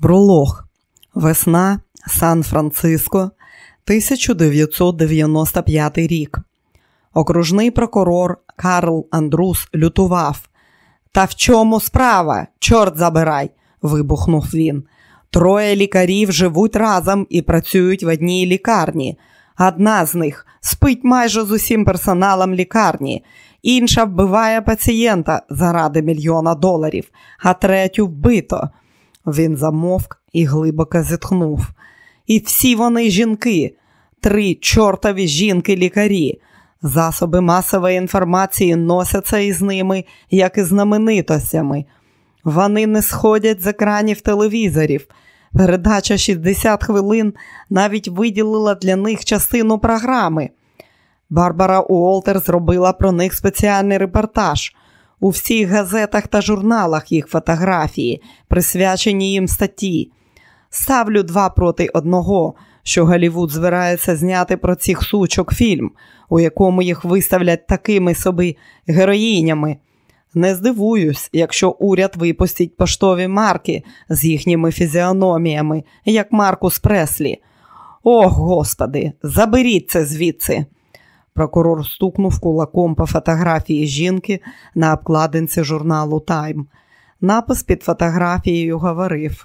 Пролог. Весна Сан-Франциско, 1995 рік. Окружний прокурор Карл Андрус лютував. Та в чому справа? Чорт забирай, вибухнув він. Троє лікарів живуть разом і працюють в одній лікарні. Одна з них спить майже з усім персоналом лікарні, інша вбиває пацієнта заради мільйона доларів, а третю вбито. Він замовк і глибоко зітхнув. І всі вони жінки, три чортові жінки-лікарі. Засоби масової інформації носяться із ними, як і знаменитостями. Вони не сходять з екранів телевізорів. Передача 60 хвилин навіть виділила для них частину програми. Барбара Уолтер зробила про них спеціальний репортаж. У всіх газетах та журналах їх фотографії, присвячені їм статті. Ставлю два проти одного, що Голлівуд збирається зняти про цих сучок фільм, у якому їх виставлять такими собі героїнями. Не здивуюсь, якщо уряд випустить поштові марки з їхніми фізіономіями, як Маркус Преслі. О, господи, заберіть це звідси. Прокурор стукнув кулаком по фотографії жінки на обкладинці журналу Тайм. Напис під фотографією говорив: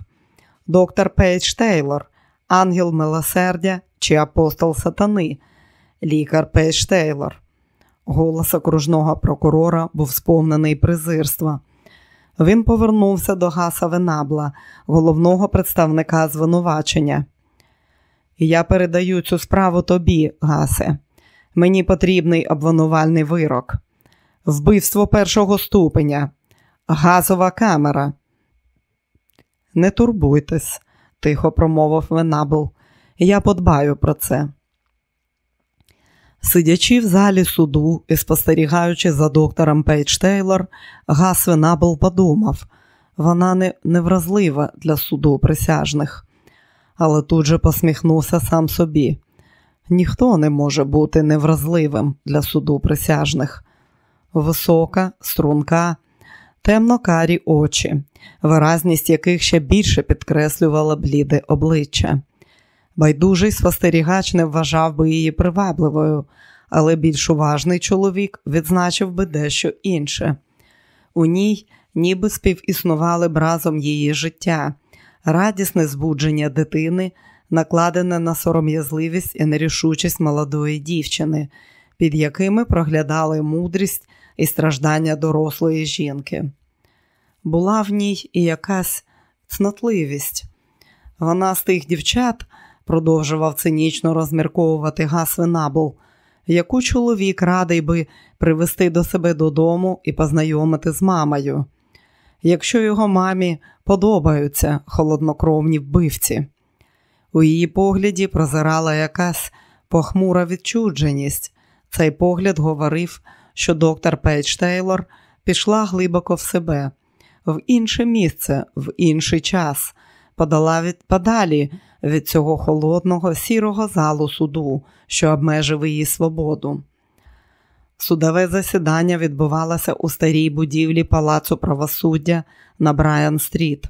Доктор Пейдж Тейлор, ангел милосердя чи апостол сатани, лікар Пейдж Тейлор. Голос окружного прокурора був сповнений презирства. Він повернувся до Гаса Венабла, головного представника звинувачення. Я передаю цю справу тобі, Гасе. Мені потрібний обвинувальний вирок. Вбивство першого ступеня, газова камера. Не турбуйтесь, тихо промовив Венабл. Я подбаю про це. Сидячи в залі суду і спостерігаючи за доктором Пейдж Тейлор, Гас Венабл подумав, вона не невразлива для суду присяжних, але тут же посміхнувся сам собі. Ніхто не може бути невразливим для суду присяжних. Висока, струнка, темно-карі очі, виразність яких ще більше підкреслювала бліде обличчя. Байдужий спостерігач не вважав би її привабливою, але більш уважний чоловік відзначив би дещо інше. У ній ніби співіснували б разом її життя, радісне збудження дитини, накладене на сором'язливість і нерішучість молодої дівчини, під якими проглядали мудрість і страждання дорослої жінки. Була в ній і якась цнотливість. Вона з тих дівчат продовжував цинічно розмірковувати Гас Венабл, яку чоловік радий би привезти до себе додому і познайомити з мамою, якщо його мамі подобаються холоднокровні вбивці. У її погляді прозирала якась похмура відчудженість. Цей погляд говорив, що доктор Пейдж Тейлор пішла глибоко в себе, в інше місце, в інший час, подала від подалі від цього холодного сірого залу суду, що обмежив її свободу. Судове засідання відбувалося у старій будівлі Палацу правосуддя на Брайан Стріт.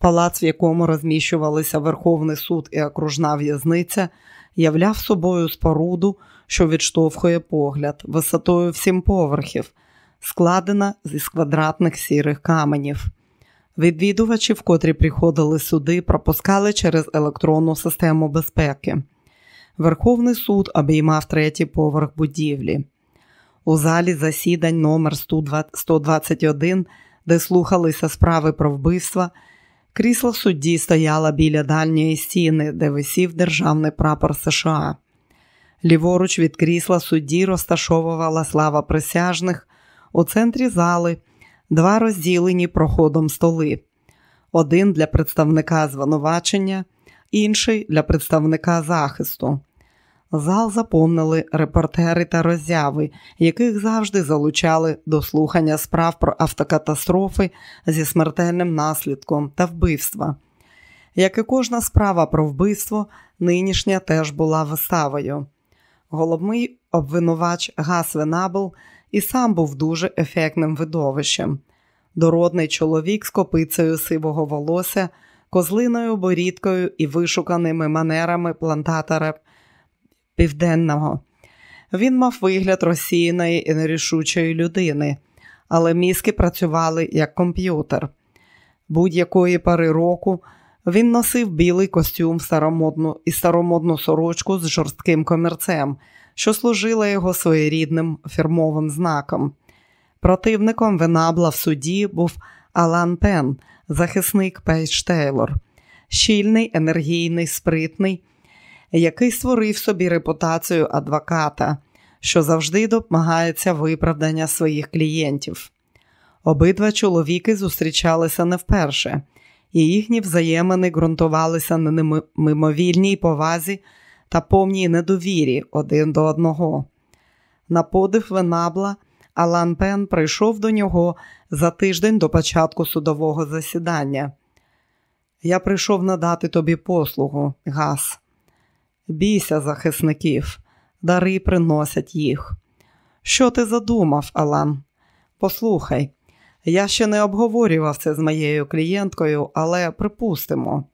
Палац, в якому розміщувалися Верховний суд і окружна в'язниця, являв собою споруду, що відштовхує погляд, висотою в поверхів, складена зі квадратних сірих каменів. Відвідувачів, котрі приходили сюди, пропускали через електронну систему безпеки. Верховний суд обіймав третій поверх будівлі. У залі засідань номер 121, де слухалися справи про вбивства, крісло судді стояло біля дальньої стіни, де висів державний прапор США. Ліворуч від крісла судді розташовувала слава присяжних у центрі зали два розділені проходом столи: один для представника звинувачення, інший для представника захисту. Зал заповнили репортери та роззяви, яких завжди залучали до слухання справ про автокатастрофи зі смертельним наслідком та вбивства. Як і кожна справа про вбивство, нинішня теж була виставою. Головний обвинувач Гас Венабл і сам був дуже ефектним видовищем. Дородний чоловік з копицею сивого волосся козлиною борідкою і вишуканими манерами плантатора південного. Він мав вигляд розсіяної і нерішучої людини, але мізки працювали як комп'ютер. Будь-якої пари року він носив білий костюм старомодну і старомодну сорочку з жорстким комірцем, що служила його своєрідним фірмовим знаком. Противником Венабла в суді був Алан Пен, захисник Пейдж Тейлор, щільний, енергійний, спритний, який створив собі репутацію адвоката, що завжди домагається виправдання своїх клієнтів. Обидва чоловіки зустрічалися не вперше, і їхні взаємини ґрунтувалися на мимовільній повазі та повній недовірі один до одного. На подив Венабла Алан Пен прийшов до нього за тиждень до початку судового засідання. Я прийшов надати тобі послугу, Гас. Бійся захисників, дари приносять їх. Що ти задумав, Алан? Послухай, я ще не обговорював це з моєю клієнткою, але припустимо.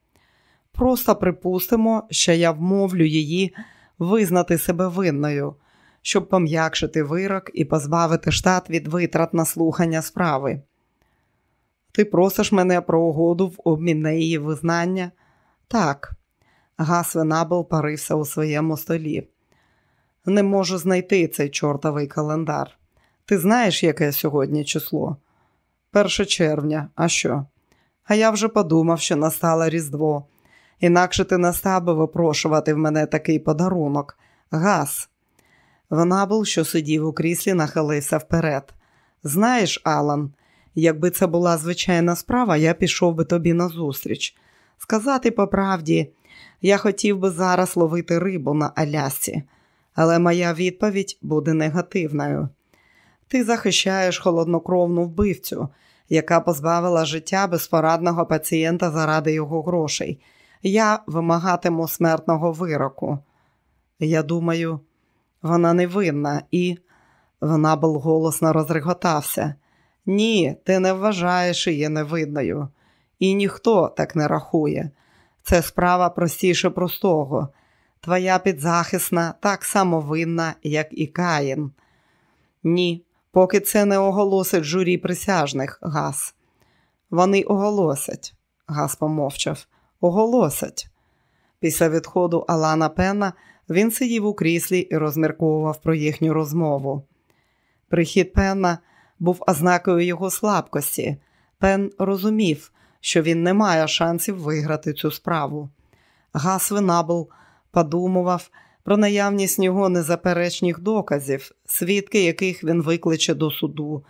Просто припустимо, що я вмовлю її визнати себе винною, щоб пом'якшити вирок і позбавити штат від витрат на слухання справи. Ти просиш мене про угоду в обмін на її визнання? Так. Гас Венабл парився у своєму столі. Не можу знайти цей чортовий календар. Ти знаєш, яке сьогодні число? Перше червня, а що? А я вже подумав, що настало Різдво. Інакше ти не став би випрошувати в мене такий подарунок. Газ. Венабл, що сидів у кріслі, нахилився вперед. Знаєш, Алан, якби це була звичайна справа, я пішов би тобі назустріч. Сказати по правді, я хотів би зараз ловити рибу на Алясці, але моя відповідь буде негативною. Ти захищаєш холоднокровну вбивцю, яка позбавила життя безпорадного пацієнта заради його грошей. Я вимагатиму смертного вироку. Я думаю, вона невинна і. Вона голосно розреготався. Ні, ти не вважаєш її невинною. І ніхто так не рахує. Це справа простіше простого. Твоя підзахисна так само винна, як і Каїн. Ні, поки це не оголосить журі присяжних, Гас. Вони оголосять, Гас помовчав. Оголосять. Після відходу Алана Пена він сидів у кріслі і розмірковував про їхню розмову. Прихід Пена був ознакою його слабкості. Пен розумів, що він не має шансів виграти цю справу. Гас Венабл подумував про наявність нього незаперечних доказів, свідки яких він викличе до суду,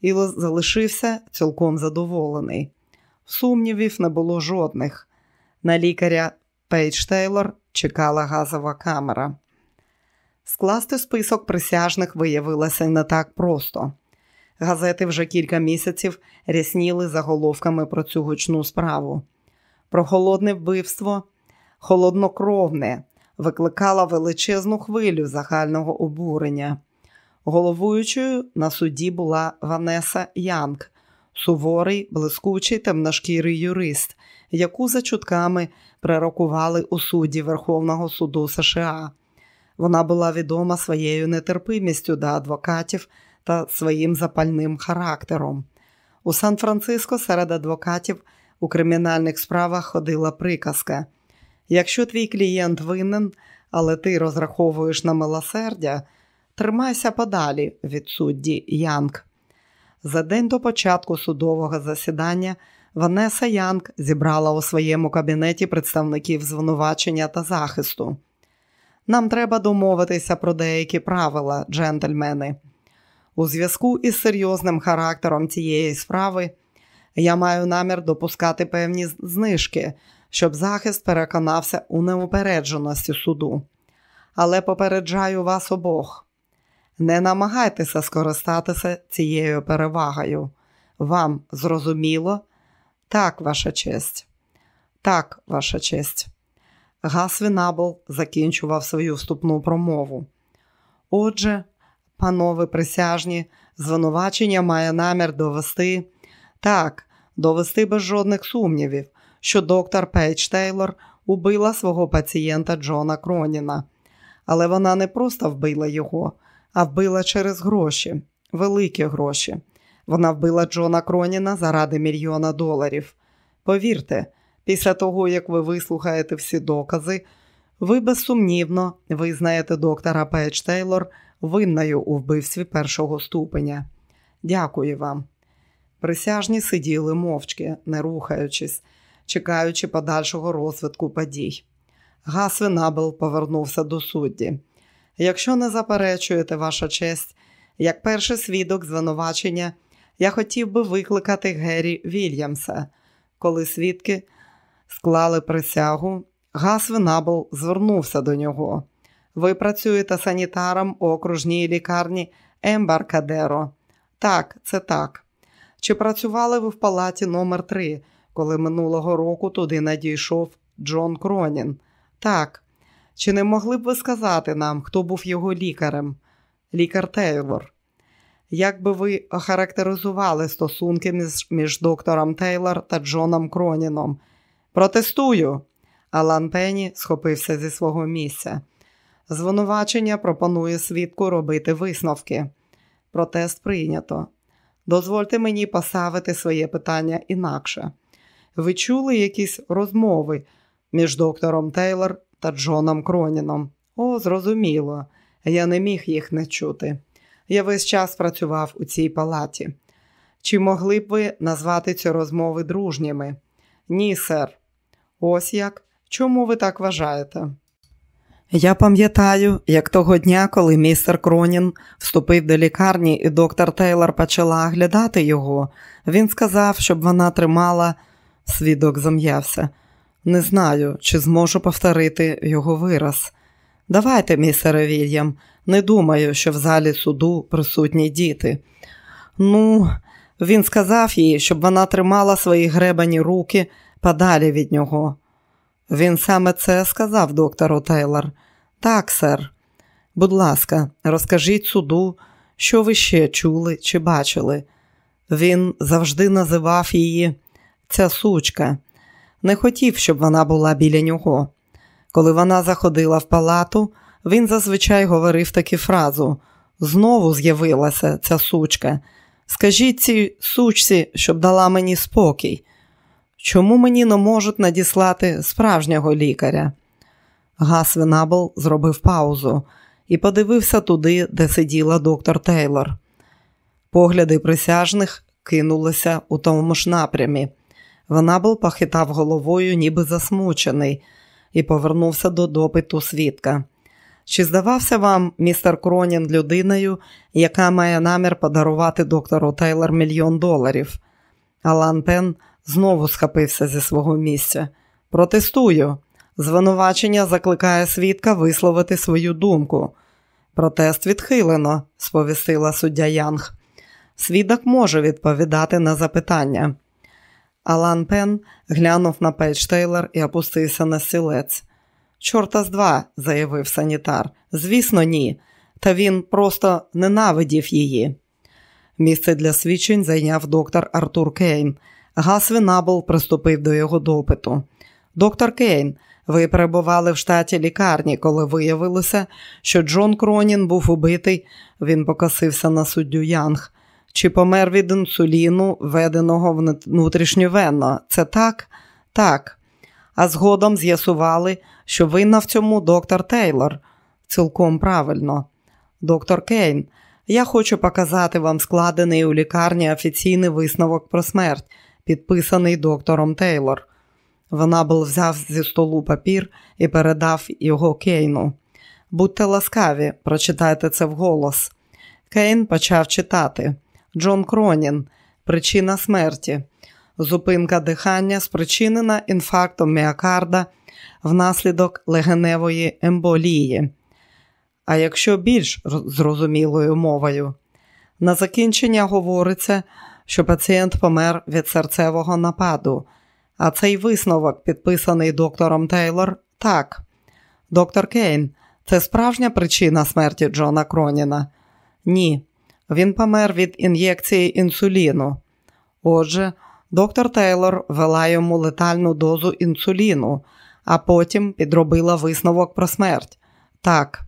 і залишився цілком задоволений. Сумнівів не було жодних. На лікаря Пейдж Тейлор чекала газова камера. Скласти список присяжних виявилося не так просто. Газети вже кілька місяців рясніли заголовками про цю гучну справу. Про холодне вбивство, холоднокровне, викликала величезну хвилю загального обурення. Головуючою на суді була Ванеса Янг, суворий, блискучий темношкірий юрист, яку за чутками прирокували у суді Верховного суду США. Вона була відома своєю нетерпимістю до адвокатів та своїм запальним характером. У Сан-Франциско серед адвокатів у кримінальних справах ходила приказка: якщо твій клієнт винен, але ти розраховуєш на милосердя, тримайся подалі від судді Янг. За день до початку судового засідання Ванеса Янг зібрала у своєму кабінеті представників звинувачення та захисту. Нам треба домовитися про деякі правила, джентльмени. У зв'язку із серйозним характером цієї справи я маю намір допускати певні знижки, щоб захист переконався у неупередженості суду. Але попереджаю вас обох. Не намагайтеся скористатися цією перевагою. Вам зрозуміло? Так, ваша честь. Так, ваша честь. Гас Вінабл закінчував свою вступну промову. Отже, панове присяжні, звинувачення має намір довести так, довести без жодних сумнівів, що доктор Пейдж Тейлор убила свого пацієнта Джона Кроніна. Але вона не просто вбила його, а вбила через гроші, великі гроші. Вона вбила Джона Кроніна заради мільйона доларів. Повірте, після того, як ви вислухаєте всі докази, ви безсумнівно визнаєте доктора Пейдж Тейлор винною у вбивстві першого ступеня. Дякую вам. Присяжні сиділи мовчки, не рухаючись, чекаючи подальшого розвитку подій. Гас Венабл повернувся до судді. Якщо не заперечуєте ваша честь, як перший свідок звинувачення, я хотів би викликати Геррі Вільямса. Коли свідки склали присягу, Гас Венабл звернувся до нього. Ви працюєте санітаром у окружній лікарні Ембаркадеро. Так, це так. Чи працювали ви в палаті номер 3 коли минулого року туди надійшов Джон Кронін? Так. Чи не могли б ви сказати нам, хто був його лікарем? Лікар Тейлор. Як би ви охарактеризували стосунки між, доктором Тейлор та Джоном Кроніном? Протестую. Алан Пенні схопився зі свого місця. Звинувачення пропонує свідку робити висновки. Протест прийнято. Дозвольте мені поставити своє питання інакше. Ви чули якісь розмови між доктором Тейлор та Джоном Кроніном? О, зрозуміло. Я не міг їх не чути. Я весь час працював у цій палаті. Чи могли б ви назвати ці розмови дружніми? Ні, сер. Ось як. Чому ви так вважаєте? Я пам'ятаю, як того дня, коли містер Кронін вступив до лікарні, і доктор Тейлор почала оглядати його, він сказав, щоб вона тримала, свідок зам'явся. Не знаю, чи зможу повторити його вираз. Давайте, містере Вільям, не думаю, що в залі суду присутні діти. Ну, він сказав їй, щоб вона тримала свої гребані руки подалі від нього. Він саме це сказав доктору Тейлор. Так, сер. Будь ласка, розкажіть суду, що ви ще чули чи бачили. Він завжди називав її ця сучка, не хотів, щоб вона була біля нього. Коли вона заходила в палату, він зазвичай говорив таку фразу знову з'явилася ця сучка. Скажіть цій сучці, щоб дала мені спокій. Чому мені не можуть надіслати справжнього лікаря? Гас Венабл зробив паузу і подивився туди, де сиділа доктор Тейлор. Погляди присяжних кинулися у тому ж напрямі. Венабл похитав головою, ніби засмучений, і повернувся до допиту свідка. Чи здавався вам, містер Кронін, людиною, яка має намір подарувати доктору Тейлор мільйон доларів? Алан Пен знову схопився зі свого місця. Протестую. Звинувачення закликає свідка висловити свою думку. Протест відхилено, сповістила суддя Янг. Свідок може відповідати на запитання. Алан Пен глянув на Пейдж Тейлор і опустився на стілець. Чорта з два, заявив санітар. Звісно, ні. Та він просто ненавидів її. Місце для свідчень зайняв доктор Артур Кейн. Гас Венабл приступив до його допиту. Доктор Кейн, ви перебували в штаті лікарні, коли виявилося, що Джон Кронін був убитий, він покосився на суддю Янг. Чи помер від інсуліну, введеного внутрішньовенно? Це так? Так. А згодом з'ясували, що винна в цьому доктор Тейлор. Цілком правильно. Доктор Кейн, я хочу показати вам складений у лікарні офіційний висновок про смерть, підписаний доктором Тейлор. Вона був взяв зі столу папір і передав його Кейну. Будьте ласкаві, прочитайте це вголос. Кейн почав читати. Джон Кронін, причина смерті, зупинка дихання спричинена інфарктом міокарда внаслідок легеневої емболії. А якщо більш зрозумілою мовою, на закінчення говориться, що пацієнт помер від серцевого нападу, а цей висновок, підписаний доктором Тейлор, так. Доктор Кейн, це справжня причина смерті Джона Кроніна? Ні. Він помер від ін'єкції інсуліну. Отже, Доктор Тейлор вела йому летальну дозу інсуліну, а потім підробила висновок про смерть. Так,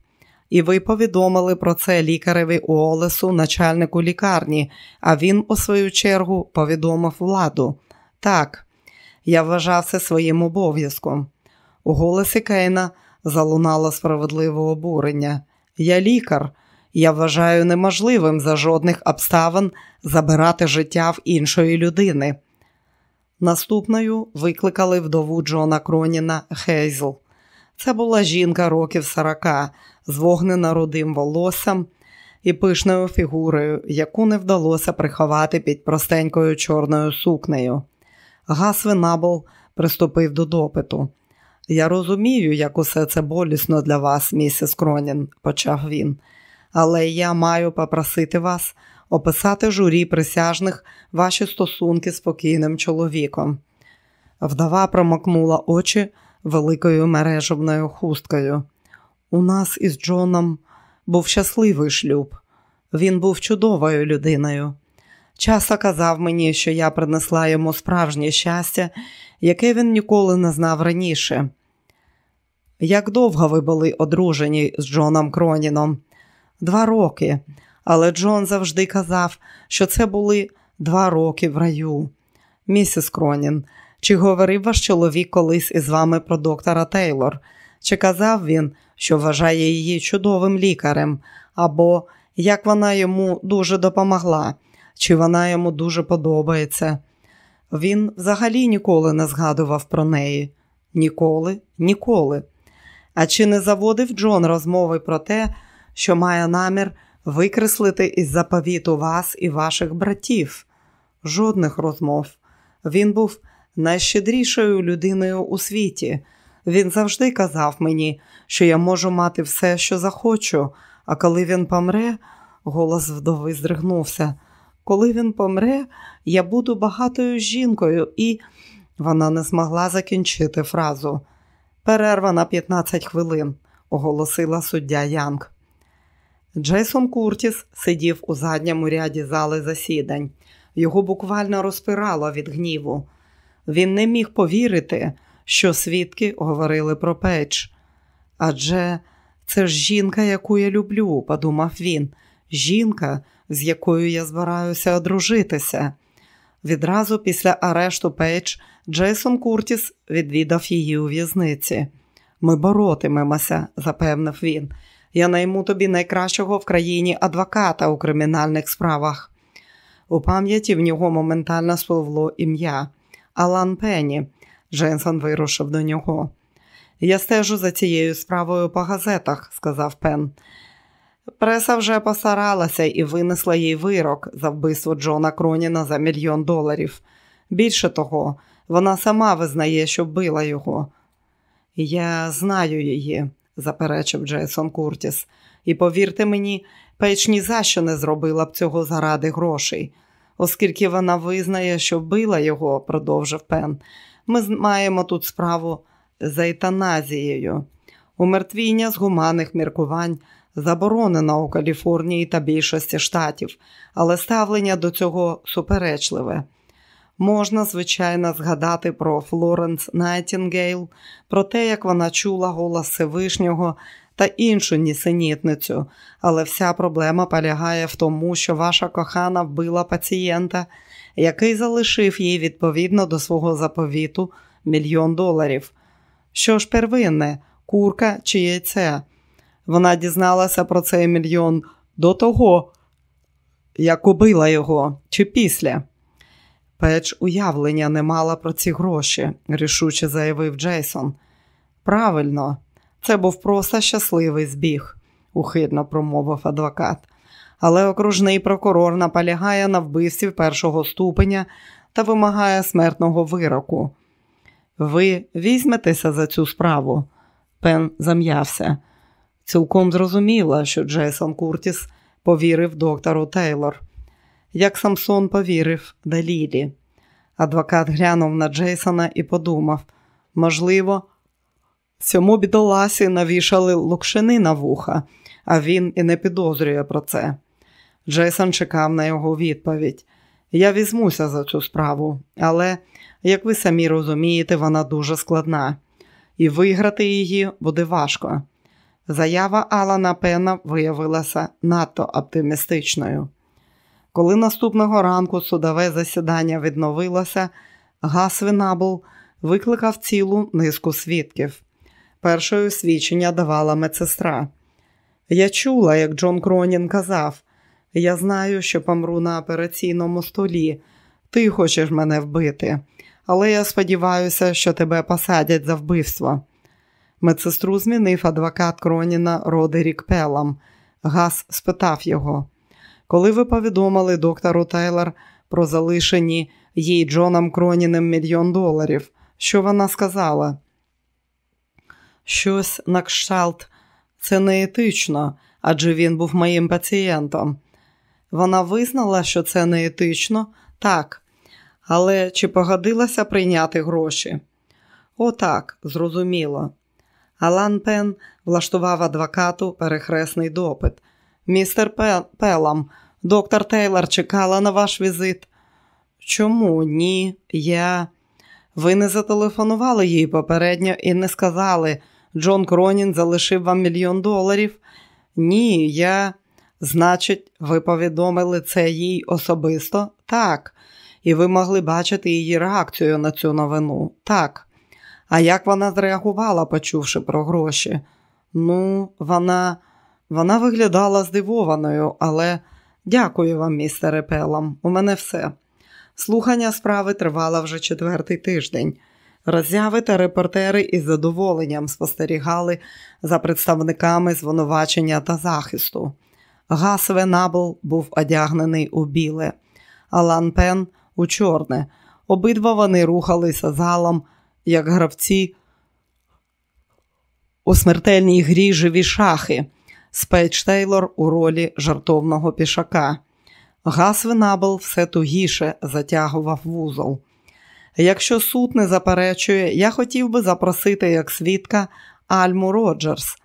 і ви повідомили про це лікареві Уолесу, начальнику лікарні, а він, у свою чергу, повідомив владу. Так, я вважав це своїм обов'язком. У голосі Кейна залунало справедливе обурення. Я лікар, я вважаю неможливим за жодних обставин забирати життя в іншої людини. Наступною викликали вдову Джона Кроніна Хейзл. Це була жінка років сорока з вогнено-рудим волоссям і пишною фігурою, яку не вдалося приховати під простенькою чорною сукнею. Гас Венабл приступив до допиту. Я розумію, як усе це болісно для вас, місіс Кронін, почав він, але я маю попросити вас описати журі присяжних ваші стосунки з покійним чоловіком. Вдова промокнула очі великою мережевною хусткою. У нас із Джоном був щасливий шлюб. Він був чудовою людиною. Часто казав мені, що я принесла йому справжнє щастя, яке він ніколи не знав раніше. Як довго ви були одружені з Джоном Кроніном? Два роки, але Джон завжди казав, що це були два роки в раю. Місіс Кронін, чи говорив ваш чоловік колись із вами про доктора Тейлор? Чи казав він, що вважає її чудовим лікарем, або як вона йому дуже допомогла, чи вона йому дуже подобається? Він взагалі ніколи не згадував про неї. Ніколи, ніколи. А чи не заводив Джон розмови про те, що має намір викреслити із заповіту вас і ваших братів? Жодних розмов. Він був найщедрішою людиною у світі. Він завжди казав мені, що я можу мати все, що захочу, а коли він помре, голос вдови здригнувся. Коли він помре, я буду багатою жінкою, і вона не змогла закінчити фразу. Перерва на 15 хвилин, оголосила суддя Янг. Джейсон Куртіс сидів у задньому ряді зали засідань. Його буквально розпирало від гніву. Він не міг повірити, що свідки говорили про Пейдж. Адже це ж жінка, яку я люблю, подумав він. Жінка, з якою я збираюся одружитися. Відразу після арешту Пейдж Джейсон Куртіс відвідав її у в'язниці. Ми боротимемося, запевнив він. Я найму тобі найкращого в країні адвоката у кримінальних справах. У пам'яті в нього моментально спливло ім'я Алан Пенні. Джейсон вирушив до нього. Я стежу за цією справою по газетах, сказав Пен. Преса вже постаралася і винесла їй вирок за вбивство Джона Кроніна за мільйон доларів. Більше того, вона сама визнає, що вбила його. Я знаю її, заперечив Джейсон Куртіс, і повірте мені, Пейдж ні за що не зробила б цього заради грошей. Оскільки вона визнає, що вбила його, продовжив Пен, ми маємо тут справу за евтаназією. Умертвіння з гуманних міркувань заборонено у Каліфорнії та більшості штатів, але ставлення до цього суперечливе. Можна, звичайно, згадати про Флоренс Найтінгейл, про те, як вона чула голос Всевишнього та іншу нісенітницю, але вся проблема полягає в тому, що ваша кохана вбила пацієнта, який залишив їй відповідно до свого заповіту мільйон доларів. Що ж первинне, курка чи яйце? Вона дізналася про цей мільйон до того, як убила його, чи після. Печ уявлення не мала про ці гроші, рішуче заявив Джейсон. Правильно, це був просто щасливий збіг, ухидно промовив адвокат. Але окружний прокурор наполягає на вбивстві першого ступеня та вимагає смертного вироку. Ви візьметеся за цю справу? Пен зам'явся. Цілком зрозуміло, що Джейсон Куртіс повірив доктору Тейлор. Як Самсон повірив Далілі. Адвокат глянув на Джейсона і подумав можливо, цьому бідоласі навішали локшини на вуха, а він і не підозрює про це. Джейсон чекав на його відповідь. Я візьмуся за цю справу, але, як ви самі розумієте, вона дуже складна, і виграти її буде важко. Заява Алана Пена виявилася надто оптимістичною. Коли наступного ранку судове засідання відновилося, Гас Вінабл викликав цілу низку свідків. Першою свідчення давала медсестра. Я чула, як Джон Кронін казав: я знаю, що помру на операційному столі. Ти хочеш мене вбити, але я сподіваюся, що тебе посадять за вбивство. Медсестру змінив адвокат Кроніна Родерік Пелам. Гас спитав його. Коли ви повідомили доктору Тейлор про залишені їй Джоном Кроніним мільйон доларів, що вона сказала? Щось на кшталт, це не етично, адже він був моїм пацієнтом. Вона визнала, що це не етично, так, але чи погодилася прийняти гроші? О, так, зрозуміло. Алан Пен влаштував адвокату перехресний допит. Містер Пелам, доктор Тейлор чекала на ваш візит. Чому ні? Я. Ви не зателефонували їй попередньо і не сказали. Джон Кронін залишив вам мільйон доларів. Ні, я. Значить, ви повідомили це їй особисто? Так. І ви могли бачити її реакцію на цю новину? Так. А як вона зреагувала, почувши про гроші? Ну, вона вона виглядала здивованою, але дякую вам, містере Пелам, у мене все. Слухання справи тривало вже четвертий тиждень. Роззяви та репортери із задоволенням спостерігали за представниками звинувачення та захисту. Гас Венабл був одягнений у біле, Алан Пен у чорне. Обидва вони рухалися залом, як гравці у смертельній грі живі шахи. З Пейдж Тейлор у ролі жартовного пішака. Гас Венабл все тугіше затягував вузол. Якщо суд не заперечує, я хотів би запросити як свідка Альму Роджерс.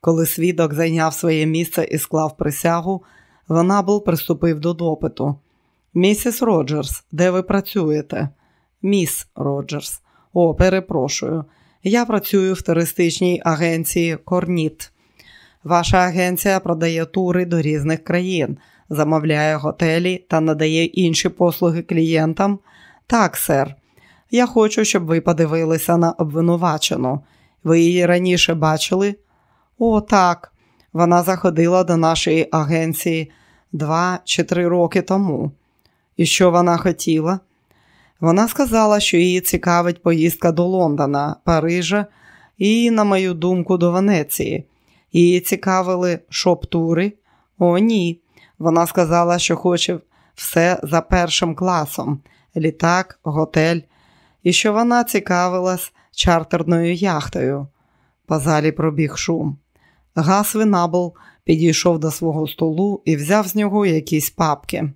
Коли свідок зайняв своє місце і склав присягу, Венабл приступив до допиту. Місіс Роджерс, де ви працюєте? Міс Роджерс. О, перепрошую. Я працюю в туристичній агенції Корніт. Ваша агенція продає тури до різних країн, замовляє готелі та надає інші послуги клієнтам. Так, сер. Я хочу, щоб ви подивилися на обвинувачену. Ви її раніше бачили? О, так. Вона заходила до нашої агенції два чи три роки тому. І що вона хотіла? Вона сказала, що її цікавить поїздка до Лондона, Парижа і, на мою думку, до Венеції. Її цікавили шоп-тури? О, ні. Вона сказала, що хоче все за першим класом: літак, готель, і що вона цікавилась чартерною яхтою. По залі пробіг шум. Гас Вінабл підійшов до свого столу і взяв з нього якісь папки.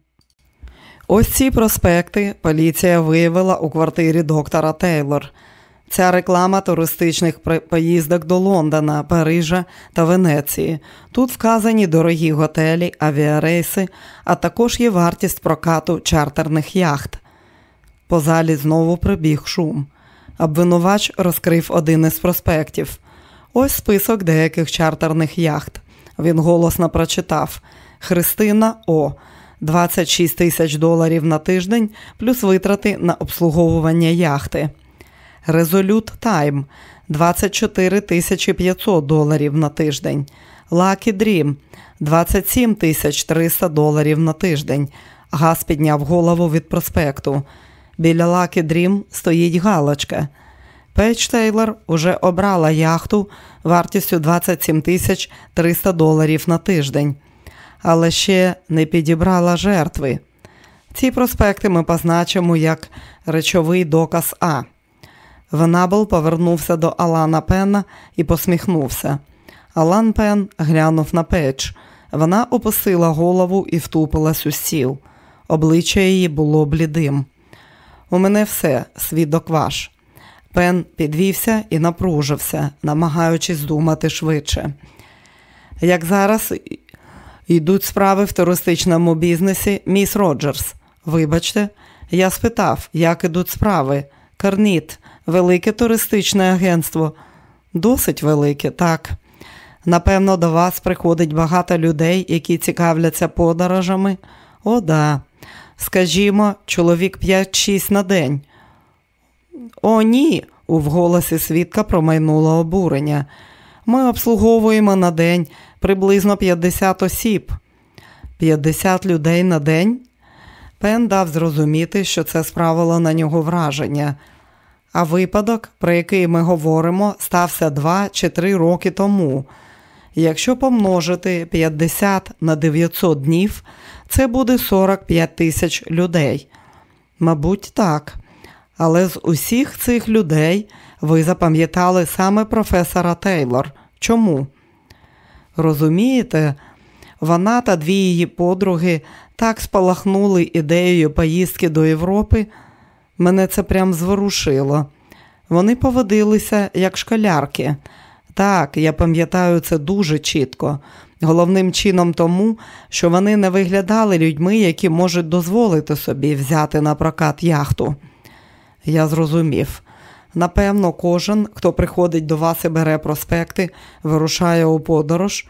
Ось ці проспекти поліція виявила у квартирі доктора Тейлор. Ця реклама туристичних поїздок до Лондона, Парижа та Венеції. Тут вказані дорогі готелі, авіарейси, а також є вартість прокату чартерних яхт. По залі знову прибіг шум. Обвинувач розкрив один із проспектів. Ось список деяких чартерних яхт. Він голосно прочитав: Христина О. 26 тисяч доларів на тиждень, плюс витрати на обслуговування яхти. Resolute Time 24 тисячі 500 доларів на тиждень. Lucky Dream 27 тисяч 300 доларів на тиждень. Гас підняв голову від проспекту. Біля Lucky Dream стоїть галочка. Пейдж Тейлор уже обрала яхту вартістю 27 тисяч 300 доларів на тиждень, але ще не підібрала жертви. Ці проспекти ми позначимо як речовий доказ А. Венабл повернувся до Алана Пена і посміхнувся. Алан Пен глянув на печ. Вона опустила голову і втупилась у стіл. Обличчя її було блідим. У мене все, свідок ваш. Пен підвівся і напружився, намагаючись думати швидше. Як зараз йдуть справи в туристичному бізнесі, міс Роджерс, Вибачте, я спитав, як ідуть справи. Карніт, велике туристичне агентство. Досить велике, так. Напевно, до вас приходить багато людей, які цікавляться подорожами. О, да. Скажімо, чоловік 5-6 на день. О, ні. У вголосі свідка промайнуло обурення. Ми обслуговуємо на день приблизно 50 осіб. 50 людей на день? Пен дав зрозуміти, що це справило на нього враження. А випадок, про який ми говоримо, стався 2 чи 3 роки тому. Якщо помножити 50 на 900 днів, це буде 45 тисяч людей. Мабуть, так. Але з усіх цих людей ви запам'ятали саме професора Тейлор. Чому? Розумієте, вона та дві її подруги так спалахнули ідеєю поїздки до Європи. Мене це прям зворушило. Вони поводилися як школярки. Так, я пам'ятаю це дуже чітко. Головним чином тому, що вони не виглядали людьми, які можуть дозволити собі взяти на прокат яхту. Я зрозумів. Напевно, кожен, хто приходить до вас і бере проспекти, вирушає у подорож.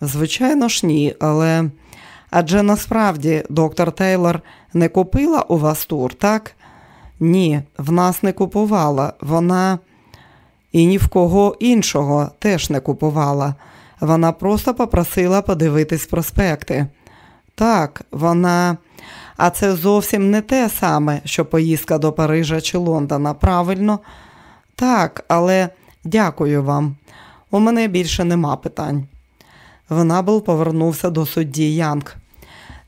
Звичайно ж, ні, але адже насправді доктор Тейлор не купила у вас тур, так? Ні, в нас не купувала. Вона і ні в кого іншого теж не купувала. Вона просто попросила подивитись проспекти. Так, вона. А це зовсім не те саме, що поїздка до Парижа чи Лондона. Правильно? Так, але дякую вам. У мене більше нема питань. Венабл повернувся до судді Янг.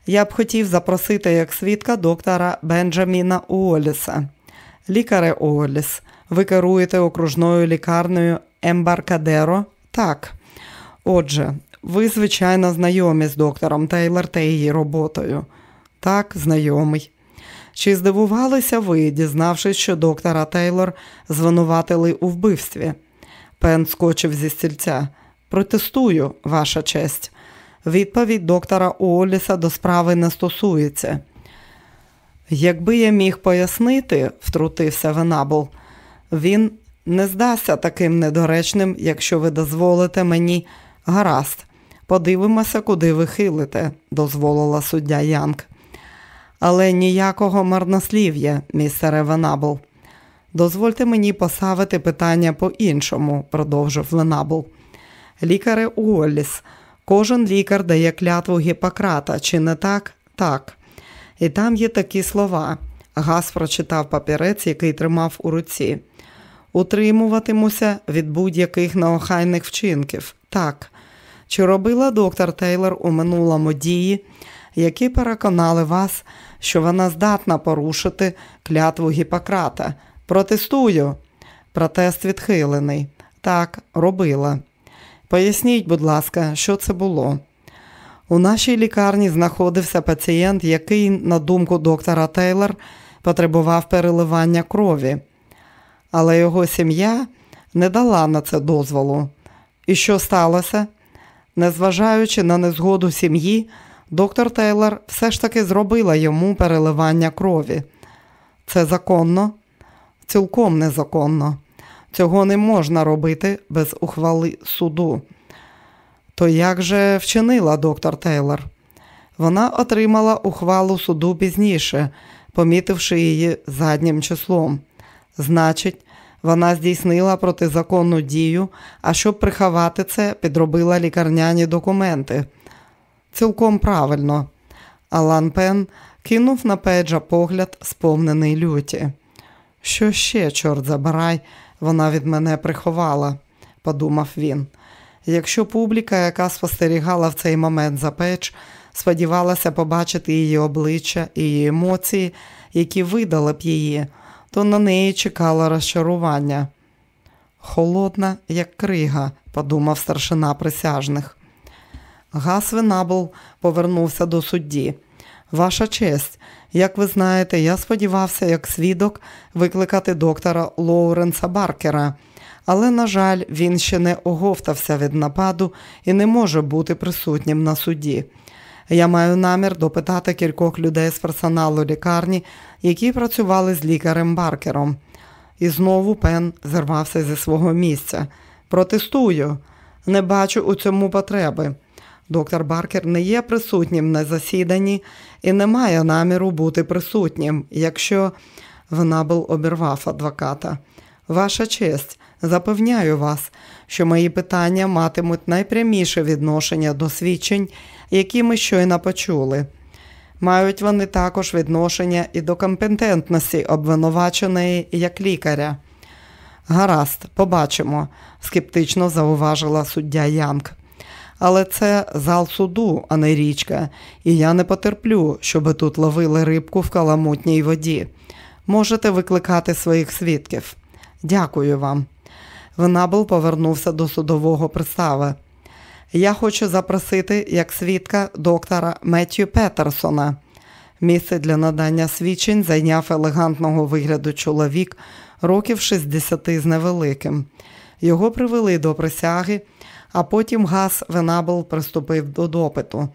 Я б хотів запросити як свідка доктора Бенджаміна Уоліса. Лікаре Уоліс, ви керуєте окружною лікарнею Ембаркадеро? Так. Отже, ви, звичайно, знайомі з доктором Тейлор та її роботою. Так, знайомий. Чи здивувалися ви, дізнавшись, що доктора Тейлор звинуватили у вбивстві? Пен скочив зі стільця. Протестую, ваша честь. Відповідь доктора Уоліса до справи не стосується. Якби я міг пояснити, втрутився Венабл, він не здасться таким недоречним, якщо ви дозволите мені гаразд. Подивимося, куди ви хилите, дозволила суддя Янг. Але ніякого марнослів'я, містере Венабл. Дозвольте мені поставити питання по-іншому, продовжив Венабл. Лікаре Уолліс, кожен лікар дає клятву Гіппократа, чи не так? Так. І там є такі слова. Гас прочитав папірець, який тримав у руці. Утримуватимуся від будь-яких неохайних вчинків. Так. Чи робила доктор Тейлор у минулому дії, які переконали вас, що вона здатна порушити клятву Гіппократа? Протестую. Протест відхилений. Так, робила. Поясніть, будь ласка, що це було? У нашій лікарні знаходився пацієнт, який, на думку доктора Тейлор, потребував переливання крові, але його сім'я не дала на це дозволу. І що сталося? Незважаючи на незгоду сім'ї, доктор Тейлор все ж таки зробила йому переливання крові. Це законно? Цілком незаконно. Цього не можна робити без ухвали суду. То як же вчинила доктор Тейлор? Вона отримала ухвалу суду пізніше, помітивши її заднім числом. Значить, вона здійснила протизаконну дію, а щоб приховати це, підробила лікарняні документи. Цілком правильно. Алан Пен кинув на Педжа погляд, сповнений люті. Що ще, чорт забирай, вона від мене приховала, подумав він. Якщо публіка, яка спостерігала в цей момент за печ, сподівалася побачити її обличчя і її емоції, які видали б її, то на неї чекало розчарування. Холодна, як крига, подумав старшина присяжних. Гас Венабл повернувся до судді. Ваша честь, як ви знаєте, я сподівався, як свідок, викликати доктора Лоуренса Баркера, але, на жаль, він ще не оговтався від нападу і не може бути присутнім на суді. Я маю намір допитати кількох людей з персоналу лікарні, які працювали з лікарем Баркером. І знову Пен зірвався зі свого місця. Протестую, не бачу у цьому потреби. Доктор Баркер не є присутнім на засіданні і не має наміру бути присутнім, якщо Венабл обірвав адвоката. Ваша честь, запевняю вас, що мої питання матимуть найпряміше відношення до свідчень, які ми щойно почули. Мають вони також відношення і до компетентності обвинуваченої як лікаря. Гаразд, побачимо, скептично зауважила суддя Янг. Але це зал суду, а не річка, і я не потерплю, щоби тут ловили рибку в каламутній воді. Можете викликати своїх свідків. Дякую вам. Венабл повернувся до судового пристави. Я хочу запросити як свідка доктора Меттю Петерсона. Місце для надання свідчень зайняв елегантного вигляду чоловік років 60 з невеликим. Його привели до присяги, а потім Гас Венабл приступив до допиту.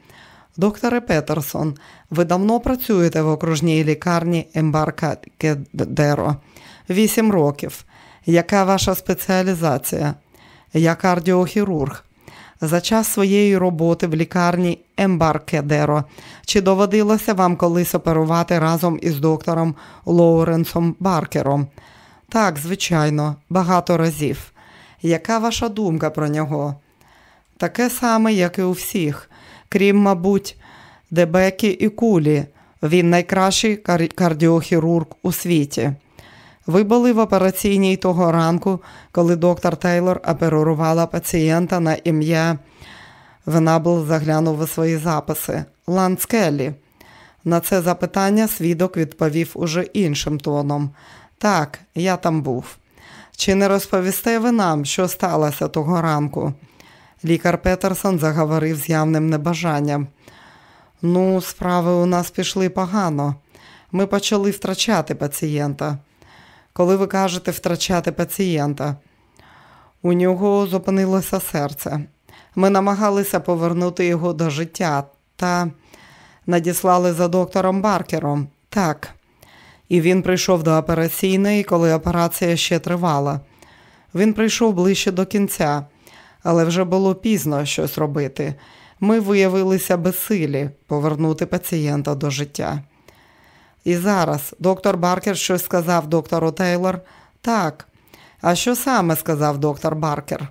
Докторе Петерсон, ви давно працюєте в окружній лікарні Ембаркадеро. Вісім років. Яка ваша спеціалізація? Я кардіохірург. За час своєї роботи в лікарні Ембаркедеро. Чи доводилося вам колись оперувати разом із доктором Лоуренсом Баркером? Так, звичайно, багато разів. Яка ваша думка про нього? Таке саме, як і у всіх, крім, мабуть, Дебекі і Кулі. Він найкращий кардіохірург у світі. Ви були в операційній того ранку, коли доктор Тейлор оперувала пацієнта на ім'я. Венабл заглянув у свої записи. Ланс Келлі. На це запитання свідок відповів уже іншим тоном. Так, я там був. Чи не розповісте ви нам, що сталося того ранку? Лікар Петерсон заговорив з явним небажанням. Ну, справи у нас пішли погано. Ми почали втрачати пацієнта. Коли ви кажете втрачати пацієнта, у нього зупинилося серце. Ми намагалися повернути його до життя та надіслали за доктором Баркером. Так. І він прийшов до операційної, коли операція ще тривала. Він прийшов ближче до кінця, але вже було пізно щось робити. Ми виявилися безсилі повернути пацієнта до життя. І зараз доктор Баркер щось сказав доктору Тейлор. Так. А що саме сказав доктор Баркер?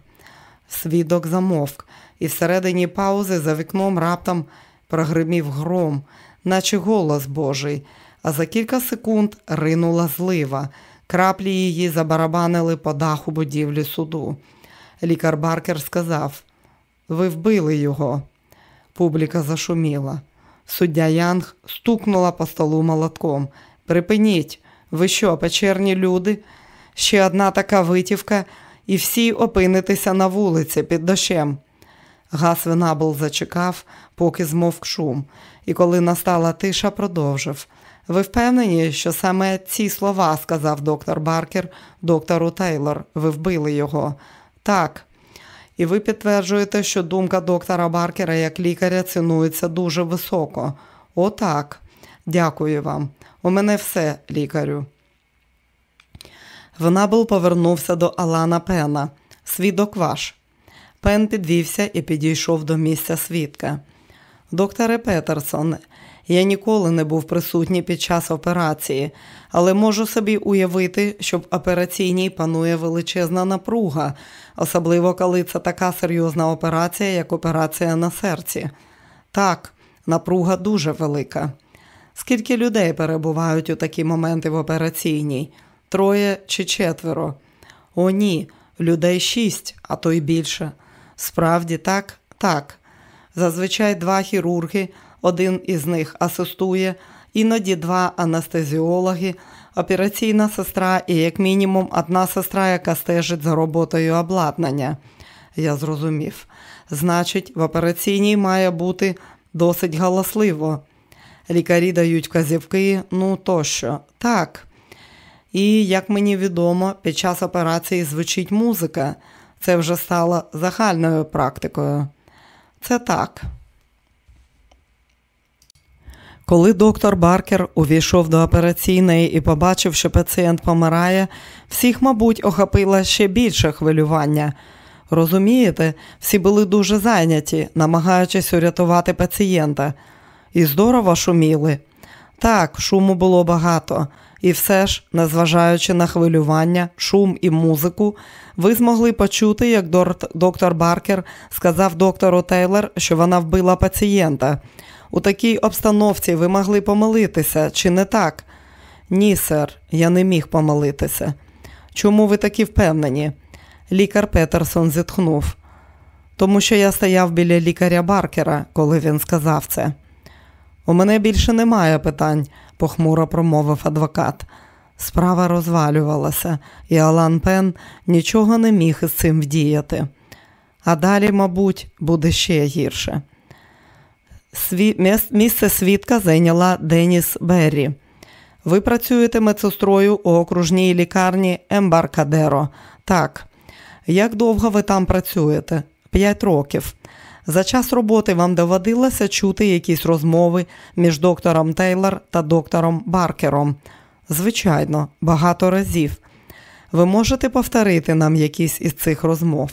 Свідок замовк, і всередині паузи за вікном раптом прогримів гром, наче голос Божий, а за кілька секунд ринула злива. Краплі її забарабанили по даху будівлі суду. Лікар Баркер сказав: Ви вбили його. Публіка зашуміла. Суддя Янг стукнула по столу молотком. Припиніть, ви що, печерні люди? Ще одна така витівка, і всі опинитеся на вулиці під дощем. Гас Венабл зачекав, поки змовк шум, і коли настала тиша, продовжив. Ви впевнені, що саме ці слова сказав доктор Баркер доктору Тейлор. Ви вбили його. Так, і ви підтверджуєте, що думка доктора Баркера як лікаря цінується дуже високо. Отак. Дякую вам. У мене все, лікарю. Венабл повернувся до Алана Пена. Свідок ваш. Пен підвівся і підійшов до місця свідка. Докторе Петерсон, я ніколи не був присутній під час операції, але можу собі уявити, що в операційній панує величезна напруга, особливо коли це така серйозна операція, як операція на серці. Так, напруга дуже велика. Скільки людей перебувають у такі моменти в операційній? Троє чи четверо? О, ні, людей шість, а то й більше. Справді так, так. Зазвичай два хірурги один із них асистує, іноді два анестезіологи, операційна сестра і, як мінімум, одна сестра, яка стежить за роботою обладнання. Я зрозумів. Значить, в операційній має бути досить галасливо. Лікарі дають казівки, ну тощо. Так. І, як мені відомо, під час операції звучить музика. Це вже стало загальною практикою. Це так. Коли доктор Баркер увійшов до операційної і побачив, що пацієнт помирає, всіх, мабуть, охопило ще більше хвилювання. Розумієте, всі були дуже зайняті, намагаючись урятувати пацієнта. І здорово шуміли. Так, шуму було багато, і все ж, незважаючи на хвилювання, шум і музику, ви змогли почути, як доктор Баркер сказав доктору Тейлор, що вона вбила пацієнта. У такій обстановці ви могли помилитися, чи не так? Ні, сер, я не міг помилитися. Чому ви такі впевнені? Лікар Петерсон зітхнув, тому що я стояв біля лікаря Баркера, коли він сказав це. У мене більше немає питань, похмуро промовив адвокат. Справа розвалювалася, і Алан Пен нічого не міг із цим вдіяти. А далі, мабуть, буде ще гірше. Місце свідка зайняла Деніс Беррі. Ви працюєте медсестрою у окружній лікарні Ембаркадеро. Так. Як довго ви там працюєте? П'ять років. За час роботи вам доводилося чути якісь розмови між доктором Тейлор та доктором Баркером. Звичайно, багато разів. Ви можете повторити нам якісь із цих розмов?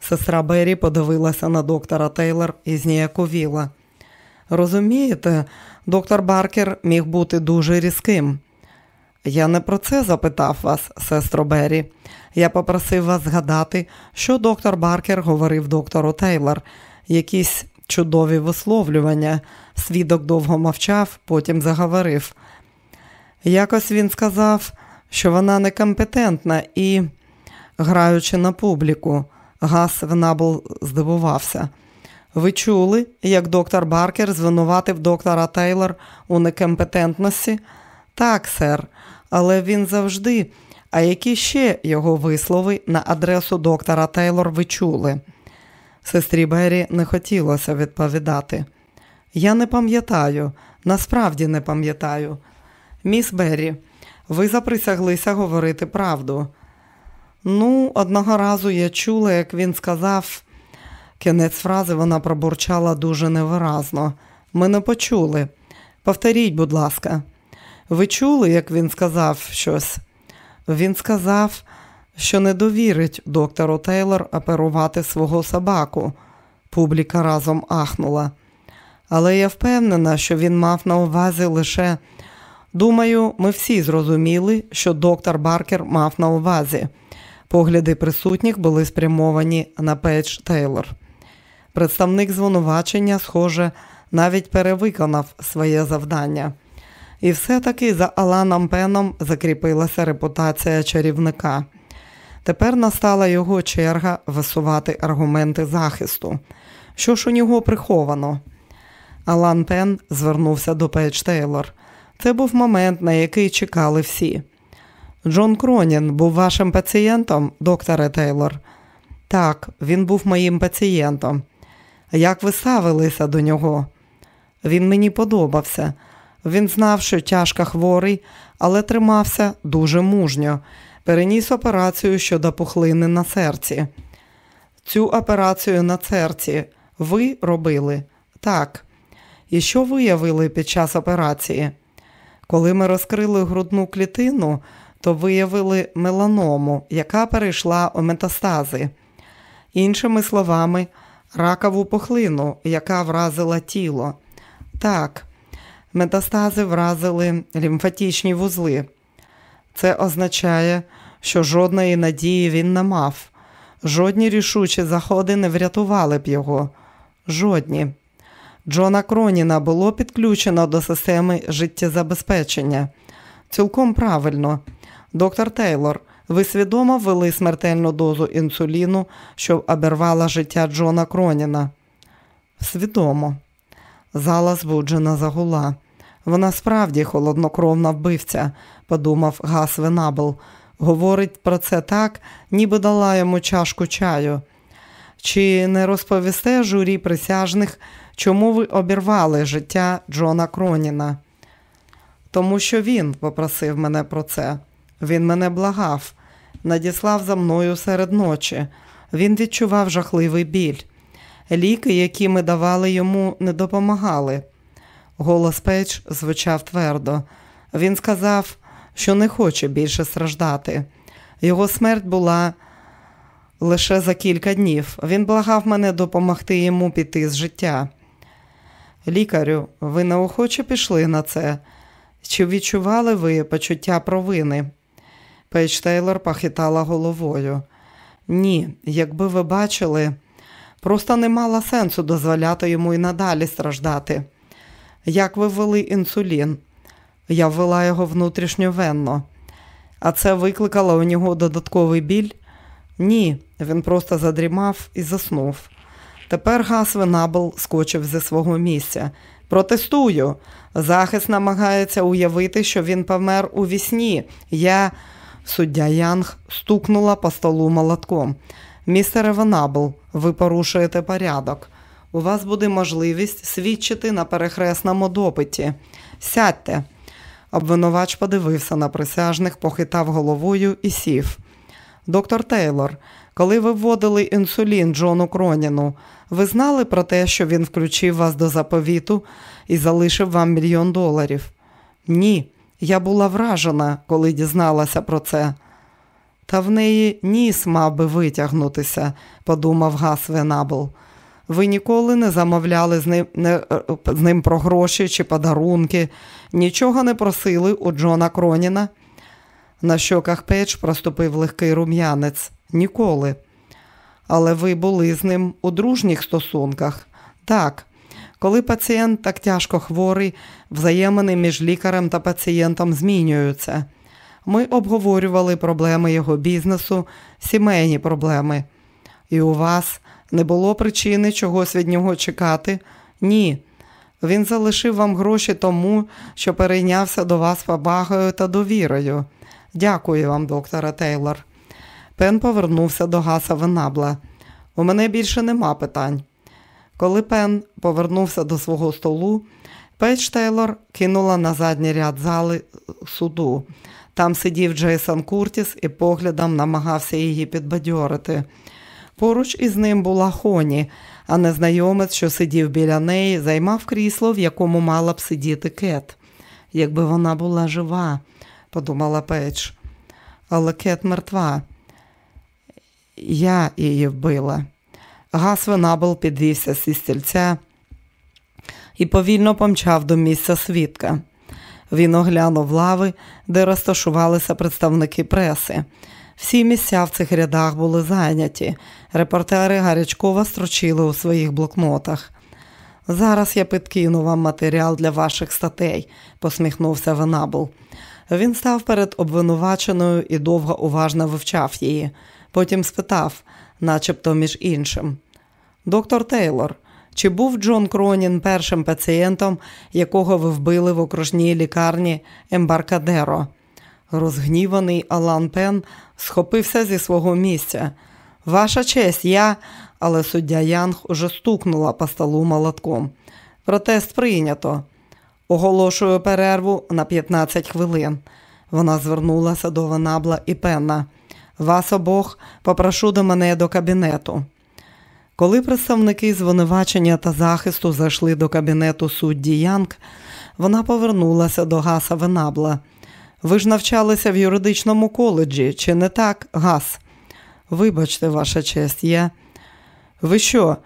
Сестра Беррі подивилася на доктора Тейлор і зніяковіла. Розумієте, доктор Баркер міг бути дуже різким. Я не про це запитав вас, сестро Беррі. Я попросив вас згадати, що доктор Баркер говорив доктору Тейлор, якісь чудові висловлювання. Свідок довго мовчав, потім заговорив. Якось він сказав, що вона некомпетентна і, граючи на публіку, Гас Венабл здивувався. Ви чули, як доктор Баркер звинуватив доктора Тейлор у некомпетентності? Так, сер, але він завжди. А які ще його вислови на адресу доктора Тейлор ви чули? Сестрі Беррі не хотілося відповідати. Я не пам'ятаю, насправді не пам'ятаю. Міс Беррі, ви заприсяглися говорити правду. Ну, одного разу я чула, як він сказав. Кінець фрази вона пробурчала дуже невиразно. Ми не почули. Повторіть, будь ласка, ви чули, як він сказав щось? Він сказав, що не довірить доктору Тейлор оперувати свого собаку. Публіка разом ахнула. Але я впевнена, що він мав на увазі лише. Думаю, ми всі зрозуміли, що доктор Баркер мав на увазі. Погляди присутніх були спрямовані на Пейдж Тейлор. Представник звинувачення, схоже, навіть перевиконав своє завдання. І все-таки за Аланом Пеном закріпилася репутація чарівника. Тепер настала його черга висувати аргументи захисту. Що ж у нього приховано? Алан Пен звернувся до Пейдж Тейлор. Це був момент, на який чекали всі. Джон Кронін був вашим пацієнтом, докторе Тейлор? Так, він був моїм пацієнтом. Як ви ставилися до нього? Він мені подобався. Він знав, що тяжко хворий, але тримався дуже мужньо. Переніс операцію щодо пухлини на серці. Цю операцію на серці ви робили? Так. І що виявили під час операції? Коли ми розкрили грудну клітину, то виявили меланому, яка перейшла у метастази. Іншими словами, ракову пухлину, яка вразила тіло. Так, метастази вразили лімфатичні вузли. Це означає, що жодної надії він не мав. Жодні рішучі заходи не врятували б його. Жодні. Джона Кроніна було підключено до системи життєзабезпечення. Цілком правильно. Доктор Тейлор, ви свідомо ввели смертельну дозу інсуліну, що обірвала життя Джона Кроніна? Свідомо. Зала збуджена загула. Вона справді холоднокровна вбивця, подумав Гас Венабл. Говорить про це так, ніби дала йому чашку чаю. Чи не розповісте журі присяжних, чому ви обірвали життя Джона Кроніна? Тому що він попросив мене про це. Він мене благав, надіслав за мною серед ночі. Він відчував жахливий біль. Ліки, які ми давали йому, не допомагали. Голос Пейдж звучав твердо. Він сказав, що не хоче більше страждати. Його смерть була лише за кілька днів. Він благав мене допомогти йому піти з життя. Лікарю, ви неохоче пішли на це. Чи відчували ви почуття провини? Пейдж Тейлор похитала головою. Ні, якби ви бачили, просто не мало сенсу дозволяти йому і надалі страждати. Як ви ввели інсулін? Я ввела його внутрішньовенно. А це викликало у нього додатковий біль? Ні, він просто задрімав і заснув. Тепер Гас Венабл скочив зі свого місця. Протестую. Захист намагається уявити, що він помер у вісні. Я, суддя Янг, стукнула по столу молотком. Містере Венабл, ви порушуєте порядок. У вас буде можливість свідчити на перехресному допиті. Сядьте. Обвинувач подивився на присяжних, похитав головою і сів. Доктор Тейлор, коли ви вводили інсулін Джону Кроніну, ви знали про те, що він включив вас до заповіту і залишив вам мільйон доларів? Ні, я була вражена, коли дізналася про це. Та в неї ніс мав би витягнутися, подумав Гас Венабл. Ви ніколи не замовляли з ним не, з ним про гроші чи подарунки, нічого не просили у Джона Кроніна. На щоках печ проступив легкий рум'янець. Ніколи. Але ви були з ним у дружніх стосунках. Так, коли пацієнт так тяжко хворий, взаємини між лікарем та пацієнтом змінюються. Ми обговорювали проблеми його бізнесу, сімейні проблеми. І у вас не було причини чогось від нього чекати? Ні. Він залишив вам гроші тому, що перейнявся до вас побагою та довірою. Дякую вам, докторе Тейлор. Пен повернувся до Гаса Венабла. У мене більше нема питань. Коли Пен повернувся до свого столу, Пейдж Тейлор кинула на задній ряд зали суду. Там сидів Джейсон Куртіс і поглядом намагався її підбадьорити. Поруч із ним була Хоні, а незнайомець, що сидів біля неї, займав крісло, в якому мала б сидіти Кет. Якби вона була жива, подумала Пейдж. Але Кет мертва. Я її вбила. Гас Венабл підвівся зі стільця і повільно помчав до місця свідка. Він оглянув лави, де розташувалися представники преси. Всі місця в цих рядах були зайняті. Репортери гарячково строчили у своїх блокнотах. Зараз я підкину вам матеріал для ваших статей, посміхнувся Венабл. Він став перед обвинуваченою і довго уважно вивчав її. Потім спитав, начебто між іншим. Доктор Тейлор, чи був Джон Кронін першим пацієнтом, якого ви вбили в окружній лікарні Ембаркадеро? Розгніваний Алан Пен схопився зі свого місця. Ваша честь, я, але суддя Янг уже стукнула по столу молотком. Протест прийнято. Оголошую перерву на 15 хвилин. Вона звернулася до Ванабла і Пенна. Вас обох попрошу до мене до кабінету. Коли представники звинувачення та захисту зайшли до кабінету судді Янг, вона повернулася до Гаса Венабла. Ви ж навчалися в юридичному коледжі, чи не так, Гас? Вибачте, ваша честь, я. Ви що,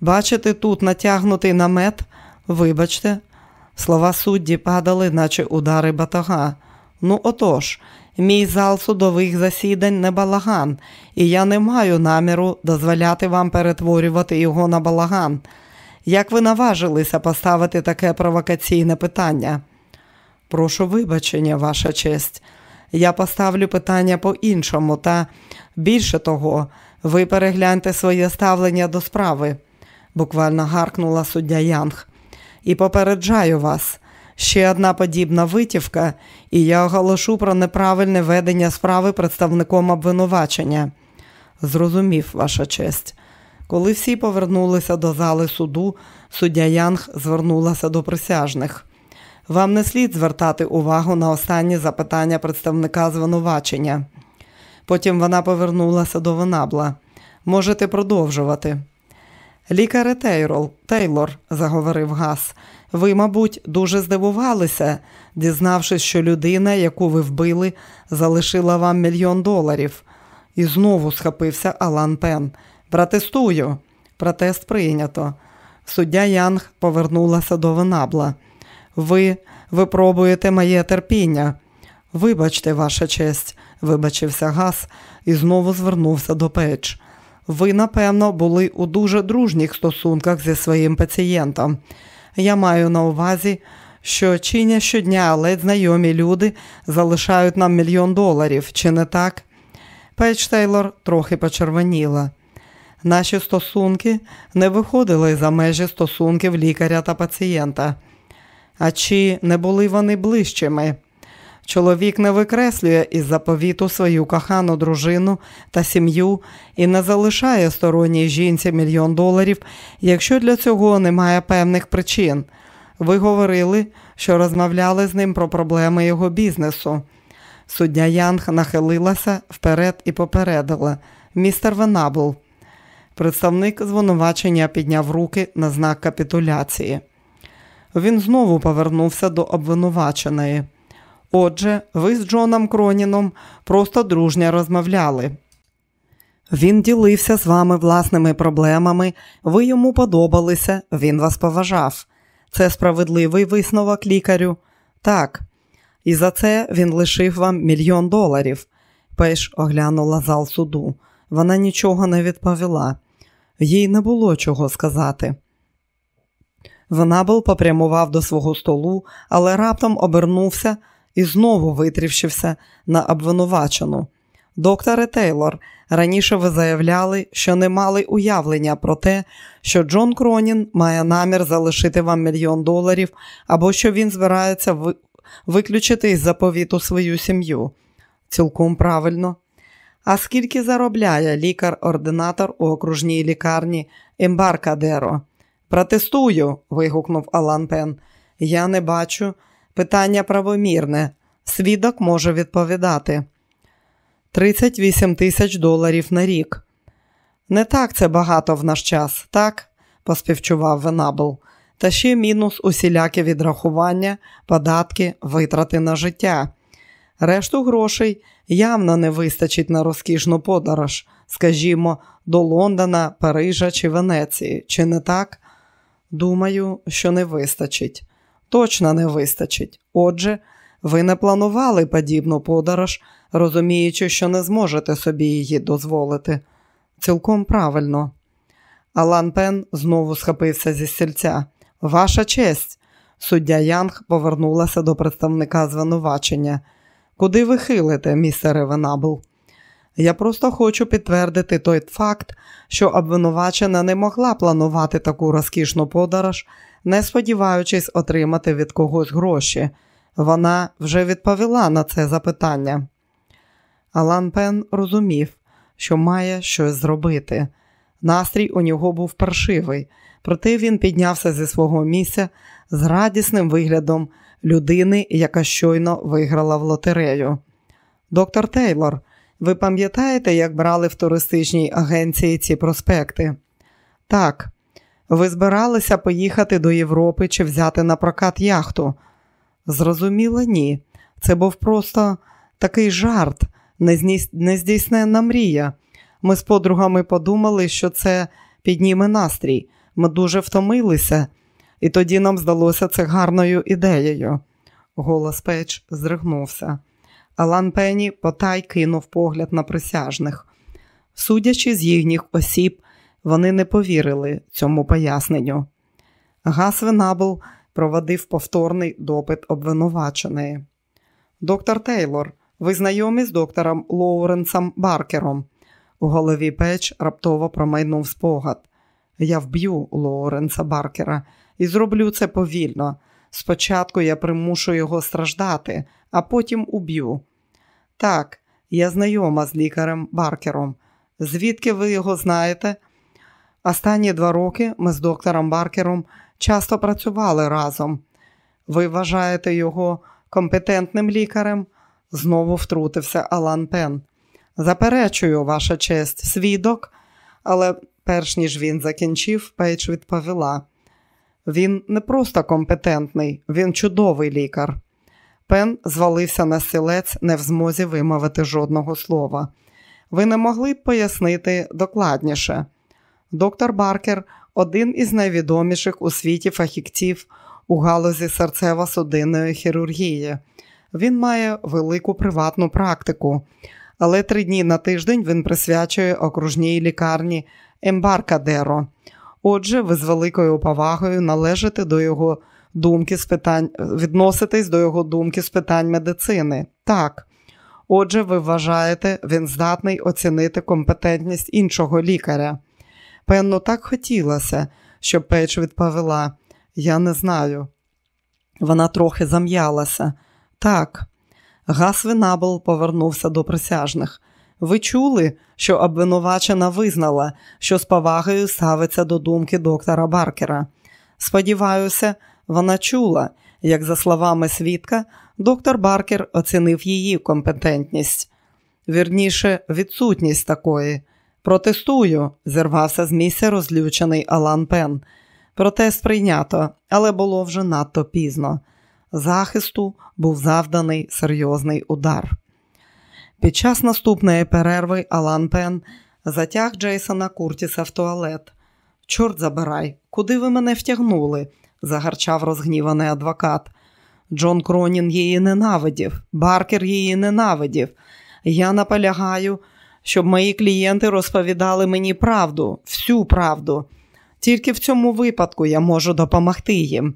бачите тут натягнутий намет? Вибачте, слова судді падали, наче удари батога. Ну, отож, мій зал судових засідань не балаган, і я не маю наміру дозволяти вам перетворювати його на балаган. Як ви наважилися поставити таке провокаційне питання? Прошу вибачення, ваша честь. Я поставлю питання по-іншому, та більше того, ви перегляньте своє ставлення до справи, буквально гаркнула суддя Янг. І попереджаю вас, ще одна подібна витівка, і я оголошу про неправильне ведення справи представником обвинувачення. Зрозумів, ваша честь. Коли всі повернулися до зали суду, суддя Янг звернулася до присяжних. Вам не слід звертати увагу на останні запитання представника звинувачення. Потім вона повернулася до Венабла. Можете продовжувати. Лікаре Тейрол, Тейлор, заговорив Гас, Ви, мабуть, дуже здивувалися, дізнавшись, що людина, яку ви вбили, залишила вам мільйон доларів. І знову схопився Алан Пен. Протестую. Протест прийнято. Суддя Янг повернулася до Венабла. Ви випробуєте моє терпіння. Вибачте, ваша честь, вибачився Гас і знову звернувся до Пейдж. Ви, напевно, були у дуже дружніх стосунках зі своїм пацієнтом. Я маю на увазі, що чиня щодня ледь знайомі люди залишають нам мільйон доларів, чи не так? Пейдж Тейлор трохи почервоніла. Наші стосунки не виходили за межі стосунків лікаря та пацієнта. А чи не були вони ближчими? Чоловік не викреслює із заповіту свою кохану дружину та сім'ю і не залишає сторонній жінці мільйон доларів, якщо для цього немає певних причин. Ви говорили, що розмовляли з ним про проблеми його бізнесу. Суддя Янг нахилилася вперед і попередила містер Венабл. Представник звинувачення підняв руки на знак капітуляції. Він знову повернувся до обвинуваченої. Отже, ви з Джоном Кроніном просто дружньо розмовляли. Він ділився з вами власними проблемами, ви йому подобалися, він вас поважав. Це справедливий висновок лікарю? Так. І за це він лишив вам мільйон доларів. Пейш оглянула зал суду. Вона нічого не відповіла. Їй не було чого сказати. Венабл попрямував до свого столу, але раптом обернувся і знову витрівщився на обвинувачену. Докторе Тейлор, раніше ви заявляли, що не мали уявлення про те, що Джон Кронін має намір залишити вам мільйон доларів або що він збирається виключити із заповіту свою сім'ю. Цілком правильно. А скільки заробляє лікар-ординатор у окружній лікарні Ембаркадеро? Протестую. вигукнув Алан Пен. Я не бачу. Питання правомірне. Свідок може відповідати. 38 тисяч доларів на рік. Не так це багато в наш час, так? поспівчував Венабл. Та ще мінус усілякі відрахування, податки, витрати на життя. Решту грошей явно не вистачить на розкішну подорож, скажімо, до Лондона, Парижа чи Венеції, чи не так? Думаю, що не вистачить. Точно не вистачить. Отже, ви не планували подібну подорож, розуміючи, що не зможете собі її дозволити. Цілком правильно. Алан Пен знову схопився зі стільця. Ваша честь. Суддя Янг повернулася до представника звинувачення. Куди ви хилите, містере Венабл? Я просто хочу підтвердити той факт, що обвинувачена не могла планувати таку розкішну подорож, не сподіваючись отримати від когось гроші. Вона вже відповіла на це запитання. Алан Пен розумів, що має щось зробити. Настрій у нього був паршивий, проте він піднявся зі свого місця з радісним виглядом людини, яка щойно виграла в лотерею. Доктор Тейлор, ви пам'ятаєте, як брали в туристичній агенції ці проспекти? Так, ви збиралися поїхати до Європи чи взяти на прокат яхту? Зрозуміло, ні. Це був просто такий жарт, нездійсненна мрія. Ми з подругами подумали, що це підніме настрій. Ми дуже втомилися, і тоді нам здалося це гарною ідеєю. Голос печ зригнувся. Алан Пенні потай кинув погляд на присяжних. Судячи з їхніх осіб, вони не повірили цьому поясненню. Гас Венабл проводив повторний допит обвинуваченої. Доктор Тейлор, ви знайомі з доктором Лоуренсом Баркером? У голові печ раптово промайнув спогад. Я вб'ю Лоуренса Баркера і зроблю це повільно. Спочатку я примушу його страждати, а потім уб'ю. Так, я знайома з лікарем Баркером. Звідки ви його знаєте? Останні два роки ми з доктором Баркером часто працювали разом. Ви вважаєте його компетентним лікарем? Знову втрутився Алан Пен. Заперечую, ваша честь, свідок, але перш ніж він закінчив, Пейдж відповіла. Він не просто компетентний, він чудовий лікар. Пен звалився на стілець, не в змозі вимовити жодного слова. Ви не могли б пояснити докладніше. Доктор Баркер один із найвідоміших у світі фахівців у галузі серцево-судинної хірургії. Він має велику приватну практику, але три дні на тиждень він присвячує окружній лікарні Ембаркадеро. Отже, ви з великою повагою належите до його думки з питань, відноситесь до його думки з питань медицини. Так. Отже, ви вважаєте, він здатний оцінити компетентність іншого лікаря. Певно, так хотілося, щоб Пейдж відповіла. Я не знаю. Вона трохи зам'ялася. Так, Гас Вінабл повернувся до присяжних. Ви чули, що обвинувачена визнала, що з повагою ставиться до думки доктора Баркера. Сподіваюся, вона чула, як, за словами свідка, доктор Баркер оцінив її компетентність. Вірніше, відсутність такої. Протестую, зірвався з місця розлючений Алан Пен. Протест прийнято, але було вже надто пізно. Захисту був завданий серйозний удар. Під час наступної перерви Алан Пен затяг Джейсона Куртіса в туалет. Чорт забирай, куди ви мене втягнули? загарчав розгніваний адвокат. Джон Кронін її ненавидів, Баркер її ненавидів. Я наполягаю, щоб мої клієнти розповідали мені правду, всю правду. Тільки в цьому випадку я можу допомогти їм,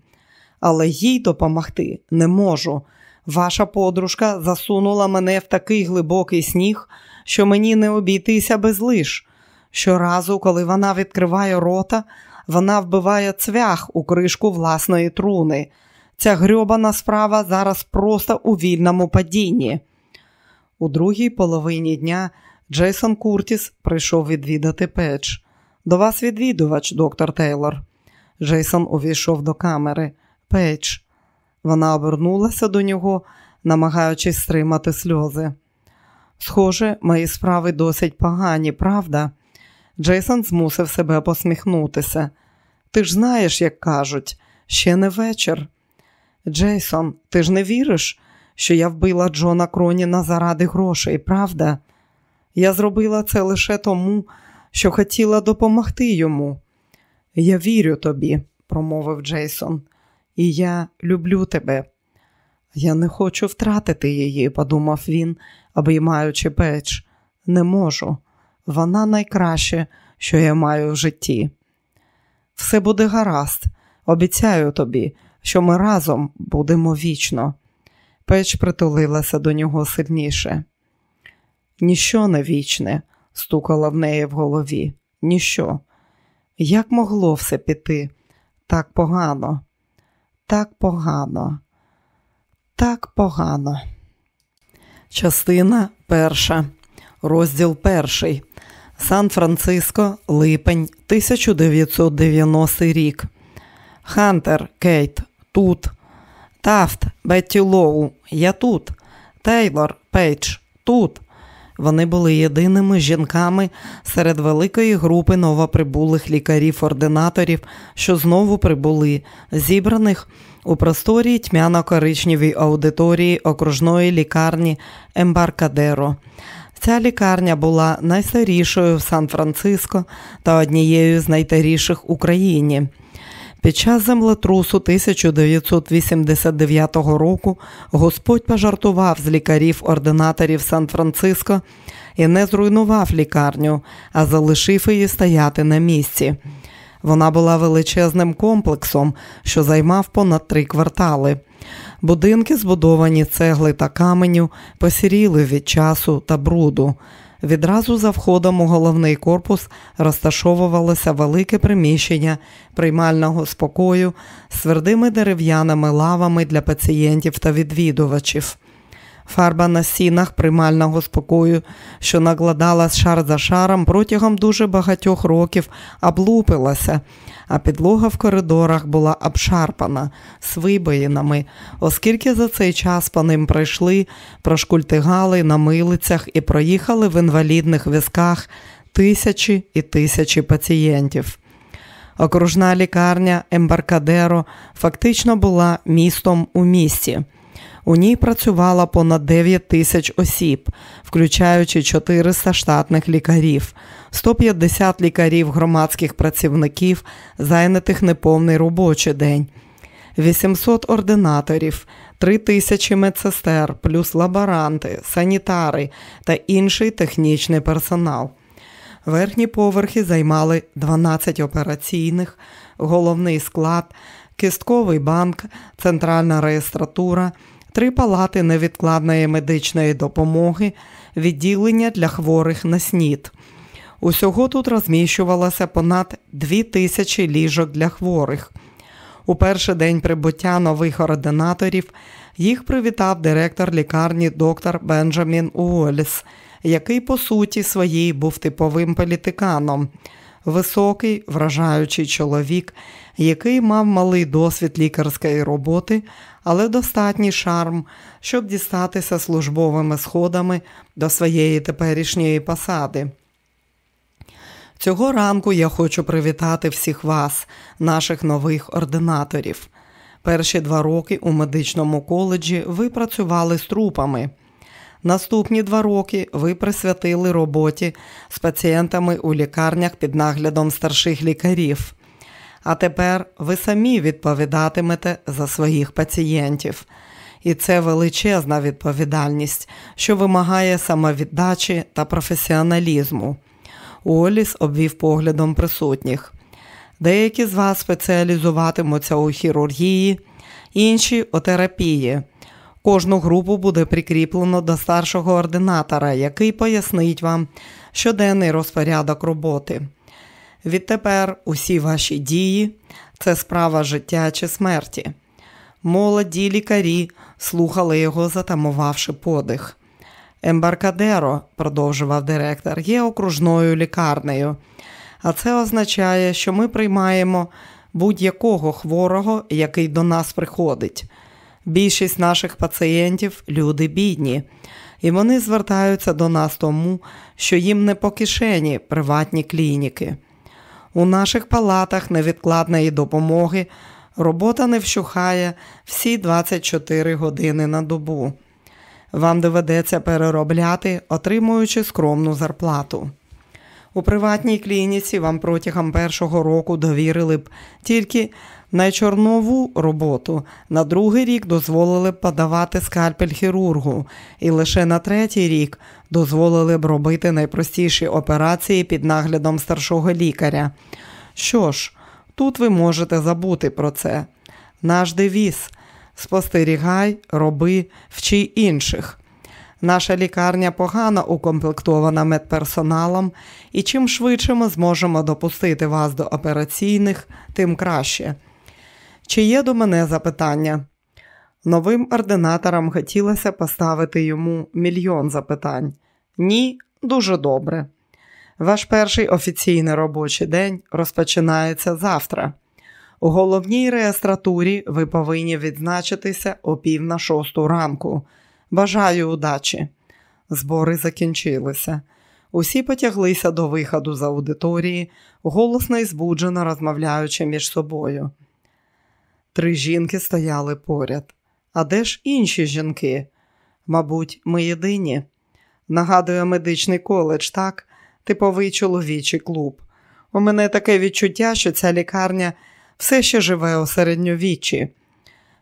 але їй допомогти не можу. Ваша подружка засунула мене в такий глибокий сніг, що мені не обійтися без лиш. Щоразу, коли вона відкриває рота, вона вбиває цвях у кришку власної труни. Ця грьобана справа зараз просто у вільному падінні. У другій половині дня Джейсон Куртіс прийшов відвідати Пейдж. До вас відвідувач, доктор Тейлор. Джейсон увійшов до камери. Пейдж. Вона обернулася до нього, намагаючись стримати сльози. Схоже, мої справи досить погані, правда? Джейсон змусив себе посміхнутися. Ти ж знаєш, як кажуть, ще не вечір. Джейсон, ти ж не віриш, що я вбила Джона Кроніна заради грошей, правда? Я зробила це лише тому, що хотіла допомогти йому. Я вірю тобі, промовив Джейсон, і я люблю тебе. Я не хочу втратити її, подумав він, обіймаючи печ. Не можу. Вона найкраще, що я маю в житті. Все буде гаразд, обіцяю тобі, що ми разом будемо вічно. Печ притулилася до нього сильніше. Ніщо не вічне, стукала в неї в голові. Ніщо. Як могло все піти? Так погано, так погано, так погано. Частина перша, розділ перший. Сан-Франциско, липень, 1990 рік. Хантер, Кейт, тут. Тафт, Бетті Лоу, я тут. Тейлор, Пейдж, тут. Вони були єдиними жінками серед великої групи новоприбулих лікарів-ординаторів, що знову прибули, зібраних у просторій тьмяно-коричневій аудиторії окружної лікарні Ембаркадеро. Ця лікарня була найстарішою в Сан-Франциско та однією з найтаріших в Україні. Під час землетрусу 1989 року Господь пожартував з лікарів-ординаторів Сан-Франциско і не зруйнував лікарню, а залишив її стояти на місці. Вона була величезним комплексом, що займав понад три квартали. Будинки, збудовані цегли та каменю, посіріли від часу та бруду. Відразу за входом у головний корпус розташовувалося велике приміщення приймального спокою з твердими дерев'яними лавами для пацієнтів та відвідувачів. Фарба на стінах приймального спокою, що накладала шар за шаром протягом дуже багатьох років, облупилася, а підлога в коридорах була обшарпана з вибоїнами, оскільки за цей час по ним пройшли, прошкультигали на милицях і проїхали в інвалідних візках тисячі і тисячі пацієнтів. Окружна лікарня Ембаркадеро фактично була містом у місті. У ній працювало понад 9 тисяч осіб, включаючи 400 штатних лікарів, 150 лікарів громадських працівників, зайнятих неповний робочий день, 800 ординаторів, 3 тисячі медсестер, плюс лаборанти, санітари та інший технічний персонал. Верхні поверхи займали 12 операційних, головний склад, кістковий банк, центральна реєстратура, три палати невідкладної медичної допомоги, відділення для хворих на снід. Усього тут розміщувалося понад 2 тисячі ліжок для хворих. У перший день прибуття нових ординаторів їх привітав директор лікарні доктор Бенджамін Уоліс, який по суті своїй був типовим політиканом. Високий, вражаючий чоловік, який мав малий досвід лікарської роботи, але достатній шарм, щоб дістатися службовими сходами до своєї теперішньої посади. Цього ранку я хочу привітати всіх вас, наших нових ординаторів. Перші два роки у медичному коледжі ви працювали з трупами. Наступні два роки ви присвятили роботі з пацієнтами у лікарнях під наглядом старших лікарів. А тепер ви самі відповідатимете за своїх пацієнтів. І це величезна відповідальність, що вимагає самовіддачі та професіоналізму. Уоліс обвів поглядом присутніх. Деякі з вас спеціалізуватимуться у хірургії, інші у терапії. Кожну групу буде прикріплено до старшого ординатора, який пояснить вам щоденний розпорядок роботи. Відтепер усі ваші дії це справа життя чи смерті. Молоді лікарі слухали його, затамувавши подих. Ембаркадеро, продовжував директор, є окружною лікарнею, а це означає, що ми приймаємо будь-якого хворого, який до нас приходить. Більшість наших пацієнтів люди бідні, і вони звертаються до нас тому, що їм не по кишені приватні клініки. У наших палатах невідкладної допомоги робота не вщухає всі 24 години на добу. Вам доведеться переробляти, отримуючи скромну зарплату. У приватній клініці вам протягом першого року довірили б тільки найчорнову роботу, на другий рік дозволили б подавати скальпель хірургу, і лише на третій рік дозволили б робити найпростіші операції під наглядом старшого лікаря. Що ж, тут ви можете забути про це. Наш девіз спостерігай, роби, вчи інших. Наша лікарня погано укомплектована медперсоналом, і чим швидше ми зможемо допустити вас до операційних, тим краще. Чи є до мене запитання? Новим ординаторам хотілося поставити йому мільйон запитань. Ні, дуже добре. Ваш перший офіційний робочий день розпочинається завтра. У головній реєстратурі ви повинні відзначитися о пів на шосту ранку. Бажаю удачі. Збори закінчилися. Усі потяглися до виходу з аудиторії, голосно і збуджено розмовляючи між собою. Три жінки стояли поряд. А де ж інші жінки? Мабуть, ми єдині. Нагадує медичний коледж, так, типовий чоловічий клуб. У мене таке відчуття, що ця лікарня все ще живе у середньовіччі.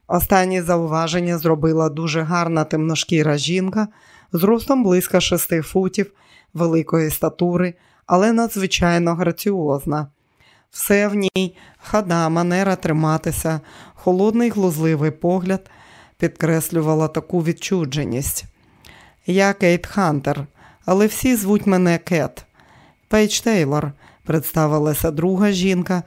Останні зауваження зробила дуже гарна темношкіра жінка з ростом близько шести футів, великої статури, але надзвичайно граціозна. Все в ній хода, манера триматися, холодний глузливий погляд підкреслювала таку відчудженість. Я Кейт Хантер, але всі звуть мене Кет. Пейдж Тейлор, представилася друга жінка,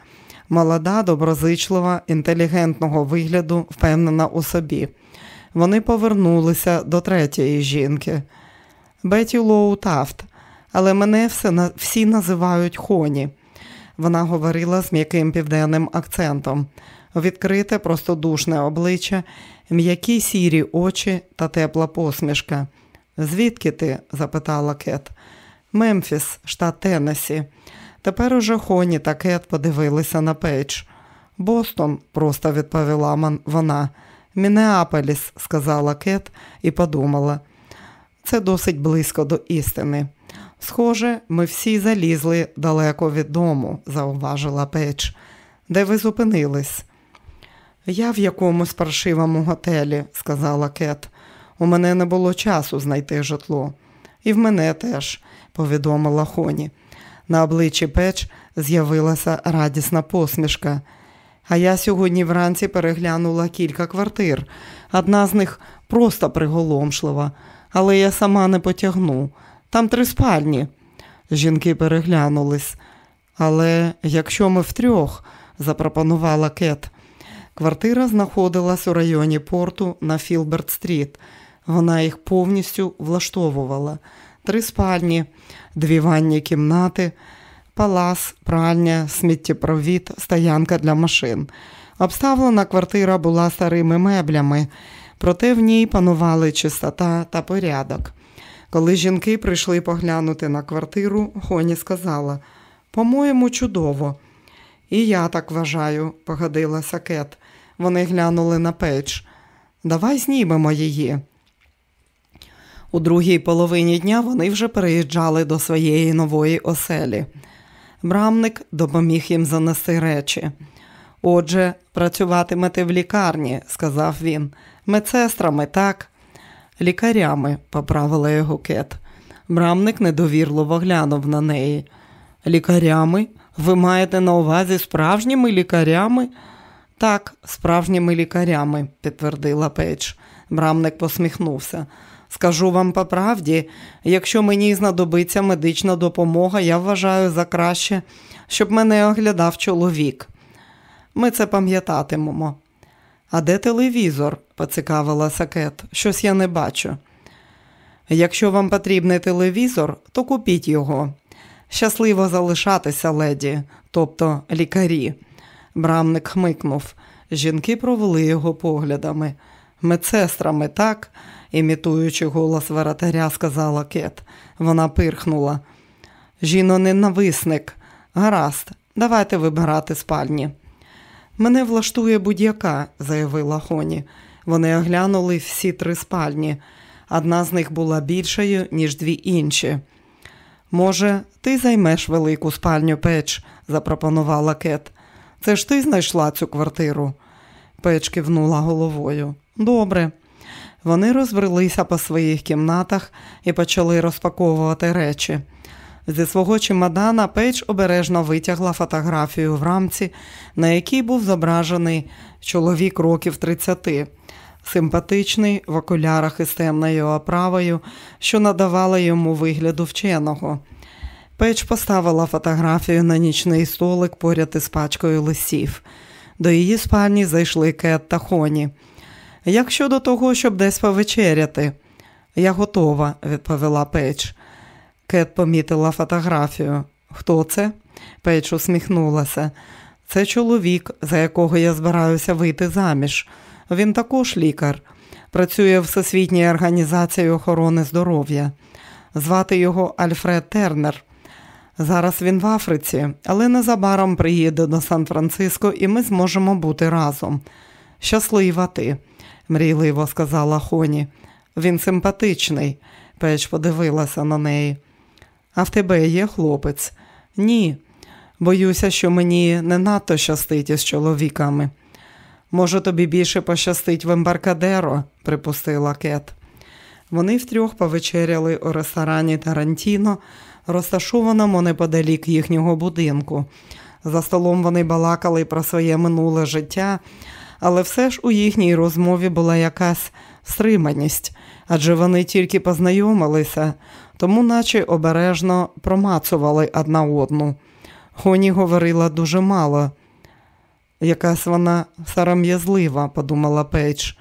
молода, доброзичлива, інтелігентного вигляду, впевнена у собі. Вони повернулися до третьої жінки. Беті Лоу Тафт, але мене всі називають Хоні. Вона говорила з м'яким південним акцентом, відкрите, простодушне обличчя, м'які сірі очі та тепла посмішка. Звідки ти? запитала Кет. Мемфіс, штат Теннесі. Тепер уже Хоні та Кет подивилися на Пейдж. Бостон, просто відповіла вона. Мінеаполіс, сказала Кет і подумала. Це досить близько до істини. Схоже, ми всі залізли далеко від дому, зауважила Пейдж. Де ви зупинились? Я в якомусь паршивому готелі, сказала Кет. У мене не було часу знайти житло. І в мене теж, повідомила Хоні. На обличчі Печ з'явилася радісна посмішка. А я сьогодні вранці переглянула кілька квартир. Одна з них просто приголомшлива, але я сама не потягну. Там три спальні. Жінки переглянулись. Але якщо ми втрьох, запропонувала Кет. Квартира знаходилась у районі порту на Філберт-стріт. Вона їх повністю влаштовувала. Три спальні, дві ванні кімнати, палас, пральня, сміттєпровід, стоянка для машин. Обставлена квартира була старими меблями, проте в ній панували чистота та порядок. Коли жінки прийшли поглянути на квартиру, Хоні сказала: По-моєму, чудово. І я так вважаю, погодилася Кет. Вони глянули на печ. Давай знімемо її. У другій половині дня вони вже переїжджали до своєї нової оселі. Брамник допоміг їм занести речі. Отже, працюватимете в лікарні, сказав він. Медсестрами, так? Лікарями, поправила його кет. Брамник недовірливо глянув на неї. Лікарями? Ви маєте на увазі справжніми лікарями? Так, справжніми лікарями, підтвердила Пейдж. Брамник посміхнувся. Скажу вам по правді, якщо мені знадобиться медична допомога, я вважаю за краще, щоб мене оглядав чоловік. Ми це пам'ятатимемо. А де телевізор? поцікавилася Кет. Щось я не бачу. Якщо вам потрібний телевізор, то купіть його. Щасливо залишатися, леді, тобто лікарі. Брамник хмикнув. Жінки провели його поглядами. Медсестрами, так? імітуючи голос воротаря, сказала Кет. Вона пирхнула. Жіно, ненависник. Гаразд, давайте вибирати спальні. Мене влаштує будь-яка, заявила Хоні. Вони оглянули всі три спальні. Одна з них була більшою, ніж дві інші. Може, ти займеш велику спальню Пейдж, запропонувала Кет. Це ж ти знайшла цю квартиру. Пейдж кивнула головою. Добре. Вони розбрелися по своїх кімнатах і почали розпаковувати речі. Зі свого чемодана Пейдж обережно витягла фотографію в рамці, на якій був зображений чоловік років 30, симпатичний в окулярах із темною оправою, що надавала йому вигляду вченого. Пейдж поставила фотографію на нічний столик поряд із пачкою листів. До її спальні зайшли Кет та Хоні. Як щодо того, щоб десь повечеряти? Я готова, відповіла Пейдж. Кет помітила фотографію. Хто це? Пейдж усміхнулася. Це чоловік, за якого я збираюся вийти заміж. Він також лікар, працює в Всесвітній організації охорони здоров'я. Звати його Альфред Тернер. Зараз він в Африці, але незабаром приїде до Сан-Франциско і ми зможемо бути разом. Щаслива ти, мрійливо сказала Хоні. Він симпатичний, Печ подивилася на неї. А в тебе є хлопець? Ні. Боюся, що мені не надто щастить із чоловіками. Може, тобі більше пощастить в Ембаркадеро, припустила Кет. Вони втрьох повечеряли у ресторані Тарантіно, розташованому неподалік їхнього будинку. За столом вони балакали про своє минуле життя, але все ж у їхній розмові була якась стриманість, адже вони тільки познайомилися, тому наче обережно промацували одна одну. Хоні говорила дуже мало. Якась вона сором'язлива, подумала Пейдж.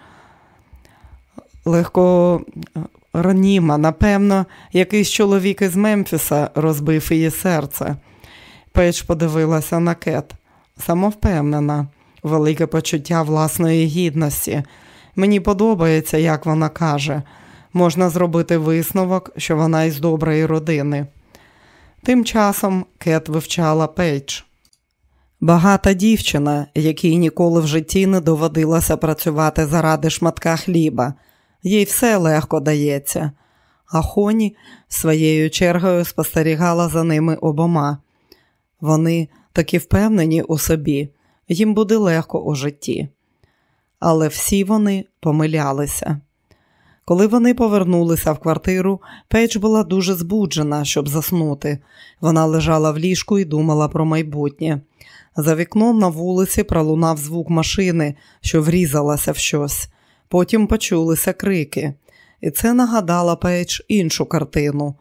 Легкоранима, напевно, якийсь чоловік із Мемфіса розбив її серце. Пейдж подивилася на Кет. Самовпевнена, велике почуття власної гідності. Мені подобається, як вона каже. Можна зробити висновок, що вона із доброї родини. Тим часом Кет вивчала Пейдж. Багата дівчина, якій ніколи в житті не доводилося працювати заради шматка хліба, їй все легко дається. А Хоні своєю чергою спостерігала за ними обома. Вони такі впевнені у собі, їм буде легко у житті. Але всі вони помилялися. Коли вони повернулися в квартиру, Пейдж була дуже збуджена, щоб заснути. Вона лежала в ліжку і думала про майбутнє. За вікном на вулиці пролунав звук машини, що врізалася в щось. Потім почулися крики, і це нагадало Пейдж іншу картину.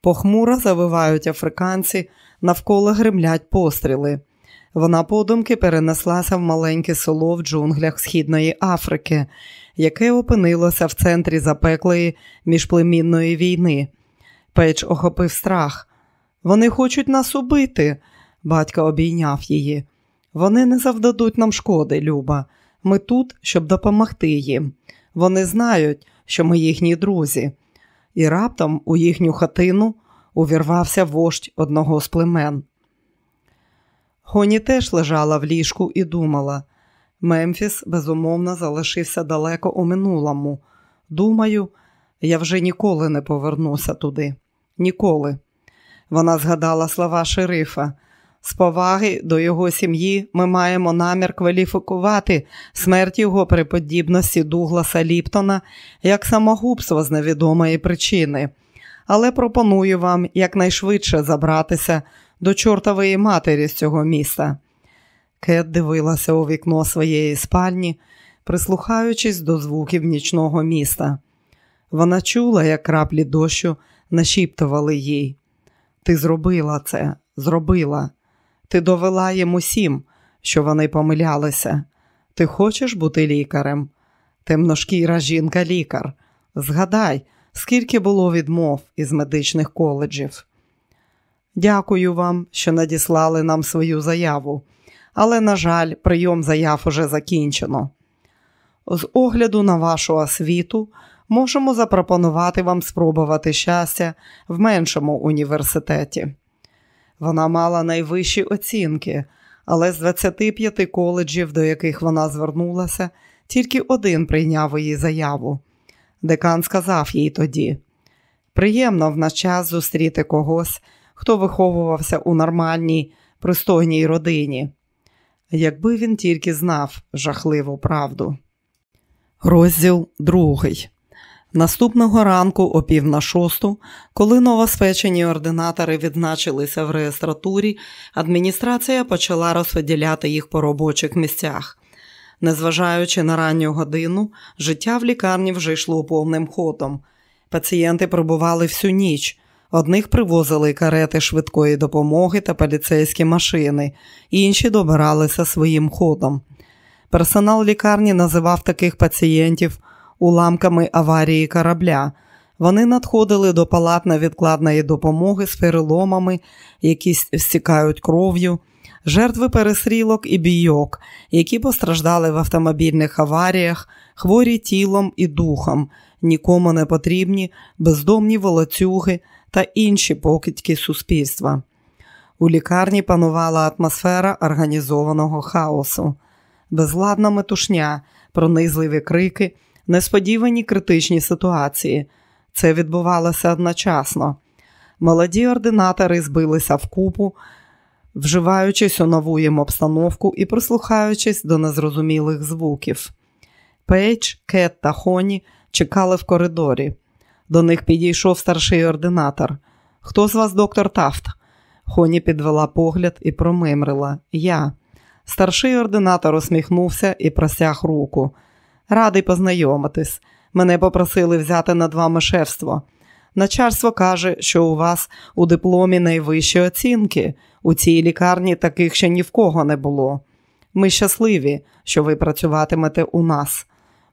Похмуро завивають африканці, навколо гримлять постріли. Вона подумки перенеслася в маленьке село в джунглях Східної Африки, яке опинилося в центрі запеклої міжплемінної війни. Пейдж охопив страх. Вони хочуть нас убити, батько обійняв її. Вони не завдадуть нам шкоди, Люба. Ми тут, щоб допомогти їм. Вони знають, що ми їхні друзі. І раптом у їхню хатину увірвався вождь одного з племен. Хоні теж лежала в ліжку і думала. Мемфіс, безумовно, залишився далеко у минулому. Думаю, я вже ніколи не повернуся туди. Ніколи. Вона згадала слова шерифа. З поваги до його сім'ї ми маємо намір кваліфікувати смерть його преподібності Дугласа Ліптона як самогубство з невідомої причини, але пропоную вам якнайшвидше забратися до чортової матері з цього міста. Кет дивилася у вікно своєї спальні, прислухаючись до звуків нічного міста. Вона чула, як краплі дощу нашіптували їй. Ти зробила це, зробила. Ти довела їм усім, що вони помилялися. Ти хочеш бути лікарем? Темношкіра жінка лікар. Згадай, скільки було відмов із медичних коледжів. Дякую вам, що надіслали нам свою заяву, але, на жаль, прийом заяв уже закінчено. З огляду на вашу освіту можемо запропонувати вам спробувати щастя в меншому університеті. Вона мала найвищі оцінки, але з 25 коледжів, до яких вона звернулася, тільки один прийняв її заяву. Декан сказав їй тоді: приємно в наш час зустріти когось, хто виховувався у нормальній, пристойній родині. Якби він тільки знав жахливу правду. Розділ другий. Наступного ранку, о пів на шосту, коли новоспечені ординатори відзначилися в реєстратурі, адміністрація почала розподіляти їх по робочих місцях. Незважаючи на ранню годину, життя в лікарні вже йшло повним ходом. Пацієнти пробували всю ніч. Одних привозили карети швидкої допомоги та поліцейські машини, інші добиралися своїм ходом. Персонал лікарні називав таких пацієнтів уламками аварії корабля. Вони надходили до палат невідкладної допомоги з переломами, які стікають кров'ю, жертви перестрілок і бійок, які постраждали в автомобільних аваріях, хворі тілом і духом, нікому не потрібні, бездомні волоцюги та інші покидьки суспільства. У лікарні панувала атмосфера організованого хаосу, безладна метушня, пронизливі крики несподівані критичні ситуації. Це відбувалося одночасно. Молоді ординатори збилися в купу, вживаючись у нову їм обстановку і прислухаючись до незрозумілих звуків. Пейдж, Кет та Хоні чекали в коридорі. До них підійшов старший ординатор. Хто з вас доктор Тафт? Хоні підвела погляд і промимрила. Я. Старший ординатор усміхнувся і простяг руку. Радий познайомитись. Мене попросили взяти над вами шефство. Начальство каже, що у вас у дипломі найвищі оцінки. У цій лікарні таких ще ні в кого не було. Ми щасливі, що ви працюватимете у нас.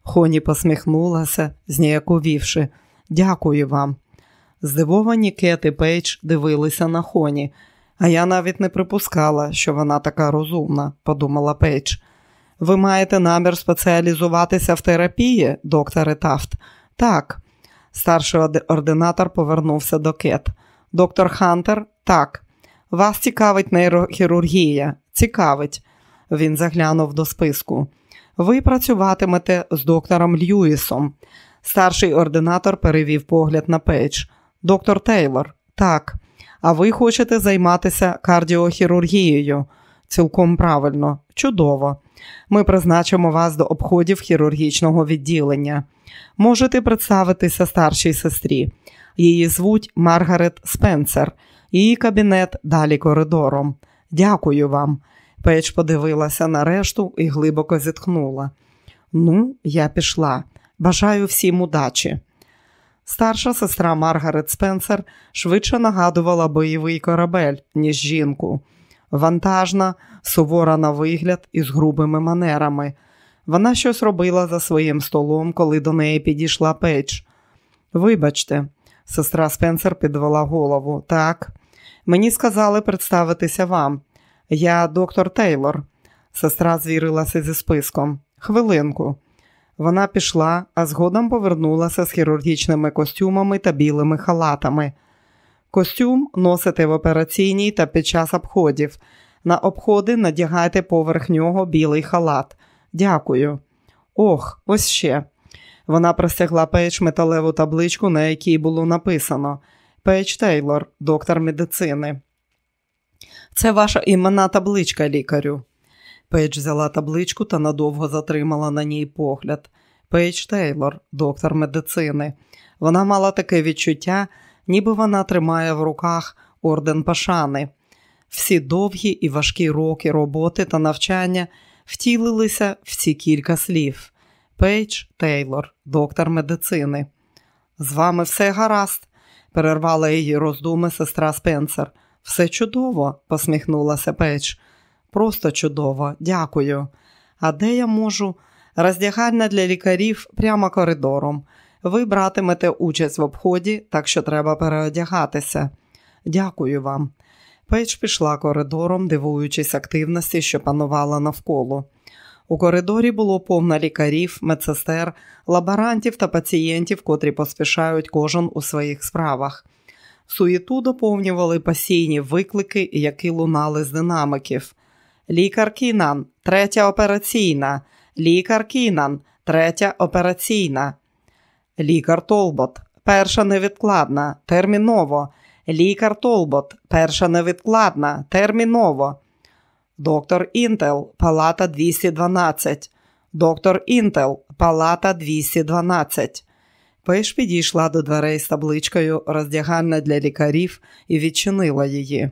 Хоні посміхнулася, зніяковівши. Дякую вам. Здивовані Кет і Пейдж дивилися на Хоні, а я навіть не припускала, що вона така розумна, подумала Пейдж. Ви маєте намір спеціалізуватися в терапії, докторе Тафт? Так. Старший ординатор повернувся до Кет. Доктор Хантер, Так, вас цікавить нейрохірургія. Цікавить. Він заглянув до списку. Ви працюватимете з доктором Льюісом. Старший ординатор перевів погляд на Пейдж. Доктор Тейлор, так. А ви хочете займатися кардіохірургією? Цілком правильно, чудово. Ми призначимо вас до обходів хірургічного відділення. Можете представитися старшій сестрі. Її звуть Маргарет Спенсер, її кабінет далі коридором. Дякую вам. Пейдж подивилася на решту і глибоко зітхнула. Ну, я пішла. Бажаю всім удачі. Старша сестра Маргарет Спенсер швидше нагадувала бойовий корабель, ніж жінку. Вантажна, сувора на вигляд і з грубими манерами. Вона щось робила за своїм столом, коли до неї підійшла Пейдж. Вибачте, сестра Спенсер підвела голову. Так, мені сказали представитися вам. Я доктор Тейлор. Сестра звірилася зі списком. Хвилинку. Вона пішла, а згодом повернулася з хірургічними костюмами та білими халатами. Костюм носите в операційній та під час обходів. На обходи надягайте поверх нього білий халат. Дякую. Ох, ось ще. Вона простягла Пейдж металеву табличку, на якій було написано Пейдж Тейлор, доктор медицини. Це ваша іменна табличка, лікарю. Пейдж взяла табличку та надовго затримала на ній погляд. Пейдж Тейлор, доктор медицини. Вона мала таке відчуття, ніби вона тримає в руках орден Пошани. Всі довгі і важкі роки роботи та навчання втілилися в ці кілька слів. Пейдж Тейлор, доктор медицини. З вами все гаразд, перервала її роздуми сестра Спенсер. Все чудово, посміхнулася Пейдж. Просто чудово, дякую. А де я можу? Роздягальня для лікарів прямо коридором. Ви братимете участь в обході, так що треба переодягатися. Дякую вам. Пейдж пішла коридором, дивуючись активності, що панувала навколо. У коридорі було повно лікарів, медсестер, лаборантів та пацієнтів, котрі поспішають кожен у своїх справах. Суєту доповнювали постійні виклики, які лунали з динамиків. Лікар Кінан, третя операційна, лікар Кінан, третя операційна. Лікар Толбот, перша невідкладна, терміново. Лікар Толбот, перша невідкладна, терміново. Доктор Інтел, палата 212. Доктор Інтел, палата 212. Пейш підійшла до дверей з табличкою роздягальна для лікарів і відчинила її.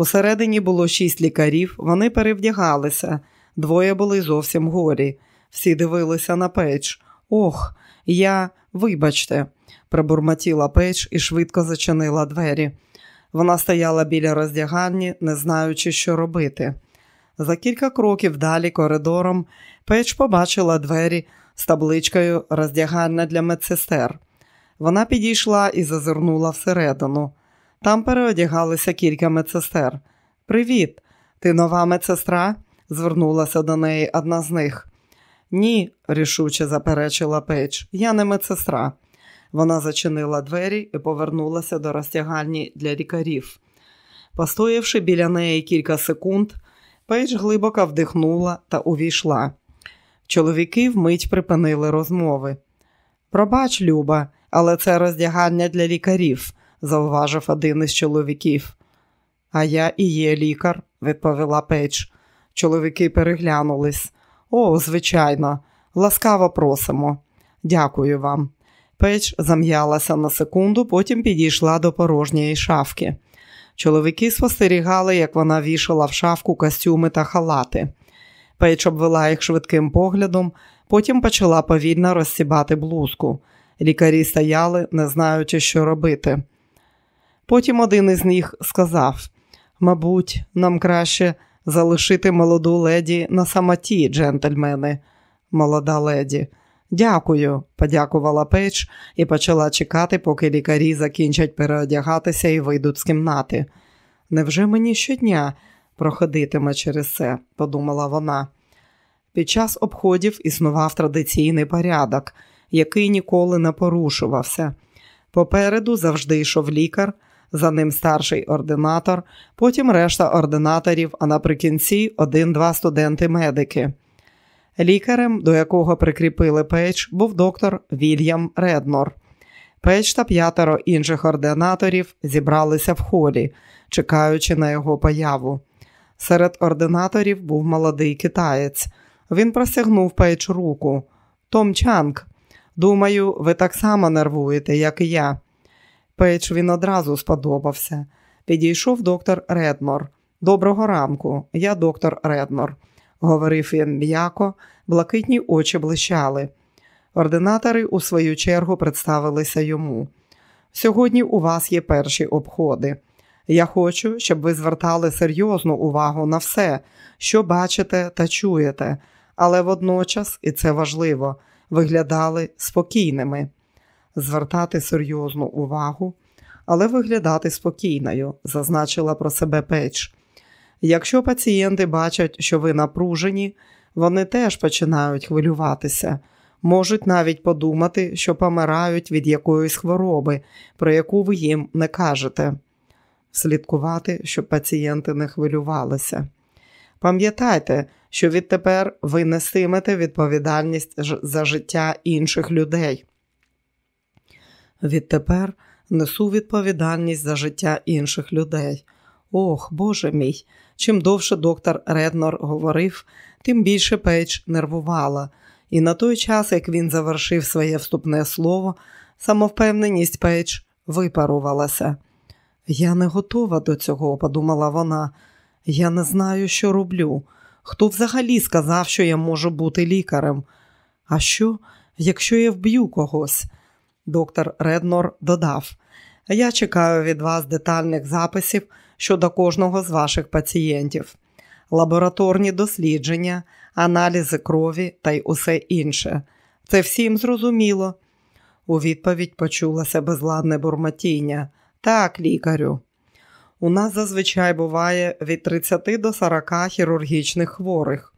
Усередині було шість лікарів, вони перевдягалися, двоє були зовсім горі. Всі дивилися на печ. Ох, я, вибачте, пробурмотіла печ і швидко зачинила двері. Вона стояла біля роздягальні, не знаючи, що робити. За кілька кроків далі коридором печ побачила двері з табличкою роздягальня для медсестер. Вона підійшла і зазирнула всередину. Там переодягалися кілька медсестер. Привіт, ти нова медсестра? звернулася до неї одна з них. Ні, рішуче заперечила Пейдж, я не медсестра. Вона зачинила двері і повернулася до роздягальні для лікарів. Постоявши біля неї кілька секунд, Пейдж глибоко вдихнула та увійшла. Чоловіки вмить припинили розмови. Пробач, Люба, але це роздягальня для лікарів, зауважив один із чоловіків. А я і є лікар, відповіла Пейдж. Чоловіки переглянулись. О, звичайно, ласкаво просимо. Дякую вам. Пейдж зам'ялася на секунду, потім підійшла до порожньої шафки. Чоловіки спостерігали, як вона вішала в шафку костюми та халати. Пейдж обвела їх швидким поглядом, потім почала повільно розстібати блузку. Лікарі стояли, не знаючи, що робити. Потім один із них сказав: Мабуть, нам краще залишити молоду леді на самоті, джентльмени. Молода леді. Дякую, подякувала Пейдж і почала чекати, поки лікарі закінчать переодягатися і вийдуть з кімнати. Невже мені щодня проходитиме через це, подумала вона. Під час обходів існував традиційний порядок, який ніколи не порушувався. Попереду завжди йшов лікар, за ним старший ординатор, потім решта ординаторів, а наприкінці один-два студенти-медики. Лікарем, до якого прикріпили Пейдж, був доктор Вільям Реднор. Пейдж та п'ятеро інших ординаторів зібралися в холі, чекаючи на його появу. Серед ординаторів був молодий китаєць. Він простягнув Пейдж руку. Том Чанг, думаю, ви так само нервуєте, як і я. Пейдж він одразу сподобався. Підійшов доктор Реднор. Доброго ранку, я доктор Реднор, говорив він м'яко, блакитні очі блищали. Ординатори у свою чергу представилися йому. Сьогодні у вас є перші обходи. Я хочу, щоб ви звертали серйозну увагу на все, що бачите та чуєте, але водночас, і це важливо, виглядали спокійними. Звертати серйозну увагу, але виглядати спокійною, зазначила про себе Пейдж. Якщо пацієнти бачать, що ви напружені, вони теж починають хвилюватися, можуть навіть подумати, що помирають від якоїсь хвороби, про яку ви їм не кажете. Слідкувати, щоб пацієнти не хвилювалися. Пам'ятайте, що відтепер ви несимете відповідальність за життя інших людей. Відтепер несу відповідальність за життя інших людей. Ох, Боже мій! Чим довше доктор Реднор говорив, тим більше Пейдж нервувала, і на той час, як він завершив своє вступне слово, самовпевненість Пейдж випарувалася. Я не готова до цього, подумала вона. Я не знаю, що роблю. Хто взагалі сказав, що я можу бути лікарем? А що, якщо я вб'ю когось? Доктор Реднор додав: Я чекаю від вас детальних записів щодо кожного з ваших пацієнтів, лабораторні дослідження, аналізи крові та й усе інше. Це всім зрозуміло. У відповідь почулося безладне бурмотіння. Так, лікарю. У нас зазвичай буває від 30 до 40 хірургічних хворих.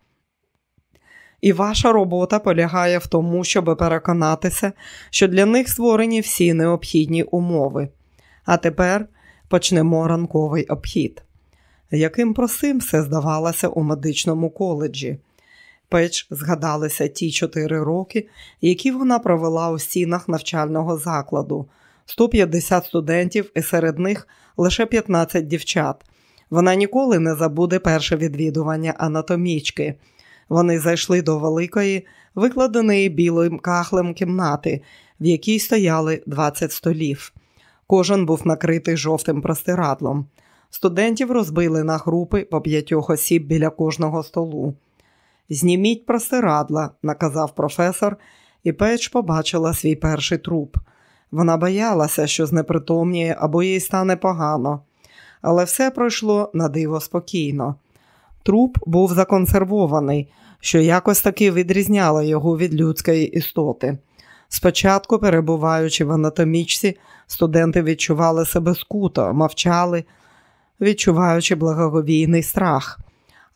І ваша робота полягає в тому, щоб переконатися, що для них створені всі необхідні умови. А тепер почнемо ранковий обхід. Яким простим все здавалося у медичному коледжі. Печ згадалися ті чотири роки, які вона провела у стінах навчального закладу. 150 студентів, і серед них лише 15 дівчат. Вона ніколи не забуде перше відвідування анатомічки. Вони зайшли до великої, викладеної білим кахлем кімнати, в якій стояли 20 столів. Кожен був накритий жовтим простирадлом. Студентів розбили на групи по п'ятьох осіб біля кожного столу. Зніміть простирадла, наказав професор, і Печ побачила свій перший труп. Вона боялася, що знепритомніє або їй стане погано, але все пройшло на диво спокійно. Труп був законсервований, що якось таки відрізняло його від людської істоти. Спочатку, перебуваючи в анатомічці, студенти відчували себе скуто, мовчали, відчуваючи благоговійний страх.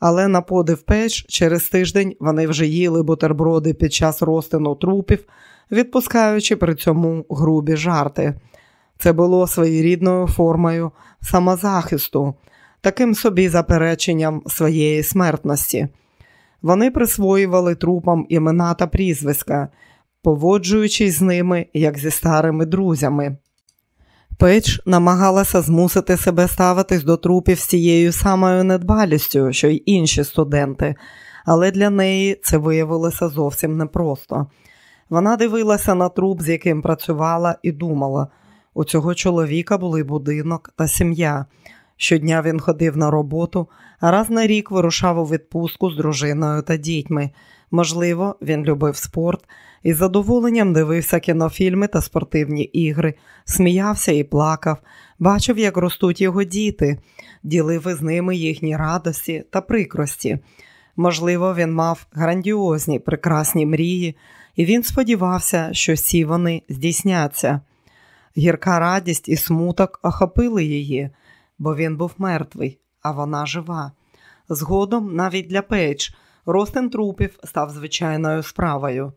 Але на подив печ через тиждень вони вже їли бутерброди під час розтину трупів, відпускаючи при цьому грубі жарти. Це було своєрідною формою самозахисту, таким собі запереченням своєї смертності. Вони присвоювали трупам імена та прізвиська, поводжуючись з ними, як зі старими друзями. Пейдж намагалася змусити себе ставитись до трупів з тією самою недбалістю, що й інші студенти, але для неї це виявилося зовсім непросто. Вона дивилася на труп, з яким працювала, і думала: у цього чоловіка були будинок та сім'я. Щодня він ходив на роботу, а раз на рік вирушав у відпустку з дружиною та дітьми. Можливо, він любив спорт і з задоволенням дивився кінофільми та спортивні ігри, сміявся і плакав, бачив, як ростуть його діти, ділив із ними їхні радості та прикрості. Можливо, він мав грандіозні, прекрасні мрії, і він сподівався, що всі вони здійсняться. Гірка радість і смуток охопили її, бо він був мертвий, а вона жива. Згодом, навіть для Пейдж, ростин трупів став звичайною справою.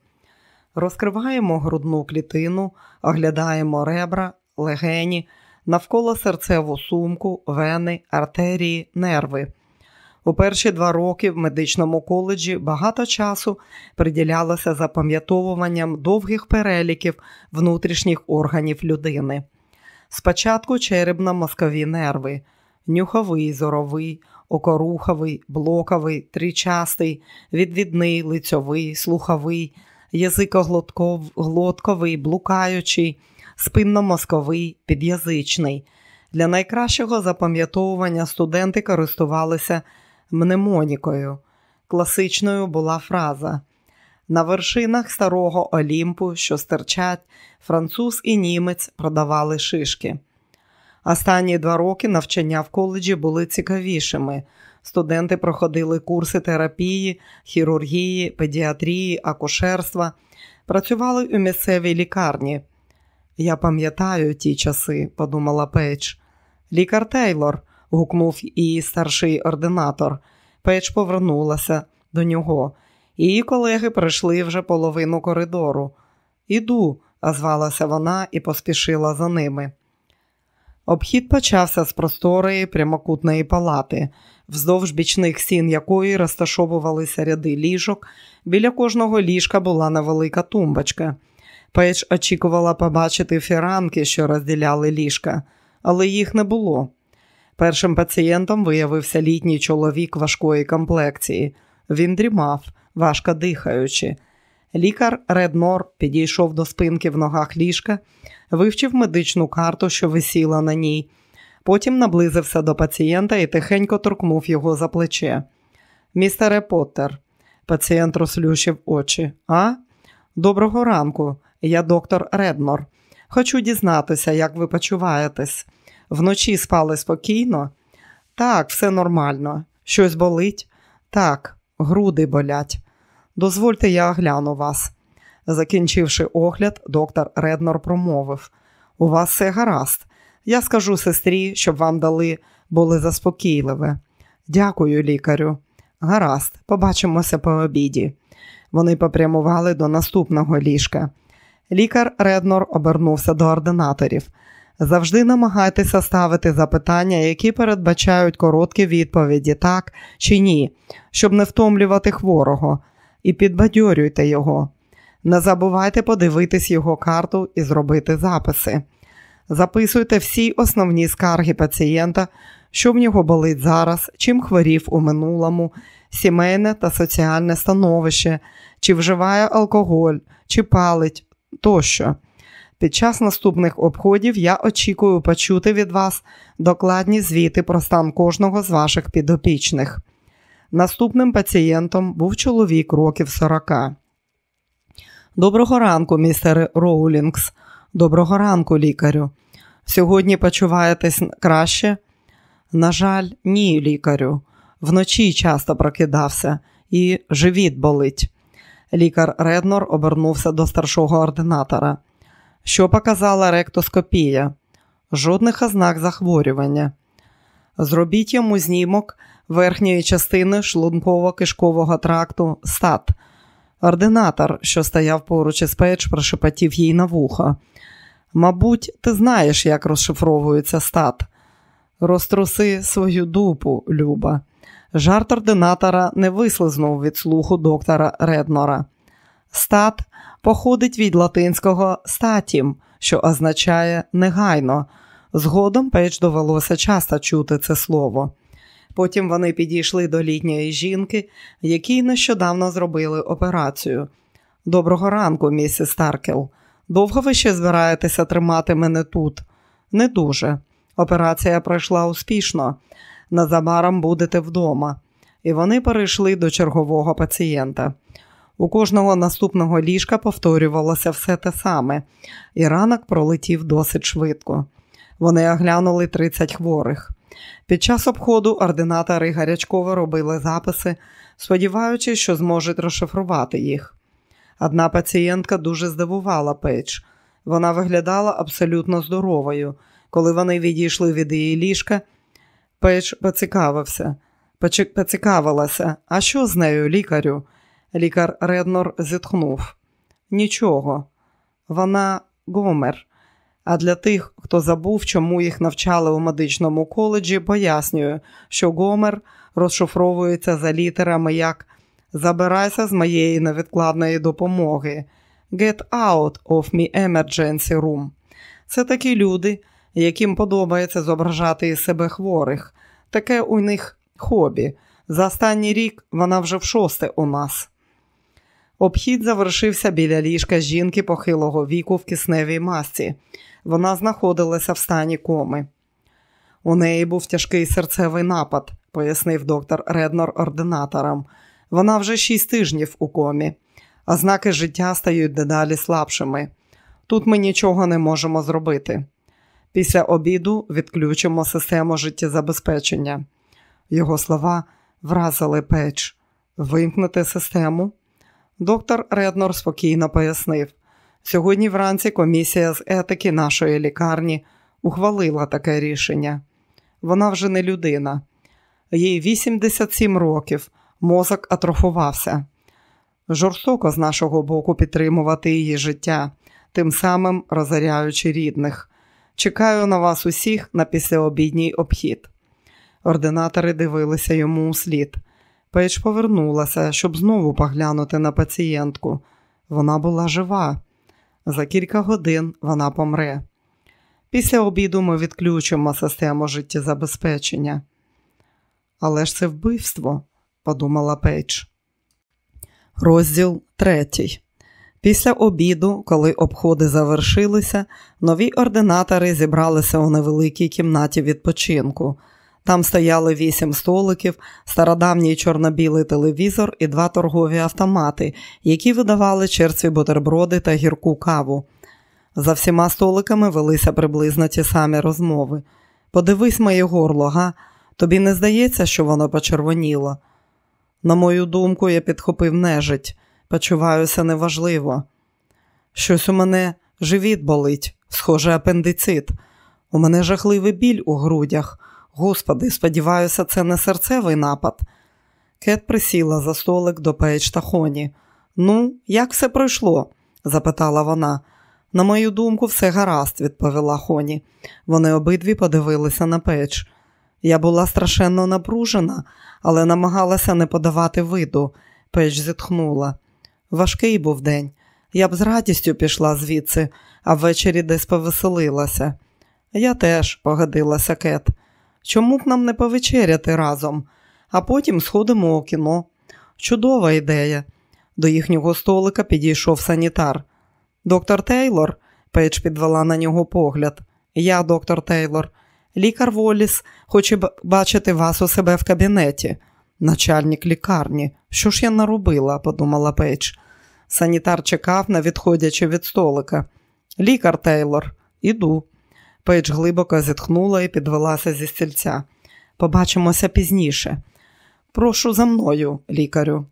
Розкриваємо грудну клітину, оглядаємо ребра, легені, навколо серцеву сумку, вени, артерії, нерви. У перші два роки в медичному коледжі багато часу приділялося запам'ятовуванням довгих переліків внутрішніх органів людини. Спочатку черепно-мозкові нерви, нюховий, зоровий, окоруховий, блоковий, тричастий, відвідний, лицьовий, слуховий, язикоглотковий, блукаючий, спинномозковий, під'язичний. Для найкращого запам'ятовування студенти користувалися мнемонікою. Класичною була фраза на вершинах старого Олімпу, що стирчать, француз і німець продавали шишки. Останні два роки навчання в коледжі були цікавішими. Студенти проходили курси терапії, хірургії, педіатрії, акушерства, працювали у місцевій лікарні. Я пам'ятаю ті часи, подумала Пейдж. Лікар Тейлор, гукнув її старший ординатор. Пейдж повернулася до нього. Її колеги пройшли вже половину коридору. Іду, озвалася вона і поспішила за ними. Обхід почався з просторої прямокутної палати, вздовж бічних стін якої розташовувалися ряди ліжок. Біля кожного ліжка була невелика тумбочка. Пейдж очікувала побачити фіранки, що розділяли ліжка, але їх не було. Першим пацієнтом виявився літній чоловік важкої комплекції. Він дрімав, важко дихаючи. Лікар Реднор підійшов до спинки в ногах ліжка, вивчив медичну карту, що висіла на ній. Потім наблизився до пацієнта і тихенько торкнув його за плече. Містере Поттер, пацієнт розплющив очі. А? Доброго ранку, я доктор Реднор. Хочу дізнатися, як ви почуваєтесь. Вночі спали спокійно? Так, все нормально. Щось болить? Так, груди болять. Дозвольте, я огляну вас. Закінчивши огляд, доктор Реднор промовив: У вас все гаразд. Я скажу сестрі, щоб вам дали були заспокійливе. Дякую, лікарю. Гаразд, побачимося по обіді. Вони попрямували до наступного ліжка. Лікар Реднор обернувся до ординаторів. Завжди намагайтеся ставити запитання, які передбачають короткі відповіді, так чи ні, щоб не втомлювати хворого, і підбадьорюйте його. Не забувайте подивитись його карту і зробити записи. Записуйте всі основні скарги пацієнта, що в нього болить зараз, чим хворів у минулому, сімейне та соціальне становище, чи вживає алкоголь, чи палить тощо. Під час наступних обходів я очікую почути від вас докладні звіти про стан кожного з ваших підопічних. Наступним пацієнтом був чоловік років 40. Доброго ранку, містере Роулінгс. Доброго ранку, лікарю. Сьогодні почуваєтесь краще? На жаль, ні, лікарю. Вночі часто прокидався і живіт болить. Лікар Реднор обернувся до старшого ординатора. Що показала ректоскопія? Жодних ознак захворювання. Зробіть йому знімок верхньої частини шлунково-кишкового тракту стат. Ординатор, що стояв поруч із печ, прошепотів їй на вухо. Мабуть, ти знаєш, як розшифровується стат. Розтруси свою дупу, Люба. Жарт ординатора не вислизнув від слуху доктора Реднора. Stat походить від латинського statim, що означає негайно. Згодом Пейдж довелося часто чути це слово. Потім вони підійшли до літньої жінки, якій нещодавно зробили операцію. Доброго ранку, місіс Старкел. Довго ви ще збираєтеся тримати мене тут? Не дуже. Операція пройшла успішно. Незабаром будете вдома. І вони перейшли до чергового пацієнта. У кожного наступного ліжка повторювалося все те саме, і ранок пролетів досить швидко. Вони оглянули 30 хворих. Під час обходу ординатори гарячково робили записи, сподіваючись, що зможуть розшифрувати їх. Одна пацієнтка дуже здивувала Пейдж. Вона виглядала абсолютно здоровою. Коли вони відійшли від її ліжка, Пейдж поцікавився, поцікавилася, а що з нею, лікарю? Лікар Реднор зітхнув. Нічого. Вона гомер. А для тих, хто забув, чому їх навчали у медичному коледжі, пояснюю, що Гомер розшифровується за літерами як Забирайся з моєї невідкладної допомоги. Get out of me emergency room. Це такі люди, яким подобається зображати із себе хворих. Таке у них хобі. За останній рік вона вже в шосте у нас. Обхід завершився біля ліжка жінки похилого віку в кисневій масці. Вона знаходилася в стані коми. У неї був тяжкий серцевий напад, пояснив доктор Реднор ординаторам. Вона вже шість тижнів у комі, а знаки життя стають дедалі слабшими. Тут ми нічого не можемо зробити. Після обіду відключимо систему життєзабезпечення. Його слова вразили печ. Вимкнути систему. Доктор Реднор спокійно пояснив. Сьогодні вранці комісія з етики нашої лікарні ухвалила таке рішення. Вона вже не людина. Їй 87 років, мозок атрофувався. Жорстоко з нашого боку підтримувати її життя, тим самим розоряючи рідних. Чекаю на вас усіх на післяобідній обхід. Ординатори дивилися йому услід. Пейдж повернулася, щоб знову поглянути на пацієнтку. Вона була жива. За кілька годин вона помре. Після обіду ми відключимо систему життєзабезпечення. Але ж це вбивство, подумала Пейдж. Розділ третій. Після обіду, коли обходи завершилися, нові ординатори зібралися у невеликій кімнаті відпочинку. Там стояли вісім столиків, стародавній чорно-білий телевізор і два торгові автомати, які видавали черстві бутерброди та гірку каву. За всіма столиками велися приблизно ті самі розмови. Подивись моє горло, га? Тобі не здається, що воно почервоніло? На мою думку, я підхопив нежить, почуваюся неважливо. Щось у мене живіт болить, схоже, апендицит. У мене жахливий біль у грудях. Господи, сподіваюся, це не серцевий напад. Кет присіла за столик до Пейдж та Хоні. Ну, як все пройшло? запитала вона. На мою думку, все гаразд, відповіла Хоні. Вони обидві подивилися на Пейдж. Я була страшенно напружена, але намагалася не подавати виду. Пейдж зітхнула. Важкий був день. Я б з радістю пішла звідси, а ввечері десь повеселилася. Я теж, погодилася Кет. Чому б нам не повечеряти разом, а потім сходимо у кіно. Чудова ідея. До їхнього столика підійшов санітар. Доктор Тейлор, Пейдж підвела на нього погляд. Я, доктор Тейлор, лікар Воліс, хоче бачити вас у себе в кабінеті. Начальник лікарні. Що ж я наробила? подумала Пейдж. Санітар чекав, не відходячи від столика. Лікар Тейлор, іду. Пейдж глибоко зітхнула і підвелася зі стільця. Побачимося пізніше. Прошу за мною, лікарю.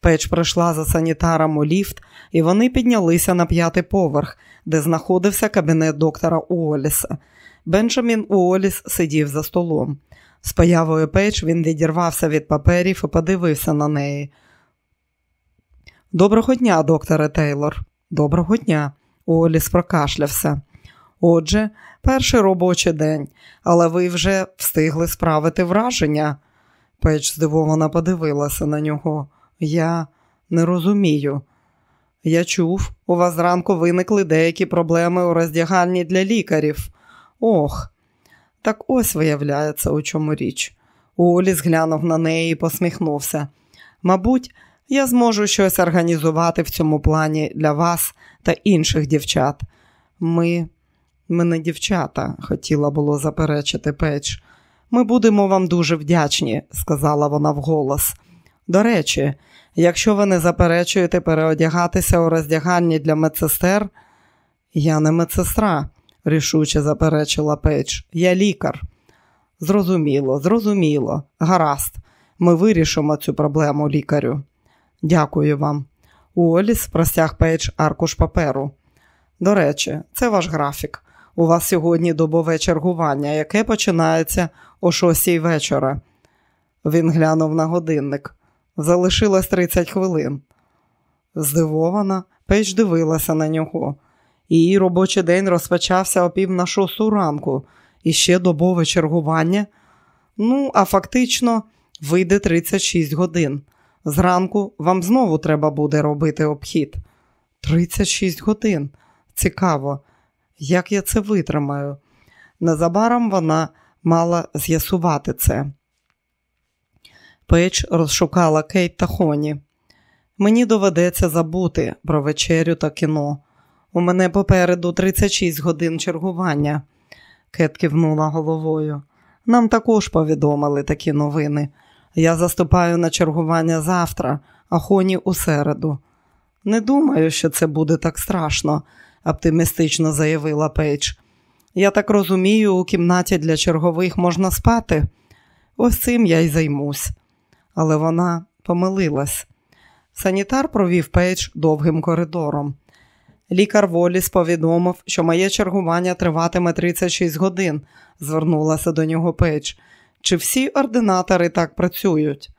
Пейдж пройшла за санітаром у ліфт, і вони піднялися на п'ятий поверх, де знаходився кабінет доктора Уоліса. Бенджамін Уоліс сидів за столом. З появою Пейдж він відірвався від паперів і подивився на неї. Доброго дня, докторе Тейлор. Доброго дня. Уоліс прокашлявся. Отже, перший робочий день, але ви вже встигли справити враження. Пейдж здивовано подивилася на нього. Я не розумію. Я чув, у вас зранку виникли деякі проблеми у роздягальні для лікарів. Ох, так ось виявляється, у чому річ. Уоліс глянув на неї і посміхнувся. Мабуть, я зможу щось організувати в цьому плані для вас та інших дівчат. Ми ми не дівчата, хотіла було заперечити Пейдж. Ми будемо вам дуже вдячні, сказала вона вголос. До речі, якщо ви не заперечуєте переодягатися у роздягальні для медсестер, я не медсестра, рішуче заперечила Пейдж. Я лікар. Зрозуміло, зрозуміло, гаразд. Ми вирішимо цю проблему лікарю. Дякую вам. Уоліс простяг Пейдж аркуш паперу. До речі, це ваш графік. У вас сьогодні добове чергування, яке починається о шостій вечора. Він глянув на годинник. Залишилось 30 хвилин. Здивована, Пейдж дивилася на нього. Її робочий день розпочався о пів на шосту ранку і ще добове чергування. Ну, а фактично вийде 36 годин. Зранку вам знову треба буде робити обхід. 36 годин. Цікаво, як я це витримаю. Незабаром вона мала з'ясувати це. Пейдж розшукала Кет та Хоні. Мені доведеться забути про вечерю та кіно. У мене попереду 36 годин чергування. Кет кивнула головою. Нам також повідомили такі новини. Я заступаю на чергування завтра, а Хоні у середу. Не думаю, що це буде так страшно, оптимістично заявила Пейдж. Я так розумію, у кімнаті для чергових можна спати. Ось цим я й займусь. Але вона помилилась. Санітар провів Пейдж довгим коридором. Лікар Воліс повідомив, що моє чергування триватиме 36 годин, звернулася до нього Пейдж. Чи всі ординатори так працюють?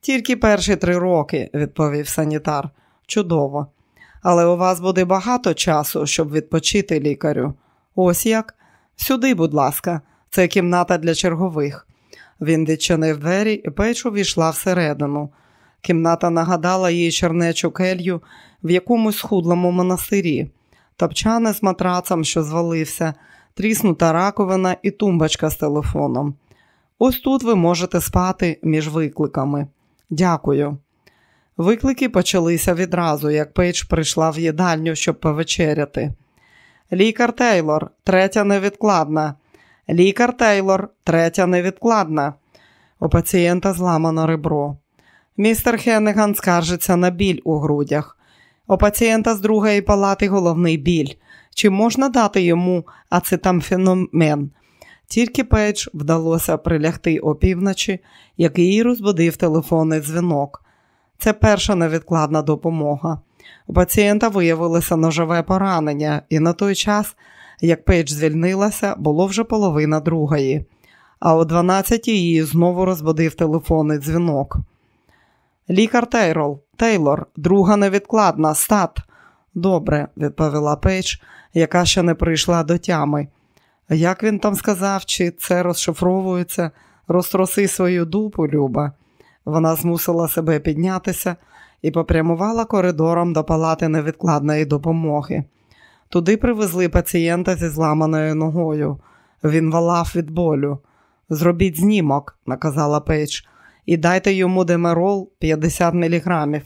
Тільки перші три роки, відповів санітар. Чудово. Але у вас буде багато часу, щоб відпочити лікарю. Ось як. Сюди, будь ласка, це кімната для чергових. Він відчинив двері і Пейдж увійшла всередину. Кімната нагадала їй чернечу келью в якомусь схудлому монастирі, топчан із матрацем, що звалився, тріснута раковина і тумбочка з телефоном. Ось тут ви можете спати між викликами. Дякую. Виклики почалися відразу, як Пейдж прийшла в їдальню, щоб повечеряти. Лікар Тейлор, третя невідкладна. Лікар Тейлор, третя невідкладна. У пацієнта зламано ребро. Містер Хеннеган скаржиться на біль у грудях. У пацієнта з другої палати головний біль. Чи можна дати йому ацетамінофен? Тільки Пейдж вдалося прилягти опівночі, як її розбудив телефонний дзвінок. Це перша невідкладна допомога. У пацієнта виявилося ножове поранення, і на той час, як Пейдж звільнилася, було вже половина другої. А о 12 її знову розбудив телефонний дзвінок. Лікар Тейрол, Тейлор, друга невідкладна, stat. Добре, відповіла Пейдж, яка ще не прийшла до тями. Як він там сказав, чи це розшифровується, розтруси свою дупу, Люба. Вона змусила себе піднятися і попрямувала коридором до палати невідкладної допомоги. Туди привезли пацієнта зі зламаною ногою. Він валав від болю. Зробіть знімок, наказала Пейдж і дайте йому демерол 50 міліграмів.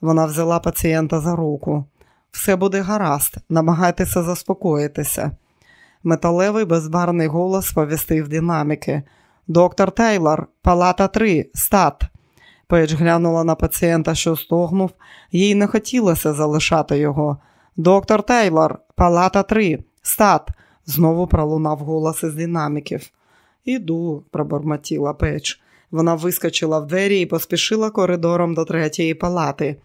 Вона взяла пацієнта за руку. Все буде гаразд, намагайтеся заспокоїтися. Металевий безбарвний голос сповістив динаміки. Доктор Тейлор, палата 3, stat. Пейдж глянула на пацієнта, що стогнув, їй не хотілося залишати його. Доктор Тейлор, палата 3, stat. Знову пролунав голос із динаміків. Іду, пробормотіла Пейдж. Вона вискочила в двері і поспішила коридором до третьої палати.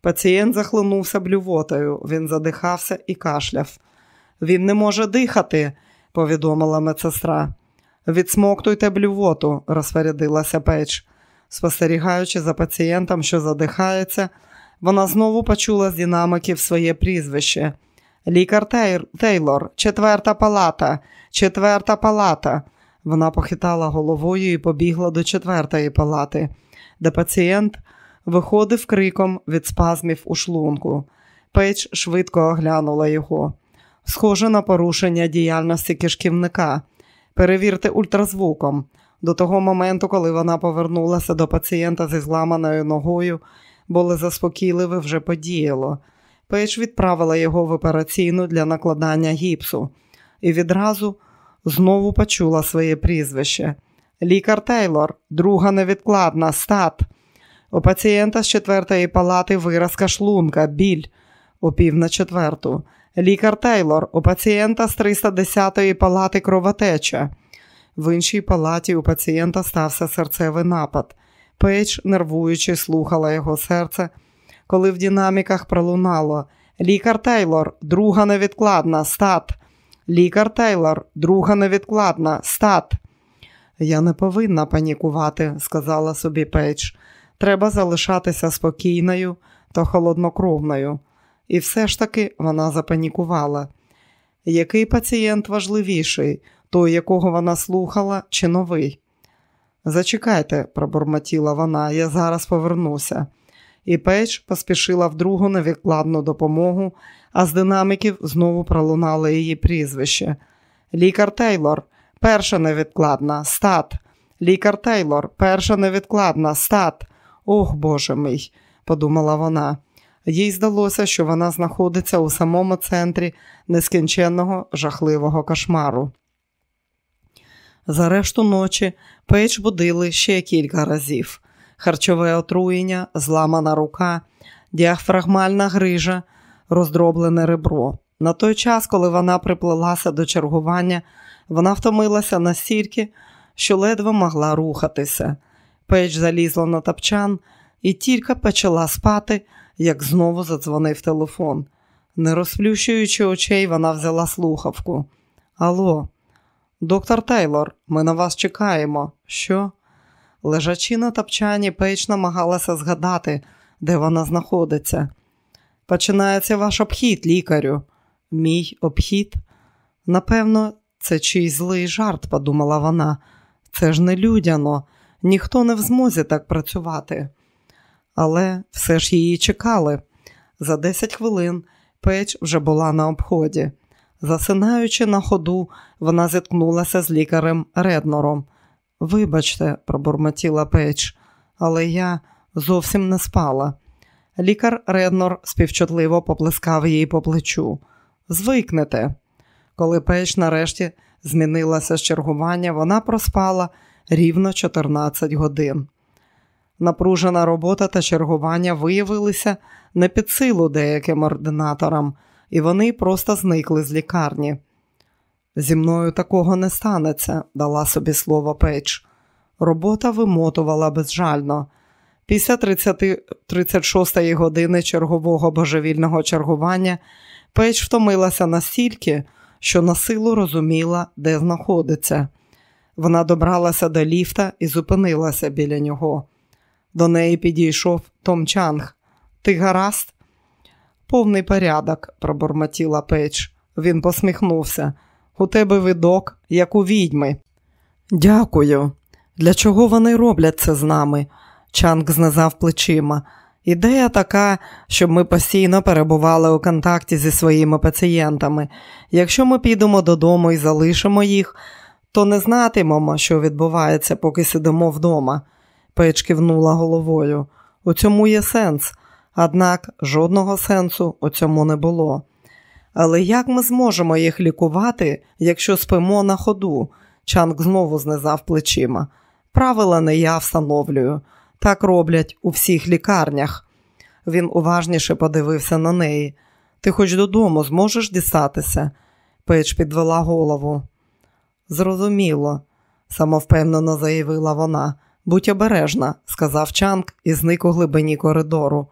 Пацієнт захлинувся блювотою, він задихався і кашляв. Він не може дихати, повідомила медсестра. Відсмоктуйте блювоту, розпорядилася Пейдж. Спостерігаючи за пацієнтом, що задихається, вона знову почула з динамиків своє прізвище. Лікар Тейлор, четверта палата, четверта палата. Вона похитала головою і побігла до четвертої палати, де пацієнт виходив криком від спазмів у шлунку. Пейдж швидко оглянула його. Схоже на порушення діяльності кишківника. Перевірте ультразвуком. До того моменту, коли вона повернулася до пацієнта зі зламаною ногою, болезаспокійливе вже подіяло. Пейдж відправила його в операційну для накладання гіпсу і відразу знову почула своє прізвище. Лікар Тейлор, друга невідкладна, stat. У пацієнта з четвертої палати виразка шлунка, біль у пів на четверту. Лікар Тейлор, у пацієнта з 310-ї палати кровотеча. В іншій палаті у пацієнта стався серцевий напад. Пейдж, нервуючи, слухала його серце, коли в динаміках пролунало. Лікар Тейлор, друга невідкладна, stat. Лікар Тейлор, друга невідкладна, stat. Я не повинна панікувати, сказала собі Пейдж. Треба залишатися спокійною та холоднокровною. І все ж таки вона запанікувала. Який пацієнт важливіший, той, якого вона слухала, чи новий? Зачекайте, пробурмотіла вона, я зараз повернуся. І Пейдж поспішила в другу невідкладну допомогу, а з динаміків знову пролунало її прізвище. Лікар Тейлор, перша невідкладна, stat. Лікар Тейлор, перша невідкладна, stat. Ох, Боже мій, подумала вона. Їй здалося, що вона знаходиться у самому центрі нескінченного жахливого кошмару. За решту ночі печ будили ще кілька разів: харчове отруєння, зламана рука, діафрагмальна грижа, роздроблене ребро. На той час, коли вона приплилася до чергування, вона втомилася настільки, що ледве могла рухатися. Печ залізла на тапчан і тільки почала спати, як знову задзвонив телефон. Не розплющуючи очей, вона взяла слухавку. Алло, доктор Тейлор, ми на вас чекаємо. Що? Лежачи на тапчані, Пейдж намагалася згадати, де вона знаходиться. Починається ваш обхід, лікарю. Мій обхід? Напевно, це чийсь злий жарт, подумала вона. Це ж нелюдяно, ніхто не в змозі так працювати. Але все ж її чекали. За 10 хвилин печ вже була на обході. Засинаючи на ходу, вона зіткнулася з лікарем Реднором. Вибачте, пробурмотіла печ, але я зовсім не спала. Лікар Реднор співчутливо поплескав її по плечу. Звикнете. Коли печ нарешті змінилася з чергування, вона проспала рівно 14 годин. Напружена робота та чергування виявилися не під силу деяким ординаторам, і вони просто зникли з лікарні. Зі мною такого не станеться, дала собі слово Пейдж. Робота вимотувала безжально. Після 30, 36-ї години чергового божевільного чергування Пейдж втомилася настільки, що на силу розуміла, де знаходиться. Вона добралася до ліфта і зупинилася біля нього. До неї підійшов Том Чанг. Ти гаразд? Повний порядок, пробормотіла Пейдж. Він посміхнувся. У тебе видок, як у відьми. Дякую. Для чого вони роблять це з нами? Чанг знизав плечима. Ідея така, щоб ми постійно перебували у контакті зі своїми пацієнтами. Якщо ми підемо додому і залишимо їх, то не знатимемо, що відбувається, поки сидимо вдома. Печ кивнула головою. У цьому є сенс, однак жодного сенсу у цьому не було. Але як ми зможемо їх лікувати, якщо спимо на ходу? Чанг знову знизав плечима. Правила не я встановлюю. Так роблять у всіх лікарнях. Він уважніше подивився на неї. Ти хоч додому зможеш дістатися? Печ підвела голову. Зрозуміло, самовпевнено заявила вона. Будь обережна, сказав Чанг і зник у глибині коридору.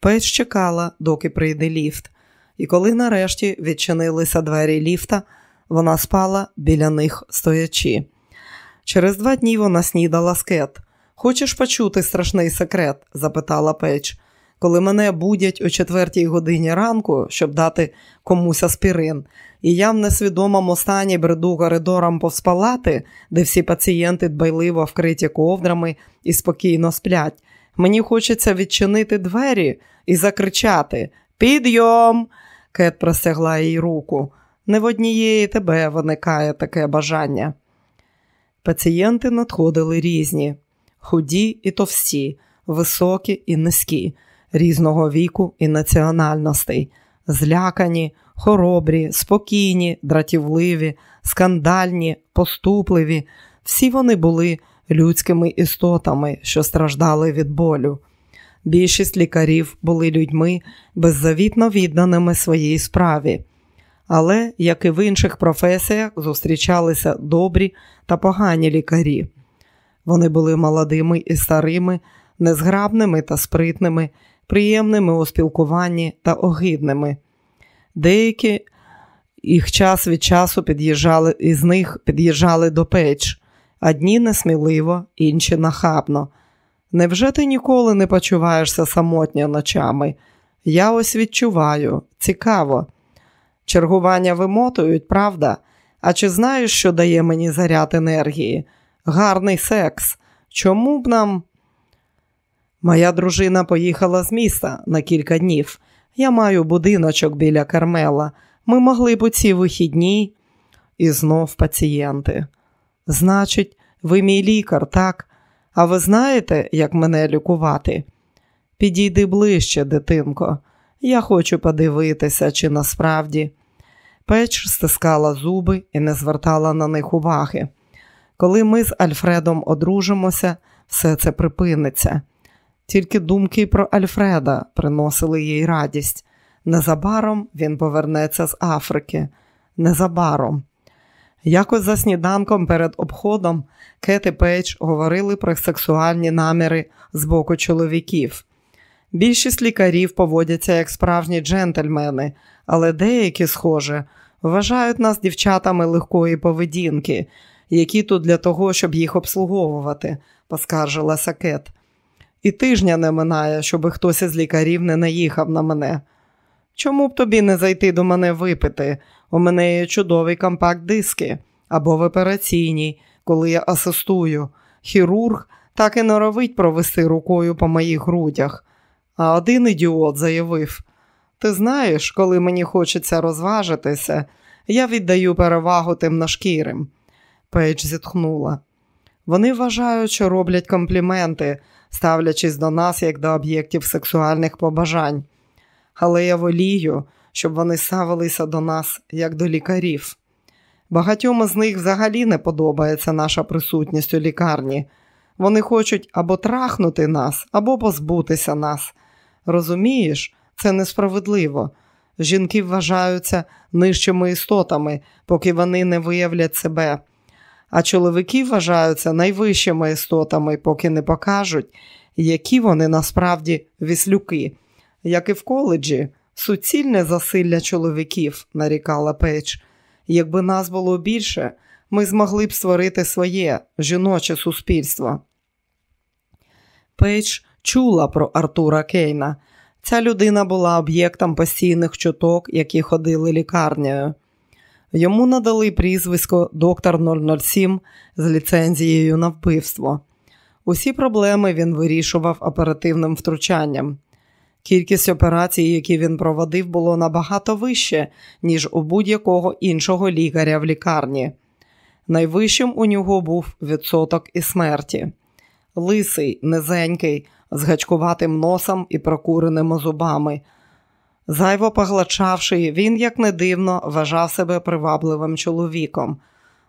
Печ чекала, доки прийде ліфт, і коли нарешті відчинилися двері ліфта, вона спала біля них стоячи. Через два дні вона снідала скет. Хочеш почути страшний секрет? запитала Печ. Коли мене будять о четвертій годині ранку, щоб дати комусь аспірин, і я в несвідомому стані бреду коридором повспалати, де всі пацієнти дбайливо вкриті ковдрами і спокійно сплять. Мені хочеться відчинити двері і закричати Підйом! Кет простягла їй руку. Не в однієї тебе виникає таке бажання. Пацієнти надходили різні, худі і товсті, високі і низькі, різного віку і національностей, злякані, хоробрі, спокійні, дратівливі, скандальні, поступливі. Всі вони були людськими істотами, що страждали від болю. Більшість лікарів були людьми, беззавітно відданими своїй справі. Але, як і в інших професіях, зустрічалися добрі та погані лікарі. Вони були молодими і старими, незграбними та спритними, приємними у спілкуванні та огидними. Деякі їх час від часу під'їжджали із них під'їжджали до печ, одні несміливо, інші нахабно. Невже ти ніколи не почуваєшся самотньо ночами? Я ось відчуваю, цікаво. Чергування вимотують, правда? А чи знаєш, що дає мені заряд енергії? Гарний секс. Чому б нам? Моя дружина поїхала з міста на кілька днів. Я маю будиночок біля Кармела. Ми могли б у ці вихідні і знов пацієнти. Значить, ви мій лікар, так? А ви знаєте, як мене лікувати? Підійди ближче, дитинко. Я хочу подивитися, чи насправді. Печ стискала зуби і не звертала на них уваги. Коли ми з Альфредом одружимося, все це припиниться. Тільки думки про Альфреда приносили їй радість. Незабаром він повернеться з Африки. Незабаром. Якось за сніданком перед обходом Кет і Пейдж говорили про сексуальні наміри з боку чоловіків. Більшість лікарів поводяться як справжні джентльмени, але деякі, схоже, вважають нас дівчатами легкої поведінки, які тут для того, щоб їх обслуговувати, поскаржилася Кет. І тижня не минає, щоб хтось із лікарів не наїхав на мене. Чому б тобі не зайти до мене випити? У мене є чудові компакт-диски або в операційній, коли я асистую. Хірург так і норовить провести рукою по моїх грудях. А один ідіот заявив: Ти знаєш, коли мені хочеться розважитися, я віддаю перевагу темношкірим. Пейдж зітхнула. Вони вважають, що роблять компліменти, ставлячись до нас як до об'єктів сексуальних побажань. Але я волію, щоб вони ставилися до нас як до лікарів. Багатьом із них взагалі не подобається наша присутність у лікарні. Вони хочуть або трахнути нас, або позбутися нас. Розумієш, це несправедливо. Жінки вважаються нижчими істотами, поки вони не виявлять себе. А чоловіки вважаються найвищими істотами, поки не покажуть, які вони насправді віслюки. Як і в коледжі, суцільне засилля чоловіків, нарікала Пейдж. Якби нас було більше, ми змогли б створити своє жіноче суспільство. Пейдж чула про Артура Кейна. Ця людина була об'єктом постійних чуток, які ходили лікарнею. Йому надали прізвисько доктор 007 з ліцензією на вбивство. Усі проблеми він вирішував оперативним втручанням. Кількість операцій, які він проводив, було набагато вище, ніж у будь-якого іншого лікаря в лікарні. Найвищим у нього був відсоток і смерті. Лисий, низенький, з гачкуватим носом і прокуреними зубами. Зайво погладшавши, він, як не дивно, вважав себе привабливим чоловіком.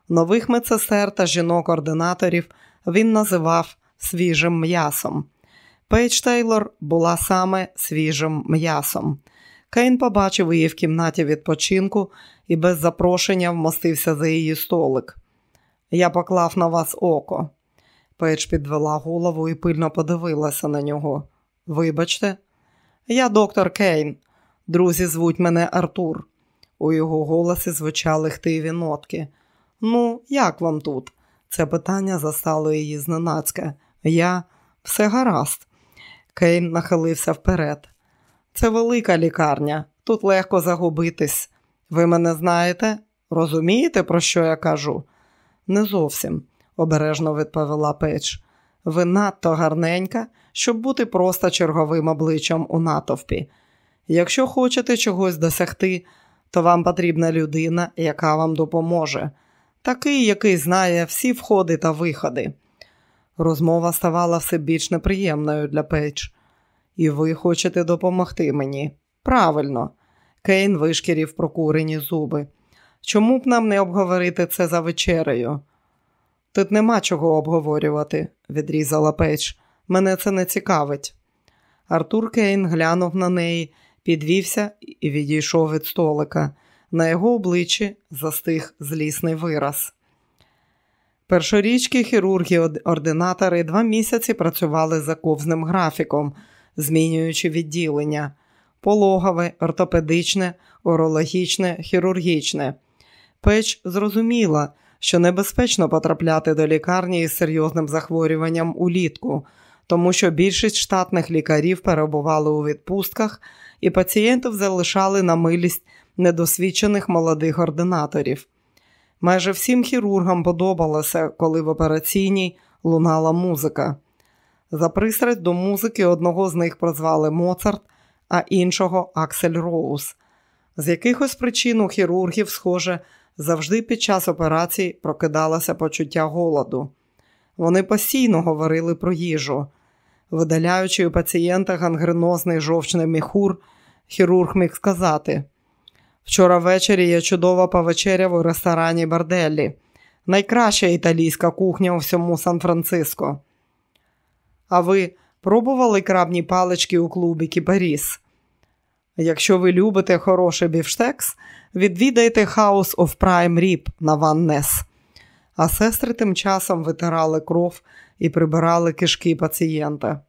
Нових медсестер та жінок-ординаторів він називав свіжим м'ясом. Пейдж Тейлор була саме свіжим м'ясом. Кейн побачив її в кімнаті відпочинку і без запрошення вмостився за її столик. Я поклав на вас око. Пейдж підвела голову і пильно подивилася на нього. Вибачте, я доктор Кейн. Друзі звуть мене Артур. У його голосі звучали хтиві нотки. Ну, як вам тут? Це питання застало її зненацька. Я все гаразд. Кейн нахилився вперед. Це велика лікарня, тут легко загубитись. Ви мене знаєте? Розумієте, про що я кажу? Не зовсім, обережно відповіла Пейдж. Ви надто гарненька, щоб бути просто черговим обличчям у натовпі. Якщо хочете чогось досягти, то вам потрібна людина, яка вам допоможе, такий, який знає всі входи та виходи. Розмова ставала все більш неприємною для Пейдж. І ви хочете допомогти мені? Правильно, Кейн вишкірив прокурені зуби. Чому б нам не обговорити це за вечерею? Тут нема чого обговорювати, відрізала Пейдж. Мене це не цікавить. Артур Кейн глянув на неї, підвівся і відійшов від столика. На його обличчі застиг злісний вираз. Першорічки хірурги-ординатори два місяці працювали за ковзним графіком, змінюючи відділення пологове, ортопедичне, урологічне, хірургічне. Печ зрозуміла, що небезпечно потрапляти до лікарні із серйозним захворюванням улітку, тому що більшість штатних лікарів перебували у відпустках, і пацієнтів залишали на милість недосвідчених молодих ординаторів. Майже всім хірургам подобалося, коли в операційній лунала музика. За пристрасть до музики одного з них прозвали Моцарт, а іншого Аксель Роуз. З якихось причин у хірургів, схоже, завжди під час операцій прокидалося почуття голоду. Вони постійно говорили про їжу. Видаляючи у пацієнта гангренозний жовчний міхур, хірург міг сказати: Вчора ввечері я чудово повечеряв у ресторані Барделлі. Найкраща італійська кухня у всьому Сан-Франциско. А ви пробували крабні палички у клубі Кіпаріс? Якщо ви любите хороший бівштекс, відвідайте House of Prime Rib на Ван Нес. А сестри тим часом витирали кров і прибирали кишки пацієнта.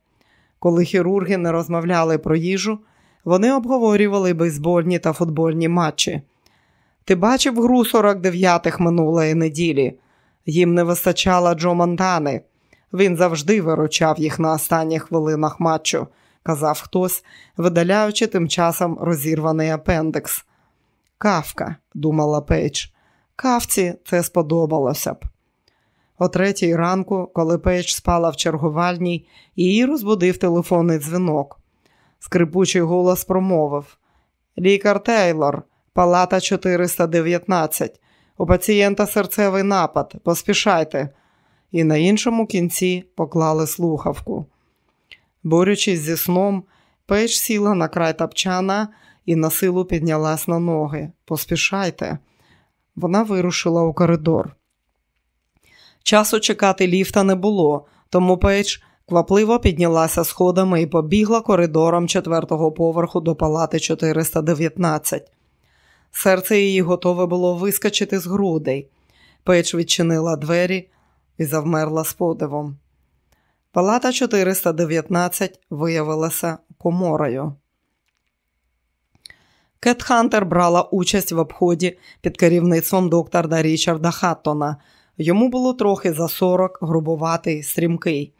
Коли хірурги не розмовляли про їжу, вони обговорювали бейсбольні та футбольні матчі. Ти бачив гру 49-х минулої неділі? Їм не вистачало Джо Монтани. Він завжди виручав їх на останніх хвилинах матчу, казав хтось, видаляючи тим часом розірваний апендикс. Кафка, думала Пейдж. Кафці це сподобалося б. О третій ранку, коли Пейдж спала в чергувальній, її розбудив телефонний дзвінок. Скрипучий голос промовив Лікар Тейлор, палата 419. У пацієнта серцевий напад. Поспішайте. І на іншому кінці поклали слухавку. Борючись зі сном, Пейдж сіла на край тапчана і насилу піднялась на ноги. Поспішайте. Вона вирушила у коридор. Часу чекати ліфта не було, тому Пейдж квапливо піднялася сходами і побігла коридором четвертого поверху до палати 419. Серце її готове було вискочити з грудей. Пейдж відчинила двері і завмерла з подивом. Палата 419 виявилася коморою. Кет Хантер брала участь в обході під керівництвом доктора Річарда Хаттона. Йому було трохи за 40, грубуватий, стрімкий.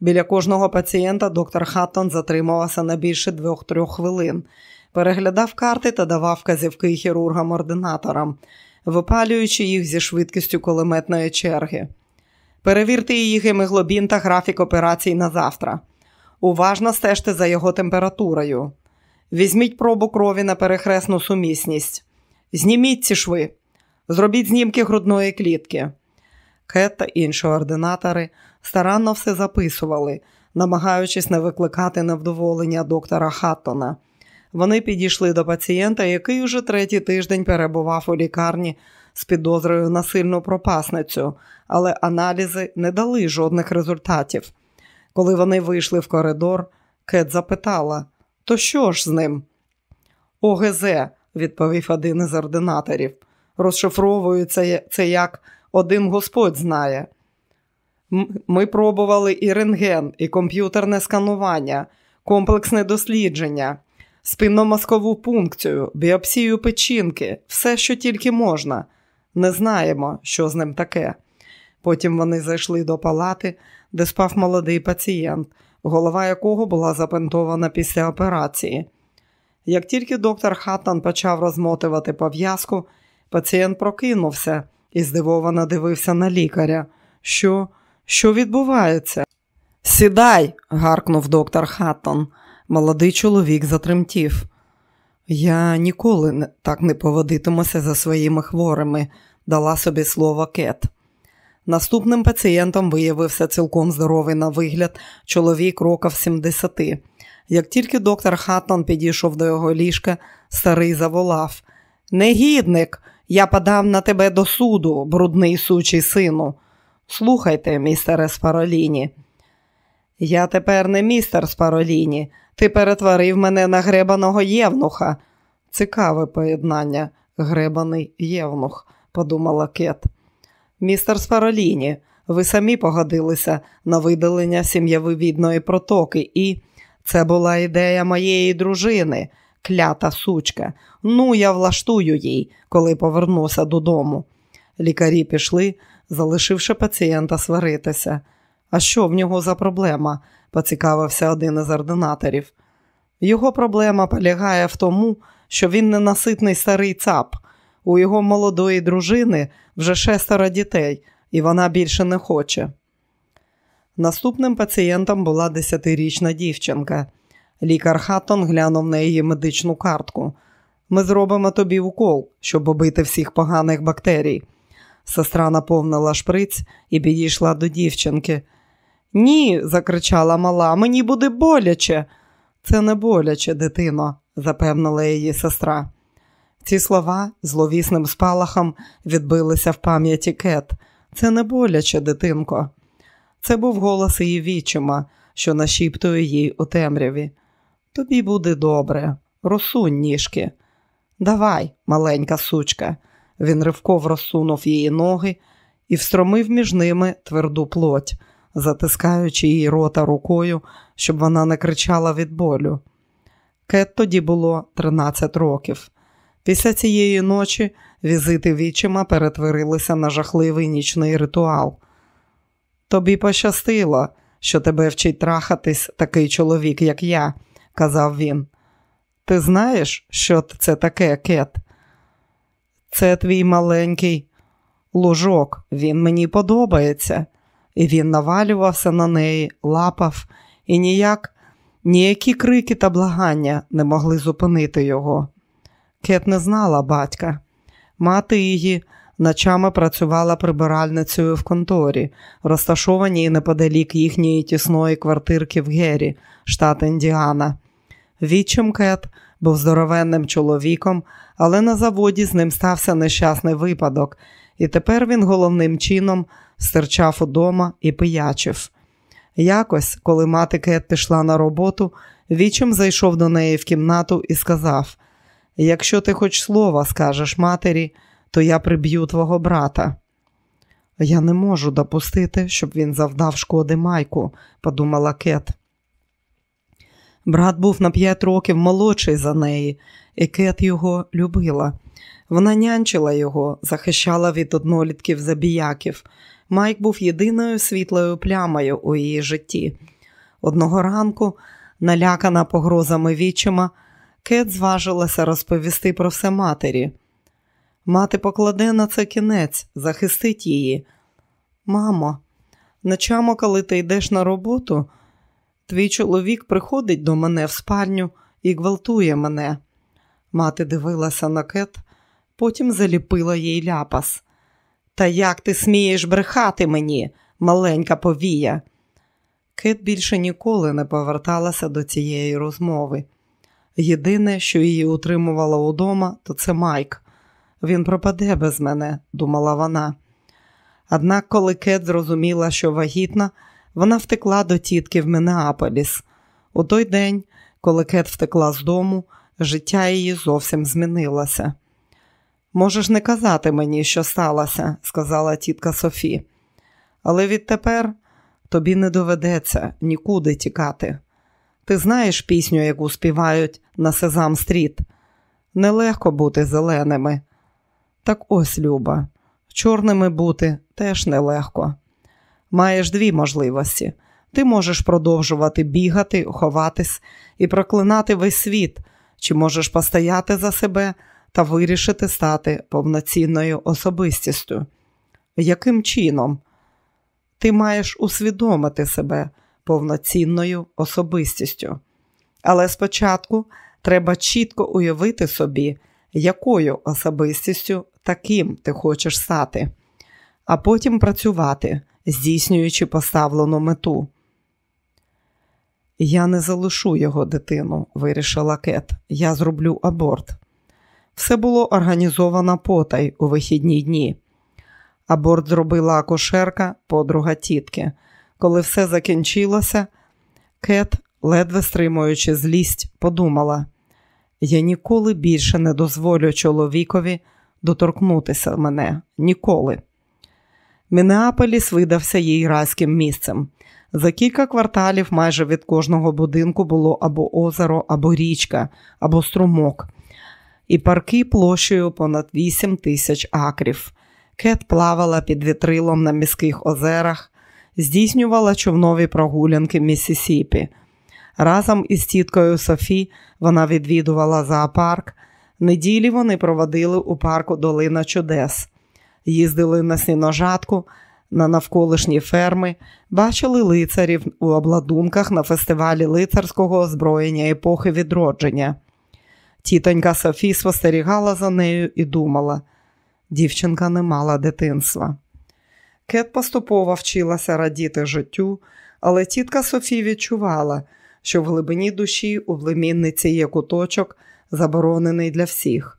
Біля кожного пацієнта доктор Хаттон затримувався на більше двох-трьох хвилин, переглядав карти та давав вказівки хірургам-ординаторам, випалюючи їх зі швидкістю кулеметної черги. Перевірте її гемоглобін та графік операцій на завтра. Уважно стежте за його температурою. Візьміть пробу крові на перехресну сумісність. Зніміть ці шви. Зробіть знімки грудної клітки. Кет та інші ординатори старанно все записували, намагаючись не викликати невдоволення доктора Хаттона. Вони підійшли до пацієнта, який уже третій тиждень перебував у лікарні з підозрою на сильну пропасницю, але аналізи не дали жодних результатів. Коли вони вийшли в коридор, Кет запитала: То що ж з ним? ОГЗ, відповів один із ординаторів. Розшифровується це як один Господь знає. Ми пробували і рентген, і комп'ютерне сканування, комплексне дослідження, спинномозкову пункцію, біопсію печінки, все, що тільки можна. Не знаємо, що з ним таке. Потім вони зайшли до палати, де спав молодий пацієнт, голова якого була запентована після операції. Як тільки доктор Хаттон почав розмотувати пов'язку, пацієнт прокинувся і здивовано дивився на лікаря. Що Що відбувається? Сідай, гаркнув доктор Хаттон. Молодий чоловік затремтів. Я ніколи так не поводитимуся за своїми хворими, дала собі слово Кет. Наступним пацієнтом виявився цілком здоровий на вигляд чоловік років 70. Як тільки доктор Хаттон підійшов до його ліжка, старий заволав Негідник, я подав на тебе до суду, брудний сучий сину. Слухайте, містере Спароліні. Я тепер не містер Спароліні. Ти перетворив мене на гребаного євнуха. Цікаве поєднання, гребаний євнух, подумала Кет. Містер Спароліні, ви самі погодилися на видалення сім'євивідної протоки, і це була ідея моєї дружини, клята сучка. Ну, я влаштую їй, коли повернуся додому. Лікарі пішли, залишивши пацієнта сваритися. А що в нього за проблема? поцікавився один із ординаторів. Його проблема полягає в тому, що він ненаситний старий цап. У його молодої дружини вже шестеро дітей, і вона більше не хоче. Наступним пацієнтом була десятирічна дівчинка. Лікар Хаттон глянув на її медичну картку. Ми зробимо тобі укол, щоб убити всіх поганих бактерій. Сестра наповнила шприць і підійшла до дівчинки. Ні, закричала мала, мені буде боляче. Це не боляче, дитино, запевнила її сестра. Ці слова зловісним спалахом відбилися в пам'яті Кет. Це не боляче, дитинко. Це був голос її вічима, що нашіптує їй у темряві. Тобі буде добре, розсунь ніжки. Давай, маленька сучка. Він ривково розсунув її ноги і встромив між ними тверду плоть, затискаючи її рота рукою, щоб вона не кричала від болю. Кет тоді було 13 років. Після цієї ночі візити вічима перетворилися на жахливий нічний ритуал. Тобі пощастило, що тебе вчить трахатись такий чоловік, як я, казав він. Ти знаєш, що це таке, Кет? Це твій маленький лужок, він мені подобається. І він навалювався на неї, лапав, і ніяк ніякі крики та благання не могли зупинити його. Кет не знала батька. Мати її ночами працювала прибиральницею в конторі, розташованій неподалік їхньої тісної квартирки в Гері, штат Індіана. Вічим Кет був здоровенним чоловіком, але на заводі з ним стався нещасний випадок, і тепер він головним чином стирчав удома і пиячив. Якось, коли мати Кет пішла на роботу, вічим зайшов до неї в кімнату і сказав: Якщо ти хоч слова скажеш матері, то я приб'ю твого брата. Я не можу допустити, щоб він завдав шкоди Майку, подумала Кет. Брат був на п'ять років молодший за неї, і Кет його любила. Вона нянчила його, захищала від однолітків забіяків. Майк був єдиною світлою плямою у її житті. Одного ранку, налякана погрозами вічима, Кет зважилася розповісти про все матері. Мати покладе на це кінець, захистить її. Мамо, ночами, коли ти йдеш на роботу, твій чоловік приходить до мене в спальню і гвалтує мене. Мати дивилася на кет, потім заліпила їй ляпас. Та як ти смієш брехати мені, маленька повія? Кет більше ніколи не поверталася до цієї розмови. Єдине, що її утримувало удома, то це Майк. Він пропаде без мене, думала вона. Однак, коли Кет зрозуміла, що вагітна, вона втекла до тітки в Мінеаполіс. У той день, коли Кет втекла з дому, життя її зовсім змінилося. Можеш не казати мені, що сталося, сказала тітка Софі, але відтепер тобі не доведеться нікуди тікати. Ти знаєш пісню, яку співають на Сезам Стріт? Нелегко бути зеленими. Так ось, Люба, чорними бути теж нелегко. Маєш дві можливості. Ти можеш продовжувати бігати, ховатись і проклинати весь світ, чи можеш постояти за себе та вирішити стати повноцінною особистістю. Яким чином? Ти маєш усвідомити себе повноцінною особистістю. Але спочатку треба чітко уявити собі, якою особистістю таким ти хочеш стати, а потім працювати, здійснюючи поставлену мету. Я не залишу його дитину, вирішила Кет. Я зроблю аборт. Все було організовано потай у вихідні дні. Аборт зробила акушерка, подруга тітки. Коли все закінчилося, Кет, ледве стримуючи злість, подумала: я ніколи більше не дозволю чоловікові доторкнутися мене ніколи. Мінеаполіс видався їй райським місцем. За кілька кварталів майже від кожного будинку було або озеро, або річка, або струмок, і парки площею понад 8 тисяч акрів. Кет плавала під вітрилом на міських озерах, здійснювала човнові прогулянки Міссісіпі. Разом із тіткою Софі вона відвідувала зоопарк. Неділі вони проводили у парку Долина Чудес, їздили на сіножатку, на навколишні ферми, бачили лицарів у обладунках на фестивалі лицарського озброєння епохи відродження. Тітонька Софі спостерігала за нею і думала, дівчинка не мала дитинства. Кет поступово вчилася радіти життю, але тітка Софі відчувала, що в глибині душі у племінниці є куточок, заборонений для всіх.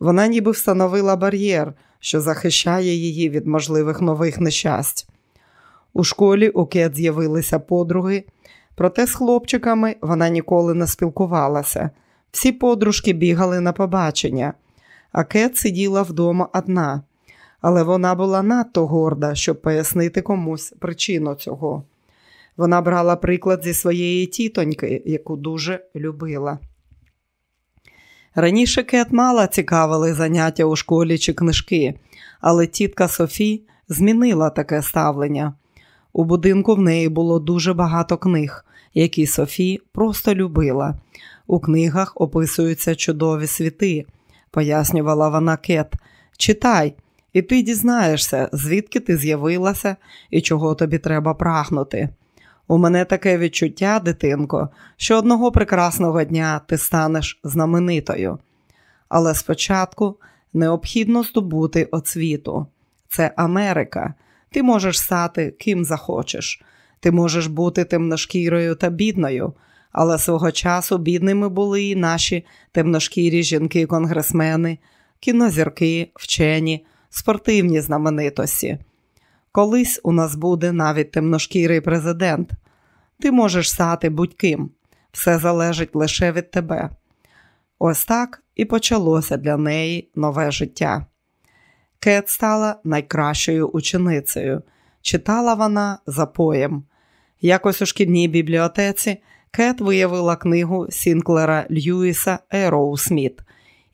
Вона ніби встановила бар'єр, що захищає її від можливих нових нещасть. У школі у Кет з'явилися подруги, проте з хлопчиками вона ніколи не спілкувалася. Всі подружки бігали на побачення, а Кет сиділа вдома одна, але вона була надто горда, щоб пояснити комусь причину цього. Вона брала приклад зі своєї тітоньки, яку дуже любила. Раніше Кет мала цікавили заняття у школі чи книжки, але тітка Софі змінила таке ставлення. У будинку в неї було дуже багато книг, які Софі просто любила. У книгах описуються чудові світи, пояснювала вона Кет. Читай, і ти дізнаєшся, звідки ти з'явилася і чого тобі треба прагнути. У мене таке відчуття, дитинко, що одного прекрасного дня ти станеш знаменитою. Але спочатку необхідно здобути освіту. Це Америка. Ти можеш стати ким захочеш. Ти можеш бути темношкірою та бідною, але свого часу бідними були і наші темношкірі жінки-конгресмени, кінозірки, вчені, спортивні знаменитості. Колись у нас буде навіть темношкірий президент. Ти можеш стати будь-ким, все залежить лише від тебе. Ось так і почалося для неї нове життя. Кет стала найкращою ученицею. Читала вона за поєм. Якось у шкільній бібліотеці Кет виявила книгу Сінклера Льюіса Ероу Сміт.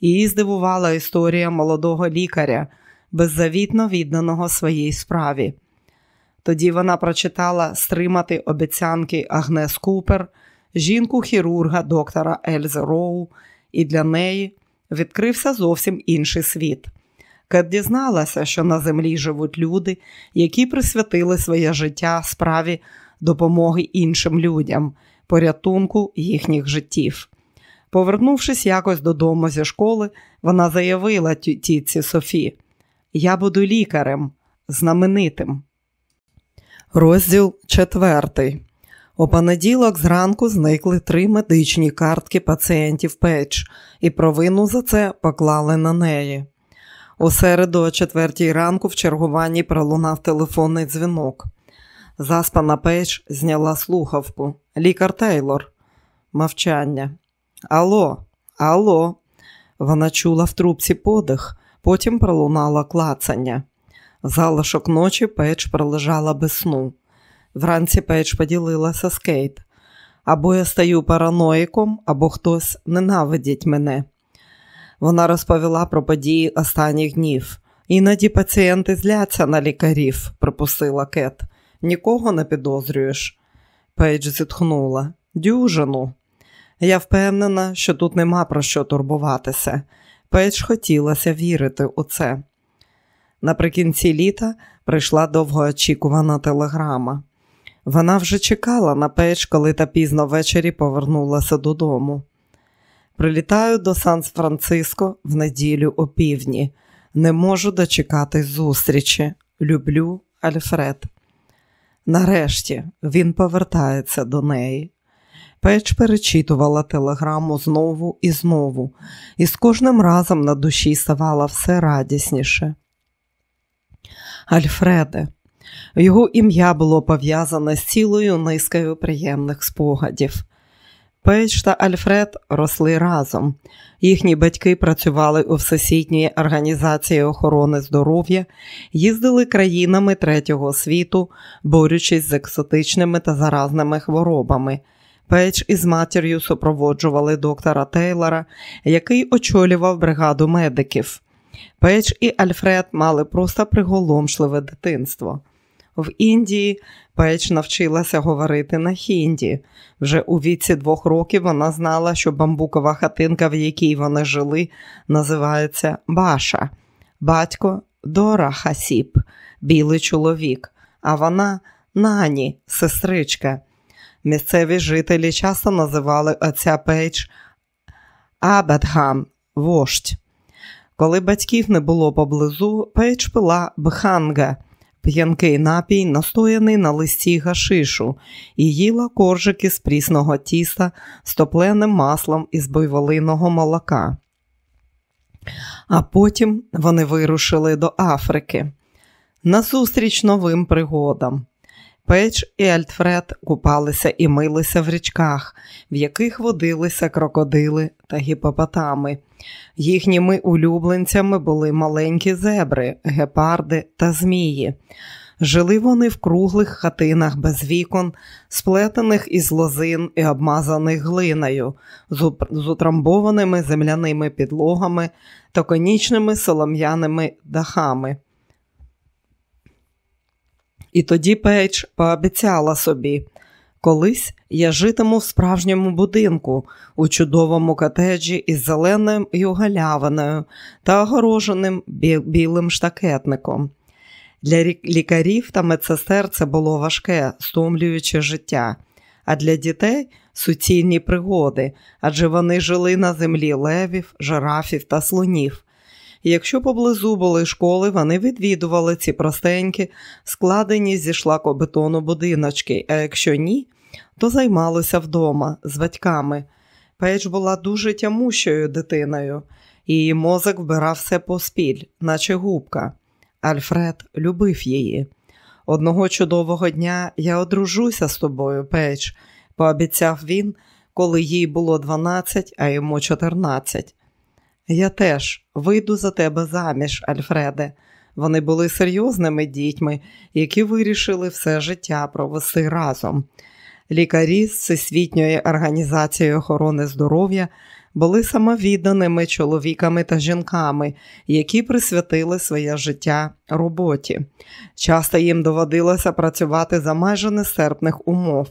Її здивувала історія молодого лікаря, беззавітно відданого своїй справі. Тоді вона прочитала стримати обіцянки Агнес Купер, жінку хірурга доктора Ельзи Роу, і для неї відкрився зовсім інший світ. Кет дізналася, що на землі живуть люди, які присвятили своє життя справі допомоги іншим людям, порятунку їхніх життів. Повернувшись якось додому зі школи, вона заявила тітці Софі: Я буду лікарем, знаменитим. Розділ четвертий. У понеділок зранку зникли три медичні картки пацієнтів Пейдж, і провину за це поклали на неї. У середу, о четвертій ранку, в чергувальній пролунав телефонний дзвінок. Заспана Пейдж зняла слухавку. Лікар Тейлор. Мовчання. Алло, алло. Вона чула в трубці подих, потім пролунало клацання. Залишок ночі Пейдж пролежала без сну. Вранці Пейдж поділилася з Кет. Або я стаю параноїком, або хтось ненавидить мене. Вона розповіла про події останніх днів. Іноді пацієнти зляться на лікарів, припустила Кет. Нікого не підозрюєш. Пейдж зітхнула. Дюжину. Я впевнена, що тут нема про що турбуватися. Пейдж хотілося вірити у це. Наприкінці літа прийшла довгоочікувана телеграма. Вона вже чекала на Пейдж, коли та пізно ввечері повернулася додому. Прилітаю до Сан-Франциско в неділю о півдні. Не можу дочекатись зустрічі. Люблю Альфред. Нарешті він повертається до неї. Пейдж перечитувала телеграму знову і знову, і з кожним разом на душі ставало все радісніше. Альфреде. Його ім'я було пов'язане з цілою низкою приємних спогадів. Пейдж та Альфред росли разом. Їхні батьки працювали у всесвітній організації охорони здоров'я, їздили країнами третього світу, борючись з екзотичними та заразними хворобами. Пейдж із матір'ю супроводжували доктора Тейлора, який очолював бригаду медиків. Пейдж і Альфред мали просто приголомшливе дитинство. В Індії Пейдж навчилася говорити на хінді. Вже у віці двох років вона знала, що бамбукова хатинка, в якій вони жили, називається Баша. Батько гора сахіб, білий чоловік, а вона нані, сестричка. Місцеві жителі часто називали отця Пейдж Абедгам, вождь. Коли батьків не було поблизу, Пейдж пила бханга, п'янкий напій, настояний на листі гашишу, і їла коржики з прісного тіста з топленим маслом із буйволиного молока. А потім вони вирушили до Африки назустріч новим пригодам. Пейдж і Альфред купалися і милися в річках, в яких водилися крокодили та гіпопотами. Їхніми улюбленцями були маленькі зебри, гепарди та змії. Жили вони в круглих хатинах без вікон, сплетених із лозин і обмазаних глиною, з утрамбованими земляними підлогами та конічними солом'яними дахами. І тоді Пейдж пообіцяла собі, колись я житиму в справжньому будинку, у чудовому котеджі із зеленою галявиною та огороженим білим штакетником. Для лікарів та медсестер це було важке, стомлююче життя, а для дітей суцільні пригоди, адже вони жили на землі левів, жирафів та слонів. Якщо поблизу були школи, вони відвідували ці простенькі, складені зі шлакобетону будиночки, а якщо ні, то займалися вдома з батьками. Пейдж була дуже тямущою дитиною, її мозок вбирав все поспіль, наче губка. Альфред любив її. Одного чудового дня я одружуся з тобою, Пейдж, пообіцяв він, коли їй було 12, а йому 14. Я теж вийду за тебе заміж, Альфреде. Вони були серйозними дітьми, які вирішили все життя провести разом. Лікарі з Всесвітньої організації охорони здоров'я були самовідданими чоловіками та жінками, які присвятили своє життя роботі. Часто їм доводилося працювати за майже нестерпних умов.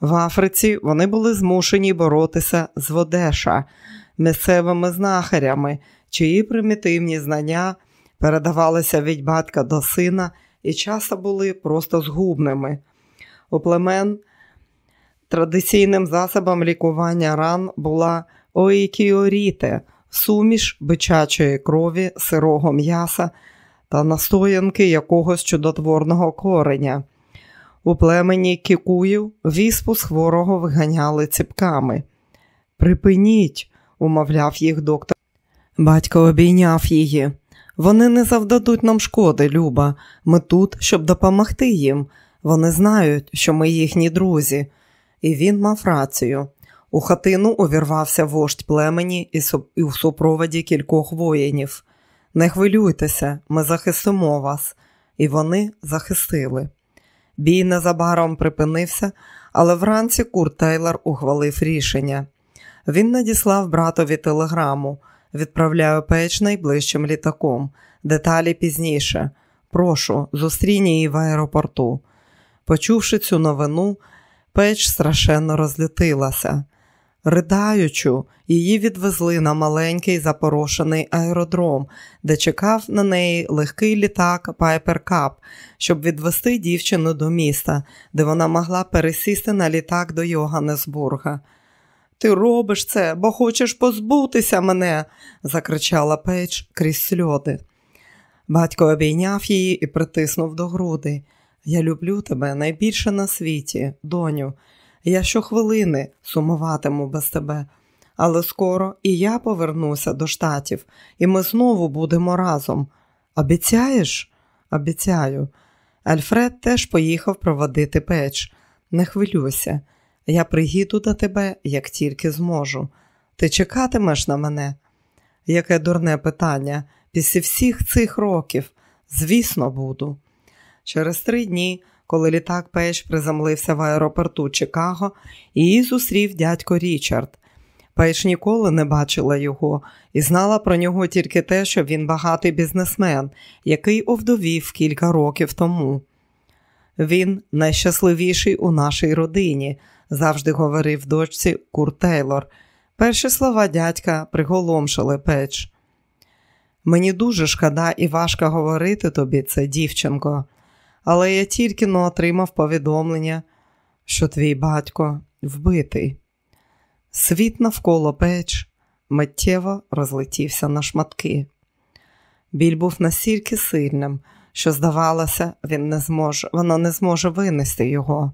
В Африці вони були змушені боротися з Водеша – місцевими знахарями, чиї примітивні знання передавалися від батька до сина і часто були просто згубними. У племен традиційним засобом лікування ран була оікіоріте, суміш бичачої крові, сирого м'яса та настоянки якогось чудотворного кореня. У племені кікую віспу з хворого виганяли ціпками. Припиніть, умовляв їх доктор. Батько обійняв її. Вони не завдадуть нам шкоди, Люба. Ми тут, щоб допомогти їм. Вони знають, що ми їхні друзі. І він мав рацію. У хатину увірвався вождь племені і у супроводі кількох воїнів. Не хвилюйтеся, ми захистимо вас. І вони захистили. Бій незабаром припинився, але вранці Курт Тейлор ухвалив рішення. Він надіслав братові телеграму. Відправляю печ найближчим літаком. Деталі пізніше. Прошу, зустрінь її в аеропорту. Почувши цю новину, печ страшенно розлютилася. Ридаючу, її відвезли на маленький запорошений аеродром, де чекав на неї легкий літак Пайпер Кап, щоб відвести дівчину до міста, де вона могла пересісти на літак до Йоганнесбурга. Ти робиш це, бо хочеш позбутися мене, закричала Пейдж крізь сльози. Батько обійняв її і притиснув до грудей. Я люблю тебе найбільше на світі, доню. Я щохвилини сумуватиму без тебе, але скоро і я повернуся до штатів, і ми знову будемо разом. Обіцяєш? Обіцяю. Альфред теж поїхав проводити Пейдж. Не хвилюйся. Я приїду до тебе, як тільки зможу. Ти чекатимеш на мене? Яке дурне питання. Після всіх цих років, звісно, буду. Через три дні, коли літак Пейдж приземлився в аеропорту Чикаго, її зустрів дядько Річард. Пейдж ніколи не бачила його і знала про нього тільки те, що він багатий бізнесмен, який овдовів кілька років тому. Він найщасливіший у нашій родині, завжди говорив дочці Кур Тейлор. Перші слова дядька приголомшили печ. Мені дуже шкода і важко говорити тобі це, дівчинко, але я тільки но отримав повідомлення, що твій батько вбитий. Світ навколо печ миттєво розлетівся на шматки. Біль був настільки сильним, що, здавалося, він не зможе, вона не зможе винести його.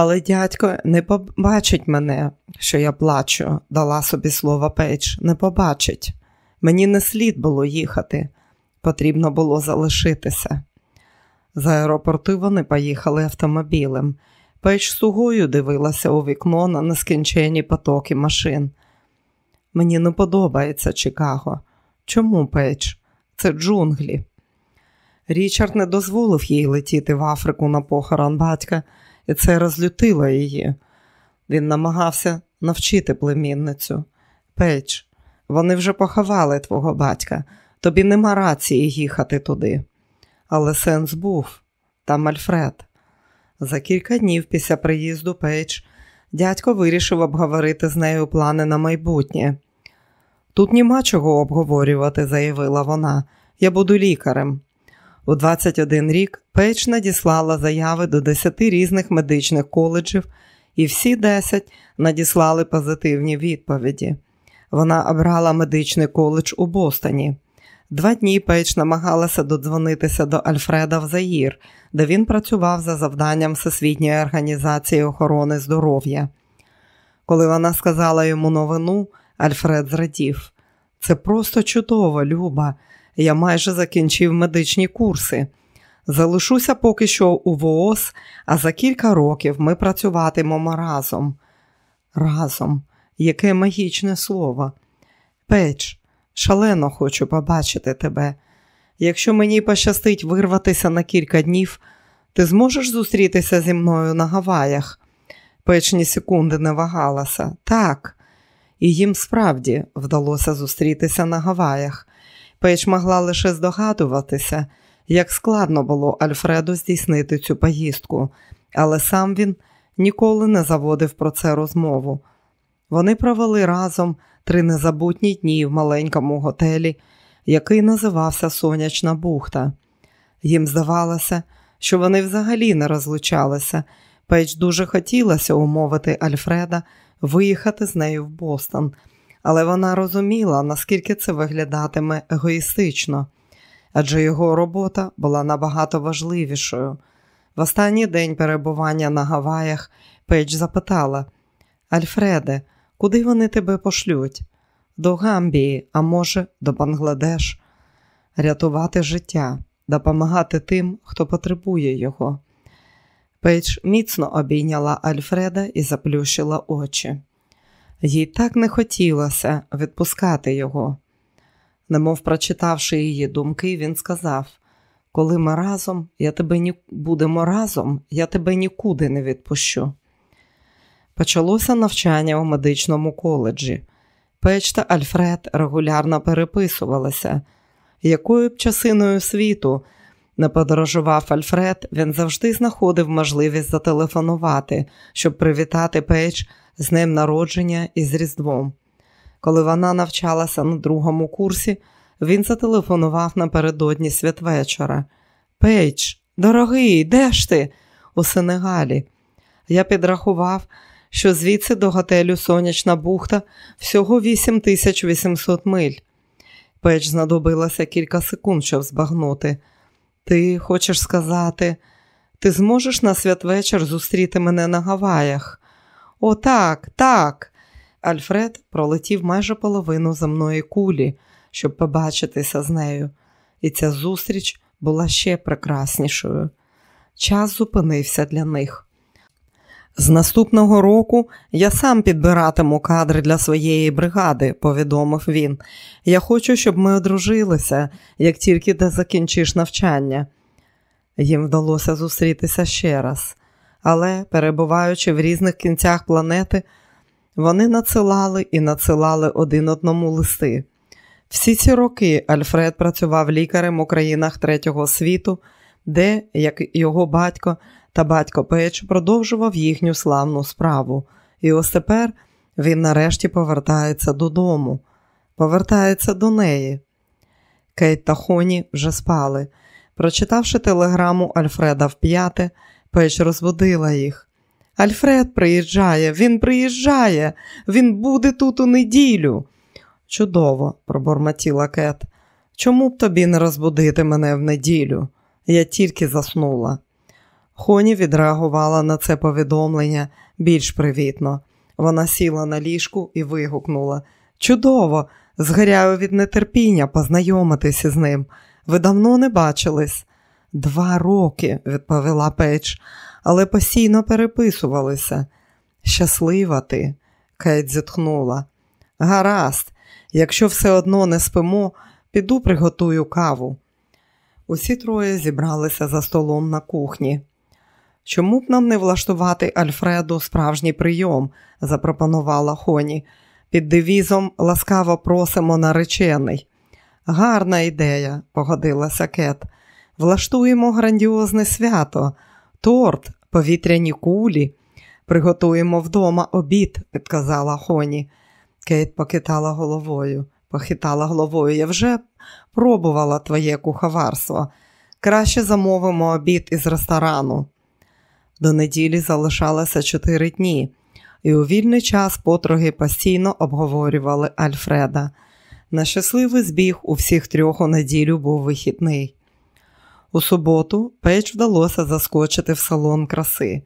Але дядько не побачить мене, що я плачу, дала собі слово Пейдж, не побачить. Мені не слід було їхати, потрібно було залишитися. З аеропорту вони поїхали автомобілем. Пейдж з тугою дивилася у вікно на нескінченні потоки машин. Мені не подобається Чикаго. Чому Пейдж? Це джунглі. Річард не дозволив їй летіти в Африку на похорон батька, і це розлютило її. Він намагався навчити племінницю. Пейдж, вони вже поховали твого батька, тобі нема рації їхати туди. Але сенс був там Альфред. За кілька днів після приїзду Пейдж дядько вирішив обговорити з нею плани на майбутнє. Тут нема чого обговорювати, заявила вона. Я буду лікарем. У 21 рік Пейдж надіслала заяви до 10 різних медичних коледжів, і всі 10 надіслали позитивні відповіді. Вона обрала медичний коледж у Бостоні. Два дні Пейдж намагалася додзвонитися до Альфреда в Заїр, де він працював за завданням Всесвітньої організації охорони здоров'я. Коли вона сказала йому новину, Альфред зрадів. Це просто чудово, Люба. Я майже закінчив медичні курси. Залишуся поки що у ВООЗ, а за кілька років ми працюватимемо разом. Разом, яке магічне слово. Печ, шалено хочу побачити тебе. Якщо мені пощастить вирватися на кілька днів, ти зможеш зустрітися зі мною на Гаваях? Пейдж ні секунди не вагалася. Так і їм справді вдалося зустрітися на Гаваях. Пейдж могла лише здогадуватися, як складно було Альфреду здійснити цю поїздку, але сам він ніколи не заводив про це розмову. Вони провели разом три незабутні дні в маленькому готелі, який називався Сонячна бухта. Їм здавалося, що вони взагалі не розлучалися. Пейдж дуже хотілося умовити Альфреда виїхати з нею в Бостон, але вона розуміла, наскільки це виглядатиме егоїстично, адже його робота була набагато важливішою. В останній день перебування на Гаваях Пейдж запитала: Альфреде, куди вони тебе пошлють? До Гамбії, а може, до Бангладеш, рятувати життя, допомагати тим, хто потребує його. Пейдж міцно обійняла Альфреда і заплющила очі. Їй так не хотілося відпускати його. Немов прочитавши її думки, він сказав: Коли ми разом, я тебе ні... будемо разом, я тебе нікуди не відпущу. Почалося навчання у медичному коледжі. Пейдж та Альфред регулярно переписувалися, якою б часиною світу не подорожував Альфред, він завжди знаходив можливість зателефонувати, щоб привітати Пейдж з днем народження і з Різдвом. Коли вона навчалася на другому курсі, він зателефонував напередодні святвечора. Пейдж, дорогий, де ж ти? У Сенегалі. Я підрахував, що звідси до готелю Сонячна бухта всього 8800 миль. Пейдж знадобилося кілька секунд, щоб збагнути. Ти хочеш сказати, ти зможеш на святвечір зустріти мене на Гаваях? О, так, так. Альфред пролетів майже половину земної кулі, щоб побачитися з нею, і ця зустріч була ще прекраснішою. Час зупинився для них. З наступного року я сам підбиратиму кадри для своєї бригади, повідомив він. Я хочу, щоб ми одружилися, як тільки ти закінчиш навчання. Їм вдалося зустрітися ще раз, але, перебуваючи в різних кінцях планети, вони надсилали і надсилали один одному листи. Всі ці роки Альфред працював лікарем у країнах третього світу, де, як його батько та батько Пейдж продовжував їхню славну справу. І ось тепер він нарешті повертається додому, повертається до неї. Кейт та Хоні вже спали. Прочитавши телеграму Альфреда вп'яте, Пейдж розбудила їх. Альфред приїжджає, він приїжджає, він буде тут у неділю. Чудово, пробормотіла Кет. Чому б тобі не розбудити мене в неділю? Я тільки заснула. Хоні відреагувала на це повідомлення більш привітно. Вона сіла на ліжку і вигукнула Чудово! Згоряю від нетерпіння познайомитися з ним. Ви давно не бачились? Два роки, відповіла Пейдж, але постійно переписувалися. Щаслива ти, Кейт зітхнула. Гаразд, якщо все одно не спимо, піду приготую каву. Усі троє зібралися за столом на кухні. Чому б нам не влаштувати Альфреду справжній прийом? запропонувала Хоні. Під девізом ласкаво просимо наречений. Гарна ідея, погодилася Кет. Влаштуємо грандіозне свято, торт, повітряні кулі. Приготуємо вдома обід, підказала Хоні. Кейт покитала головою, похитала головою. Я вже пробувала твоє куховарство. Краще замовимо обід із ресторану. До неділі залишалося чотири дні, і у вільний час потроги постійно обговорювали Альфреда. На щасливий збіг у всіх трьох у неділю був вихідний. У суботу Пейдж вдалося заскочити в салон краси.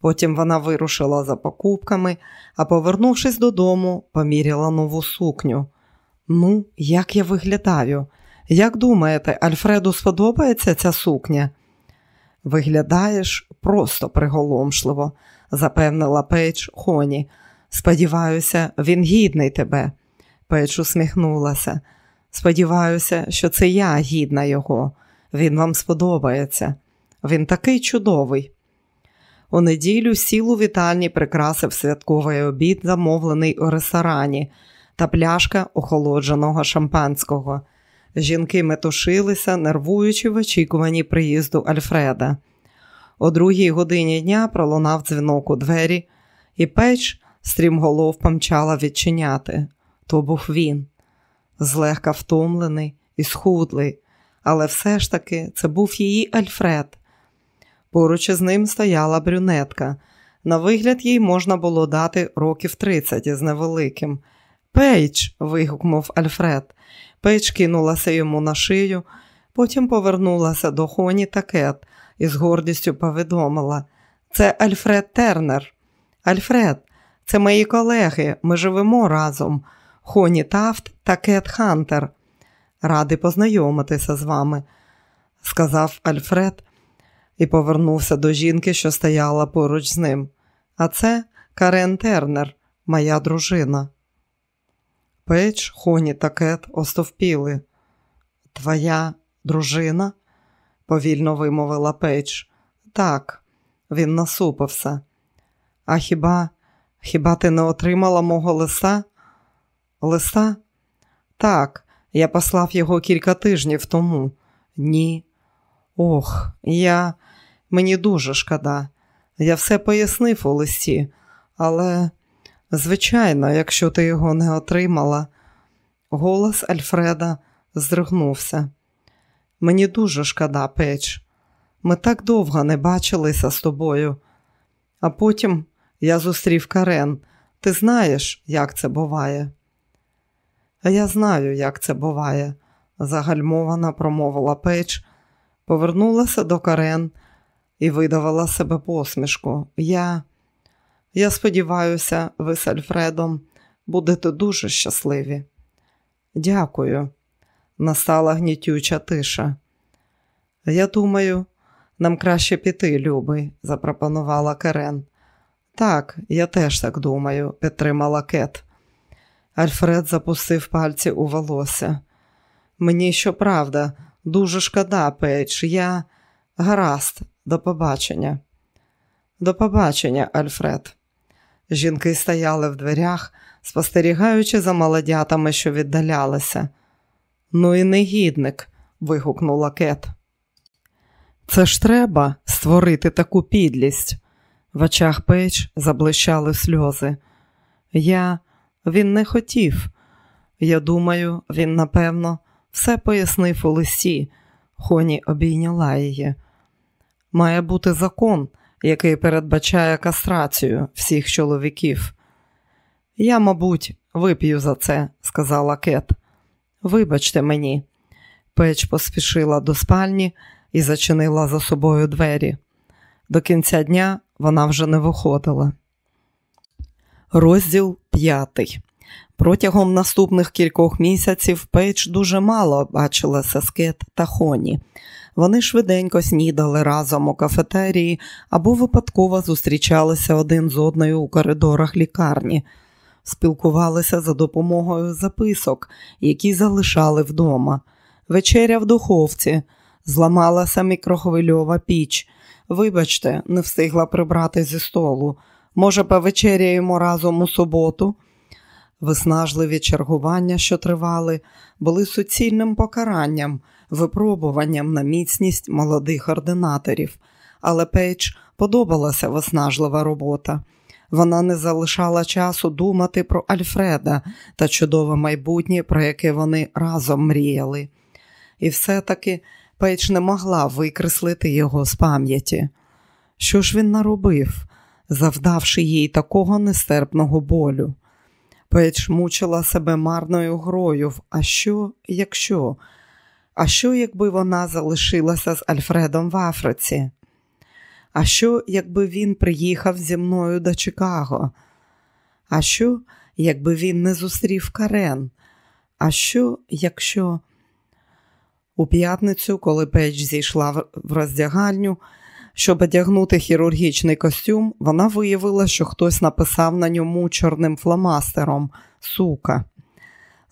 Потім вона вирушила за покупками, а повернувшись додому, поміряла нову сукню. Ну, як я виглядаю? Як думаєте, Альфреду сподобається ця сукня? Виглядаєш просто приголомшливо, запевнила Пейдж Хоні. Сподіваюся, він гідний тебе. Пейдж усміхнулася. Сподіваюся, що це я гідна його. Він вам сподобається. Він такий чудовий. У неділю стіл у вітальні прикрасив святковий обід, замовлений у ресторані, та пляшка охолодженого шампанського. Жінки метушилися, нервуючи в очікуванні приїзду Альфреда. О другій годині дня пролунав дзвінок у двері, і Пейдж стрімголов помчала відчиняти. То був він, злегка втомлений і схудлий, але все ж таки це був її Альфред. Поруч із ним стояла брюнетка. На вигляд їй можна було дати років тридцять із невеликим. Пейдж. вигукнув Альфред. Пейдж кинулася йому на шию, потім повернулася до Хоні та Кет і з гордістю повідомила: Це Альфред Тернер. Альфред, це мої колеги. Ми живемо разом. Хоні Тафт та Кет Хантер. Радий познайомитися з вами, сказав Альфред і повернувся до жінки, що стояла поруч з ним. А це Карен Тернер, моя дружина. Пейдж, Хоні та Кет остовпіли. Твоя дружина? повільно вимовила Пейдж. Так, він насупився. А хіба, хіба ти не отримала мого листа? Листа? Так, я послав його кілька тижнів тому. Ні. Ох, я. Мені дуже шкода. Я все пояснив у листі, але, звичайно, якщо ти його не отримала, голос Альфреда здригнувся. Мені дуже шкода, Пейдж. Ми так довго не бачилися з тобою. А потім я зустрів Карен. Ти знаєш, як це буває? Я знаю, як це буває, загальмовано промовила Пейдж, повернулася до Карен і видавала себе посмішку. Я, я сподіваюся, ви з Альфредом будете дуже щасливі. Дякую. Настала гнітюча тиша. Я думаю, нам краще піти, любий, запропонувала Карен. Так, я теж так думаю, підтримала Кет. Альфред запустив пальці у волосся. Мені, щоправда, дуже шкода, Пейдж, я гаразд, до побачення. До побачення, Альфред. Жінки стояли в дверях, спостерігаючи за молодятами, що віддалялися. Ну і негідник, вигукнула Кет. Це ж треба створити таку підлість. В очах Пейдж заблищали сльози. Я він не хотів. Я думаю, він, напевно, все пояснив у листі. Хоні обійняла її. Має бути закон, який передбачає кастрацію всіх чоловіків. Я, мабуть, вип'ю за це, сказала Кет. Вибачте мені. Печ поспішила до спальні і зачинила за собою двері. До кінця дня вона вже не виходила. Розділ п'ятий. Протягом наступних кількох місяців Пейдж дуже мало бачила з Кет та Хоні. Вони швиденько снідали разом у кафетерії або випадково зустрічалися один з одною у коридорах лікарні, спілкувалися за допомогою записок, які залишали вдома. Вечеря в духовці, зламалася мікрохвильова піч. Вибачте, не встигла прибрати зі столу. Може, повечеряємо разом у суботу? Виснажливі чергування, що тривали, були суцільним покаранням, випробуванням на міцність молодих ординаторів, але Пейдж подобалася виснажлива робота. Вона не залишала часу думати про Альфреда та чудове майбутнє, про яке вони разом мріяли. І все-таки Пейдж не могла викреслити його з пам'яті. Що ж він наробив, завдавши їй такого нестерпного болю? Пейдж мучила себе марною грою. А що, якщо? А що, якби вона залишилася з Альфредом в Африці? А що, якби він приїхав зі мною до Чикаго? А що, якби він не зустрів Карен? А що, якщо у п'ятницю, коли Пейдж зійшла в роздягальню, щоб одягнути хірургічний костюм, вона виявила, що хтось написав на ньому чорним фломастером сука.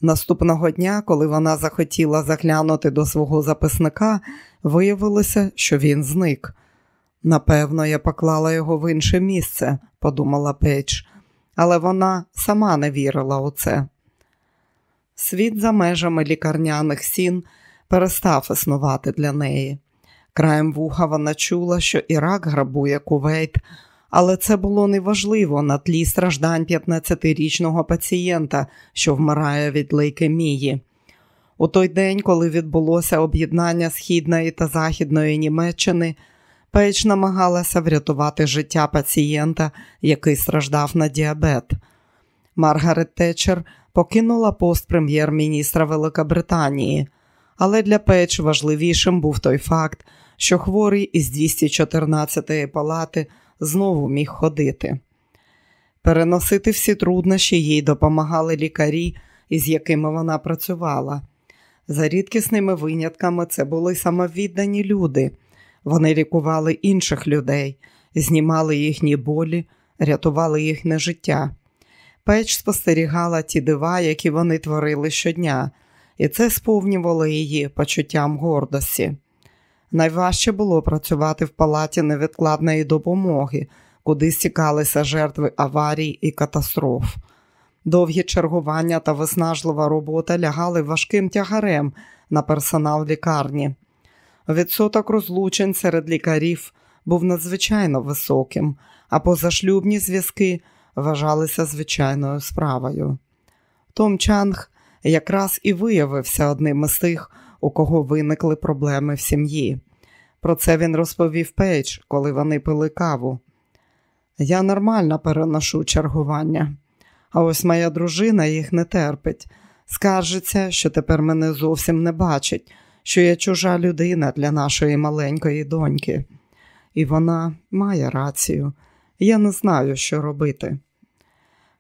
Наступного дня, коли вона захотіла заглянути до свого записника, виявилося, що він зник. Напевно, я поклала його в інше місце, подумала Пейдж, але вона сама не вірила у це. Світ за межами лікарняних сін перестав існувати для неї. Краєм вуха вона чула, що Ірак грабує Кувейт, але це було неважливо на тлі страждань 15-річного пацієнта, що вмирає від лейкемії. У той день, коли відбулося об'єднання Східної та Західної Німеччини, Пейдж намагалася врятувати життя пацієнта, який страждав на діабет. Маргарет Тетчер покинула пост прем'єр-міністра Великобританії, але для Пейдж важливішим був той факт, що хворий із 214-ї палати знову міг ходити. Переносити всі труднощі їй допомагали лікарі, із якими вона працювала. За рідкісними винятками це були самовіддані люди. Вони лікували інших людей, знімали їхні болі, рятували їхнє життя. Печ спостерігала ті дива, які вони творили щодня, і це сповнювало її почуттям гордості. Найважче було працювати в палаті невідкладної допомоги, куди стікалися жертви аварій і катастроф. Довгі чергування та виснажлива робота лягали важким тягарем на персонал лікарні. Відсоток розлучень серед лікарів був надзвичайно високим, а позашлюбні зв'язки вважалися звичайною справою. Том Чанг якраз і виявився одним із тих, у кого виникли проблеми в сім'ї. Про це він розповів Пейдж, коли вони пили каву. Я нормально переношу чергування, а ось моя дружина їх не терпить. Скаржиться, що тепер мене зовсім не бачить, що я чужа людина для нашої маленької доньки. І вона має рацію. Я не знаю, що робити.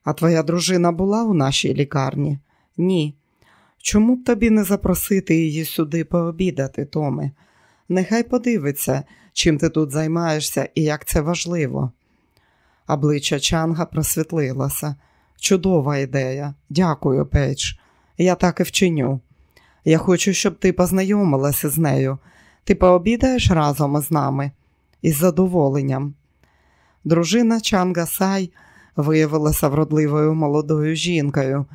А твоя дружина була у нашій лікарні? Ні. Чому б тобі не запросити її сюди пообідати, Томе? Нехай подивиться, чим ти тут займаєшся і як це важливо. Обличчя Чанга просвітлилося. Чудова ідея. Дякую, Пейдж. Я так і вчиню. Я хочу, щоб ти познайомилася з нею. Ти пообідаєш разом із нами із задоволенням. Дружина Чанга Сай виявилася вродливою молодою жінкою.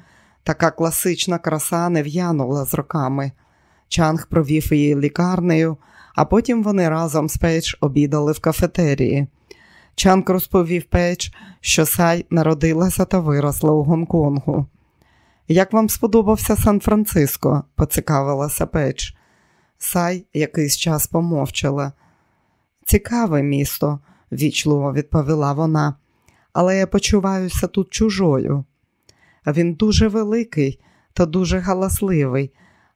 Така класична краса не в'янула з роками. Чанг провів її лікарнею, а потім вони разом з Пейдж обідали в кафетерії. Чанг розповів Пейдж, що Сай народилася та виросла у Гонконгу. Як вам сподобався Сан-Франциско? поцікавилася Пейдж. Сай якийсь час помовчала. Цікаве місто, вічливо відповіла вона, але я почуваюся тут чужою. Він дуже великий та дуже галасливий,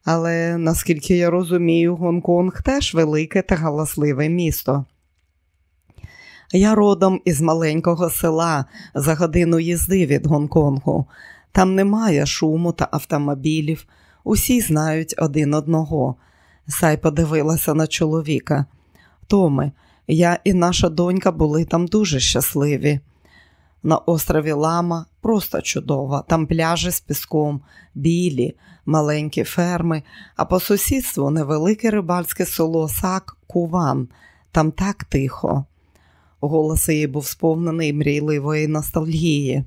але наскільки я розумію, Гонконг теж велике та галасливе місто. Я родом із маленького села за годину їзди від Гонконгу. Там немає шуму та автомобілів, усі знають один одного. Сай подивилася на чоловіка. Томе, я і наша донька були там дуже щасливі. На острові Лама просто чудово, там пляжі з піском, білі, маленькі ферми, а по сусідству невелике рибальське село Сак Куван. Там так тихо. Голос її був сповнений мрійливої ностальгії.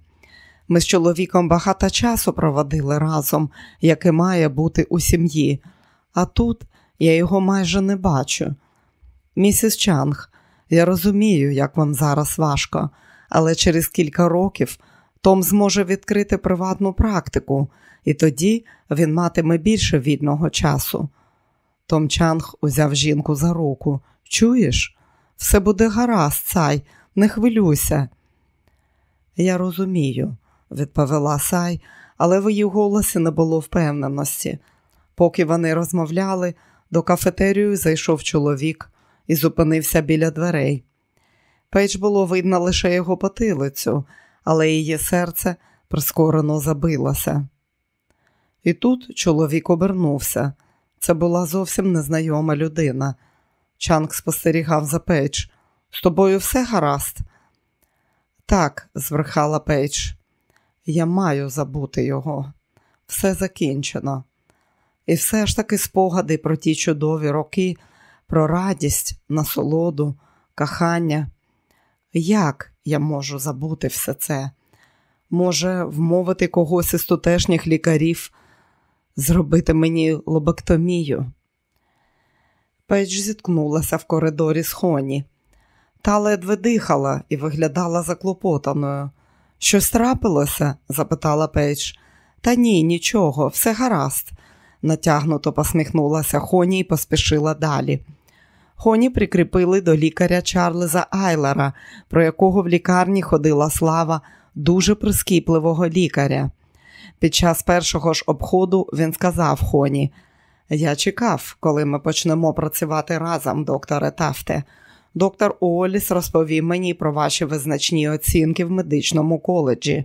Ми з чоловіком багато часу проводили разом, яке має бути у сім'ї, а тут я його майже не бачу. Місіс Чанг, я розумію, як вам зараз важко, але через кілька років Том зможе відкрити приватну практику, і тоді він матиме більше вільного часу. Том Чанг узяв жінку за руку. Чуєш? Все буде гаразд, цай, не хвилюйся. Я розумію, відповіла Сай, але в її голосі не було впевненості. Поки вони розмовляли, до кафетерію зайшов чоловік і зупинився біля дверей. Пейдж було видно лише його потилицю, але її серце прискорено забилося. І тут чоловік обернувся. Це була зовсім незнайома людина. Чанг спостерігав за Пейдж. З тобою все гаразд? Так, збрехала Пейдж. Я маю забути його. Все закінчено. І все ж таки спогади про ті чудові роки, про радість, насолоду, кохання. Як я можу забути все це? Може, вмовити когось із тутешніх лікарів, зробити мені лобектомію? Пейдж зіткнулася в коридорі з Хоні. Та ледве дихала і виглядала заклопотаною. Щось трапилося? запитала Пейдж. Та ні, нічого, все гаразд, натягнуто посміхнулася Хоні і поспішила далі. Хоні прикріпили до лікаря Чарльза Айлера, про якого в лікарні ходила слава дуже прискіпливого лікаря. Під час першого ж обходу він сказав Хоні: Я чекав, коли ми почнемо працювати разом, докторе Тафт. Доктор Уоліс розповів мені про ваші визначні оцінки в медичному коледжі.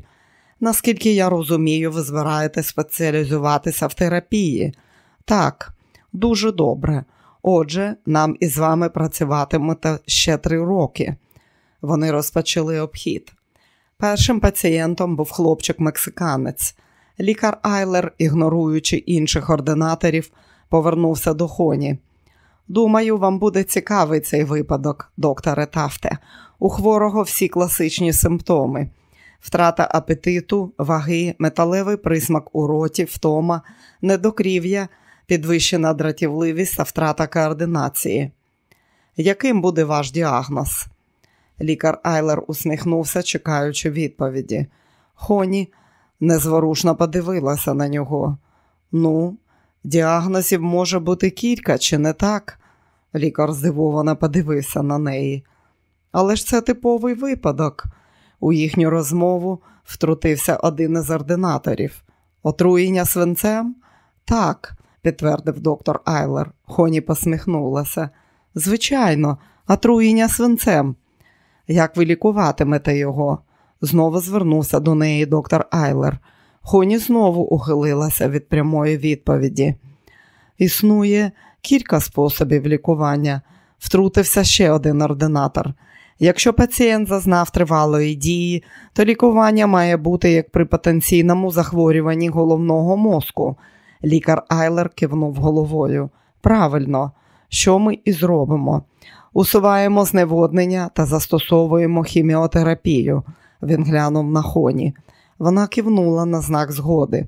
Наскільки я розумію, ви збираєтесь спеціалізуватися в терапії? Так, дуже добре. Отже, нам із вами працюватимете ще три роки. Вони розпочали обхід. Першим пацієнтом був хлопчик-мексиканець. Лікар Айлер, ігноруючи інших ординаторів, повернувся до хоні. Думаю, вам буде цікавий цей випадок, докторе Тафте. У хворого всі класичні симптоми: втрата апетиту, ваги, металевий присмак у роті, втома, недокрів'я, підвищена дратівливість та втрата координації. Яким буде ваш діагноз? Лікар Айлер усміхнувся, чекаючи відповіді. Хоні незворушно подивилася на нього. Ну, діагнозів може бути кілька, чи не так? Лікар здивовано подивився на неї. Але ж це типовий випадок. У їхню розмову втрутився один із ординаторів. Отруєння свинцем? Так, підтвердив доктор Айлер. Хоні посміхнулася. Звичайно, отруєння свинцем. Як ви лікуватимете його? Знову звернувся до неї доктор Айлер. Хоні знову ухилилася від прямої відповіді. Існує кілька способів лікування. Втрутився ще один ординатор. Якщо пацієнт зазнав тривалої дії, то лікування має бути як при потенційному захворюванні головного мозку. Лікар Айлер кивнув головою. Правильно, що ми і зробимо. Усуваємо зневоднення та застосовуємо хіміотерапію. Він глянув на хоні. Вона кивнула на знак згоди.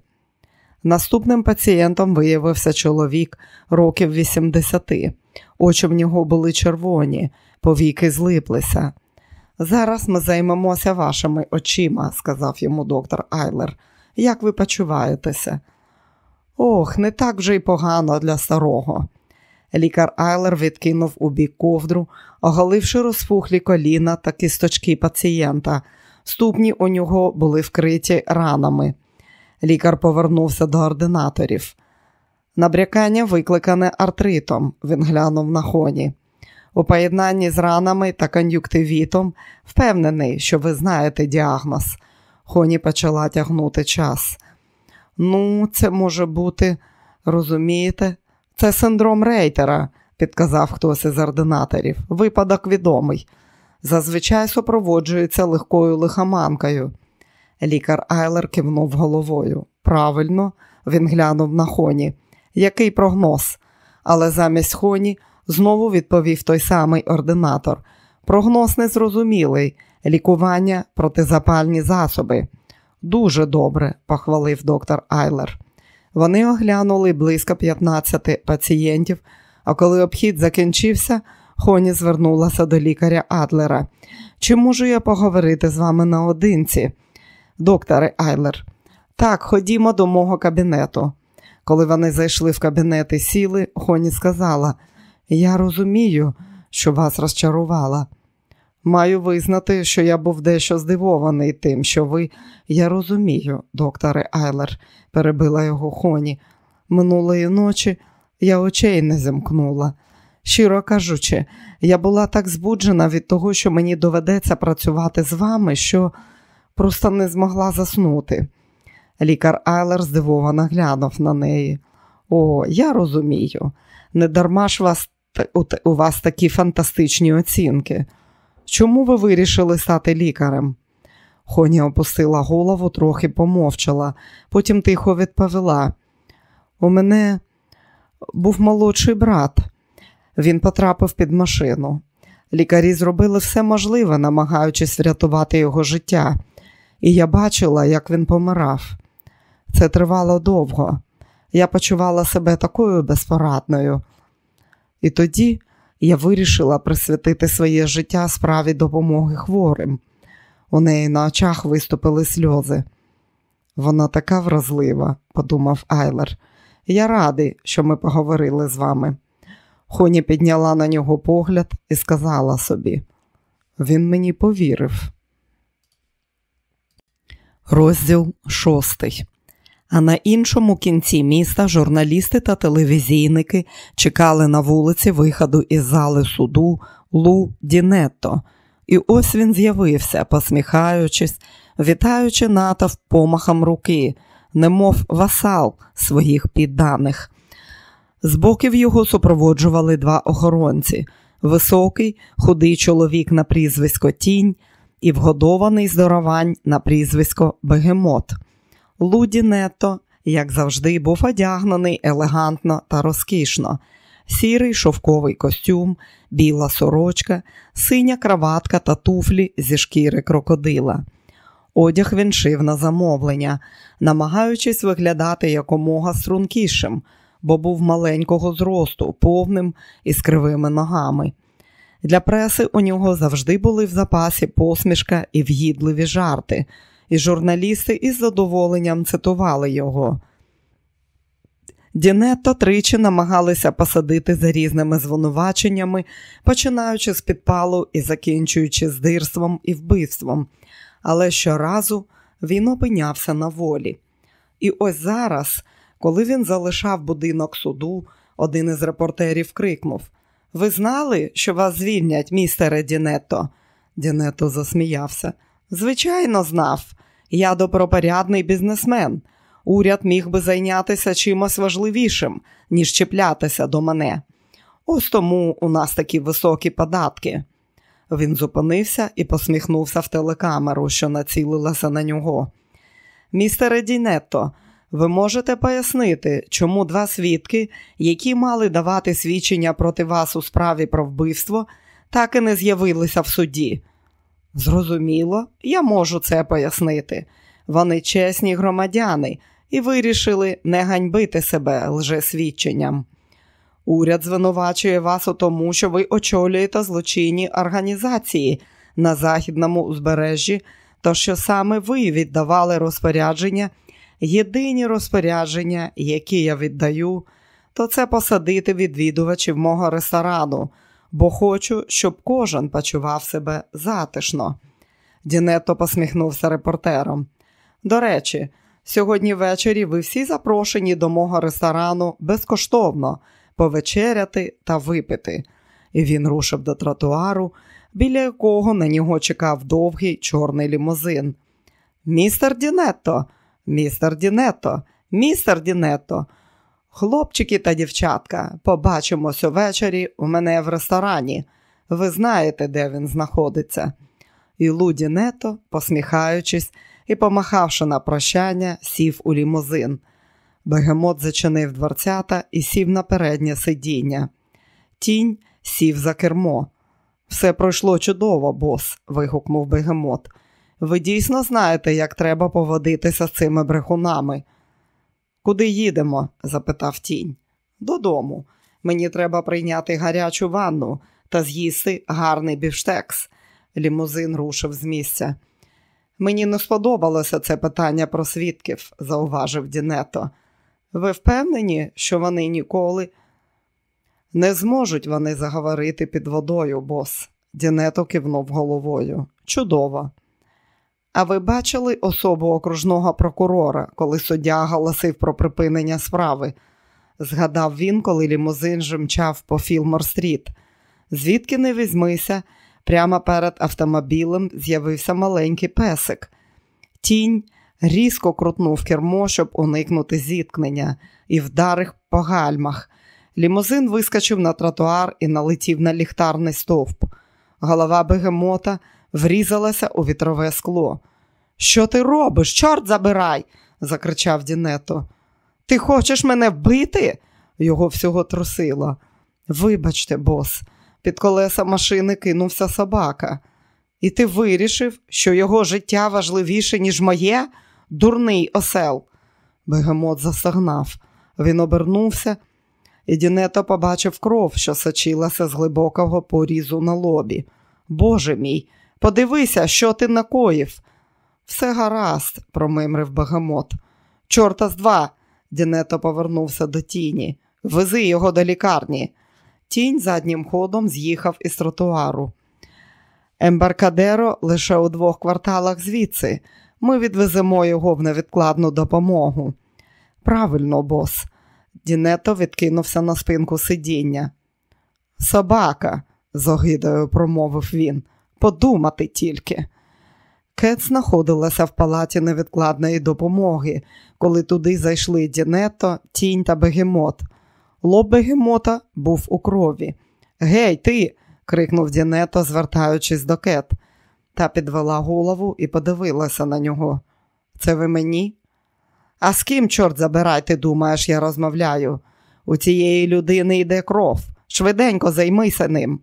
Наступним пацієнтом виявився чоловік років 80. Очі в нього були червоні, повіки злиплися. Зараз ми займемося вашими очима, сказав йому доктор Айлер. Як ви почуваєтеся? Ох, не так вже й погано для старого. Лікар Айлер відкинув у бік ковдру, оголивши розпухлі коліна та кісточки пацієнта. Ступні у нього були вкриті ранами. Лікар повернувся до ординаторів. Набрякання викликане артритом, він глянув на хоні. У поєднанні з ранами та кон'юктивітом впевнений, що ви знаєте діагноз. Хоні почала тягнути час. Ну, це може бути, розумієте, це синдром рейтера, підказав хтось із ординаторів. Випадок відомий. Зазвичай супроводжується легкою лихоманкою. Лікар Айлер кивнув головою. Правильно, він глянув на хоні. Який прогноз? Але замість хоні знову відповів той самий ординатор. Прогноз незрозумілий, лікування, протизапальні засоби. Дуже добре, похвалив доктор Айлер. Вони оглянули близько 15 пацієнтів, а коли обхід закінчився, Хоні звернулася до лікаря Адлера. Чи можу я поговорити з вами наодинці? Докторе Айлер, так, ходімо до мого кабінету. Коли вони зайшли в кабінет і сіли, Хоні сказала: Я розумію, що вас розчарувала. Маю визнати, що я був дещо здивований тим, що ви. Я розумію, докторе Айлер, перебила його Хоні. Минулої ночі я очей не зімкнула. Щиро кажучи, я була так збуджена від того, що мені доведеться працювати з вами, що просто не змогла заснути. Лікар Айлер здивовано глянув на неї. О, я розумію. Не дарма ж вас, у вас такі фантастичні оцінки. Чому ви вирішили стати лікарем? Хоні опустила голову, трохи помовчала, потім тихо відповіла. У мене був молодший брат. Він потрапив під машину. Лікарі зробили все можливе, намагаючись врятувати його життя, і я бачила, як він помирав. Це тривало довго. Я почувала себе такою безпорадною. І тоді я вирішила присвятити своє життя справі допомоги хворим. У неї на очах виступили сльози. Вона така вразлива, подумав Айлер. Я радий, що ми поговорили з вами. Хоні підняла на нього погляд і сказала собі: він мені повірив. Розділ шостий. А на іншому кінці міста журналісти та телевізійники чекали на вулиці виходу із зали суду Лу Дінетто. І ось він з'явився, посміхаючись, вітаючи натовп помахом руки, немов васал своїх підданих. З боків його супроводжували два охоронці високий, худий чоловік на прізвисько Тінь і вгодований здоровань на прізвисько Бегемот. Луді Нетто, як завжди, був одягнений елегантно та розкішно. Сірий шовковий костюм, біла сорочка, синя краватка та туфлі зі шкіри крокодила. Одяг він шив на замовлення, намагаючись виглядати якомога стрункішим, бо був маленького зросту, повним і з кривими ногами. Для преси у нього завжди були в запасі посмішка і в'їдливі жарти і журналісти із задоволенням цитували його. Дінетто тричі намагалися посадити за різними звинуваченнями, починаючи з підпалу і закінчуючи здирством і вбивством, але щоразу він опинявся на волі. І ось зараз, коли він залишав будинок суду, один із репортерів крикнув: Ви знали, що вас звільнять, містере Дінетто? Дінетто засміявся. Звичайно, знав. Я добропорядний бізнесмен. Уряд міг би зайнятися чимось важливішим, ніж чіплятися до мене. Ось тому у нас такі високі податки. Він зупинився і посміхнувся в телекамеру, що націлилася на нього. Містере Дінетто, ви можете пояснити, чому два свідки, які мали давати свідчення проти вас у справі про вбивство, так і не з'явилися в суді. Зрозуміло, я можу це пояснити. Вони чесні громадяни і вирішили не ганьбити себе лжесвідченням. Уряд звинувачує вас у тому, що ви очолюєте злочинні організації на західному узбережжі, то що саме ви віддавали розпорядження, єдині розпорядження, які я віддаю, то це посадити відвідувачів мого ресторану, бо хочу, щоб кожен почував себе затишно. Дінетто посміхнувся репортером. До речі, сьогодні ввечері ви всі запрошені до мого ресторану безкоштовно повечеряти та випити. І він рушив до тротуару, біля якого на нього чекав довгий чорний лімузин. Містер Дінетто, містер Дінетто, містер Дінетто. Хлопчики та дівчатка, побачимось увечері у мене в ресторані. Ви знаєте, де він знаходиться. І Луді Нето, посміхаючись і помахавши на прощання, сів у лімузин. Бегемот зачинив дверцята і сів на переднє сидіння. Тінь сів за кермо. Все пройшло чудово, бос, вигукнув бегемот. Ви дійсно знаєте, як треба поводитися з цими брехунами. Куди їдемо? запитав тінь. Додому. Мені треба прийняти гарячу ванну та з'їсти гарний бівштекс. Лімузин рушив з місця. Мені не сподобалося це питання про свідків, зауважив Дінето. Ви впевнені, що вони ніколи не зможуть заговорити під водою, бос? Дінето кивнув головою. Чудово. А ви бачили особу окружного прокурора, коли суддя оголосив про припинення справи? Згадав він, коли лімузин вже мчав по Філмор-стріт. Звідки не візьмись, прямо перед автомобілем з'явився маленький песик. Тінь різко крутнув кермо, щоб уникнути зіткнення, і вдарив по гальмах. Лімузин вискочив на тротуар і налетів на ліхтарний стовп. Голова бегемота врізалася у вітрове скло. Що ти робиш? Чорт забирай, закричав Дінето. Ти хочеш мене вбити? Його всього трусило. Вибачте, бос, під колеса машини кинувся собака. І ти вирішив, що його життя важливіше, ніж моє, дурний осел. Бегемот застогнав. Він обернувся, і Дінето побачив кров, що сочилася з глибокого порізу на лобі. Боже мій, подивися, що ти накоїв. Все гаразд, промимрив бегемот. Чорта з два. Дінето повернувся до тіні. Вези його до лікарні. Тінь заднім ходом з'їхав із тротуару. Ембаркадеро лише у двох кварталах звідси. Ми відвеземо його в невідкладну допомогу. Правильно, бос. Дінето відкинувся на спинку сидіння. Собака, з огидою промовив він. Подумати тільки. Кет знаходилася в палаті невідкладної допомоги, коли туди зайшли Дінето, тінь та бегемот. Лоб бегемота був у крові. Гей, ти. крикнув Дінето, звертаючись до кет. Та підвела голову і подивилася на нього. Це ви мені? А з ким, чорт забирай, ти думаєш, я розмовляю? У цієї людини йде кров. Швиденько займися ним.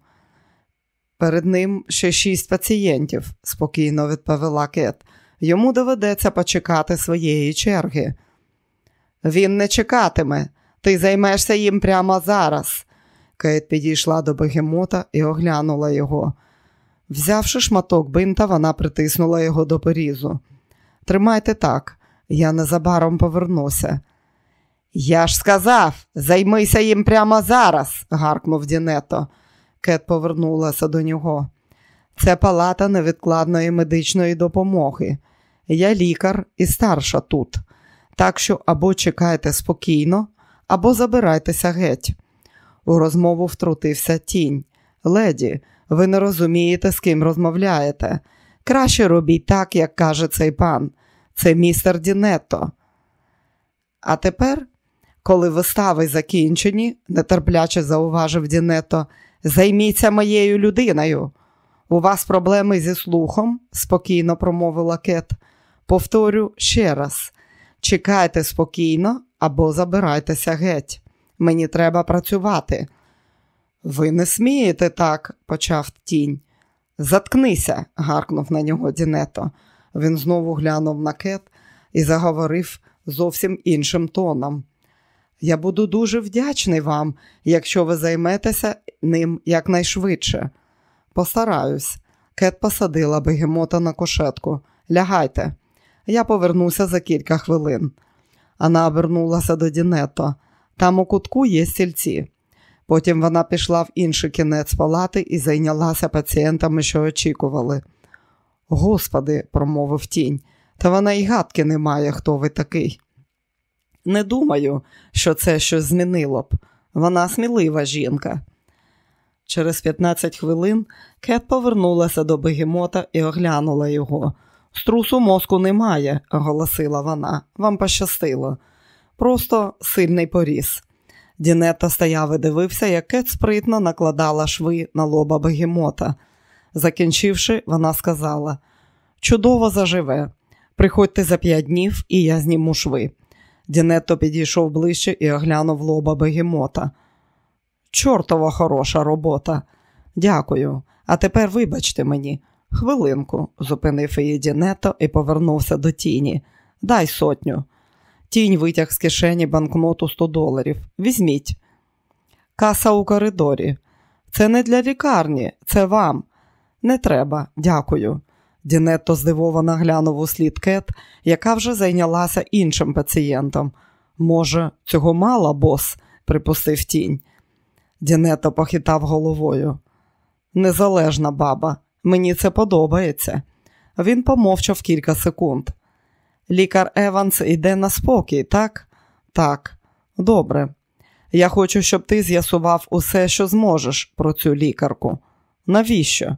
Перед ним ще шість пацієнтів, спокійно відповіла Кет. Йому доведеться почекати своєї черги. Він не чекатиме, ти займешся їм прямо зараз. Кейт підійшла до бегемота і оглянула його. Взявши шматок бинта, вона притиснула його до порізу. Тримайте так, я незабаром повернуся. Я ж сказав, займися їм прямо зараз, гаркнув Дінето. Кет повернулася до нього. Це палата невідкладної медичної допомоги. Я лікар і старша тут. Так що або чекайте спокійно, або забирайтеся геть. У розмову втрутився тінь. Леді, ви не розумієте, з ким розмовляєте. Краще робіть так, як каже цей пан. Це містер Дінетто. А тепер, коли вистави закінчені, нетерпляче зауважив Дінетто, займіться моєю людиною. У вас проблеми зі слухом? спокійно промовила Кет. Повторю ще раз: чекайте спокійно або забирайтеся геть. Мені треба працювати. Ви не смієте так, почав тінь. Заткнися, гаркнув на нього Дінето. Він знову глянув на кет і заговорив зовсім іншим тоном. Я буду дуже вдячний вам, якщо ви займетеся ним якнайшвидше. Постараюсь. Кет посадила бегемота на кошетку. Лягайте. Я повернуся за кілька хвилин. Вона обернулася до Дінето. Там у кутку є стільці. Потім вона пішла в інший кінець палати і зайнялася пацієнтами, що очікували. Господи, промовив тінь, та вона й гадки не має, хто ви такий. Не думаю, що це щось змінило б. Вона смілива жінка. Через 15 хвилин Кет повернулася до бегемота і оглянула його. Струсу мозку немає, оголосила вона. Вам пощастило. Просто сильний поріз. Дінета стояв і дивився, як Кет спритно накладала шви на лоба бегемота. Закінчивши, вона сказала: Чудово заживе. Приходьте за п'ять днів, і я зніму шви. Дінетто підійшов ближче і оглянув лоба бегемота. Чортова хороша робота. Дякую. А тепер вибачте мені. Хвилинку, зупинив її Дінетто і повернувся до тіні. Дай сотню. Тінь витяг з кишені банкноту 100 доларів. Візьміть. Каса у коридорі. Це не для лікарні, це вам. Не треба, дякую. Дінетто здивовано глянув у слід Кет, яка вже зайнялася іншим пацієнтом. Може, цього мало, бос, припустив тінь. Дінетто похитав головою. Незалежна баба, мені це подобається. Він помовчав кілька секунд. Лікар Еванс йде на спокій, так? Так, добре. Я хочу, щоб ти з'ясував усе, що зможеш про цю лікарку. Навіщо?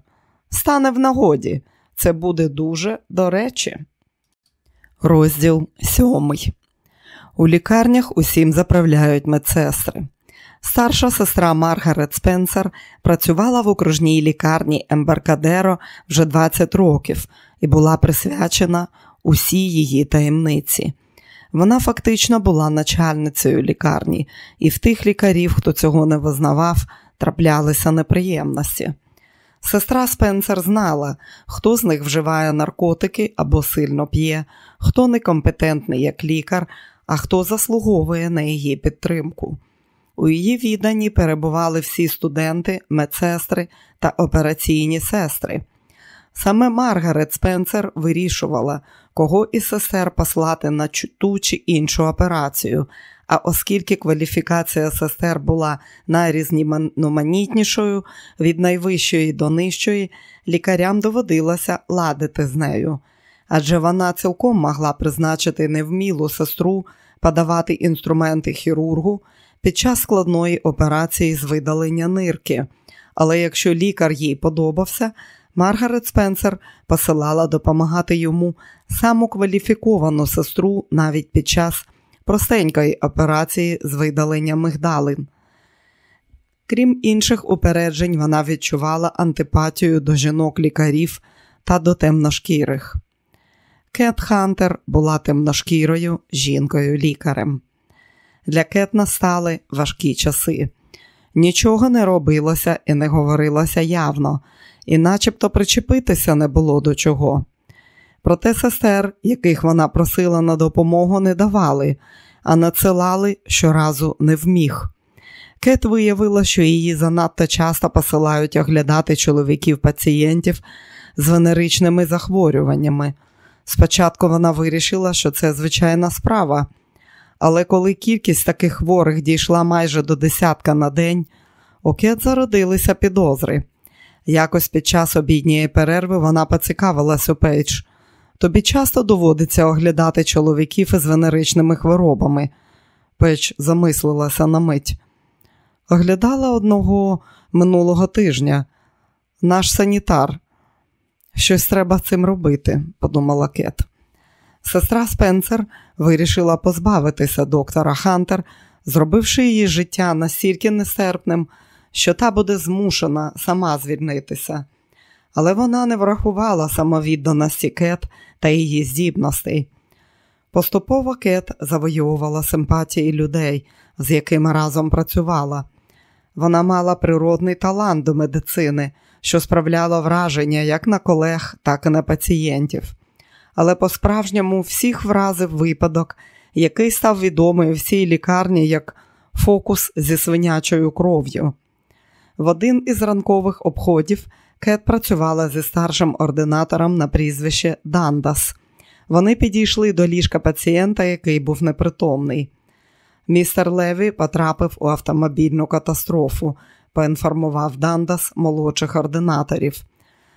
Стане в нагоді. Це буде дуже до речі. Розділ сьомий. У лікарнях усім заправляють медсестри. Старша сестра Маргарет Спенсер працювала в окружній лікарні Ембаркадеро вже 20 років і була присвячена усій її таємниці. Вона фактично була начальницею лікарні, і в тих лікарів, хто цього не визнавав, траплялися неприємності. Сестра Спенсер знала, хто з них вживає наркотики або сильно п'є, хто некомпетентний як лікар, а хто заслуговує на її підтримку. У її відданні перебували всі студенти, медсестри та операційні сестри. Саме Маргарет Спенсер вирішувала, кого із сестер послати на ту чи іншу операцію. А оскільки кваліфікація сестер була найрізноманітнішою від найвищої до нижчої, лікарям доводилося ладити з нею. Адже вона цілком могла призначити невмілу сестру подавати інструменти хірургу під час складної операції з видалення нирки. Але якщо лікар їй подобався, Маргарет Спенсер посилала допомагати йому саму кваліфіковану сестру навіть під час простенької операції з видалення мигдалин. Крім інших упереджень, вона відчувала антипатію до жінок-лікарів та до темношкірих. Кет Хантер була темношкірою жінкою-лікарем. Для Кет настали важкі часи. Нічого не робилося і не говорилося явно, і начебто причепитися не було до чого. Проте сестер, яких вона просила на допомогу, не давали, а надсилали щоразу не вміг. Кет виявила, що її занадто часто посилають оглядати чоловіків-пацієнтів з венеричними захворюваннями. Спочатку вона вирішила, що це звичайна справа, але коли кількість таких хворих дійшла майже до десятка на день, у Кет зародилися підозри. Якось під час обідньої перерви вона поцікавилась у Пейдж. Тобі часто доводиться оглядати чоловіків із венеричними хворобами. Пейдж замислилася на мить. Оглядала одного минулого тижня, наш санітар. Щось треба цим робити, подумала Кет. Сестра Спенсер вирішила позбавитися доктора Хантер, зробивши її життя настільки нестерпним, що та буде змушена сама звільнитися. Але вона не врахувала самовідданості Кет та її здібностей. Поступово Кет завоювала симпатії людей, з якими разом працювала. Вона мала природний талант до медицини, що справляло враження як на колег, так і на пацієнтів. Але по-справжньому всіх вразив випадок, який став відомий всій лікарні як фокус зі свинячою кров'ю. В один із ранкових обходів Кет працювала зі старшим ординатором на прізвище Дандас. Вони підійшли до ліжка пацієнта, який був непритомний. Містер Леві потрапив у автомобільну катастрофу, поінформував Дандас молодших ординаторів.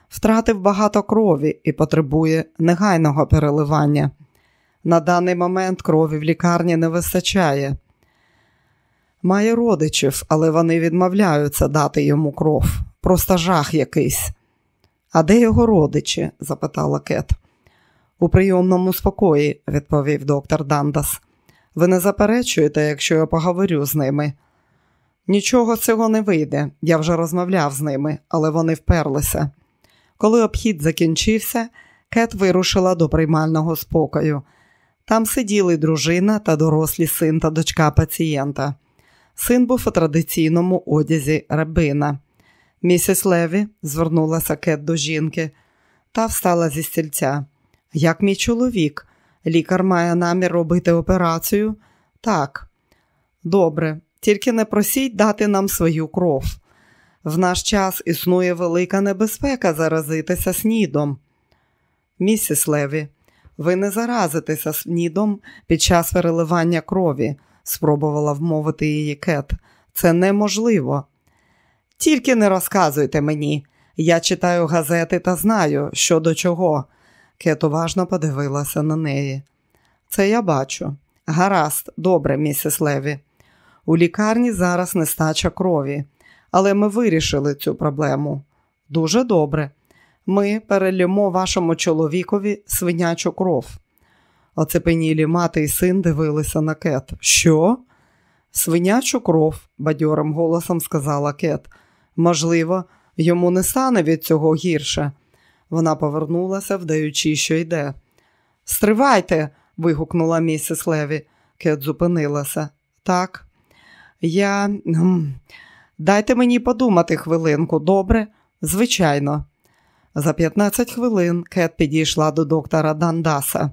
Втратив багато крові і потребує негайного переливання. На даний момент крові в лікарні не вистачає. Має родичів, але вони відмовляються дати йому кров. Просто жах якийсь. А де його родичі? запитала Кет. У прийомному спокої, відповів доктор Дандас. Ви не заперечуєте, якщо я поговорю з ними. Нічого цього не вийде. Я вже розмовляв з ними, але вони вперлися. Коли обхід закінчився, Кет вирушила до приймального спокою. Там сиділи дружина та дорослі син та дочка пацієнта. Син був у традиційному одязі рабина. Місіс Леві звернулася Кет до жінки та встала зі стільця. Як мій чоловік, лікар має намір робити операцію? Так. Добре, тільки не просіть дати нам свою кров. В наш час існує велика небезпека заразитися снідом. Місіс Леві, ви не заразитеся снідом під час переливання крові, спробувала вмовити її Кет. Це неможливо. Тільки не розказуйте мені. Я читаю газети та знаю, що до чого. Кет уважно подивилася на неї. Це я бачу. Гаразд, добре, місіс Леві. У лікарні зараз нестача крові, але ми вирішили цю проблему. Дуже добре. Ми перелімо вашому чоловікові свинячу кров. Оцепенілі мати і син дивилися на кет. Що? Свинячу кров, бадьорим голосом сказала кет. Можливо, йому не стане від цього гірше. Вона повернулася, вдаючи, що йде. Стривайте. вигукнула місіс Леві. Кет зупинилася. Так, я. Дайте мені подумати хвилинку, добре? Звичайно. За 15 хвилин Кет підійшла до доктора Дандаса.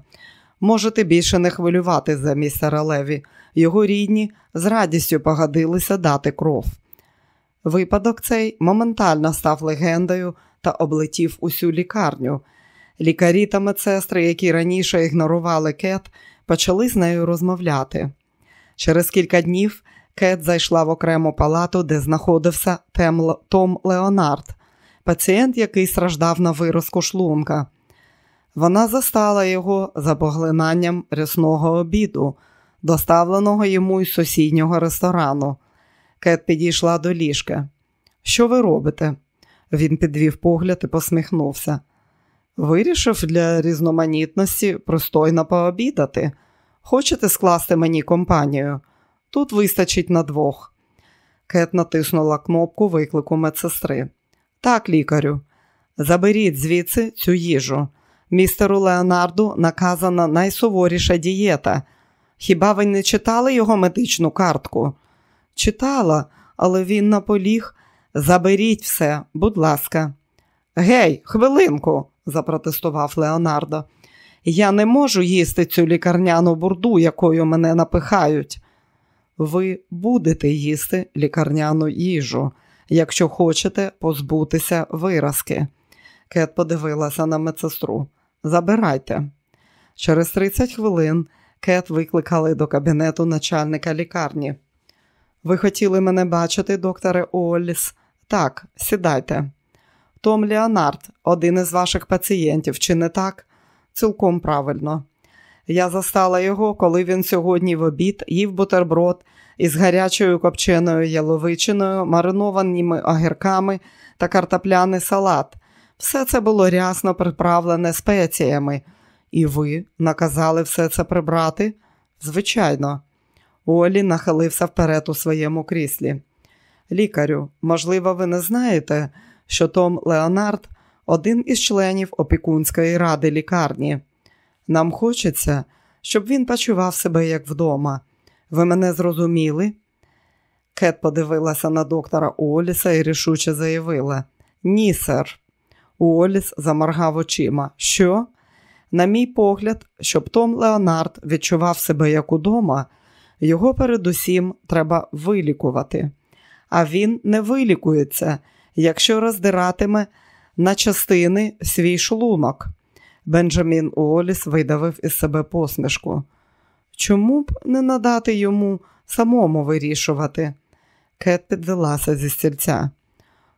Можете більше не хвилювати за містера Леві. Його рідні з радістю погодилися дати кров. Випадок цей моментально став легендою та облетів усю лікарню. Лікарі та медсестри, які раніше ігнорували Кет, почали з нею розмовляти. Через кілька днів Кет зайшла в окрему палату, де знаходився Том Леонард, пацієнт, який страждав на виразку шлунка. Вона застала його за поглинанням рясного обіду, доставленого йому із сусіднього ресторану. Кет підійшла до ліжка. Що ви робите? Він підвів погляд і посміхнувся. Вирішив для різноманітності пристойно пообідати. Хочете скласти мені компанію? Тут вистачить на двох. Кет натиснула кнопку виклику медсестри. Так, лікарю, заберіть звідси цю їжу. Містеру Леонарду наказана найсуворіша дієта. Хіба ви не читали його медичну картку? Читала, але він наполіг. Заберіть все, будь ласка. Гей, хвилинку, запротестував Леонардо. Я не можу їсти цю лікарняну бурду, якою мене напихають. Ви будете їсти лікарняну їжу, якщо хочете позбутися виразки. Кет подивилася на медсестру. Забирайте. Через 30 хвилин Кет викликали до кабінету начальника лікарні. Ви хотіли мене бачити, докторе Уолліс? Так, сідайте. Том Леонард, один із ваших пацієнтів, чи не так? Цілком правильно. Я застала його, коли він сьогодні в обід їв бутерброд із гарячою копченою яловичиною, маринованими огірками та картопляний салат. Все це було рясно приправлене спеціями. І ви наказали все це прибрати? Звичайно. Олі нахилився вперед у своєму кріслі. Лікарю, можливо, ви не знаєте, що Том Леонард один із членів опікунської ради лікарні. Нам хочеться, щоб він почував себе як вдома. Ви мене зрозуміли? Кет подивилася на доктора Уоліса і рішуче заявила: Ні, сер. Уоліс заморгав очима. Що? На мій погляд, щоб Том Леонард відчував себе як удома, його передусім треба вилікувати. А він не вилікується, якщо роздиратиме на частини свій шлунок. Бенджамін Уоліс видавив із себе посмішку. Чому б не надати йому самому вирішувати? Кет підвелася зі стільця.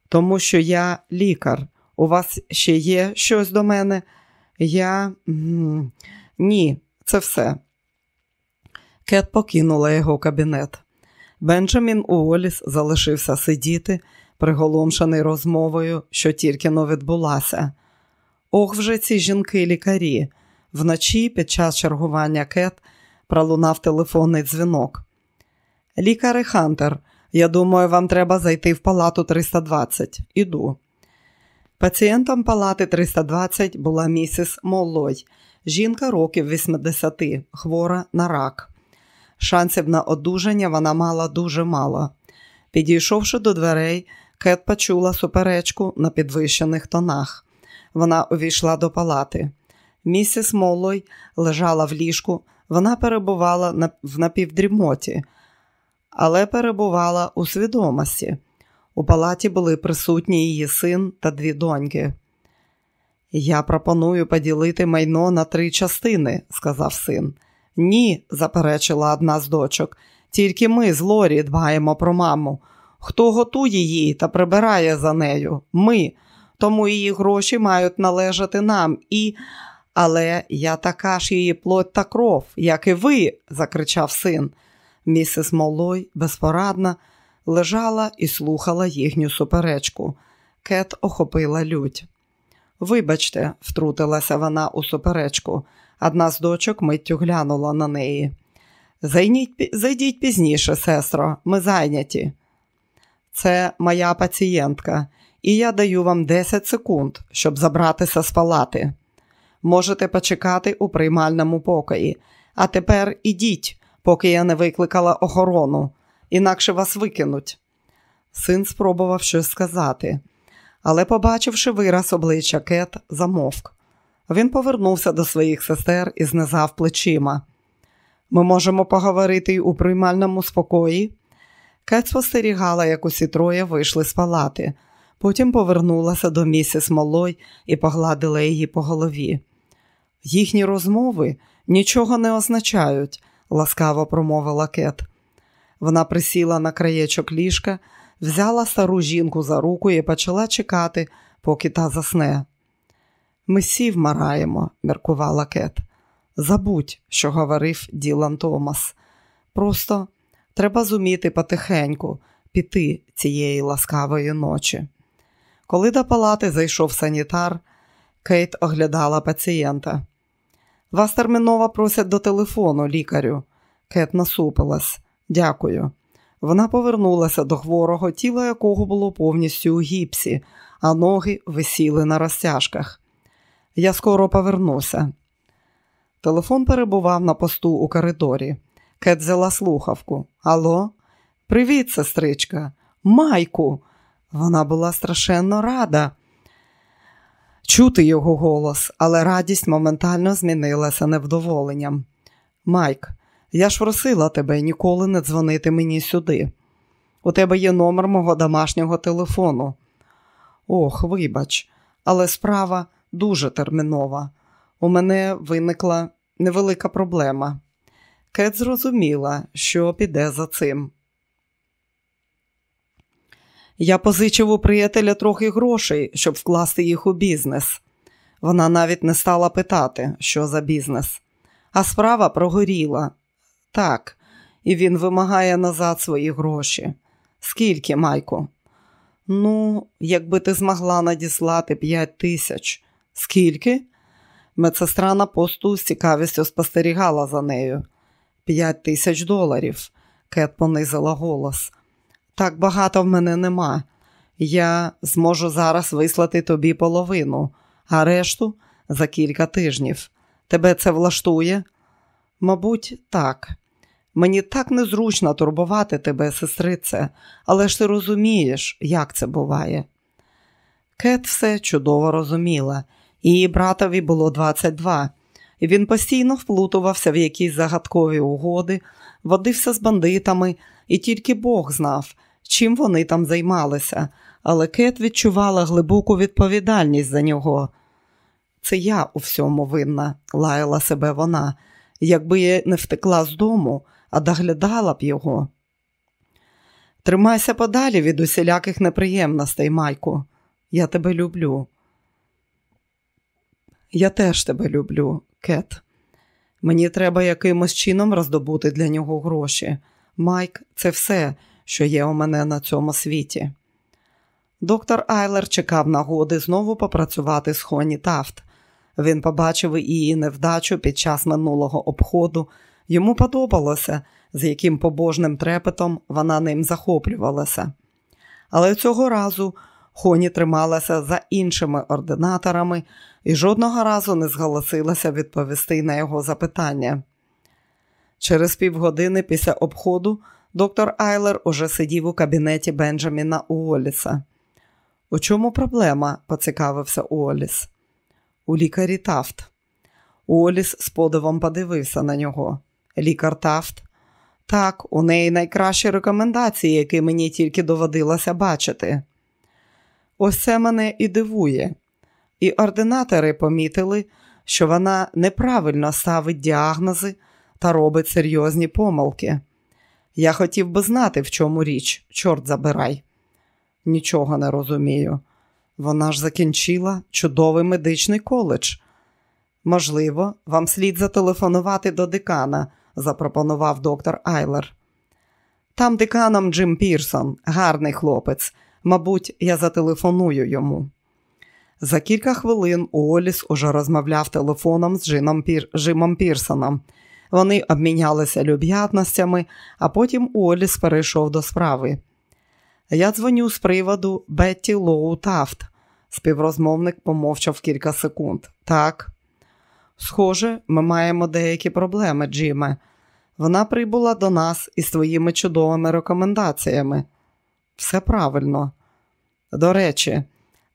Тому що я лікар. У вас ще є щось до мене? Я. Ні, це все. Кет покинула його кабінет. Бенджамін Уоліс залишився сидіти, приголомшений розмовою, що тільки но відбулася. Ох, вже ці жінки-лікарі. Вночі під час чергування Кет пролунав телефонний дзвінок. Лікари Хантер, я думаю, вам треба зайти в палату 320. Іду. Пацієнтом палати 320 була місіс Моллой, жінка років 80, хвора на рак. Шансів на одужання вона мала дуже мало. Підійшовши до дверей, Кет почула суперечку на підвищених тонах. Вона увійшла до палати. Місіс Моллой лежала в ліжку, вона перебувала в напівдрімоті, але перебувала у свідомості. У палаті були присутні її син та дві доньки. Я пропоную поділити майно на три частини, сказав син. Ні, заперечила одна з дочок. Тільки ми з Лорі дбаємо про маму. Хто готує її та прибирає за нею? Ми. Тому її гроші мають належати нам і. Але я така ж її плоть та кров, як і ви, закричав син. Місіс Молой безпорадна лежала і слухала їхню суперечку. Кет охопила лють. Вибачте, втрутилася вона у суперечку. Одна з дочок миттю глянула на неї. Зайніть, зайдіть пізніше, сестро, ми зайняті. Це моя пацієнтка, і я даю вам 10 секунд, щоб забратися з палати. Можете почекати у приймальному покої, а тепер ідіть, поки я не викликала охорону, інакше вас викинуть. Син спробував щось сказати, але, побачивши вираз обличчя Кет, замовк. Він повернувся до своїх сестер і знизав плечима. Ми можемо поговорити й у приймальному спокої. Кет спостерігала, як усі троє вийшли з палати. Потім повернулася до місіс Молой і погладила її по голові. Їхні розмови нічого не означають, ласкаво промовила Кет. Вона присіла на краєчок ліжка, взяла стару жінку за руку і почала чекати, поки та засне. Ми всі вмираємо, міркувала Кет. Забудь, що говорив Ділан Томас. Просто треба зуміти потихеньку піти цієї ласкавої ночі. Коли до палати зайшов санітар, Кейт оглядала пацієнта. Вас терміново просять до телефону, лікарю. Кет насупилась. Дякую. Вона повернулася до хворого, тіло якого було повністю у гіпсі, а ноги висіли на розтяжках. Я скоро повернуся. Телефон перебував на посту у коридорі. Кет взяла слухавку. Алло? Привіт, сестричка. Майку. Вона була страшенно рада. Чути його голос, але радість моментально змінилася невдоволенням. Майк, я ж просила тебе ніколи не дзвонити мені сюди. У тебе є номер мого домашнього телефону. Ох, вибач, але справа дуже термінова. У мене виникла невелика проблема. Кет зрозуміла, що піде за цим. Я позичив у приятеля трохи грошей, щоб вкласти їх у бізнес. Вона навіть не стала питати, що за бізнес. А справа прогоріла. Так, і він вимагає назад свої гроші. Скільки, Майку? Ну, якби ти змогла надіслати п'ять тисяч. Скільки? Медсестра на посту з цікавістю спостерігала за нею. П'ять тисяч доларів. Кет понизила голос. Так багато в мене нема. Я зможу зараз вислати тобі половину, а решту за кілька тижнів. Тебе це влаштує? Мабуть, так. Мені так незручно турбувати тебе, сестрице, але ж ти розумієш, як це буває. Кет все чудово розуміла. Її братові було 22. і він постійно вплутувався в якісь загадкові угоди, водився з бандитами, і тільки Бог знав, чим вони там займалися, але Кет відчувала глибоку відповідальність за нього. Це я у всьому винна, лаяла себе вона, якби я не втекла з дому, а доглядала б його. Тримайся подалі від усіляких неприємностей, Майку. Я тебе люблю. Я теж тебе люблю, Кет. Мені треба якимось чином роздобути для нього гроші. Майк, це все, що є у мене на цьому світі. Доктор Айлер чекав нагоди знову попрацювати з Хоні Тафт. Він побачив її невдачу під час минулого обходу. Йому подобалося, з яким побожним трепетом вона ним захоплювалася. Але цього разу Хоні трималася за іншими ординаторами і жодного разу не зголосилася відповісти на його запитання. Через півгодини після обходу доктор Айлер уже сидів у кабінеті Бенджаміна Уоліса. У чому проблема? поцікавився Уоліс. У лікарі Тафт. Уоліс з подивом подивився на нього. Лікар Тафт. Так, у неї найкращі рекомендації, які мені тільки доводилося бачити. Ось це мене і дивує. І ординатори помітили, що вона неправильно ставить діагнози та робить серйозні помилки. Я хотів би знати, в чому річ, чорт забирай. Нічого не розумію. Вона ж закінчила чудовий медичний коледж. Можливо, вам слід зателефонувати до декана, запропонував доктор Айлер. Там деканом Джим Пірсон, гарний хлопець. Мабуть, я зателефоную йому. За кілька хвилин Уоліс уже розмовляв телефоном з Джимом, Пір... Джимом Пірсоном. Вони обмінялися люб'ятностями, а потім Уоліс перейшов до справи. Я дзвоню з приводу Бетті Лоу Тафт. Співрозмовник помовчав кілька секунд. Так. Схоже, ми маємо деякі проблеми, Джиме. Вона прибула до нас із твоїми чудовими рекомендаціями. Все правильно. До речі,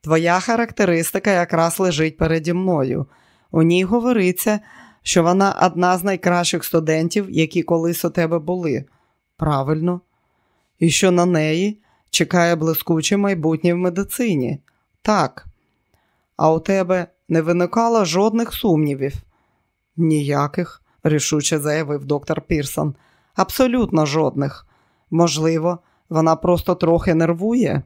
твоя характеристика якраз лежить переді мною. У ній говориться, що вона одна з найкращих студентів, які колись у тебе були. Правильно. І що на неї чекає блискуче майбутнє в медицині. Так. А у тебе не виникало жодних сумнівів? Ніяких, рішуче заявив доктор Пірсон. Абсолютно жодних. Можливо, вона просто трохи нервує.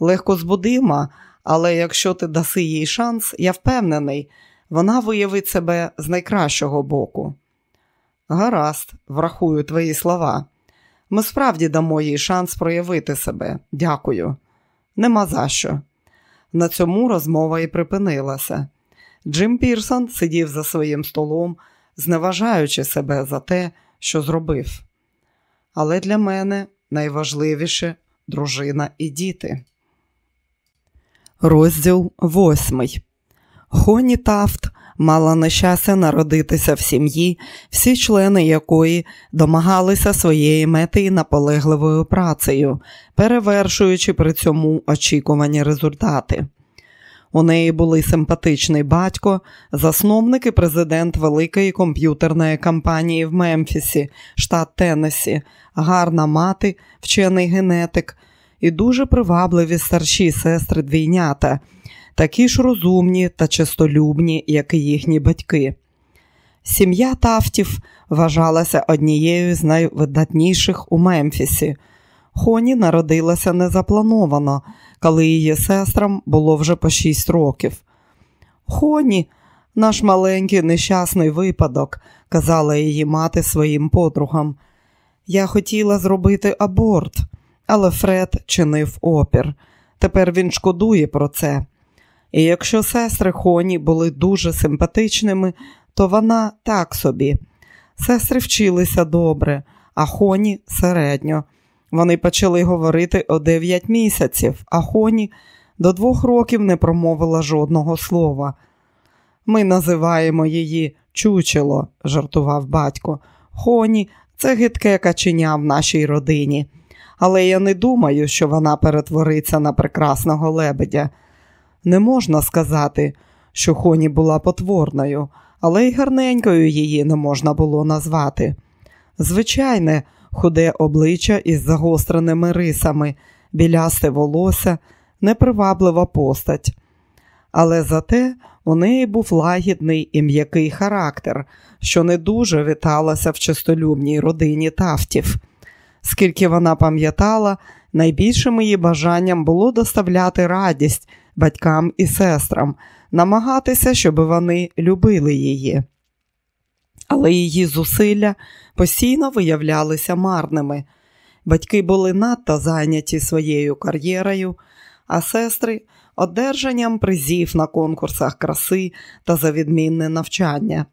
Легко збудима, але якщо ти даси їй шанс, я впевнений, вона виявить себе з найкращого боку. Гаразд, врахую твої слова. Ми справді дамо їй шанс проявити себе. Дякую. Нема за що. На цьому розмова і припинилася. Джим Пірсон сидів за своїм столом, зневажаючи себе за те, що зробив. Але для мене найважливіше дружина і діти. Розділ восьмий. Хоні Тафт мала нещастя народитися в сім'ї, всі члени якої домагалися своєї мети наполегливою працею, перевершуючи при цьому очікувані результати. У неї були симпатичний батько, засновник і президент великої комп'ютерної компанії в Мемфісі, штат Теннесі, гарна мати, вчений генетик і дуже привабливі старші сестри двійнята, такі ж розумні та чистолюбні, як і їхні батьки. Сім'я Тафтів вважалася однією з найвидатніших у Мемфісі. Хоні народилася незаплановано, коли її сестрам було вже по шість років. Хоні, наш маленький нещасний випадок, казала її мати своїм подругам. Я хотіла зробити аборт, але Фред чинив опір. Тепер він шкодує про це. І якщо сестри Хоні були дуже симпатичними, то вона так собі. Сестри вчилися добре, а Хоні середньо. Вони почали говорити о дев'ять місяців, а Хоні до двох років не промовила жодного слова. Ми називаємо її чучело, жартував батько. Хоні це гидке каченя в нашій родині, але я не думаю, що вона перетвориться на прекрасного лебедя. Не можна сказати, що Хоні була потворною, але й гарненькою її не можна було назвати. Звичайне, худе обличчя із загостреними рисами, білясте волосся, неприваблива постать. Але зате у неї був лагідний і м'який характер, що не дуже віталася в чистолюбній родині тафтів. Скільки вона пам'ятала, найбільшим її бажанням було доставляти радість батькам і сестрам, намагатися, щоб вони любили її. Але її зусилля постійно виявлялися марними. Батьки були надто зайняті своєю кар'єрою, а сестри одержанням призів на конкурсах краси та за відмінне навчання.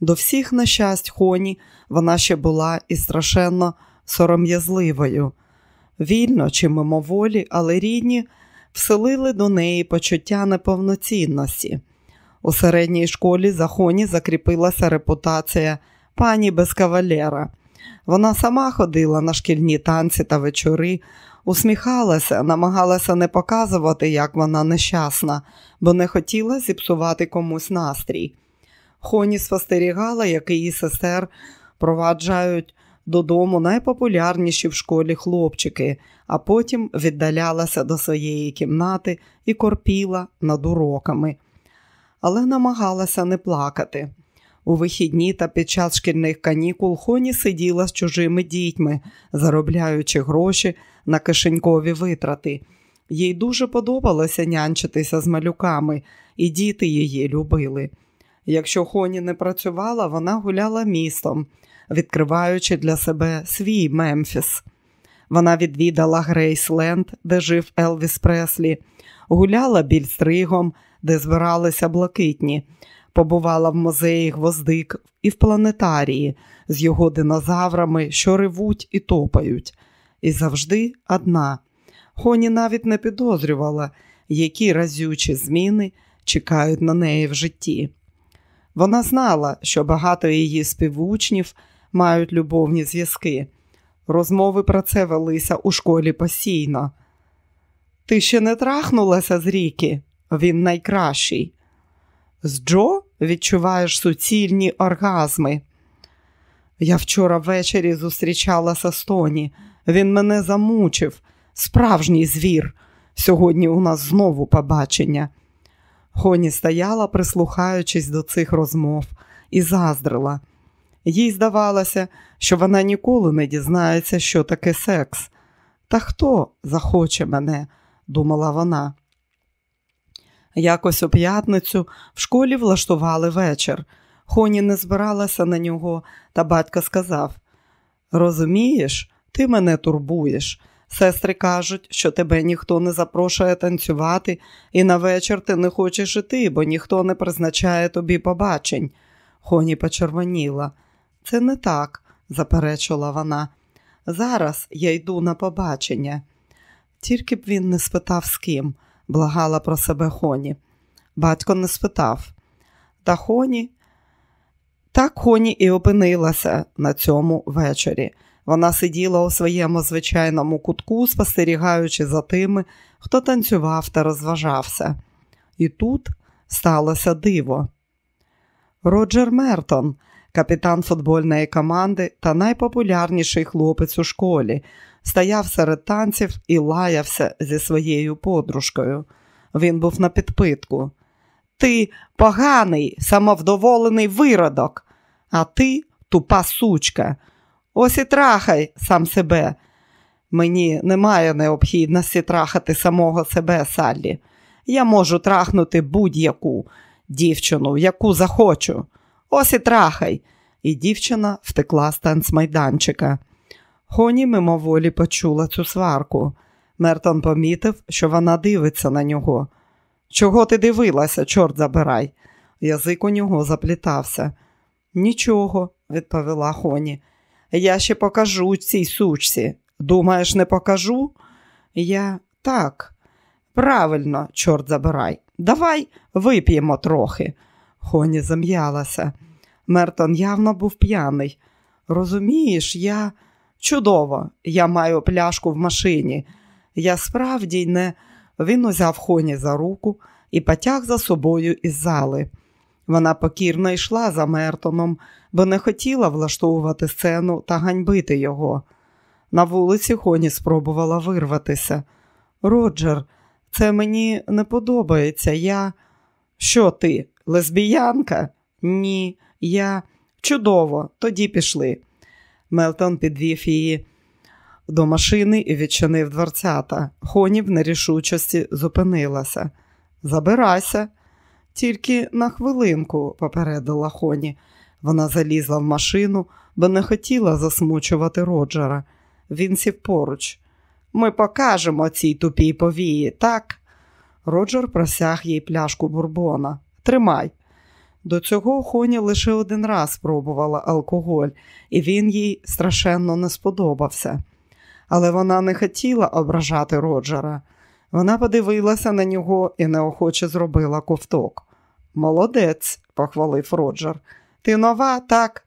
До всіх, на щасть, хоні вона ще була і страшенно сором'язливою. Вільно чи мимоволі, але рідні вселили до неї почуття неповноцінності. У середній школі за Хоні закріпилася репутація пані без кавалера. Вона сама ходила на шкільні танці та вечори, усміхалася, намагалася не показувати, як вона нещасна, бо не хотіла зіпсувати комусь настрій. Хоні спостерігала, як її сестер проваджають додому найпопулярніші в школі хлопчики, а потім віддалялася до своєї кімнати і корпіла над уроками. Але намагалася не плакати. У вихідні та під час шкільних канікул Хоні сиділа з чужими дітьми, заробляючи гроші на кишенькові витрати. Їй дуже подобалося нянчитися з малюками, і діти її любили. Якщо Хоні не працювала, вона гуляла містом, відкриваючи для себе свій Мемфіс. Вона відвідала Грейсленд, де жив Елвіс Преслі, гуляла більстригом, де збиралися блакитні, побувала в музеї гвоздик і в планетарії з його динозаврами, що ревуть і топають. І завжди одна. Хоні навіть не підозрювала, які разючі зміни чекають на неї в житті. Вона знала, що багато її співучнів мають любовні зв'язки. Розмови про це велися у школі постійно. Ти ще не трахнулася з Ріки? Він найкращий. З Джо відчуваєш суцільні оргазми. Я вчора ввечері зустрічалася з Тоні. Він мене замучив, справжній звір. Сьогодні у нас знову побачення. Хоні стояла, прислухаючись до цих розмов, і заздрила. Їй здавалося, що вона ніколи не дізнається, що таке секс. Та хто захоче мене, думала вона. Якось у п'ятницю в школі влаштували вечір. Хоні не збиралася на нього, та батько сказав: Розумієш, ти мене турбуєш. Сестри кажуть, що тебе ніхто не запрошує танцювати, і на вечір ти не хочеш іти, бо ніхто не призначає тобі побачень. Хоні почервоніла. Це не так, заперечила вона. Зараз я йду на побачення. Тільки б він не спитав з ким, благала про себе Хоні. Батько не спитав. Та Хоні. Так Хоні і опинилася на цьому вечорі. Вона сиділа у своєму звичайному кутку, спостерігаючи за тими, хто танцював та розважався. І тут сталося диво. Роджер Мертон, капітан футбольної команди та найпопулярніший хлопець у школі, стояв серед танців і лаявся зі своєю подружкою. Він був на підпитку. Ти поганий, самовдоволений виродок, а ти тупа сучка. Ось і трахай сам себе. Мені немає необхідності трахати самого себе, Саллі. Я можу трахнути будь-яку дівчину, яку захочу. Ось і трахай. І дівчина втекла з танцмайданчика. Хоні мимоволі почула цю сварку. Мертон помітив, що вона дивиться на нього. Чого ти дивилася, чорт забирай? Язик у нього заплітався. Нічого, відповіла Хоні. Я ще покажу цій сучці. Думаєш, не покажу? Я так. Правильно, чорт забирай. Давай вип'ємо трохи. Хоні зам'ялася. Мертон явно був п'яний. Розумієш, я чудово, я маю пляшку в машині. Я справді не. Він узяв Хоні за руку і потяг за собою із зали. Вона покірно йшла за Мертоном, бо не хотіла влаштовувати сцену та ганьбити його. На вулиці Хоні спробувала вирватися. Роджер, це мені не подобається. Я. Що ти, лесбіянка? Ні, я. Чудово, тоді пішли. Мелтон підвів її до машини і відчинив дверцята. Хоні в нерішучості зупинилася. Забирайся, тільки на хвилинку, попередила Хоні. Вона залізла в машину, бо не хотіла засмучувати Роджера. Він сів поруч. Ми покажемо цій тупій повії, так? Роджер просяг їй пляшку бурбона. Тримай. До цього Хоні лише один раз спробувала алкоголь, і він їй страшенно не сподобався. Але вона не хотіла ображати Роджера. Вона подивилася на нього і неохоче зробила ковток. Молодець, похвалив Роджер. Ти нова, так?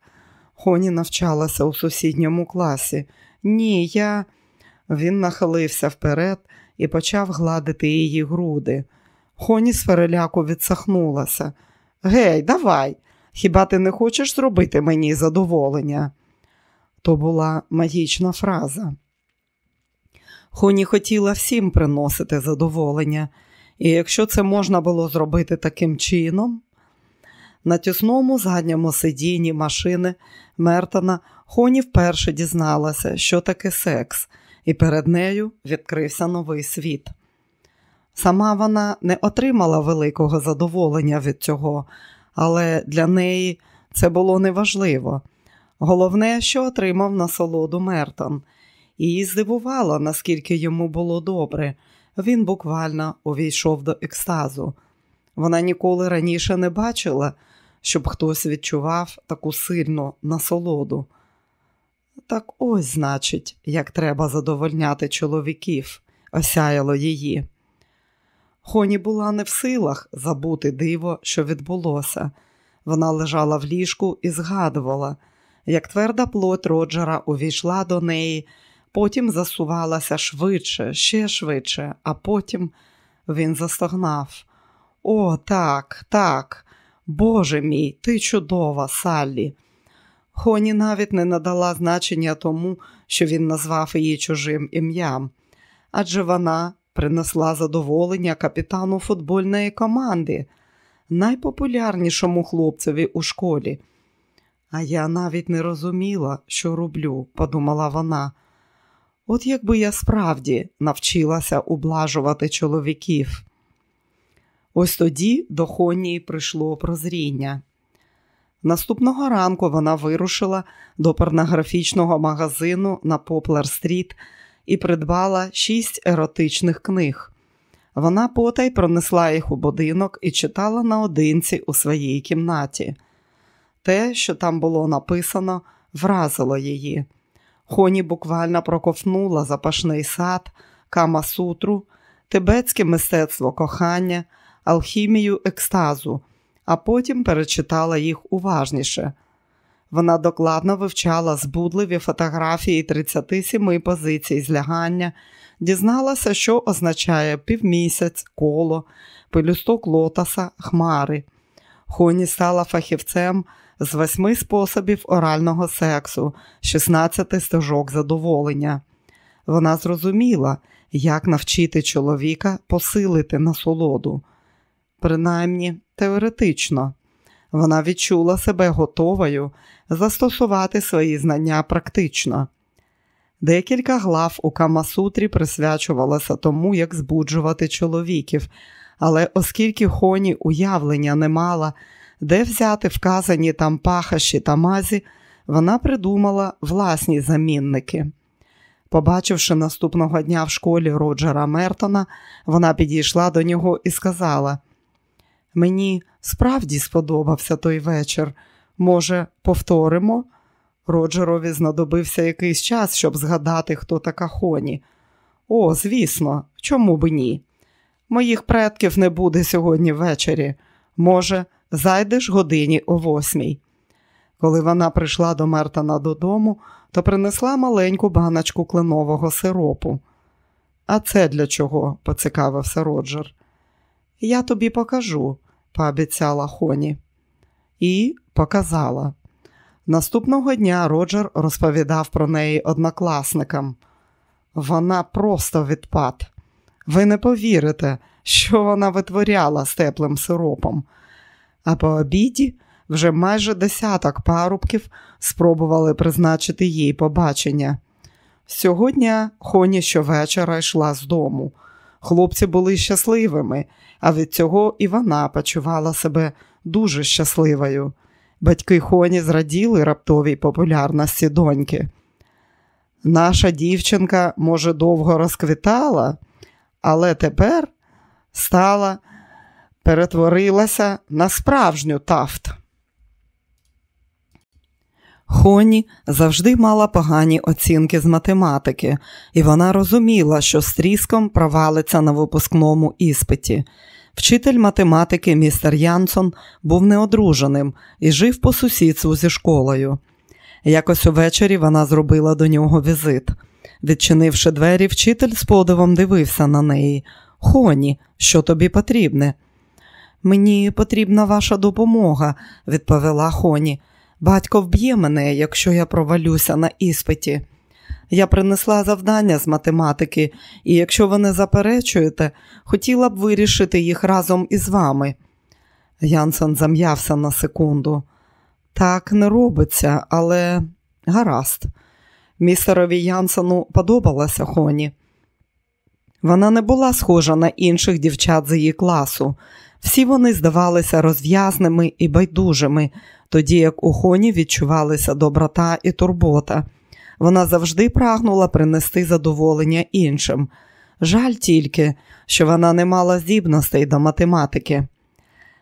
Хоні навчалася у сусідньому класі. Ні, я. Він нахилився вперед і почав гладити її груди. Хоні з переляку відсахнулася. Гей, давай, хіба ти не хочеш зробити мені задоволення? То була магічна фраза. Хоні хотіла всім приносити задоволення, і якщо це можна було зробити таким чином, на тісному задньому сидінні машини Мертона Хоні вперше дізналася, що таке секс, і перед нею відкрився новий світ. Сама вона не отримала великого задоволення від цього, але для неї це було неважливо. Головне, що отримав насолоду Мертон. Її здивувало, наскільки йому було добре. Він буквально увійшов до екстазу. Вона ніколи раніше не бачила, щоб хтось відчував таку сильну насолоду. Так ось, значить, як треба задовольняти чоловіків, осяяло її. Хоні була не в силах забути диво, що відбулося. Вона лежала в ліжку і згадувала, як тверда плоть Роджера увійшла до неї, потім засувалася швидше, ще швидше, а потім він застогнав. О, так, так, Боже мій, ти чудова, Саллі. Хоні навіть не надала значення тому, що він назвав її чужим ім'ям, адже вона принесла задоволення капітану футбольної команди, найпопулярнішому хлопцеві у школі. А я навіть не розуміла, що роблю, подумала вона. От якби я справді навчилася ублажувати чоловіків. Ось тоді до Хонії прийшло прозріння. Наступного ранку вона вирушила до порнографічного магазину на Поплер-стріт і придбала шість еротичних книг. Вона потай пронесла їх у будинок і читала наодинці у своїй кімнаті. Те, що там було написано, вразило її. Хоні буквально проковтнула запашний сад, кама-сутру, тибетське мистецтво кохання, алхімію екстазу, а потім перечитала їх уважніше. Вона докладно вивчала збудливі фотографії 37 позицій злягання, дізналася, що означає півмісяць, коло, пелюсток лотоса, хмари. Хоні стала фахівцем з восьми способів орального сексу, 16 стежок задоволення. Вона зрозуміла, як навчити чоловіка посилити насолоду. Принаймні, теоретично. Вона відчула себе готовою застосувати свої знання практично. Декілька глав у Камасутрі присвячувалося тому, як збуджувати чоловіків, але оскільки хоні уявлення не мала, де взяти вказані там пахаші та мазі, вона придумала власні замінники. Побачивши наступного дня в школі Роджера Мертона, вона підійшла до нього і сказала: Мені справді сподобався той вечір. Може, повторимо? Роджерові знадобився якийсь час, щоб згадати, хто така Хоні. О, звісно, чому б ні? Моїх предків не буде сьогодні ввечері. Може, зайдеш годині о восьмій. Коли вона прийшла до Мертона додому, то принесла маленьку баночку кленового сиропу. А це для чого? поцікавився Роджер. Я тобі покажу, пообіцяла Хоні. і показала. Наступного дня Роджер розповідав про неї однокласникам. Вона просто відпад. Ви не повірите, що вона витворяла з теплим сиропом. А по обіді вже майже десяток парубків спробували призначити їй побачення. Сьогодні Хоні щовечора йшла з дому. Хлопці були щасливими, а від цього і вона почувала себе дуже щасливою. Батьки Хоні зраділи раптовій популярності доньки. Наша дівчинка, може, довго розквітала, але тепер стала, перетворилася на справжню тафт. Хоні завжди мала погані оцінки з математики, і вона розуміла, що з тріском провалиться на випускному іспиті. Вчитель математики містер Янсон був неодруженим і жив по сусідству зі школою. Якось увечері вона зробила до нього візит. Відчинивши двері, вчитель з подивом дивився на неї. Хоні, що тобі потрібне? Мені потрібна ваша допомога, відповіла Хоні. Батько вб'є мене, якщо я провалюся на іспиті. Я принесла завдання з математики, і якщо ви не заперечуєте, хотіла б вирішити їх разом із вами. Янсен зам'явся на секунду. Так не робиться, але гаразд. Містерові Янсену подобалася Хоні. Вона не була схожа на інших дівчат з її класу. Всі вони здавалися розв'язними і байдужими, тоді як у Хоні відчувалися доброта і турбота. Вона завжди прагнула принести задоволення іншим. Жаль тільки, що вона не мала здібностей до математики.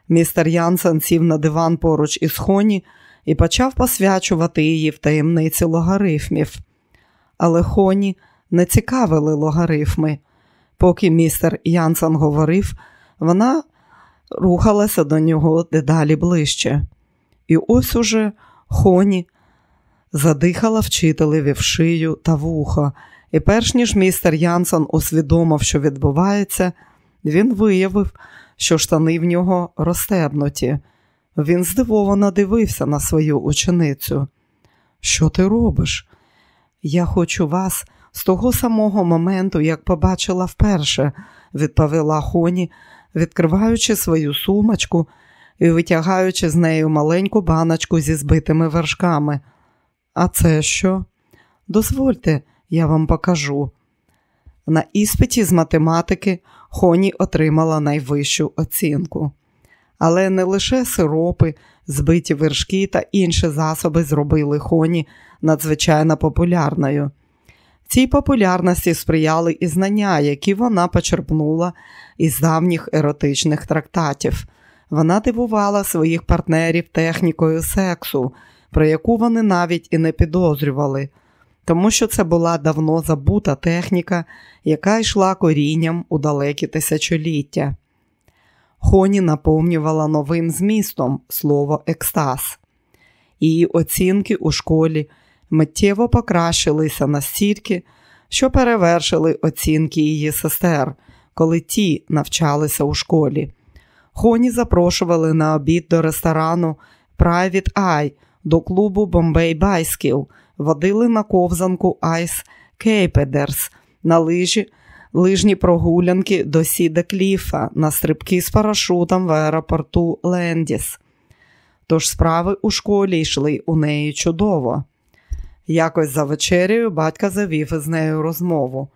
Містер Янсен сів на диван поруч із Хоні і почав посвячувати її в таємниці логарифмів. Але Хоні не цікавили логарифми. Поки містер Янсен говорив, вона рухалася до нього дедалі ближче. І ось уже Хоні задихала вчителеві в шию та вухо, і перш ніж містер Янсон усвідомив, що відбувається, він виявив, що штани в нього розстебнуті. Він здивовано дивився на свою ученицю. Що ти робиш? Я хочу вас з того самого моменту, як побачила вперше, відповіла Хоні, відкриваючи свою сумочку і витягаючи з нею маленьку баночку зі збитими вершками. А це що? Дозвольте, я вам покажу. На іспиті з математики Хоні отримала найвищу оцінку. Але не лише сиропи, збиті вершки та інші засоби зробили Хоні надзвичайно популярною. Цій популярності сприяли і знання, які вона почерпнула із давніх еротичних трактатів. Вона дивувала своїх партнерів технікою сексу, про яку вони навіть і не підозрювали, тому що це була давно забута техніка, яка йшла корінням у далекі тисячоліття. Хоні наповнювала новим змістом слово екстаз. Її оцінки у школі миттєво покращилися настільки, що перевершили оцінки її сестер, коли ті навчалися у школі. Хоні запрошували на обід до ресторану Private Eye, до клубу Bombay Bicycle, водили на ковзанку Ice Кейпедерс, на лижі, лижні прогулянки до Сіда Кліфа, на стрибки з парашутом в аеропорту Лендіс. Тож справи у школі йшли у неї чудово. Якось за вечерею батька завів із нею розмову.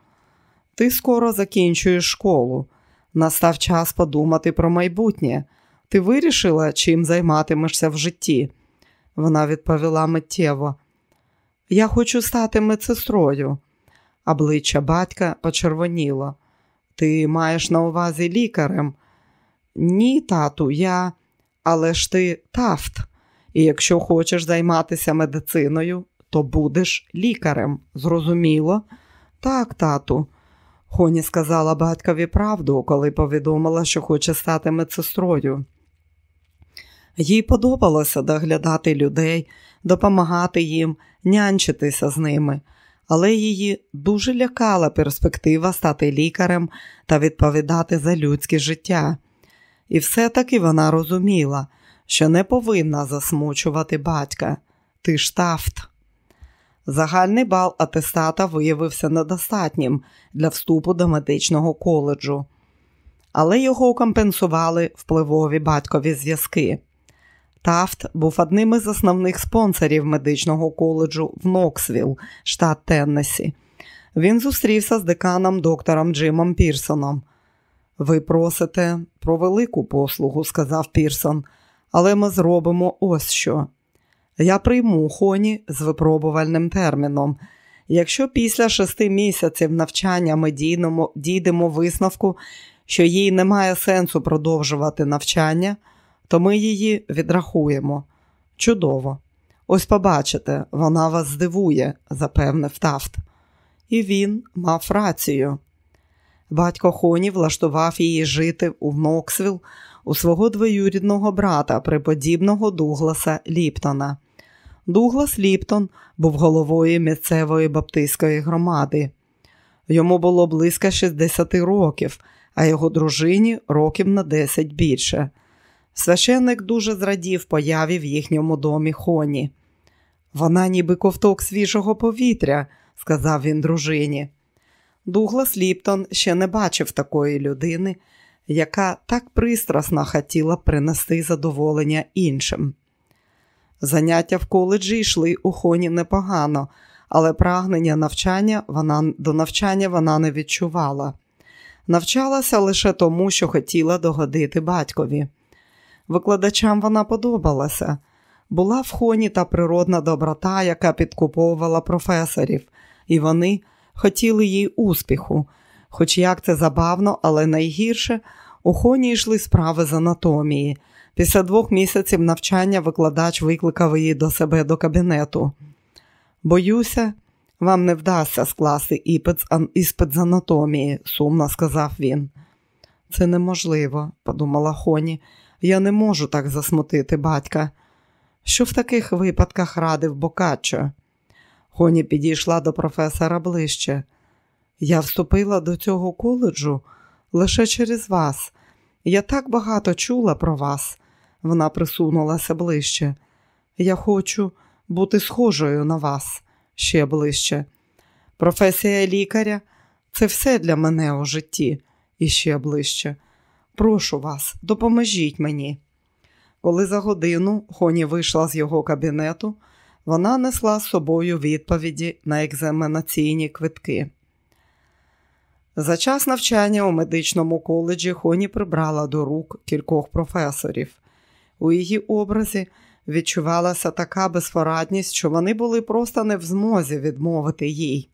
Ти скоро закінчуєш школу. Настав час подумати про майбутнє. Ти вирішила, чим займатимешся в житті? Вона відповіла миттєво. Я хочу стати медсестрою. Обличчя батька почервоніло. Ти маєш на увазі лікарем? Ні, тату, я, але ж ти тафт. І якщо хочеш займатися медициною, то будеш лікарем. Зрозуміло? Так, тату. Хоні сказала батькові правду, коли повідомила, що хоче стати медсестрою. Їй подобалося доглядати людей, допомагати їм, нянчитися з ними, але її дуже лякала перспектива стати лікарем та відповідати за людське життя. І все-таки вона розуміла, що не повинна засмучувати батька. Ти ж тафт. Загальний бал атестата виявився недостатнім для вступу до медичного коледжу, але його компенсували впливові батькові зв'язки. Тафт був одним із основних спонсорів медичного коледжу в Ноксвіл, штат Теннесі. Він зустрівся з деканом доктором Джимом Пірсоном. Ви просите про велику послугу, сказав Пірсон, але ми зробимо ось що. Я прийму хоні з випробувальним терміном. Якщо після шести місяців навчання ми дійдемо, висновку, що їй немає сенсу продовжувати навчання, то ми її відрахуємо. Чудово. Ось побачите, вона вас здивує, запевнив Тафт. І він мав рацію. Батько Хоні влаштував її жити у Ноксвіл у свого двоюрідного брата, преподібного Дугласа Ліптона. Дуглас Ліптон був головою місцевої баптистської громади. Йому було близько 60 років, а його дружині років на 10 більше. Священник дуже зрадів появі в їхньому домі Хоні. Вона ніби ковток свіжого повітря, сказав він дружині. Дуглас Ліптон ще не бачив такої людини, яка так пристрасно хотіла принести задоволення іншим. Заняття в коледжі йшли у хоні непогано, але прагнення навчання вона, до навчання вона не відчувала. Навчалася лише тому, що хотіла догодити батькові. Викладачам вона подобалася. Була в хоні та природна доброта, яка підкуповувала професорів, і вони хотіли їй успіху. Хоч як це забавно, але найгірше у хоні йшли справи з анатомії. Після двох місяців навчання викладач викликав її до себе до кабінету. Боюся, вам не вдасться скласти іспит з анатомії, сумно сказав він. Це неможливо, подумала Хоні. Я не можу так засмутити батька. Що в таких випадках радив Бокаччо? Хоні підійшла до професора ближче. Я вступила до цього коледжу лише через вас. Я так багато чула про вас. Вона присунулася ближче. Я хочу бути схожою на вас ще ближче. Професія лікаря це все для мене у житті і ще ближче. Прошу вас, допоможіть мені. Коли за годину Хоні вийшла з його кабінету, вона несла з собою відповіді на екзаменаційні квитки. За час навчання у медичному коледжі Хоні прибрала до рук кількох професорів. У її образі відчувалася така безпорадність, що вони були просто не в змозі відмовити їй.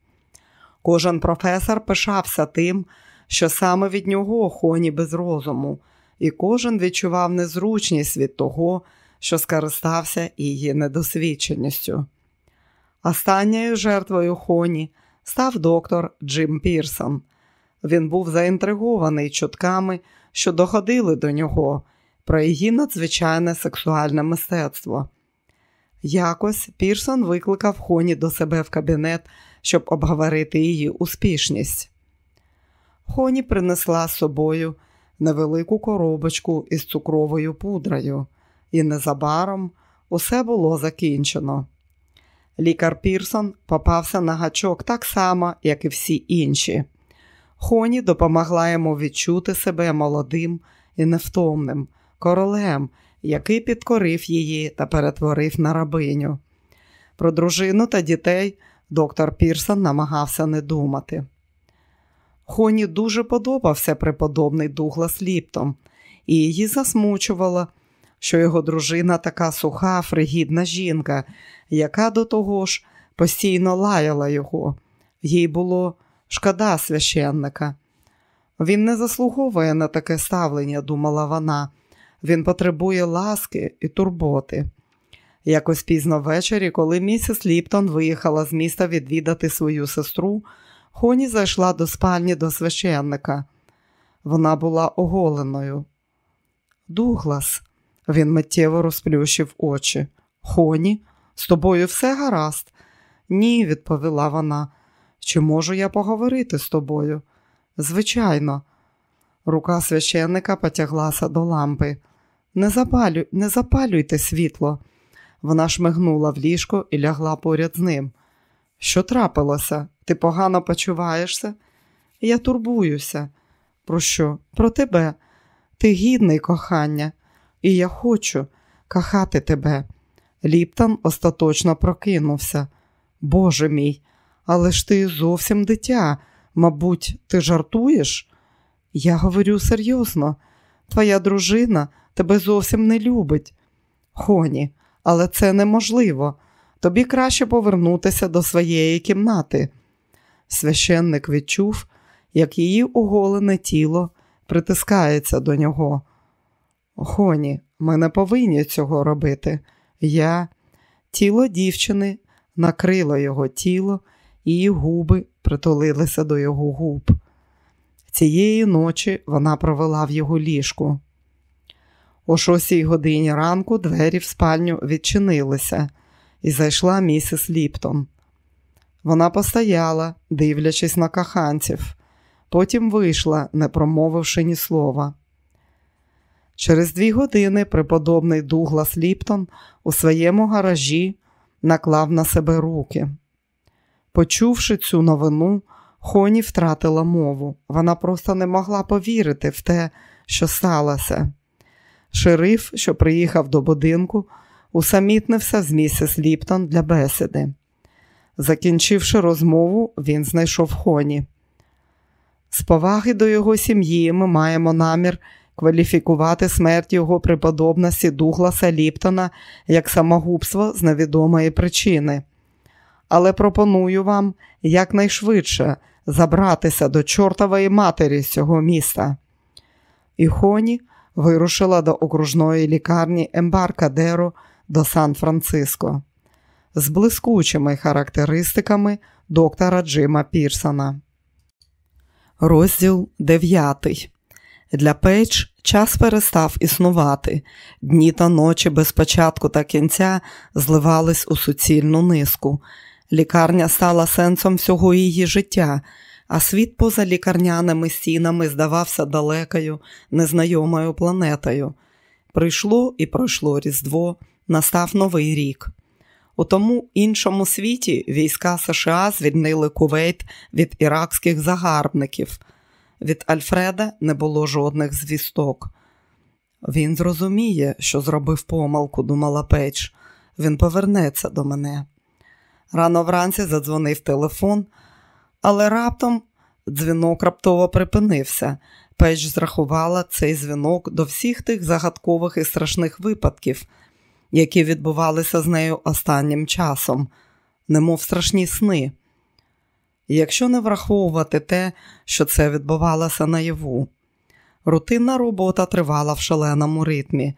Кожен професор пишався тим, що саме від нього Хоні без розуму, і кожен відчував незручність від того, що скористався її недосвідченістю. Останньою жертвою Хоні став доктор Джим Пірсон. Він був заінтригований чутками, що доходили до нього про її надзвичайне сексуальне мистецтво. Якось Пірсон викликав Хоні до себе в кабінет, щоб обговорити її успішність. Хоні принесла з собою невелику коробочку із цукровою пудрою, і незабаром усе було закінчено. Лікар Пірсон попався на гачок так само, як і всі інші. Хоні допомогла йому відчути себе молодим і невтомним, королем, який підкорив її та перетворив на рабиню. Про дружину та дітей доктор Пірсон намагався не думати. Хоні дуже подобався преподобний Дуглас Ліптон, і її засмучувало, що його дружина така суха, фригідна жінка, яка до того ж постійно лаяла його. Їй було шкода священника. Він не заслуговує на таке ставлення, думала вона. Він потребує ласки і турботи. Якось пізно ввечері, коли місіс Ліптон виїхала з міста відвідати свою сестру, Хоні зайшла до спальні до священника. Вона була оголеною. Дуглас, він миттєво розплющив очі. Хоні, з тобою все гаразд? Ні, відповіла вона. Чи можу я поговорити з тобою? Звичайно, рука священника потяглася до лампи. Не, запалю... не запалюйте світло. Вона шмигнула в ліжко і лягла поряд з ним. Що трапилося? Ти погано почуваєшся? Я турбуюся. Про що? Про тебе. Ти гідний кохання, і я хочу кохати тебе. Ліптон остаточно прокинувся. Боже мій, але ж ти зовсім дитя. Мабуть, ти жартуєш? Я говорю серйозно, твоя дружина тебе зовсім не любить. Хоні, але це неможливо. Тобі краще повернутися до своєї кімнати. Священник відчув, як її оголене тіло притискається до нього. Хоні, ми не повинні цього робити. Я, тіло дівчини, накрило його тіло, і її губи притулилися до його губ. Цієї ночі вона провела в його ліжку. О шостій годині ранку двері в спальню відчинилися, і зайшла місіс Ліптон. Вона постояла, дивлячись на коханців, потім вийшла, не промовивши ні слова. Через дві години преподобний Дуглас Ліптон у своєму гаражі наклав на себе руки. Почувши цю новину, Хоні втратила мову. Вона просто не могла повірити в те, що сталося. Шериф, що приїхав до будинку, усамітнився з місіс Ліптон для бесіди. Закінчивши розмову, він знайшов Хоні. З поваги до його сім'ї ми маємо намір кваліфікувати смерть його преподобності Дугласа Ліптона як самогубство з невідомої причини. Але пропоную вам якнайшвидше забратися до чортової матері з цього міста. І Хоні вирушила до окружної лікарні Ембаркадеро до Сан-Франциско з блискучими характеристиками доктора Джима Пірсона. Розділ 9. Для Пейдж час перестав існувати. Дні та ночі без початку та кінця зливались у суцільну низку. Лікарня стала сенсом всього її життя, а світ поза лікарняними стінами здавався далекою, незнайомою планетою. Прийшло і пройшло Різдво, настав Новий рік. У тому іншому світі війська США звільнили Кувейт від іракських загарбників. Від Альфреда не було жодних звісток. Він зрозуміє, що зробив помилку, думала Пейдж. Він повернеться до мене. Рано вранці задзвонив телефон, але раптом дзвінок раптово припинився. Пейдж зарахувала цей дзвінок до всіх тих загадкових і страшних випадків, які відбувалися з нею останнім часом, немов страшні сни. Якщо не враховувати те, що це відбувалося наяву. Рутинна робота тривала в шаленому ритмі.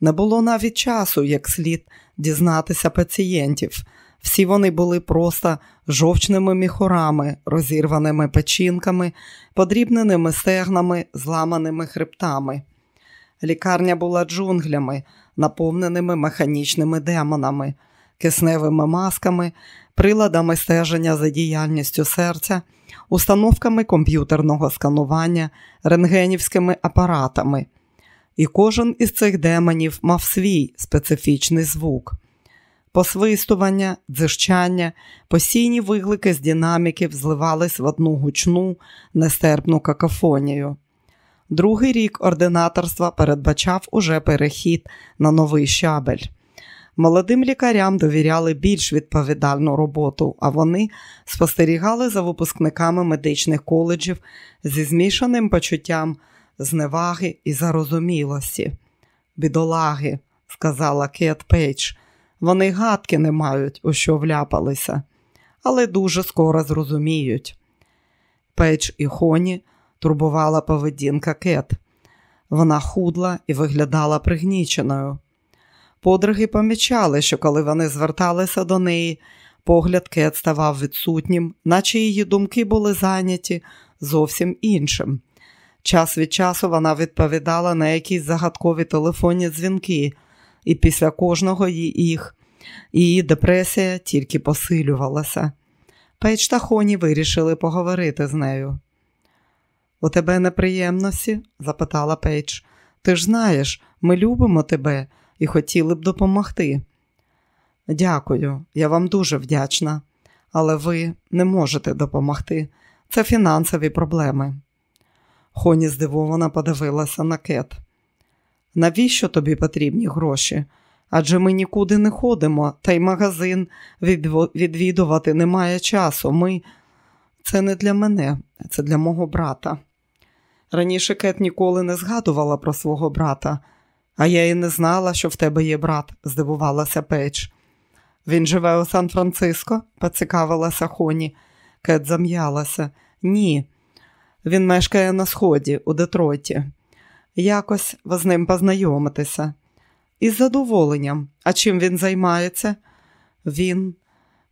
Не було навіть часу, як слід дізнатися пацієнтів. Всі вони були просто жовчними міхорами, розірваними печінками, подрібненими стегнами, зламаними хребтами. Лікарня була джунглями, наповненими механічними демонами, кисневими масками, приладами стеження за діяльністю серця, установками комп'ютерного сканування, рентгенівськими апаратами. І кожен із цих демонів мав свій специфічний звук. Посвистування, дзижчання, постійні виклики з динаміків зливались в одну гучну, нестерпну какофонію. Другий рік ординаторства передбачав уже перехід на новий щабель. Молодим лікарям довіряли більш відповідальну роботу, а вони спостерігали за випускниками медичних коледжів зі змішаним почуттям зневаги і зарозумілості. Бідолаги, сказала Кет Пейдж, вони гадки не мають, у що вляпалися, але дуже скоро зрозуміють. Пейдж і Хоні турбувала поведінка Кет. Вона худла і виглядала пригніченою. Подруги помічали, що коли вони зверталися до неї, погляд Кет ставав відсутнім, наче її думки були зайняті зовсім іншим. Час від часу вона відповідала на якісь загадкові телефонні дзвінки, і після кожного їх її депресія тільки посилювалася. Пейдж та Хоні вирішили поговорити з нею. У тебе неприємності? запитала Пейдж. Ти ж знаєш, Ми любимо тебе і хотіли б допомогти. Дякую, я вам дуже вдячна, але ви не можете допомогти. Це фінансові проблеми. Хоні здивовано подивилася на кет. Навіщо тобі потрібні гроші? Адже ми нікуди не ходимо, та й магазин відвідувати немає часу. Ми це не для мене, це для мого брата. Раніше Кет ніколи не згадувала про свого брата, а я і не знала, що в тебе є брат, здивувалася Пейдж. Він живе у Сан-Франциско, поцікавилася Хоні. Кет зам'ялася. Ні. Він мешкає на сході, у Детройті. Якось з ним познайомитеся. Із задоволенням. А чим він займається? Він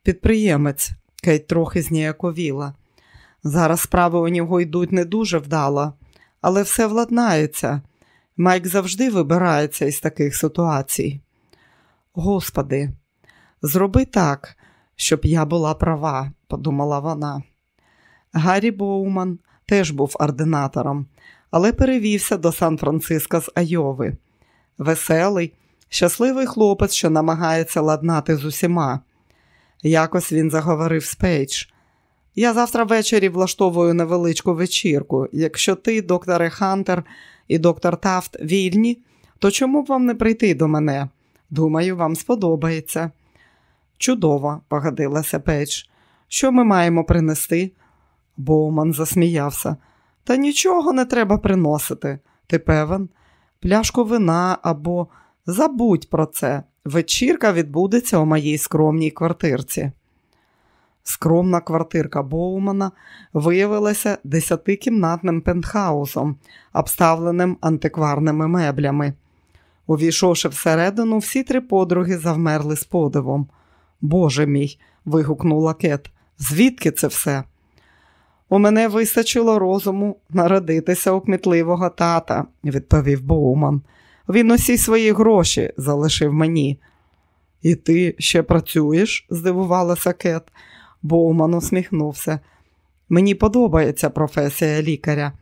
підприємець, Кейт трохи зніяковіла. Зараз справи у нього йдуть не дуже вдало, але все владнається. Майк завжди вибирається із таких ситуацій. Господи, зроби так, щоб я була права, подумала вона. Гаррі Боуман теж був ординатором, але перевівся до Сан-Франциско з Айови. Веселий, щасливий хлопець, що намагається ладнати з усіма. Якось він заговорив з Пейдж. Я завтра ввечері влаштовую невеличку вечірку. Якщо ти, доктор Хантер і доктор Тафт вільні, то чому б вам не прийти до мене? Думаю, вам сподобається. Чудово, погодилася Пейдж. Що ми маємо принести? Боуман засміявся. Та нічого не треба приносити. Ти певен? Пляшку вина або забудь про це. Вечірка відбудеться у моїй скромній квартирці. Скромна квартирка Боумана виявилася десятикімнатним пентхаусом, обставленим антикварними меблями. Увійшовши всередину, всі три подруги завмерли з подивом. Боже мій, вигукнула Кет, звідки це все? У мене вистачило розуму народитися у кмітливого тата, відповів Боуман. Він усі свої гроші залишив мені. І ти ще працюєш? здивувалася Кет. Боуман усміхнувся. Мені подобається професія лікаря.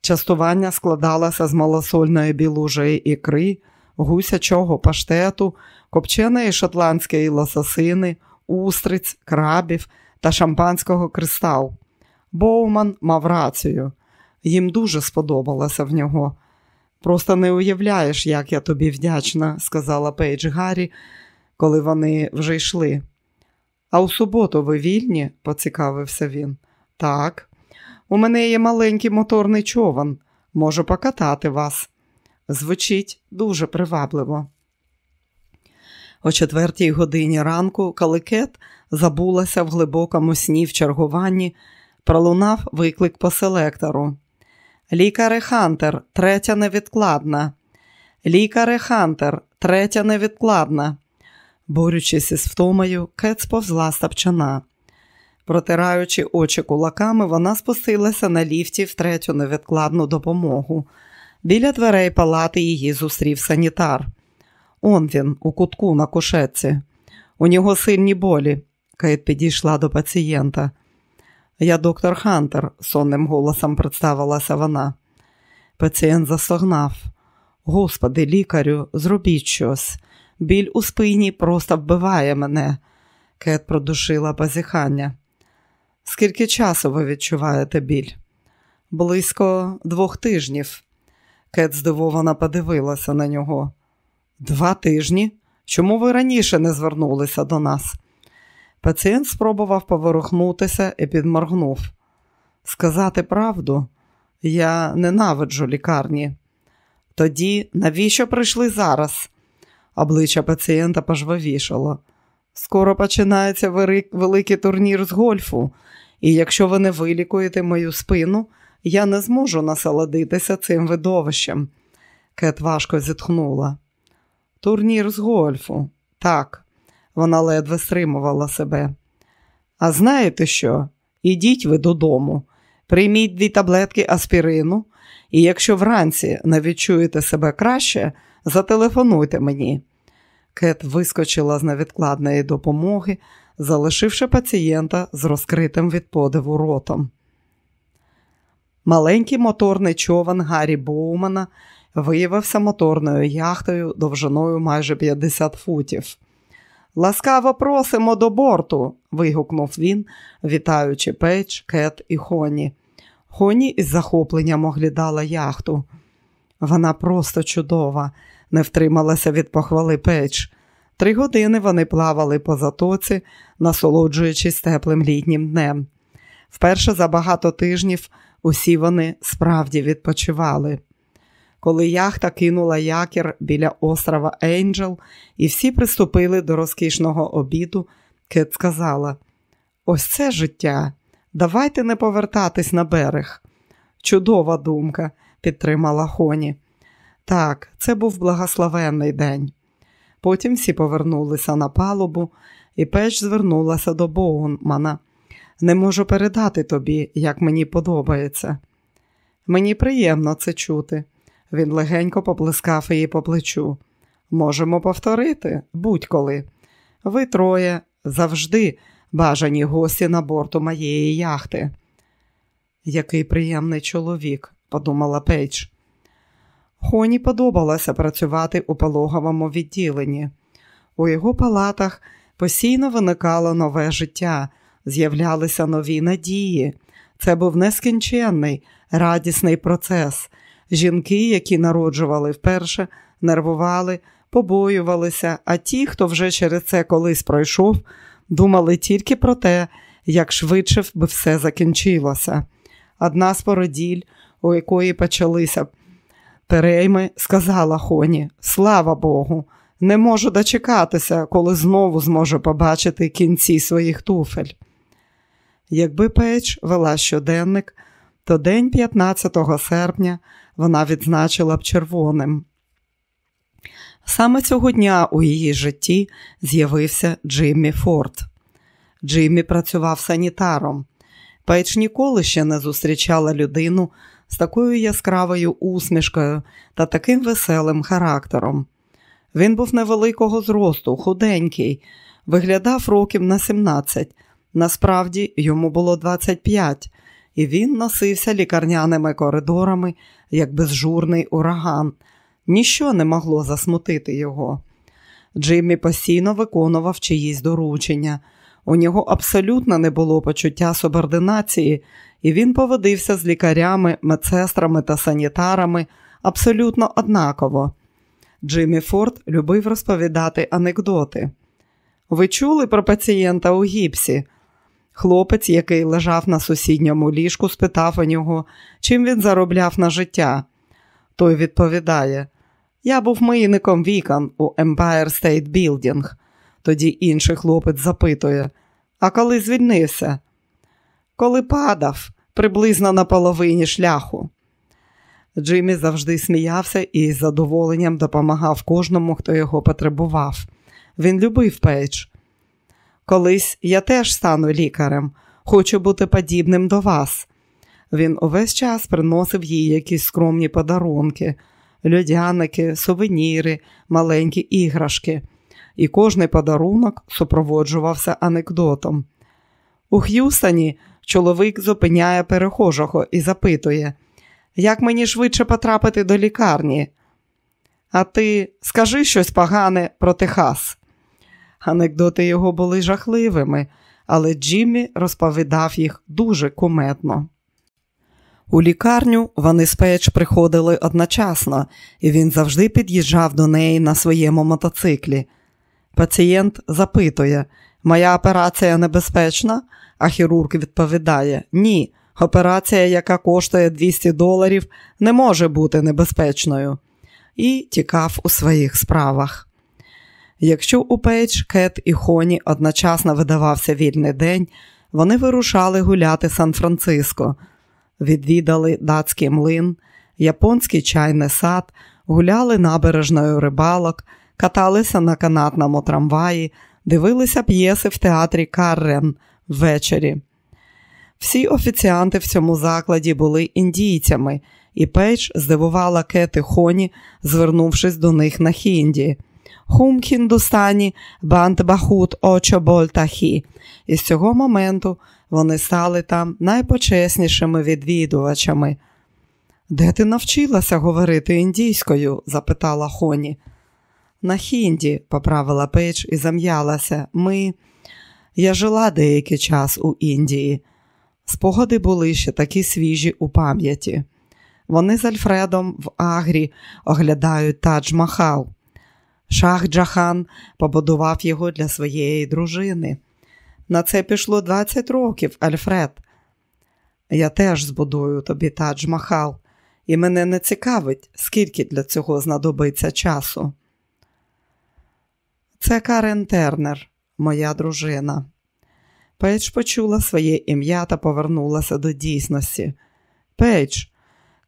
Частування складалося з малосольної білужої ікри, гусячого паштету, копченої шотландської лососини, устриць, крабів та шампанського кристал. Боуман мав рацію. Їм дуже сподобалося в нього. Просто не уявляєш, як я тобі вдячна, сказала Пейдж Гаррі, коли вони вже йшли. А у суботу ви вільні? поцікавився він. Так, у мене є маленький моторний човен. Можу покатати вас. Звучить дуже привабливо. О четвертій годині ранку коли Кет забулася в глибокому сні в черговій, пролунав виклик по селектору. Лікаре Хантер, третя невідкладна. Лікаре Хантер, третя невідкладна. Борючись із втомою, Кет сповзла стапчана. Протираючи очі кулаками, вона спустилася на ліфті в третю невідкладну допомогу. Біля дверей палати її зустрів санітар. Он він, у кутку на кушетці. У нього сильні болі. Кейт підійшла до пацієнта. Я доктор Хантер, сонним голосом представилася вона. Пацієнт застогнав. Господи, лікарю, зробіть щось. Біль у спині просто вбиває мене. Кет продушила позіхання. Скільки часу ви відчуваєте біль? Близько двох тижнів. Кет здивовано подивилася на нього. Два тижні? Чому ви раніше не звернулися до нас? Пацієнт спробував поворухнутися і підморгнув. Сказати правду, я ненавиджу лікарні. Тоді навіщо прийшли зараз? Обличчя пацієнта пожвавішало. Скоро починається великий турнір з гольфу, і якщо ви не вилікуєте мою спину, я не зможу насолодитися цим видовищем. Кет важко зітхнула. Турнір з гольфу. Так, вона ледве стримувала себе. А знаєте що? Ідіть ви додому, прийміть дві таблетки аспірину, і якщо вранці не відчуєте себе краще, зателефонуйте мені. Кет вискочила з невідкладної допомоги, залишивши пацієнта з розкритим від подиву ротом. Маленький моторний човен Гаррі Боумана виявився моторною яхтою довжиною майже 50 футів. Ласкаво просимо до борту. вигукнув він, вітаючи Пейдж, Кет і Хоні. Хоні із захопленням оглядала яхту. Вона просто чудова, не втрималася від похвали Пейдж. Три години вони плавали по затоці, насолоджуючись теплим літнім днем. Вперше за багато тижнів усі вони справді відпочивали. Коли яхта кинула якір біля острова Ейнджел, і всі приступили до розкішного обіду, Кет сказала: Ось це життя. Давайте не повертатись на берег. Чудова думка, підтримала Хоні. Так, це був благословенний день. Потім всі повернулися на палубу, і Пейдж звернулася до Боумана. Не можу передати тобі, як мені подобається. Мені приємно це чути. Він легенько поплескав її по плечу. Можемо повторити будь-коли. Ви троє завжди бажані гості на борту моєї яхти. Який приємний чоловік, подумала Пейдж. Хоні подобалося працювати у пологовому відділенні. У його палатах постійно виникало нове життя, з'являлися нові надії. Це був нескінченний, радісний процес. Жінки, які народжували вперше, нервували, побоювалися, а ті, хто вже через це колись пройшов, думали тільки про те, як швидше би все закінчилося. Одна з породіль, у якої почалися перейми, сказала Хоні: Слава Богу, не можу дочекатися, коли знову зможу побачити кінці своїх туфель. Якби Пейдж вела щоденник, то день 15 серпня вона відзначила б червоним. Саме цього дня у її житті з'явився Джиммі Форд. Джиммі працював санітаром. Пейдж ніколи ще не зустрічала людину з такою яскравою усмішкою та таким веселим характером. Він був невеликого зросту, худенький, виглядав років на 17. Насправді йому було 25, і він носився лікарняними коридорами, як безжурний ураган. Ніщо не могло засмутити його. Джиммі постійно виконував чиїсь доручення. У нього абсолютно не було почуття субординації, і він поводився з лікарями, медсестрами та санітарами абсолютно однаково. Джиммі Форд любив розповідати анекдоти. Ви чули про пацієнта у гіпсі? Хлопець, який лежав на сусідньому ліжку, спитав у нього, чим він заробляв на життя. Той відповідає: Я був мийником вікон у Empire State Building. Тоді інший хлопець запитує: А коли звільнився? Коли падав, приблизно на половині шляху. Джиммі завжди сміявся і з задоволенням допомагав кожному, хто його потребував. Він любив Пейдж. Колись я теж стану лікарем, хочу бути подібним до вас. Він увесь час приносив їй якісь скромні подарунки, льодяники, сувеніри, маленькі іграшки, і кожний подарунок супроводжувався анекдотом. У Х'юстоні чоловік зупиняє перехожого і запитує, як мені швидше потрапити до лікарні? А ти скажи щось погане про Техас. Анекдоти його були жахливими, але Джиммі розповідав їх дуже кумедно. У лікарню вони з Пейдж приходили одночасно, і він завжди під'їжджав до неї на своєму мотоциклі. Пацієнт запитує, моя операція небезпечна, а хірург відповідає: Ні, операція, яка коштує 200 доларів, не може бути небезпечною. І тікав у своїх справах. Якщо у Пейдж, Кет і Хоні одночасно видавався вільний день, вони вирушали гуляти Сан-Франциско, відвідали датський млин, японський чайний сад, гуляли набережною рибалок, каталися на канатному трамваї, дивилися п'єси в театрі Каррен ввечері. Всі офіціанти в цьому закладі були індійцями, і Пейдж здивувала Кет і Хоні, звернувшись до них на хінді – Хум Хіндустані Бант Бахут Очоболь. І з цього моменту вони стали там найпочеснішими відвідувачами. Де ти навчилася говорити індійською? запитала Хоні. На хінді, поправила Пейдж і зам'ялася. Ми. Я жила деякий час у Індії. Спогади були ще такі свіжі у пам'яті. Вони з Альфредом в Агрі оглядають Тадж Махал. Шах Джахан побудував його для своєї дружини. На це пішло 20 років, Альфред. Я теж збудую тобі Тадж Махал, і мене не цікавить, скільки для цього знадобиться часу. Це Карен Тернер, моя дружина. Пейдж почула своє ім'я та повернулася до дійсності. Пейдж,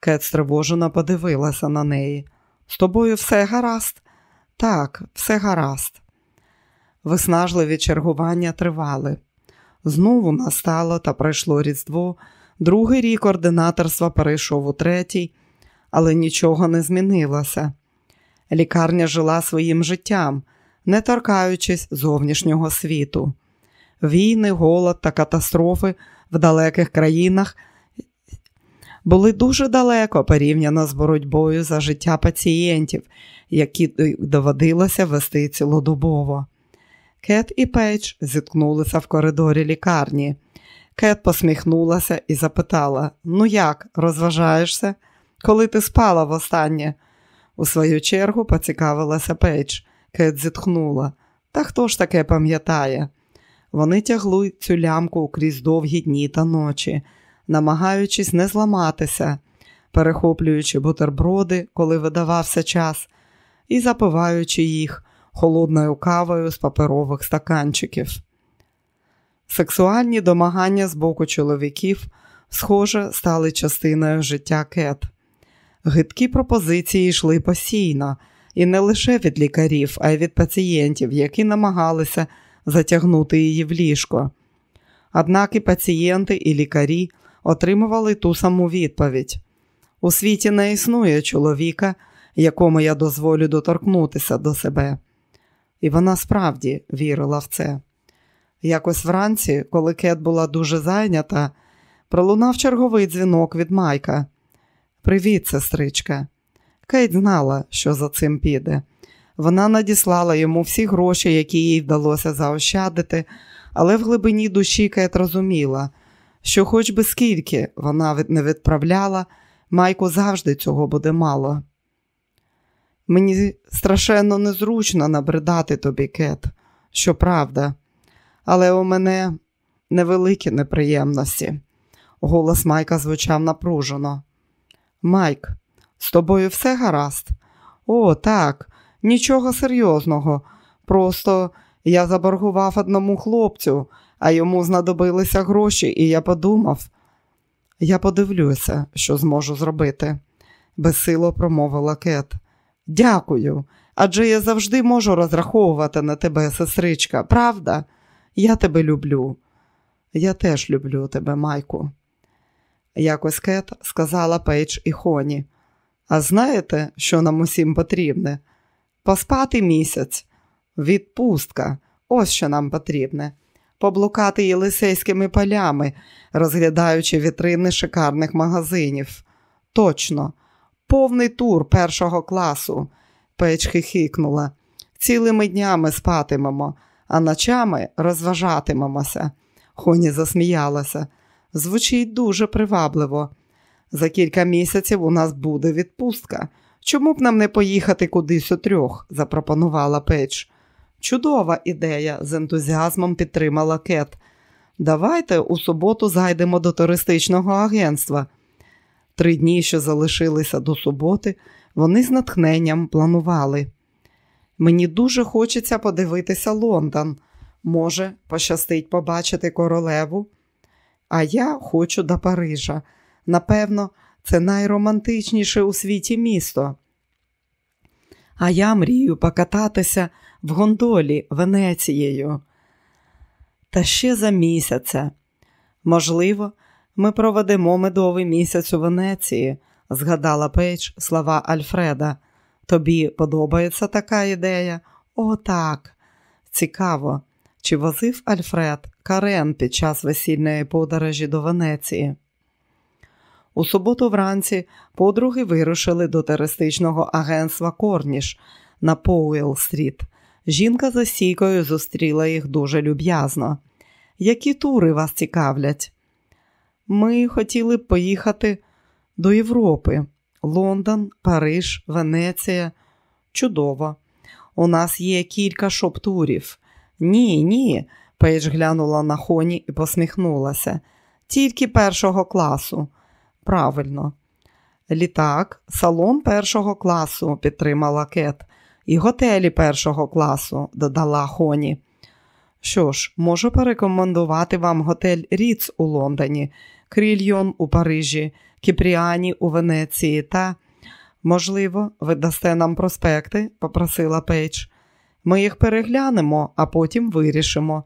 Кет стривожено подивилася на неї. З тобою все гаразд? Так, все гаразд. Виснажливі чергування тривали. Знову настало та пройшло Різдво. Другий рік ординаторства перейшов у третій, але нічого не змінилося. Лікарня жила своїм життям, не торкаючись зовнішнього світу. Війни, голод та катастрофи в далеких країнах були дуже далеко порівняно з боротьбою за життя пацієнтів, які доводилося вести цілодобово. Кет і Пейдж зіткнулися в коридорі лікарні. Кет посміхнулася і запитала: Ну як, розважаєшся? Коли ти спала востаннє? У свою чергу поцікавилася Пейдж. Кет зітхнула. Та хто ж таке пам'ятає? Вони тягли цю лямку крізь довгі дні та ночі, намагаючись не зламатися, перехоплюючи бутерброди, коли видавався час, і запиваючи їх холодною кавою з паперових стаканчиків. Сексуальні домагання з боку чоловіків, схоже, стали частиною життя Кет. Гидкі пропозиції йшли постійно, і не лише від лікарів, а й від пацієнтів, які намагалися затягнути її в ліжко. Однак і пацієнти, і лікарі отримували ту саму відповідь: у світі не існує чоловіка, якому я дозволю доторкнутися до себе. І вона справді вірила в це. Якось вранці, коли Кет була дуже зайнята, пролунав черговий дзвінок від Майка. Привіт, сестричка. Кейт знала, що за цим піде. Вона надіслала йому всі гроші, які їй вдалося заощадити, але в глибині душі Кет розуміла, що, хоч би скільки вона не відправляла, Майку завжди цього буде мало. Мені страшенно незручно набридати тобі, Кет, що правда, але у мене невеликі неприємності. Голос Майка звучав напружено. Майк, з тобою все гаразд? О, так, нічого серйозного. Просто я заборгував одному хлопцю, а йому знадобилися гроші, і я подумав, я подивлюся, що зможу зробити, безсило промовила Кет. Дякую, адже я завжди можу розраховувати на тебе, сестричка, правда? Я тебе люблю. Я теж люблю тебе, Майку. Якось Кет сказала Пейдж і Хоні. А знаєте, що нам усім потрібне? Поспати місяць, відпустка, ось що нам потрібне. Поблукати єлисейськими полями, розглядаючи вітрини шикарних магазинів. Точно, повний тур першого класу, Пейдж хихикнула. Цілими днями спатимемо, а ночами розважатимемося. Хоні засміялася. Звучить дуже привабливо. За кілька місяців у нас буде відпустка. Чому б нам не поїхати кудись утрьох? запропонувала Пейдж. Чудова ідея, з ентузіазмом підтримала Кет. Давайте у суботу зайдемо до туристичного агентства. Три дні, що залишилися до суботи, вони з натхненням планували. Мені дуже хочеться подивитися Лондон. Може, пощастить побачити королеву? А я хочу до Парижа. Напевно, це найромантичніше у світі місто. А я мрію покататися в гондолі Венецією. Та ще за місяця. Можливо, ми проведемо медовий місяць у Венеції, згадала Пейдж слова Альфреда. Тобі подобається така ідея? О, так. Цікаво, чи возив Альфред Карен під час весільної подорожі до Венеції? У суботу вранці подруги вирушили до туристичного агентства Корніш на Поуел-стріт. Жінка за стійкою зустріла їх дуже люб'язно. Які тури вас цікавлять? Ми хотіли б поїхати до Європи. Лондон, Париж, Венеція. Чудово. У нас є кілька шоп-турів. Ні, ні, Пейдж глянула на Хоні і посміхнулася. Тільки першого класу. Правильно. Літак, салон першого класу, підтримала Кет, і готелі першого класу, додала Хоні. Що ж, можу порекомендувати вам готель Ріц у Лондоні, Крільйон у Парижі, Кіпріані у Венеції та, можливо, ви дасте нам проспекти, попросила Пейдж. Ми їх переглянемо, а потім вирішимо.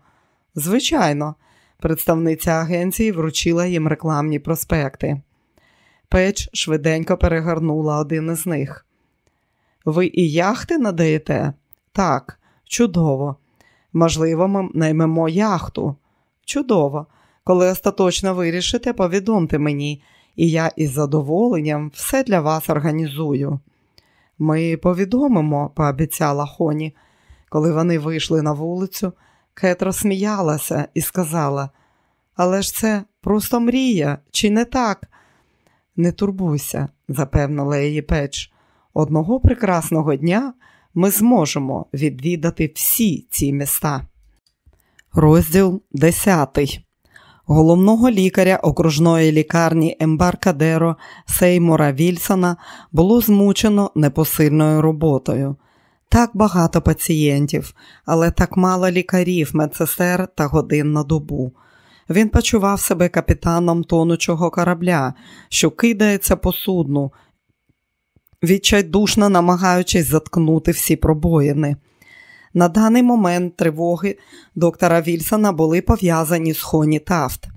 Звичайно, представниця агенції вручила їм рекламні проспекти. Пейдж швиденько перегорнула один із них. Ви і яхти надаєте? Так, чудово. Можливо, ми наймемо яхту. Чудово. Коли остаточно вирішите, повідомте мені, і я із задоволенням все для вас організую. Ми повідомимо, пообіцяла Хоні. Коли вони вийшли на вулицю, Кет розсміялася і сказала: Але ж це просто мрія, чи не так? Не турбуйся, запевнила її печ. Одного прекрасного дня ми зможемо відвідати всі ці міста. Розділ 10. Головного лікаря окружної лікарні Ембаркадеро Сеймура Вільсона було змучено непосильною роботою. Так багато пацієнтів, але так мало лікарів, медсестер та годин на добу. Він почував себе капітаном тонучого корабля, що кидається по судну, відчайдушно намагаючись заткнути всі пробоїни. На даний момент тривоги доктора Вільсона були пов'язані з Хоні Тафт.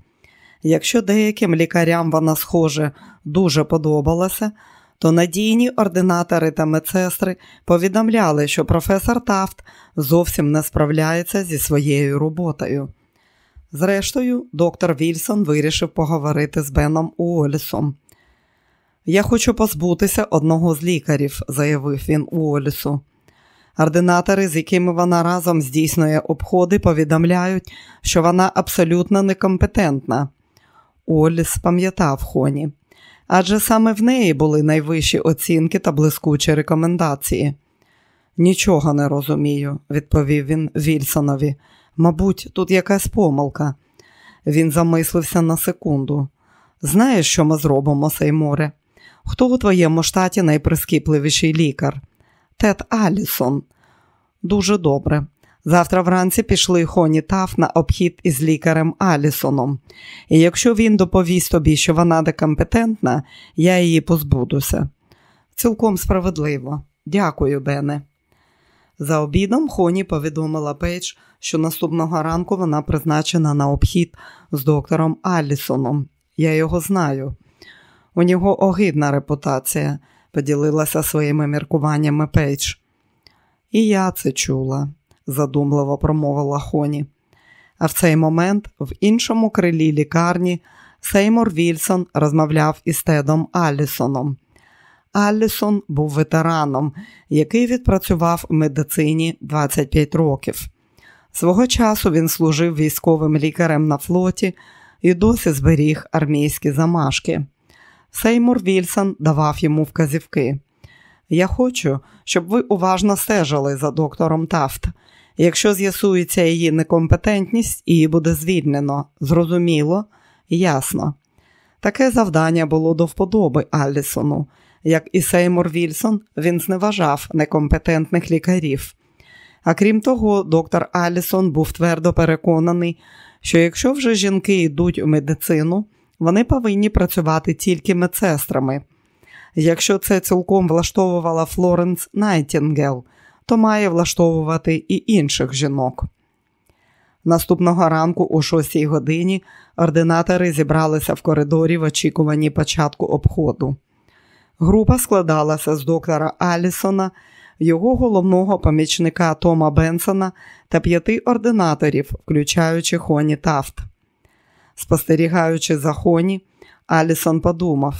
Якщо деяким лікарям вона, схоже, дуже подобалася, то надійні ординатори та медсестри повідомляли, що професор Тафт зовсім не справляється зі своєю роботою. Зрештою, доктор Вільсон вирішив поговорити з Беном Уолісом. Я хочу позбутися одного з лікарів, заявив він Уолісу. Ординатори, з якими вона разом здійснює обходи, повідомляють, що вона абсолютно некомпетентна. Уоліс пам'ятав Хоні адже саме в неї були найвищі оцінки та блискучі рекомендації. Нічого не розумію, відповів він Вільсонові. Мабуть, тут якась помилка. Він замислився на секунду. Знаєш, що ми зробимо, Сейморе? Хто у твоєму штаті найприскіпливіший лікар? Тед Алісон. Дуже добре. Завтра вранці пішли Хоні Таф на обхід із лікарем Алісоном, і якщо він доповість тобі, що вона декомпетентна, я її позбудуся. Цілком справедливо. Дякую, Бене. За обідом Хоні повідомила Пейдж, що наступного ранку вона призначена на обхід з доктором Алісоном. Я його знаю. У нього огидна репутація, поділилася своїми міркуваннями Пейдж. І я це чула задумливо промовила Хоні. А в цей момент в іншому крилі лікарні Сеймур Вільсон розмовляв із Тедом Аллісоном. Аллісон був ветераном, який відпрацював в медицині 25 років. Свого часу він служив військовим лікарем на флоті і досі зберіг армійські замашки. Сеймур Вільсон давав йому вказівки. Я хочу, щоб ви уважно стежили за доктором Тафт. Якщо з'ясується її некомпетентність, її буде звільнено. Зрозуміло, ясно. Таке завдання було до вподоби Аллісону. Як і Сеймур Вільсон, він зневажав некомпетентних лікарів. А крім того, доктор Алісон був твердо переконаний, що якщо вже жінки йдуть у медицину, вони повинні працювати тільки медсестрами. Якщо це цілком влаштовувала Флоренс Найтінгел, то має влаштовувати і інших жінок. Наступного ранку, о 6 годині, ординатори зібралися в коридорі в очікуванні початку обходу. Група складалася з доктора Алісона, його головного помічника Тома Бенсона та п'яти ординаторів, включаючи Хоні Тафт. Спостерігаючи за Хоні, Алісон подумав.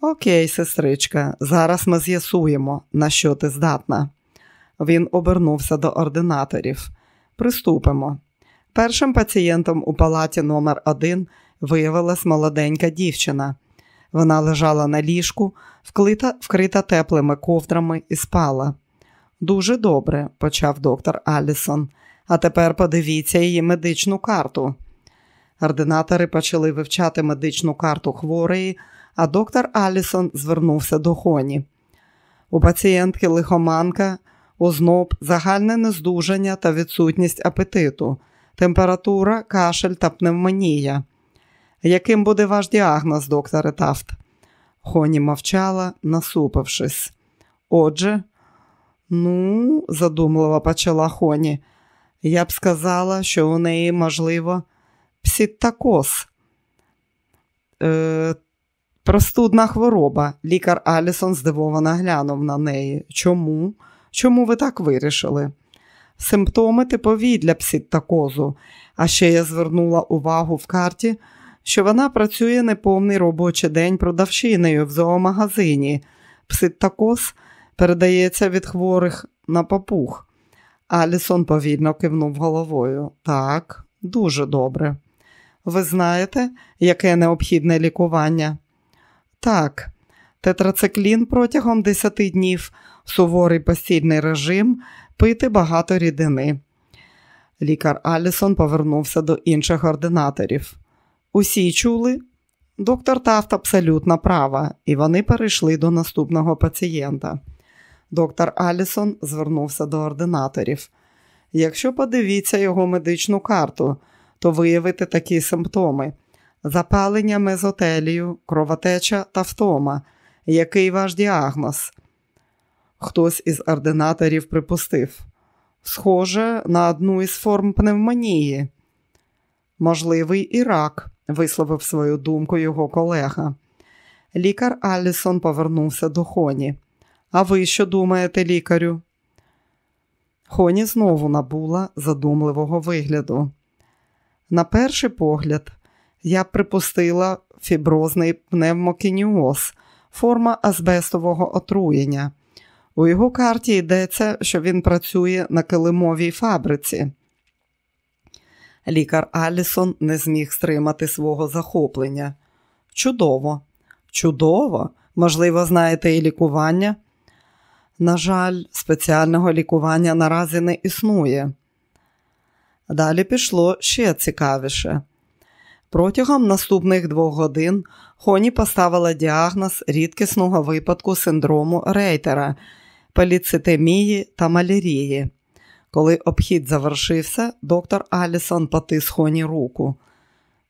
Окей, сестричка, зараз ми з'ясуємо, на що ти здатна. Він обернувся до ординаторів. Приступимо. Першим пацієнтом у палаті номер 1 виявилась молоденька дівчина. Вона лежала на ліжку, вкрита, вкрита теплими ковдрами і спала. Дуже добре, почав доктор Алісон. А тепер подивіться її медичну карту. Ординатори почали вивчати медичну карту хворої, а доктор Алісон звернувся до Хоні. У пацієнтки лихоманка, озноб, загальне нездужання та відсутність апетиту, температура, кашель та пневмонія. Яким буде ваш діагноз, докторе Тафт? Хоні мовчала, насупившись. Отже, ну, задумливо почала Хоні, я б сказала, що у неї, можливо, псіттакоз. Е, Простудна хвороба. Лікар Алісон здивовано глянув на неї. Чому? Чому ви так вирішили? Симптоми типові для псіттакозу. А ще я звернула увагу в карті, що вона працює неповний робочий день продавчиною в зоомагазині. Пситтакоз передається від хворих на папух. Алісон повільно кивнув головою. Так, дуже добре. Ви знаєте, яке необхідне лікування? Так, тетрациклін протягом 10 днів, суворий постільний режим, пити багато рідини. Лікар Алісон повернувся до інших ординаторів. Усі чули? Доктор Тафт абсолютно права, і вони перейшли до наступного пацієнта. Доктор Алісон звернувся до ординаторів. Якщо подивіться його медичну карту, то виявите такі симптоми: запалення мезотелію, кровотеча та втома. Який ваш діагноз? Хтось із ординаторів припустив. Схоже на одну із форм пневмонії. Можливий і рак, висловив свою думку його колега. Лікар Алісон повернувся до Хоні. А ви що думаєте, лікарю? Хоні знову набула задумливого вигляду. На перший погляд, я припустила фіброзний пневмокініоз, форма азбестового отруєння. У його карті йдеться, що він працює на килимовій фабриці. Лікар Алісон не зміг стримати свого захоплення. Чудово, чудово, можливо, знаєте і лікування. На жаль, спеціального лікування наразі не існує. Далі пішло ще цікавіше. Протягом наступних двох годин Хоні поставила діагноз рідкісного випадку синдрому Рейтера, поліцитемії та малярії. Коли обхід завершився, доктор Алісон потис Хоні руку.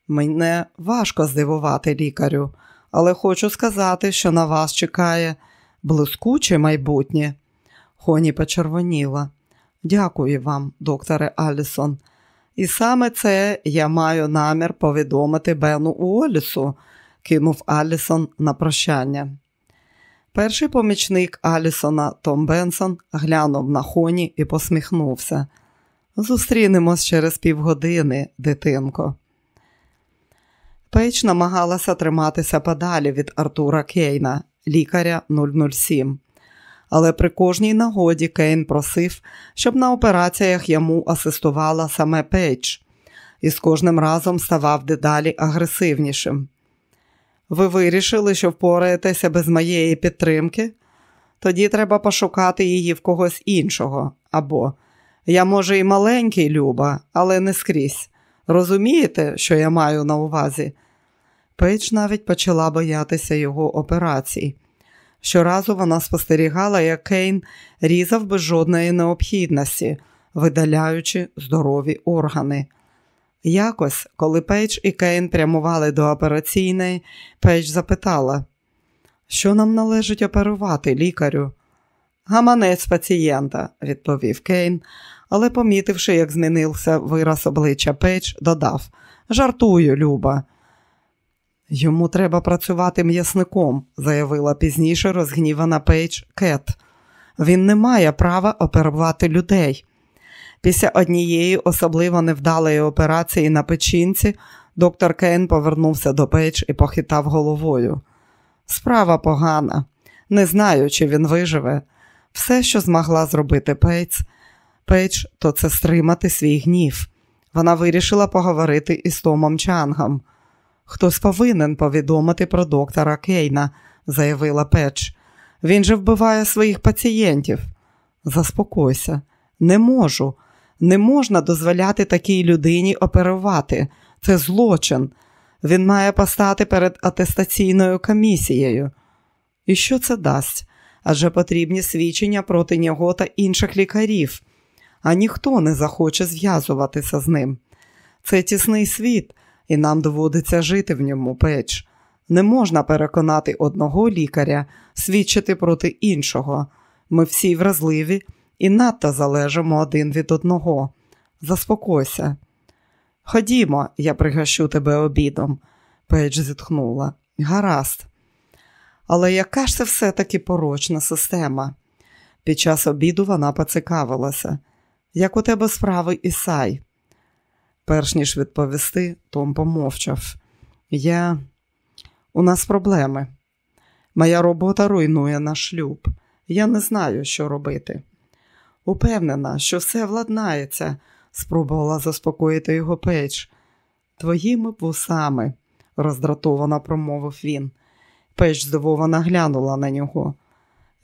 Мене важко здивувати лікарю, але хочу сказати, що на вас чекає блискуче майбутнє. Хоні почервоніла. Дякую вам, докторе Алісон. І саме це я маю намір повідомити Бену Уолісу, кинув Алісон на прощання. Перший помічник Алісона Том Бенсон глянув на Хоні і посміхнувся. Зустрінемось через півгодини, дитинко. Пейдж намагалася триматися подалі від Артура Кейна, лікаря 007. Але при кожній нагоді Кейн просив, щоб на операціях йому асистувала саме Пейдж, і з кожним разом ставав дедалі агресивнішим. Ви вирішили, що впораєтеся без моєї підтримки? Тоді треба пошукати її в когось іншого. Або я, може, і маленький, люба, але не скрізь. Розумієте, що я маю на увазі? Пейдж навіть почала боятися його операцій. Щоразу вона спостерігала, як Кейн різав без жодної необхідності, видаляючи здорові органи. Якось, коли Пейдж і Кейн прямували до операційної, Пейдж запитала, що нам належить оперувати лікарю? Гаманець пацієнта, відповів Кейн, але, помітивши, як змінився вираз обличчя Пейдж, додав Жартую, Люба. Йому треба працювати м'ясником, заявила пізніше розгнівана Пейдж Кет. Він не має права оперувати людей. Після однієї особливо невдалої операції на печінці Доктор Кейн повернувся до Пейдж і похитав головою. Справа погана. Не знаю, чи він виживе. Все, що змогла зробити Пейдж, Пейдж, то це стримати свій гнів. Вона вирішила поговорити із Томом Чангом. Хтось повинен повідомити про доктора Кейна, заявила Пейдж. Він же вбиває своїх пацієнтів. Заспокойся, не можу. Не можна дозволяти такій людині оперувати. Це злочин. Він має постати перед атестаційною комісією. І що це дасть? Адже потрібні свідчення проти нього та інших лікарів, а ніхто не захоче зв'язуватися з ним. Це тісний світ, і нам доводиться жити в ньому печ. Не можна переконати одного лікаря свідчити проти іншого. Ми всі вразливі і надто залежимо один від одного. Заспокойся. Ходімо, я пригощу тебе обідом, Пейдж зітхнула. Гаразд. Але яка ж це все-таки порочна система? Під час обіду вона поцікавилася. Як у тебе справи, Ісай? Перш ніж відповісти, Том помовчав. Я... У нас проблеми. Моя робота руйнує наш шлюб. Я не знаю, що робити. Упевнена, що все владнається, спробувала заспокоїти його печ. Твоїми вусами, роздратовано промовив він. Печ здивовано глянула на нього.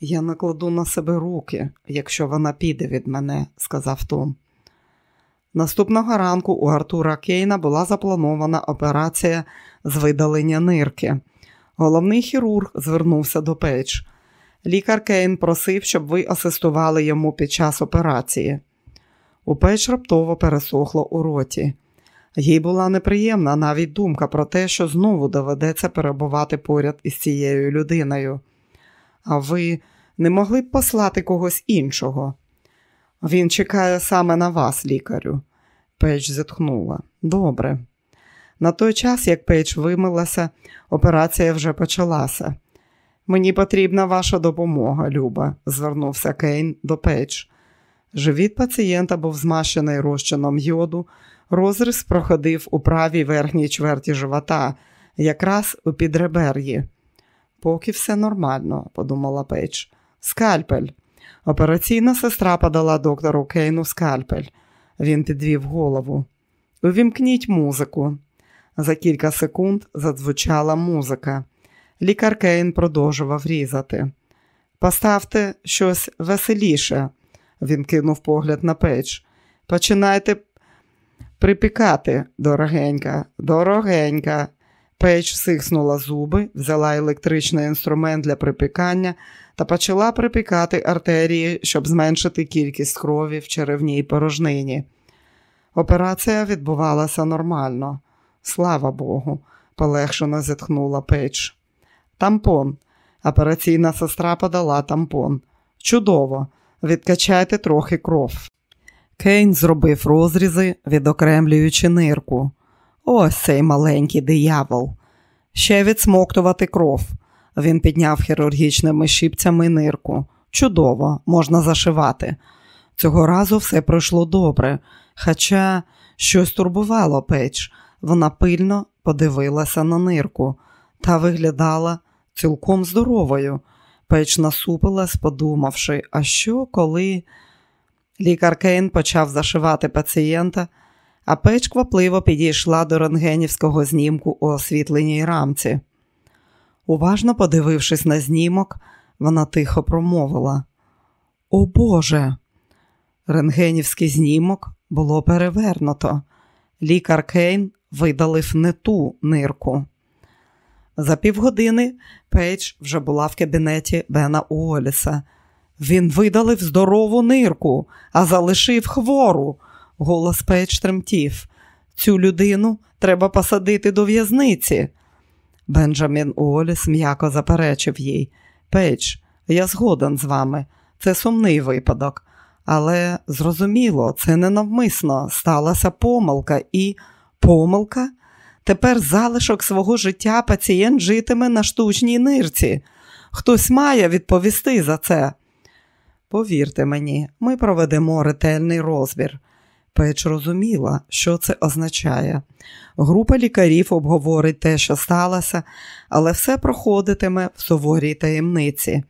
Я накладу на себе руки, якщо вона піде від мене, сказав Том. Наступного ранку у Артура Кейна була запланована операція з видалення нирки. Головний хірург звернувся до Пейдж. Лікар Кейн просив, щоб ви асистували йому під час операції. У Пейдж раптово пересохло у роті. Їй була неприємна навіть думка про те, що знову доведеться перебувати поряд із цією людиною. А ви не могли б послати когось іншого? Він чекає саме на вас, лікарю. Пейдж зітхнула. Добре. На той час, як Пейдж вимилася, операція вже почалася. Мені потрібна ваша допомога, Люба, звернувся Кейн до Пейдж. Живіт пацієнта був змащений розчином йоду, розріз проходив у правій верхній чверті живота, якраз у підребер'ї. Поки все нормально, подумала Пейдж. Скальпель. Операційна сестра подала доктору Кейну скальпель. Він підвів голову. Увімкніть музику. За кілька секунд задзвучала музика. Лікар Кейн продовжував різати. Поставте щось веселіше, він кинув погляд на печ. Починайте припікати, дорогенька, дорогенька. Печ сихснула зуби, взяла електричний інструмент для припікання та почала припікати артерії, щоб зменшити кількість крові в черевній порожнині. Операція відбувалася нормально. Слава Богу, полегшено зітхнула Пейдж. Тампон. Операційна сестра подала тампон. Чудово, відкачайте трохи кров. Кейн зробив розрізи, відокремлюючи нирку. Ось цей маленький диявол. Ще відсмоктувати кров. Він підняв хірургічними щипцями нирку. Чудово, можна зашивати. Цього разу все пройшло добре, хоча щось турбувало печ. Вона пильно подивилася на нирку та виглядала цілком здоровою. Печ насупилась, подумавши, а що, коли лікар Кейн почав зашивати пацієнта, А Пейдж квапливо підійшла до рентгенівського знімку у освітленій рамці. Уважно подивившись на знімок, вона тихо промовила: О Боже! Рентгенівський знімок було перевернуто. Лікар Кейн видалив не ту нирку. За півгодини Пейдж вже була в кабінеті Бена Уоліса. Він видалив здорову нирку, а залишив хвору. Голос Пейдж тремтів. Цю людину треба посадити до в'язниці. Бенджамін Уоліс м'яко заперечив їй. Пейдж, я згоден з вами. Це сумний випадок. Але зрозуміло, це ненавмисно сталася помилка і помилка. Тепер залишок свого життя пацієнт житиме на штучній нирці. Хтось має відповісти за це. Повірте мені, ми проведемо ретельний розбір. Пейдж розуміла, що це означає. Група лікарів обговорить те, що сталося, але все проходитиме в суворій таємниці.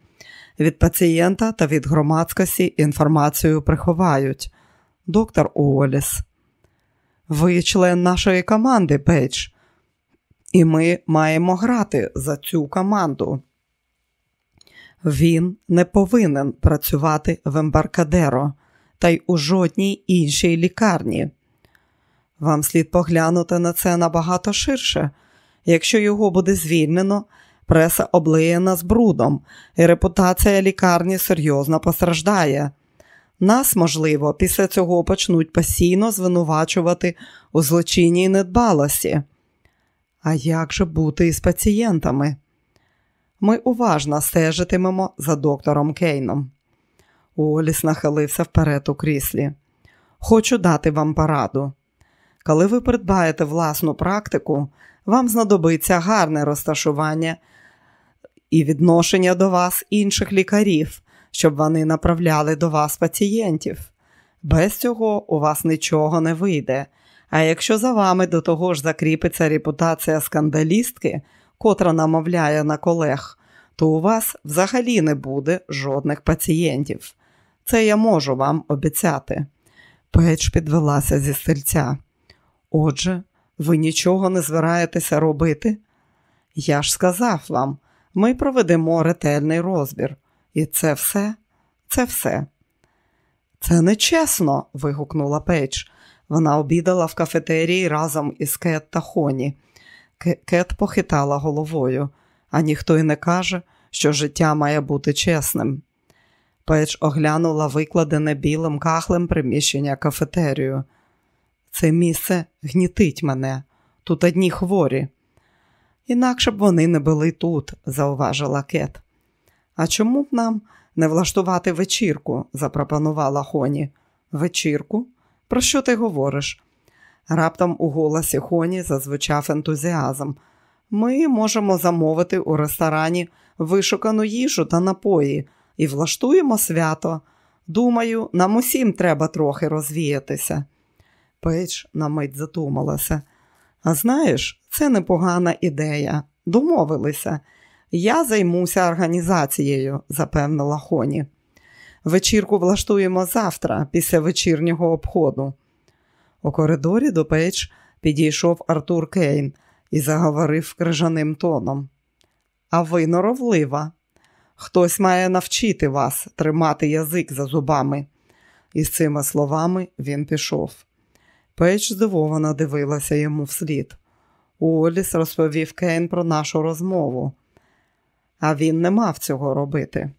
Від пацієнта та від громадськості інформацію приховають. Доктор Уоліс. Ви член нашої команди, Пейдж, і ми маємо грати за цю команду. Він не повинен працювати в Ембаркадеро та й у жодній іншій лікарні. Вам слід поглянути на це набагато ширше. Якщо його буде звільнено, преса облиє нас брудом, і репутація лікарні серйозно постраждає. Нас, можливо, після цього почнуть постійно звинувачувати у злочинній недбалості. А як же бути із пацієнтами? Ми уважно стежитимемо за доктором Кейном. Уоліс нахилився вперед у кріслі. Хочу дати вам пораду. Коли ви придбаєте власну практику, вам знадобиться гарне розташування і відношення до вас інших лікарів, щоб вони направляли до вас пацієнтів. Без цього у вас нічого не вийде. А якщо за вами до того ж закріпиться репутація скандалістки, котра намовляє на колег, то у вас взагалі не буде жодних пацієнтів. Це я можу вам обіцяти. Печ підвелася зі стільця. Отже, ви нічого не збираєтеся робити? Я ж сказав вам, ми проведемо ретельний розбір. І це все, це все. Це нечесно. вигукнула Пейдж. Вона обідала в кафетерії разом із Кет та Хоні. Кет похитала головою, а ніхто й не каже, що життя має бути чесним. Пейдж оглянула викладене білим кахлем приміщення кафетерію. Це місце гнітить мене, тут одні хворі. Інакше б вони не були тут, зауважила Кет. А чому б нам не влаштувати вечірку? запропонувала Хоні. Вечірку? Про що ти говориш? Раптом у голосі Хоні зазвучав ентузіазм. Ми можемо замовити у ресторані вишукану їжу та напої і влаштуємо свято. Думаю, нам усім треба трохи розвіятися. Пейдж на мить задумалася. А знаєш, це непогана ідея. Домовилися. Я займуся організацією, запевнила Хоні. Вечірку влаштуємо завтра, після вечірнього обходу. У коридорі до Пейдж підійшов Артур Кейн і заговорив крижаним тоном. А ви норовлива. Хтось має навчити вас тримати язик за зубами. І з цими словами він пішов. Пейдж здивовано дивилася йому вслід. Уоліс розповів Кейн про нашу розмову, а він не мав цього робити.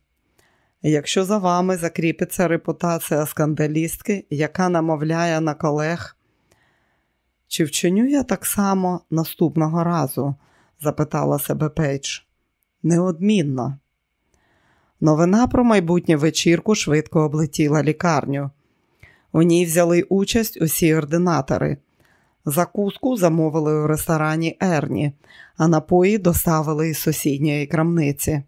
Якщо за вами закріпиться репутація скандалістки, яка намовляє на колег, чи вчиню я так само наступного разу? запитала себе Пейдж. Неодмінно. Новина про майбутню вечірку швидко облетіла лікарню. У ній взяли участь усі ординатори. Закуску замовили у ресторані Ерні, а напої доставили із сусідньої крамниці.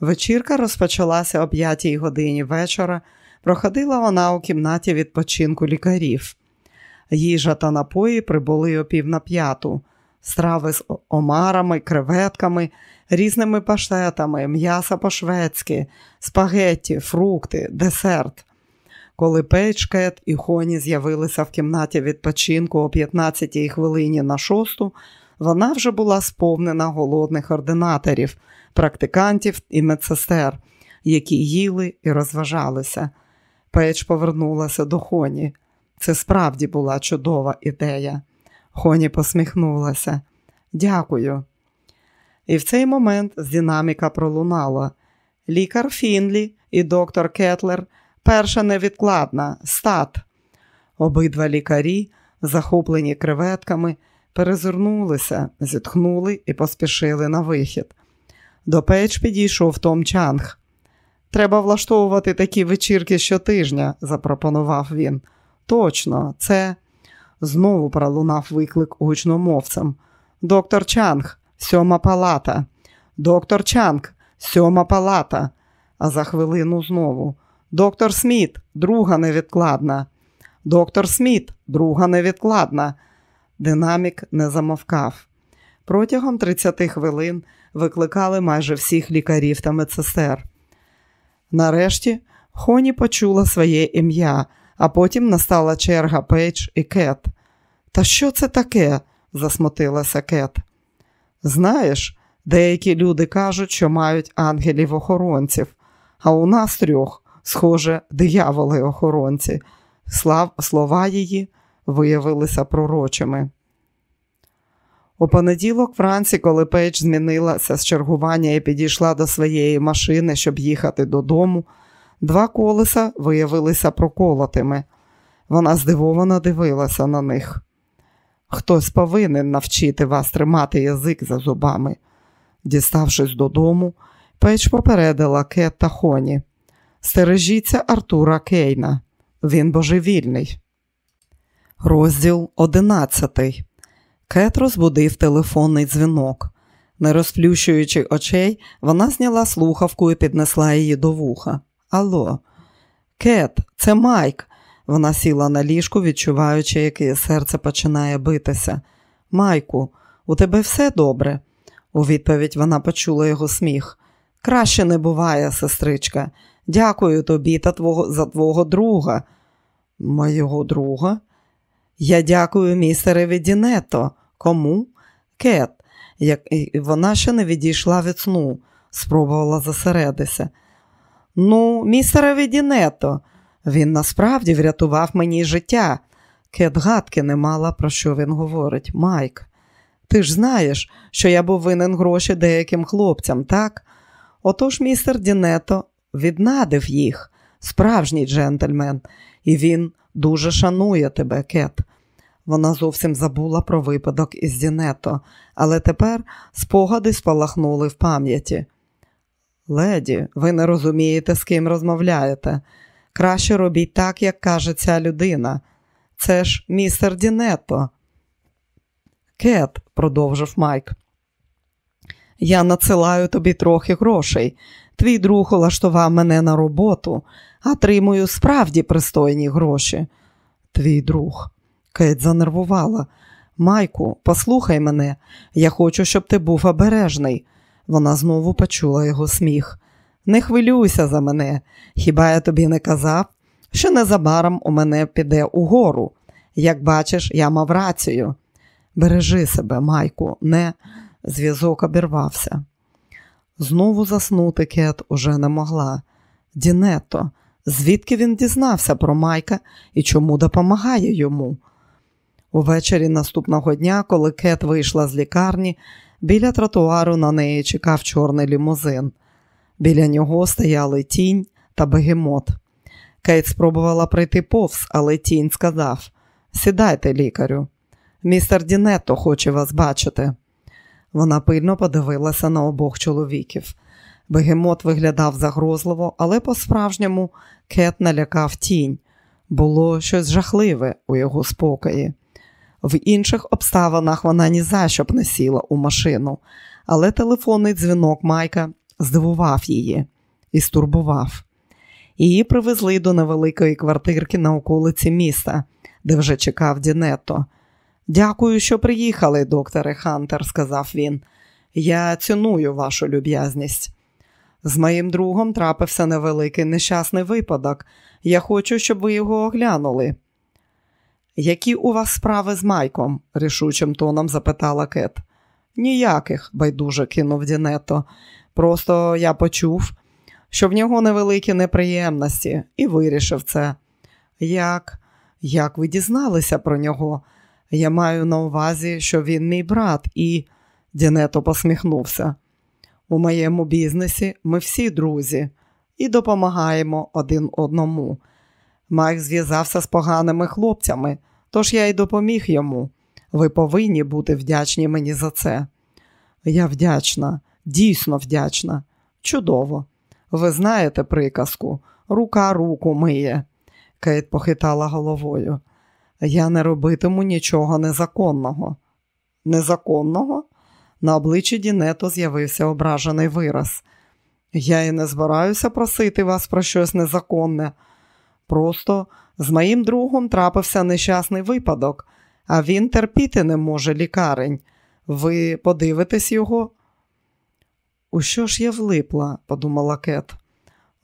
Вечірка розпочалася о п'ятій годині вечора. Проходила вона у кімнаті відпочинку лікарів. Їжа та напої прибули о пів на п'яту, страви з омарами, креветками, різними паштетами, м'ясо по-шведськи, спагетті, фрукти, десерт. Коли Пейдж, Кет і Хоні з'явилися в кімнаті відпочинку о 15-й хвилині на шосту, вона вже була сповнена голодних ординаторів, практикантів і медсестер, які їли і розважалися. Пейдж повернулася до Хоні. Це справді була чудова ідея. Хоні посміхнулася. Дякую. І в цей момент з динаміка пролунало. Лікар Фінлі і доктор Кетлер перша невідкладна стат. Обидва лікарі, захоплені креветками, перезирнулися, зітхнули і поспішили на вихід. До печ підійшов Том Чанг. Треба влаштовувати такі вечірки щотижня, запропонував він. Точно, це знову пролунав виклик гучномовцем. Доктор Чанг, сьома палата. Доктор Чанг, сьома палата. А за хвилину знову. Доктор Сміт, друга невідкладна. Доктор Сміт, друга невідкладна. Динамік не замовкав. Протягом 30 хвилин викликали майже всіх лікарів та медсестер. Нарешті Хоні почула своє ім'я, а потім настала черга Пейдж і Кет. Та що це таке? засмутилася Кет. Знаєш, деякі люди кажуть, що мають ангелів-охоронців, а у нас трьох, схоже, дияволи-охоронці. Слав, Слова її виявилися пророчими. У понеділок вранці, коли Пейдж змінилася з чергування і підійшла до своєї машини, щоб їхати додому, два колеса виявилися проколотими. Вона здивовано дивилася на них. Хтось повинен навчити вас тримати язик за зубами. Діставшись додому, Пейдж попередила Кет та Хоні. Стережіться Артура Кейна. Він божевільний. Розділ одинадцятий. Кет розбудив телефонний дзвінок. Не розплющуючи очей, вона зняла слухавку і піднесла її до вуха. Алло, Кет, це Майк. Вона сіла на ліжку, відчуваючи, як її серце починає битися. Майку, у тебе все добре? У відповідь вона почула його сміх. Краще не буває, сестричка. Дякую тобі та твого, за твого друга. Моєго друга? Я дякую містереві Дінето. Кому? Кет, як вона ще не відійшла від сну, спробувала зосередитися. Ну, містереві Дінето, він насправді врятував мені життя. Кет гадки не мала, про що він говорить. Майк, ти ж знаєш, що я був винен гроші деяким хлопцям, так? Отож містер Дінето віднадив їх, справжній джентльмен, і він дуже шанує тебе, Кет. Вона зовсім забула про випадок із Дінето, але тепер спогади спалахнули в пам'яті. Леді, ви не розумієте, з ким розмовляєте. Краще робіть так, як каже ця людина. Це ж містер Дінето. Кет, продовжив Майк. Я надсилаю тобі трохи грошей. Твій друг улаштував мене на роботу, а тримую справді пристойні гроші. Твій друг. Кет занервувала. Майку, послухай мене, я хочу, щоб ти був обережний. Вона знову почула його сміх. Не хвилюйся за мене. Хіба я тобі не казав, що незабаром у мене піде угору. Як бачиш, я мав рацію. Бережи себе, Майку, не зв'язок обірвався. Знову заснути Кет уже не могла. Дінето, звідки він дізнався про Майка і чому допомагає йому? Увечері наступного дня, коли Кет вийшла з лікарні, біля тротуару на неї чекав чорний лімузин. Біля нього стояли тінь та бегемот. Кейт спробувала прийти повз, але тінь сказав: Сідайте, лікарю. Містер Дінетто хоче вас бачити. Вона пильно подивилася на обох чоловіків. Бегемот виглядав загрозливо, але по-справжньому кет налякав тінь. Було щось жахливе у його спокої. В інших обставинах вона ні за що б не сіла у машину, але телефонний дзвінок Майка здивував її і стурбував. Її привезли до невеликої квартирки на околиці міста, де вже чекав Дінетто. Дякую, що приїхали, докторе Хантер, сказав він. Я ціную вашу люб'язність. З моїм другом трапився невеликий нещасний випадок. Я хочу, щоб ви його оглянули. Які у вас справи з Майком? рішучим тоном запитала Кет. Ніяких, байдуже кинув Дінето. Просто я почув, що в нього невеликі неприємності, і вирішив це. Як? Як ви дізналися про нього? Я маю на увазі, що він мій брат, і Дінето посміхнувся. У моєму бізнесі ми всі друзі і допомагаємо один одному. Майк зв'язався з поганими хлопцями, тож я й допоміг йому. Ви повинні бути вдячні мені за це. Я вдячна, дійсно вдячна. Чудово. Ви знаєте приказку, рука руку миє. Кейт похитала головою. Я не робитиму нічого незаконного. Незаконного? На обличчі Дінето з'явився ображений вираз. Я і не збираюся просити вас про щось незаконне. Просто з моїм другом трапився нещасний випадок, а він терпіти не може лікарень. Ви подивитесь його? У що ж я влипла, подумала Кет.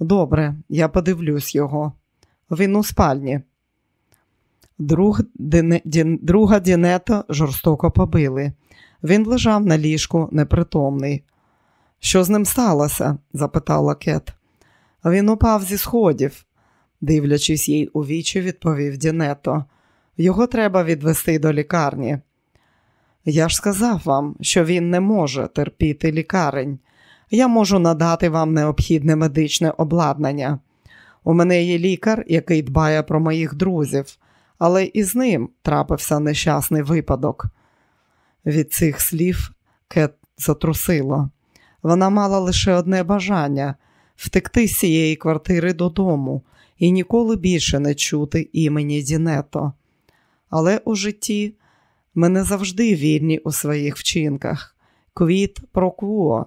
Добре, я подивлюсь його. Він у спальні. Друг, Діне, Дін, Друга Дінета жорстоко побили. Він лежав на ліжку непритомний. Що з ним сталося? запитала Кет. Він упав зі сходів, дивлячись їй у вічі, відповів Дінето. Його треба відвести до лікарні. Я ж сказав вам, що він не може терпіти лікарень. Я можу надати вам необхідне медичне обладнання. У мене є лікар, який дбає про моїх друзів, але і з ним трапився нещасний випадок. Від цих слів Кет затрусило. Вона мала лише одне бажання втекти з цієї квартири додому і ніколи більше не чути імені Дінето. Але у житті ми не завжди вільні у своїх вчинках. Quid pro quo.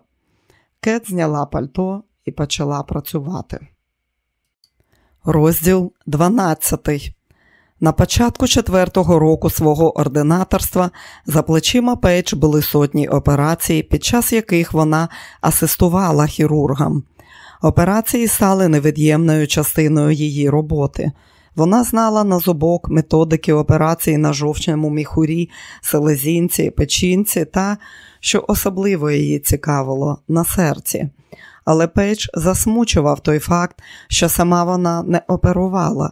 Кет зняла пальто і почала працювати. Розділ 12 на початку четвертого року свого ординаторства за плечима Пейдж були сотні операцій, під час яких вона асистувала хірургам. Операції стали невід'ємною частиною її роботи. Вона знала на зубок методики операцій на жовчному міхурі, селезінці, печінці та, що особливо її цікавило, на серці. Але Пейдж засмучував той факт, що сама вона не оперувала.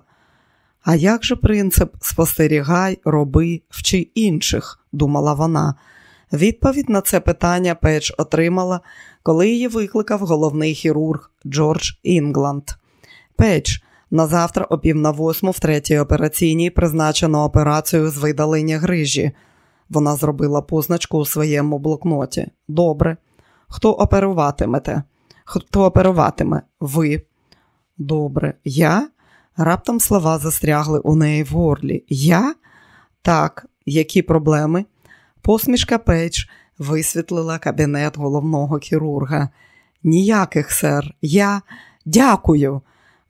А як же принцип спостерігай, роби, вчи інших, думала вона. Відповідь на це питання Пейдж отримала, коли її викликав головний хірург Джордж Інгланд. Пейдж, на завтра о пів на восьму в третій операційній призначено операцію з видалення грижі. Вона зробила позначку у своєму блокноті. Добре. Хто оперуватимете? Хто оперуватиме? Ви. Добре. Я? Раптом слова застрягли у неї в горлі. Я? Так, які проблеми? Посмішка Пейдж висвітлила кабінет головного хірурга. Ніяких, сер, я дякую.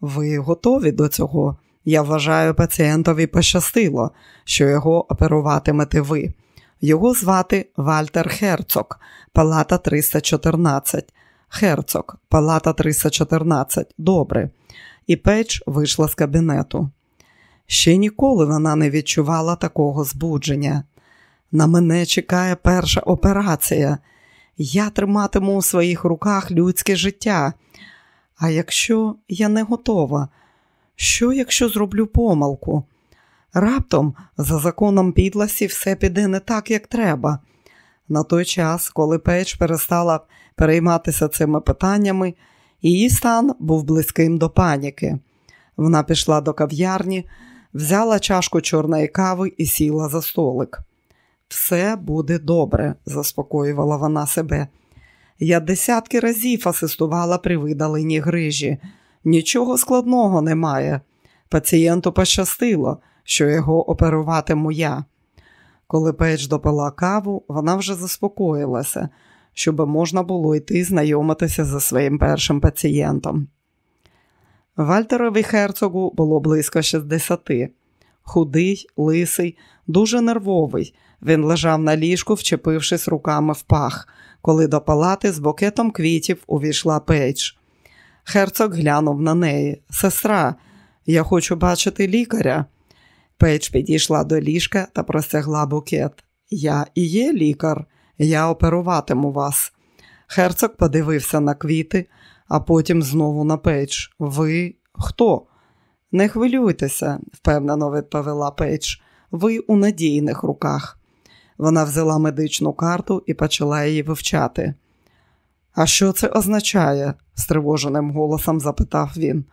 Ви готові до цього? Я вважаю, пацієнтові пощастило, що його оперуватимете ви. Його звати Вальтер Херцог, палата 314. Херцог, палата 314. Добре і Пейдж вийшла з кабінету. Ще ніколи вона не відчувала такого збудження. На мене чекає перша операція. Я триматиму у своїх руках людське життя. А якщо я не готова, що якщо зроблю помилку? Раптом, за законом підлості, все піде не так, як треба. На той час, коли Пейдж перестала перейматися цими питаннями, Її стан був близьким до паніки. Вона пішла до кав'ярні, взяла чашку чорної кави і сіла за столик. Все буде добре, заспокоювала вона себе. Я десятки разів асистувала при видаленні грижі. Нічого складного немає. Пацієнту пощастило, що його оперуватиму я. Коли Пейдж допила каву, вона вже заспокоїлася щоб можна було йти знайомитися зі своїм першим пацієнтом. Вальтерові Херцогу було близько 60. Худий, лисий, дуже нервовий. Він лежав на ліжку, вчепившись руками в пах, коли до палати з букетом квітів увійшла Пейдж. Херцог глянув на неї. Сестра, я хочу бачити лікаря. Пейдж підійшла до ліжка та простягла букет. Я і є лікар я оперуватиму вас. Херцог подивився на квіти, а потім знову на Пейдж. Ви хто? Не хвилюйтеся, впевнено відповіла Пейдж. Ви у надійних руках. Вона взяла медичну карту і почала її вивчати. А що це означає? стривоженим голосом запитав він.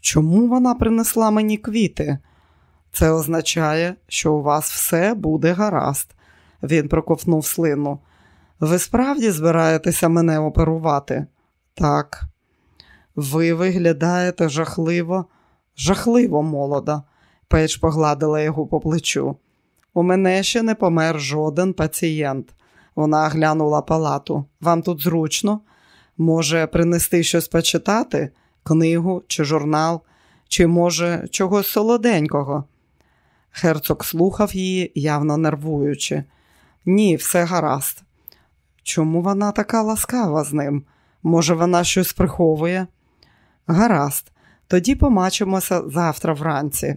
Чому вона принесла мені квіти? Це означає, що у вас все буде гаразд. Він проковтнув слину. Ви справді збираєтеся мене оперувати? Так. Ви виглядаєте жахливо, жахливо молода. Пейдж погладила його по плечу. У мене ще не помер жоден пацієнт. Вона оглянула палату. Вам тут зручно? Може, принести щось почитати? Книгу чи журнал? чи, може, чогось солоденького. Герцог слухав її, явно нервуючи. Ні, все гаразд. Чому вона така ласкава з ним? Може, вона щось приховує? Гаразд, тоді побачимося завтра вранці.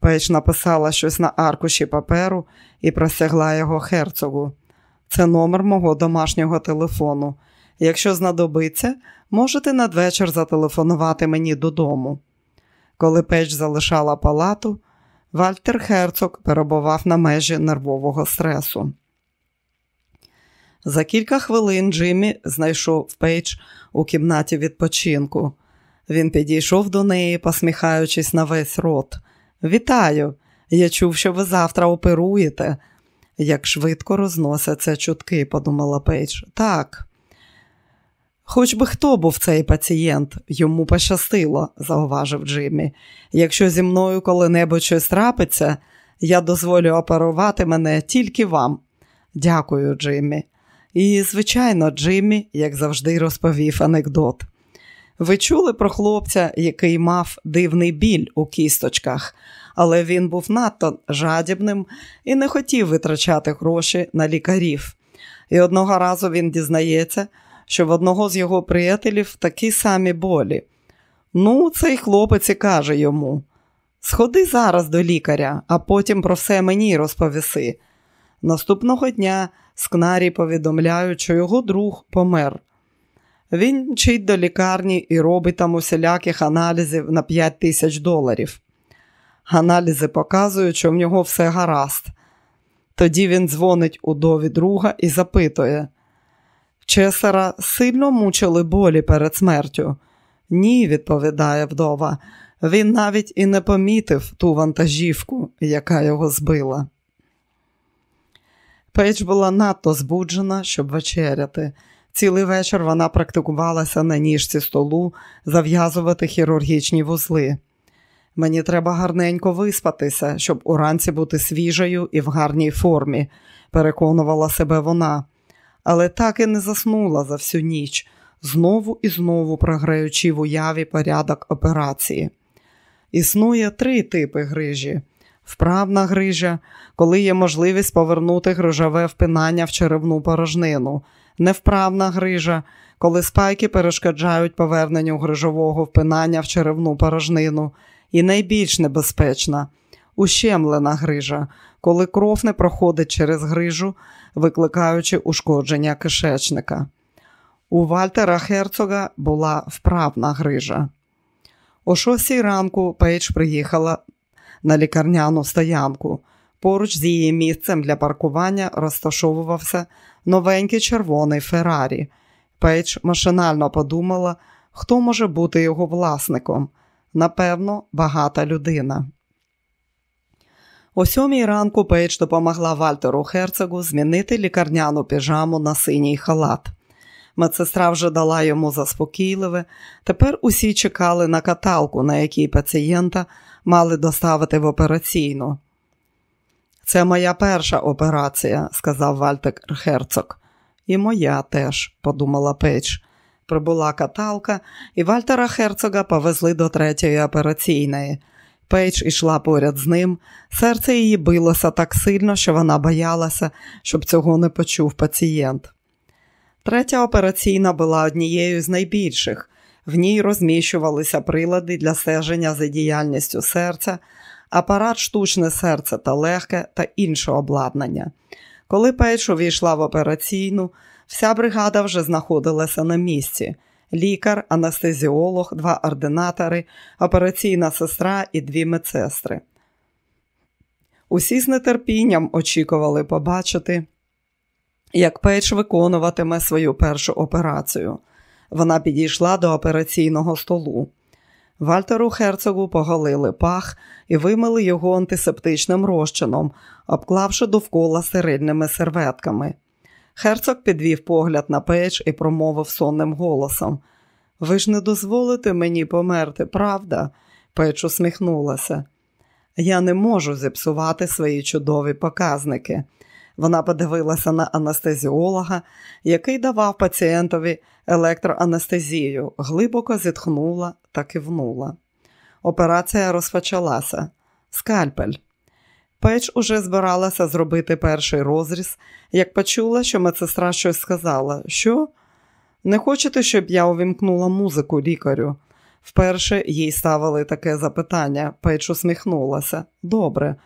Пейдж написала щось на аркуші паперу і простягла його Герцогу. Це номер мого домашнього телефону. Якщо знадобиться, можете надвечір зателефонувати мені додому. Коли Пейдж залишала палату, Вальтер Герцог перебував на межі нервового стресу. За кілька хвилин Джиммі знайшов Пейдж у кімнаті відпочинку. Він підійшов до неї, посміхаючись на весь рот. Вітаю! Я чув, що ви завтра оперуєте. Як швидко розносяться чутки, подумала Пейдж. Так. Хоч би хто був цей пацієнт, йому пощастило, зауважив Джиммі. Якщо зі мною коли-небудь щось трапиться, я дозволю оперувати мене тільки вам. Дякую, Джиммі. І, звичайно, Джиммі, як завжди, розповів анекдот. Ви чули про хлопця, який мав дивний біль у кісточках, але він був надто жадібним і не хотів витрачати гроші на лікарів. І одного разу він дізнається, що в одного з його приятелів такі самі болі. Ну, цей хлопець і каже йому: Сходи зараз до лікаря, а потім про все мені розповіси. Наступного дня скнарі повідомляють, що його друг помер. Він мчить до лікарні і робить там усіляких аналізів на 5 тисяч доларів. Аналізи показують, що в нього все гаразд. Тоді він дзвонить у дові друга і запитує: Чесара сильно мучили болі перед смертю? Ні, відповідає вдова. Він навіть і не помітив ту вантажівку, яка його збила. Пейдж була надто збуджена, щоб вечеряти. Цілий вечір вона практикувалася на ніжці столу зав'язувати хірургічні вузли. Мені треба гарненько виспатися, щоб уранці бути свіжою і в гарній формі, переконувала себе вона, але так і не заснула за всю ніч, знову і знову програючи в уяві порядок операції. Існує три типи грижі. Вправна грижа, коли є можливість повернути грижове впинання в черевну порожнину невправна грижа, коли спайки перешкоджають поверненню грижового впинання в черевну порожнину, і найбільш небезпечна ущемлена грижа, коли кров не проходить через грижу, викликаючи ушкодження кишечника. У Вальтера Херцога була вправна грижа. О шостій ранку Пейдж приїхала на лікарняну стоянку. Поруч з її місцем для паркування розташовувався новенький червоний Феррарі. Пейдж машинально подумала, хто може бути його власником. Напевно, багата людина. О сьомій ранку Пейдж допомогла Вальтеру Херцогу змінити лікарняну піжаму на синій халат. Медсестра вже дала йому заспокійливе. Тепер усі чекали на каталку, на якій пацієнта мали доставити в операційну. Це моя перша операція, сказав Вальтер Херцог. І моя теж, подумала Пейдж. Прибула каталка, і Вальтера Херцога повезли до третьої операційної. Пейдж ішла поряд з ним. Серце її билося так сильно, що вона боялася, щоб цього не почув пацієнт. Третя операційна була однією з найбільших. В ній розміщувалися прилади для стеження за діяльністю серця, апарат штучне серце та легке та інше обладнання. Коли Пейдж увійшла в операційну, вся бригада вже знаходилася на місці. Лікар, анестезіолог, два ординатори, операційна сестра і дві медсестри. Усі з нетерпінням очікували побачити, як Пейдж виконуватиме свою першу операцію. Вона підійшла до операційного столу. Вальтеру Херцогу поголили пах і вимили його антисептичним розчином, обклавши довкола стерильними серветками. Херцог підвів погляд на печ і промовив сонним голосом: Ви ж не дозволите мені померти, правда? Печ усміхнулася. Я не можу зіпсувати свої чудові показники. Вона подивилася на анестезіолога, який давав пацієнтові електроанестезію, глибоко зітхнула та кивнула. Операція розпочалася. Скальпель. Пейдж уже збиралася зробити перший розріз, як почула, що медсестра щось сказала. Що? Не хочете, щоб я увімкнула музику лікарю? Вперше їй ставили таке запитання. Пейдж усміхнулася. Добре,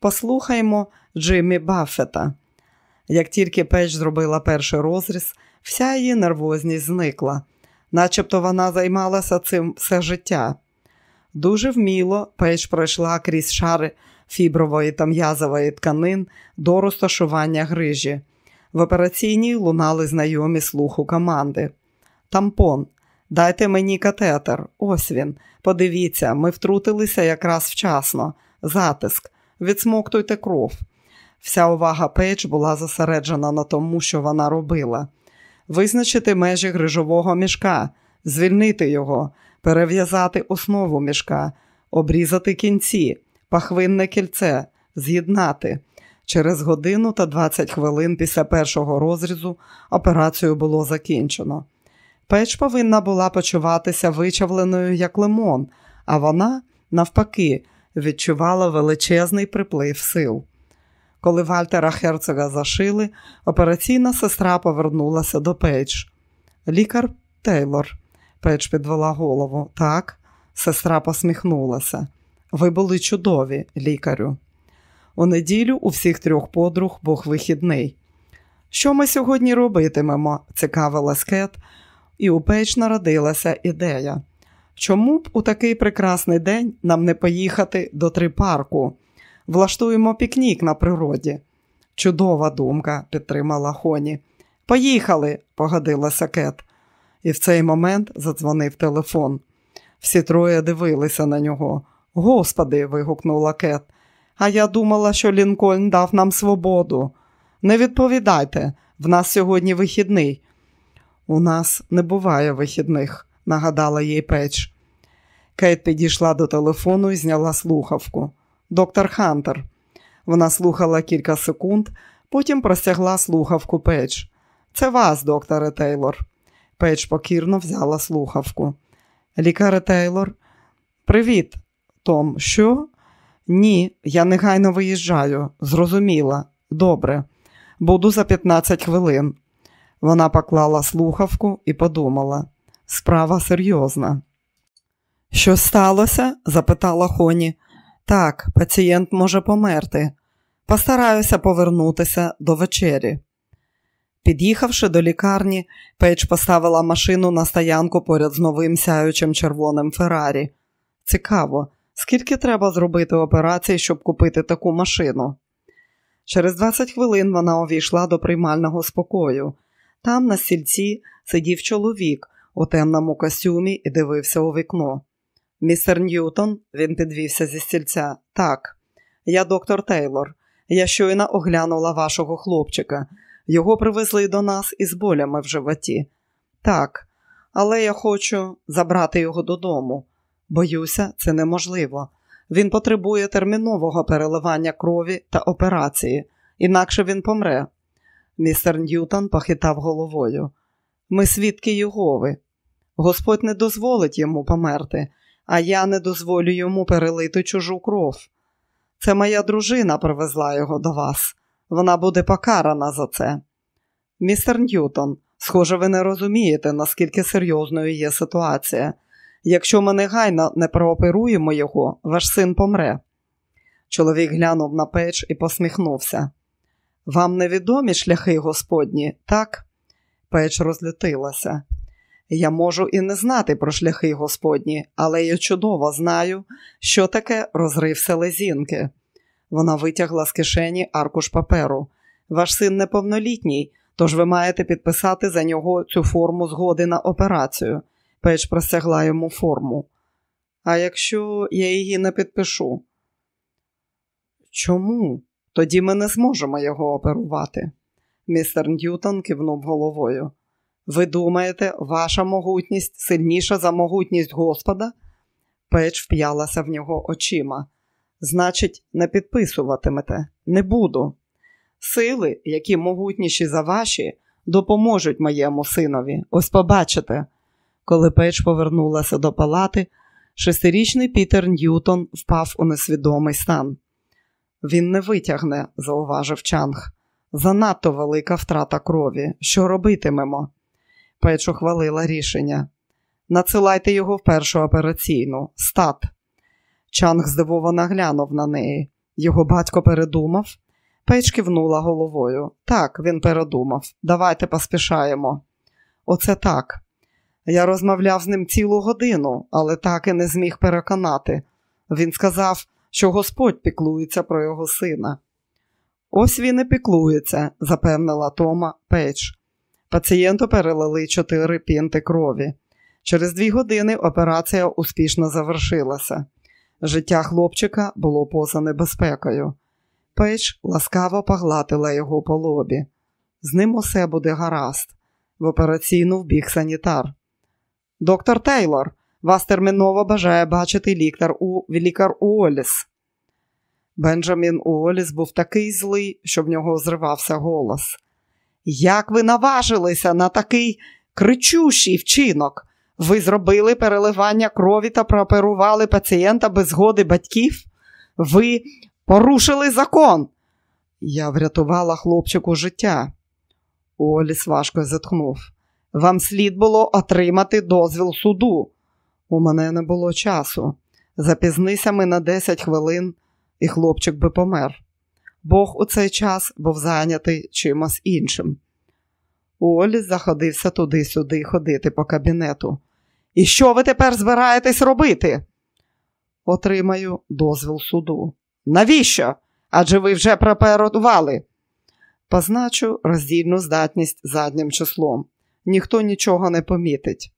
послухаймо Джиммі Баффета. Як тільки печ зробила перший розріз, вся її нервозність зникла, начебто вона займалася цим все життя. Дуже вміло Пейдж пройшла крізь шари фібрової та м'язової тканин до розташування грижі. В операційній лунали знайомі слуху команди. Тампон, дайте мені катетер. Ось він. Подивіться, ми втрутилися якраз вчасно. Затиск, відсмоктуйте кров. Вся увага Пейдж була зосереджена на тому, що вона робила. Визначити межі грижового мішка, звільнити його, перев'язати основу мішка, обрізати кінці, пахвинне кільце, з'єднати. Через годину та 20 хвилин після першого розрізу операцію було закінчено. Печ повинна була почуватися вичавленою як лимон, а вона, навпаки, відчувала величезний приплив сил. Коли Вальтера Херцога зашили, операційна сестра повернулася до Пейдж. Лікар Тейлор. Пейдж підвела голову. Так, сестра посміхнулася. Ви були чудові, лікарю. У неділю у всіх трьох подруг був вихідний. Що ми сьогодні робитимемо? цікавилась Кет, і у Пейдж народилася ідея. Чому б у такий прекрасний день нам не поїхати до трипарку? Влаштуємо пікнік на природі. Чудова думка, підтримала Хоні. Поїхали, погодилася Кет. І в цей момент задзвонив телефон. Всі троє дивилися на нього. Господи, вигукнула Кет. А я думала, що Лінкольн дав нам свободу. Не відповідайте, в нас сьогодні вихідний. У нас не буває вихідних, нагадала їй печ. Кейт підійшла до телефону і зняла слухавку. Доктор Хантер. Вона слухала кілька секунд, потім простягла слухавку Пейдж. Це вас, докторе Тейлор. Пейдж покірно взяла слухавку. Лікаре Тейлор. Привіт, Том. Що? Ні, я негайно виїжджаю. Зрозуміла. Добре. Буду за 15 хвилин. Вона поклала слухавку і подумала. Справа серйозна. Що сталося? запитала Хоні. Так, пацієнт може померти. Постараюся повернутися до вечері. Під'їхавши до лікарні, Пейдж поставила машину на стоянку поряд з новим сяючим червоним Феррарі. Цікаво, скільки треба зробити операцій, щоб купити таку машину? Через 20 хвилин вона увійшла до приймального спокою. Там на стільці сидів чоловік у темному костюмі і дивився у вікно. Містер Ньютон, він підвівся зі стільця. Так, я доктор Тейлор. Я щойно оглянула вашого хлопчика. Його привезли до нас із болями в животі. Так, але я хочу забрати його додому. Боюся, це неможливо. Він потребує термінового переливання крові та операції, інакше він помре. Містер Ньютон похитав головою. Ми свідки Єгови. Господь не дозволить йому померти а я не дозволю йому перелити чужу кров. Це моя дружина привезла його до вас. Вона буде покарана за це. Містер Ньютон, схоже, ви не розумієте, наскільки серйозною є ситуація. Якщо ми негайно не прооперуємо його, ваш син помре. Чоловік глянув на печ і посміхнувся. Вам невідомі шляхи Господні, так? Печ розлютилася. Я можу і не знати про шляхи Господні, але я чудово знаю, що таке розрив селезінки. Вона витягла з кишені аркуш паперу. Ваш син неповнолітній, тож ви маєте підписати за нього цю форму згоди на операцію. Печ простягла йому форму. А якщо я її не підпишу? Чому? Тоді ми не зможемо його оперувати. Містер Ньютон кивнув головою. Ви думаєте, ваша могутність сильніша за могутність Господа? Печ вп'ялася в нього очима. Значить, не підписуватимете, не буду. Сили, які могутніші за ваші, допоможуть моєму синові. Ось побачите. Коли Пейдж повернулася до палати, Шестирічний Пітер Ньютон впав у несвідомий стан. Він не витягне, зауважив Чанг. Занадто велика втрата крові. Що робитимемо? Пейдж ухвалила рішення. Надсилайте його в першу операційну, стат. Чанг здивовано глянув на неї. Його батько передумав. Пейдж кивнула головою. Так, він передумав. Давайте поспішаємо. Оце так. Я розмовляв з ним цілу годину, але так і не зміг переконати. Він сказав, що Господь піклується про його сина. Ось він і піклується, запевнила Тома Пейдж. Пацієнту перелили чотири пінти крові. Через дві години операція успішно завершилася. Життя хлопчика було поза небезпекою. Пейдж ласкаво погладила його по лобі. З ним усе буде гаразд. В операційну вбіг санітар. Доктор Тейлор, вас терміново бажає бачити лікар у лікар Уоліс. Бенджамін Уоліс був такий злий, що в нього зривався голос. Як ви наважилися на такий кричущий вчинок? Ви зробили переливання крові та прооперували пацієнта без згоди батьків? Ви порушили закон. Я врятувала хлопчику життя. Оліс важко зітхнув. Вам слід було отримати дозвіл суду. У мене не було часу. Запізнися ми на 10 хвилин, і хлопчик би помер. Бог у цей час був зайнятий чимось іншим. Оліс заходився туди-сюди ходити по кабінету. І що ви тепер збираєтесь робити? Отримаю дозвіл суду. Навіщо? Адже ви вже проперодували. Позначу роздільну здатність заднім числом. Ніхто нічого не помітить.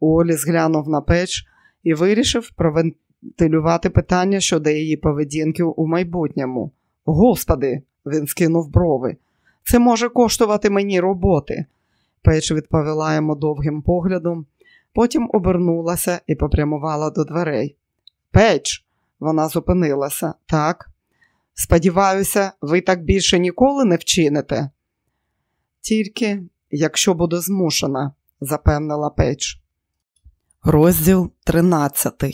Олі зглянув на печ і вирішив провентилювати питання щодо її поведінки у майбутньому. Господи, він скинув брови. Це може коштувати мені роботи. Печ відповіла йому довгим поглядом, потім обернулася і попрямувала до дверей. Пейдж, вона зупинилася, так. Сподіваюся, ви так більше ніколи не вчините. Тільки якщо буду змушена, запевнила Пейдж. Розділ 13.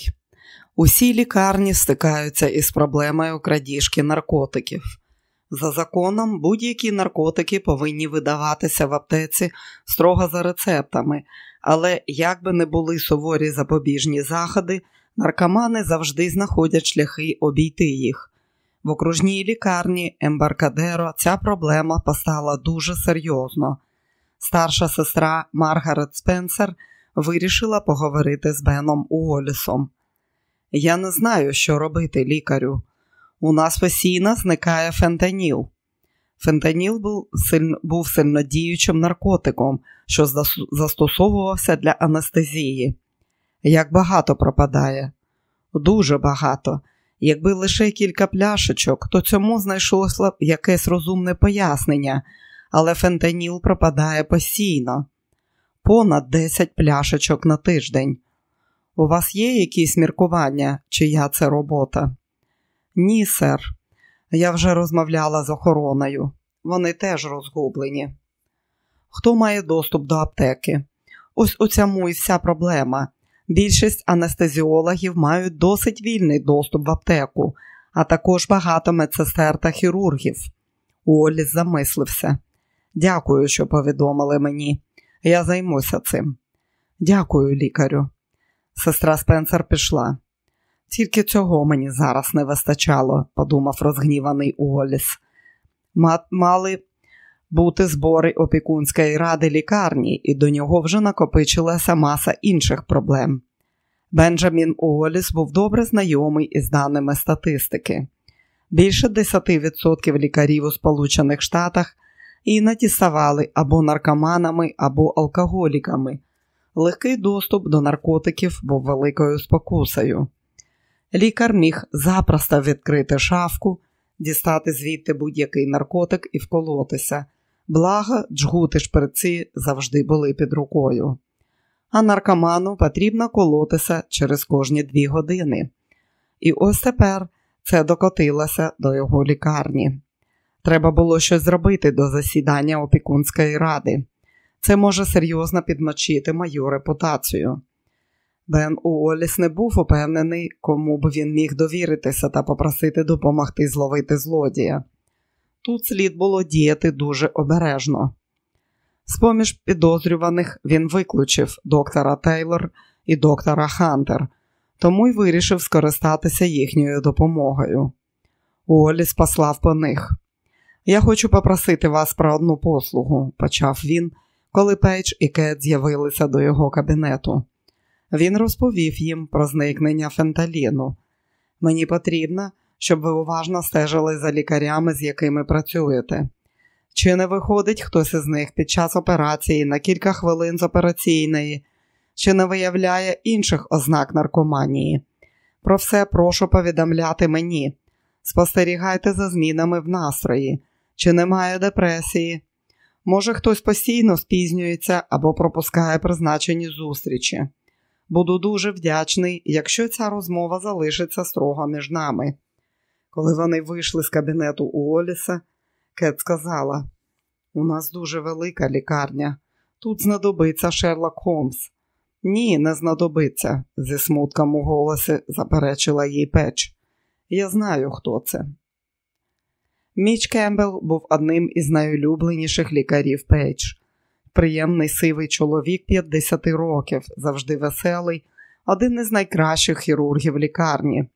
Усі лікарні стикаються із проблемою крадіжки наркотиків. За законом, будь-які наркотики повинні видаватися в аптеці строго за рецептами, але як би не були суворі запобіжні заходи, наркомани завжди знаходять шляхи обійти їх. В окружній лікарні Ембаркадеро ця проблема постала дуже серйозно. Старша сестра Маргарет Спенсер вирішила поговорити з Беном Уолісом. Я не знаю, що робити, лікарю. У нас постійно зникає фентаніл. Фентаніл був, сильно, був сильнодіючим наркотиком, що застосовувався для анестезії. Як багато пропадає? Дуже багато. Якби лише кілька пляшечок, то цьому знайшлося якесь розумне пояснення, але фентаніл пропадає постійно. Понад 10 пляшечок на тиждень. У вас є якісь міркування, чия це робота? Ні, сер. Я вже розмовляла з охороною. Вони теж розгублені. Хто має доступ до аптеки? Ось у цьому і вся проблема. Більшість анестезіологів мають досить вільний доступ в аптеку, а також багато медсестер та хірургів. Уоліс замислився. Дякую, що повідомили мені. Я займуся цим. Дякую, лікарю. Сестра Спенсер пішла. Тільки цього мені зараз не вистачало, подумав розгніваний Уоліс. Мали бути збори опікунської ради лікарні, і до нього вже накопичилася маса інших проблем. Бенджамін Уоліс був добре знайомий із даними статистики. Більше 10% лікарів у Сполучених Штатах іноді ставали або наркоманами, або алкоголіками. Легкий доступ до наркотиків був великою спокусою. Лікар міг запросто відкрити шафку, дістати звідти будь-який наркотик і вколотися. Благо, джгути шприці завжди були під рукою. А наркоману потрібно колотися через кожні дві години. І ось тепер це докотилося до його лікарні. Треба було щось зробити до засідання опікунської ради. Це може серйозно підмочити мою репутацію. Бен Уоліс не був упевнений, кому б він міг довіритися та попросити допомогти зловити злодія. Тут слід було діяти дуже обережно. З поміж підозрюваних він виключив доктора Тейлор і доктора Хантер, тому й вирішив скористатися їхньою допомогою. Уоліс послав по них. Я хочу попросити вас про одну послугу, почав він, коли Пейдж і Кет з'явилися до його кабінету. Він розповів їм про зникнення фенталіну. Мені потрібно, щоб ви уважно стежили за лікарями, з якими працюєте. Чи не виходить хтось із них під час операції на кілька хвилин з операційної, чи не виявляє інших ознак наркоманії? Про все прошу повідомляти мені. Спостерігайте за змінами в настрої, чи немає депресії. Може, хтось постійно спізнюється або пропускає призначені зустрічі. Буду дуже вдячний, якщо ця розмова залишиться строго між нами. Коли вони вийшли з кабінету у Оліса, Кет сказала: У нас дуже велика лікарня. Тут знадобиться Шерлок Холмс. Ні, не знадобиться, зі смутком у голосі заперечила їй печ. Я знаю, хто це. Міч Кембл був одним із найулюбленіших лікарів Пейдж. Приємний сивий чоловік 50 років, завжди веселий, один із найкращих хірургів лікарні.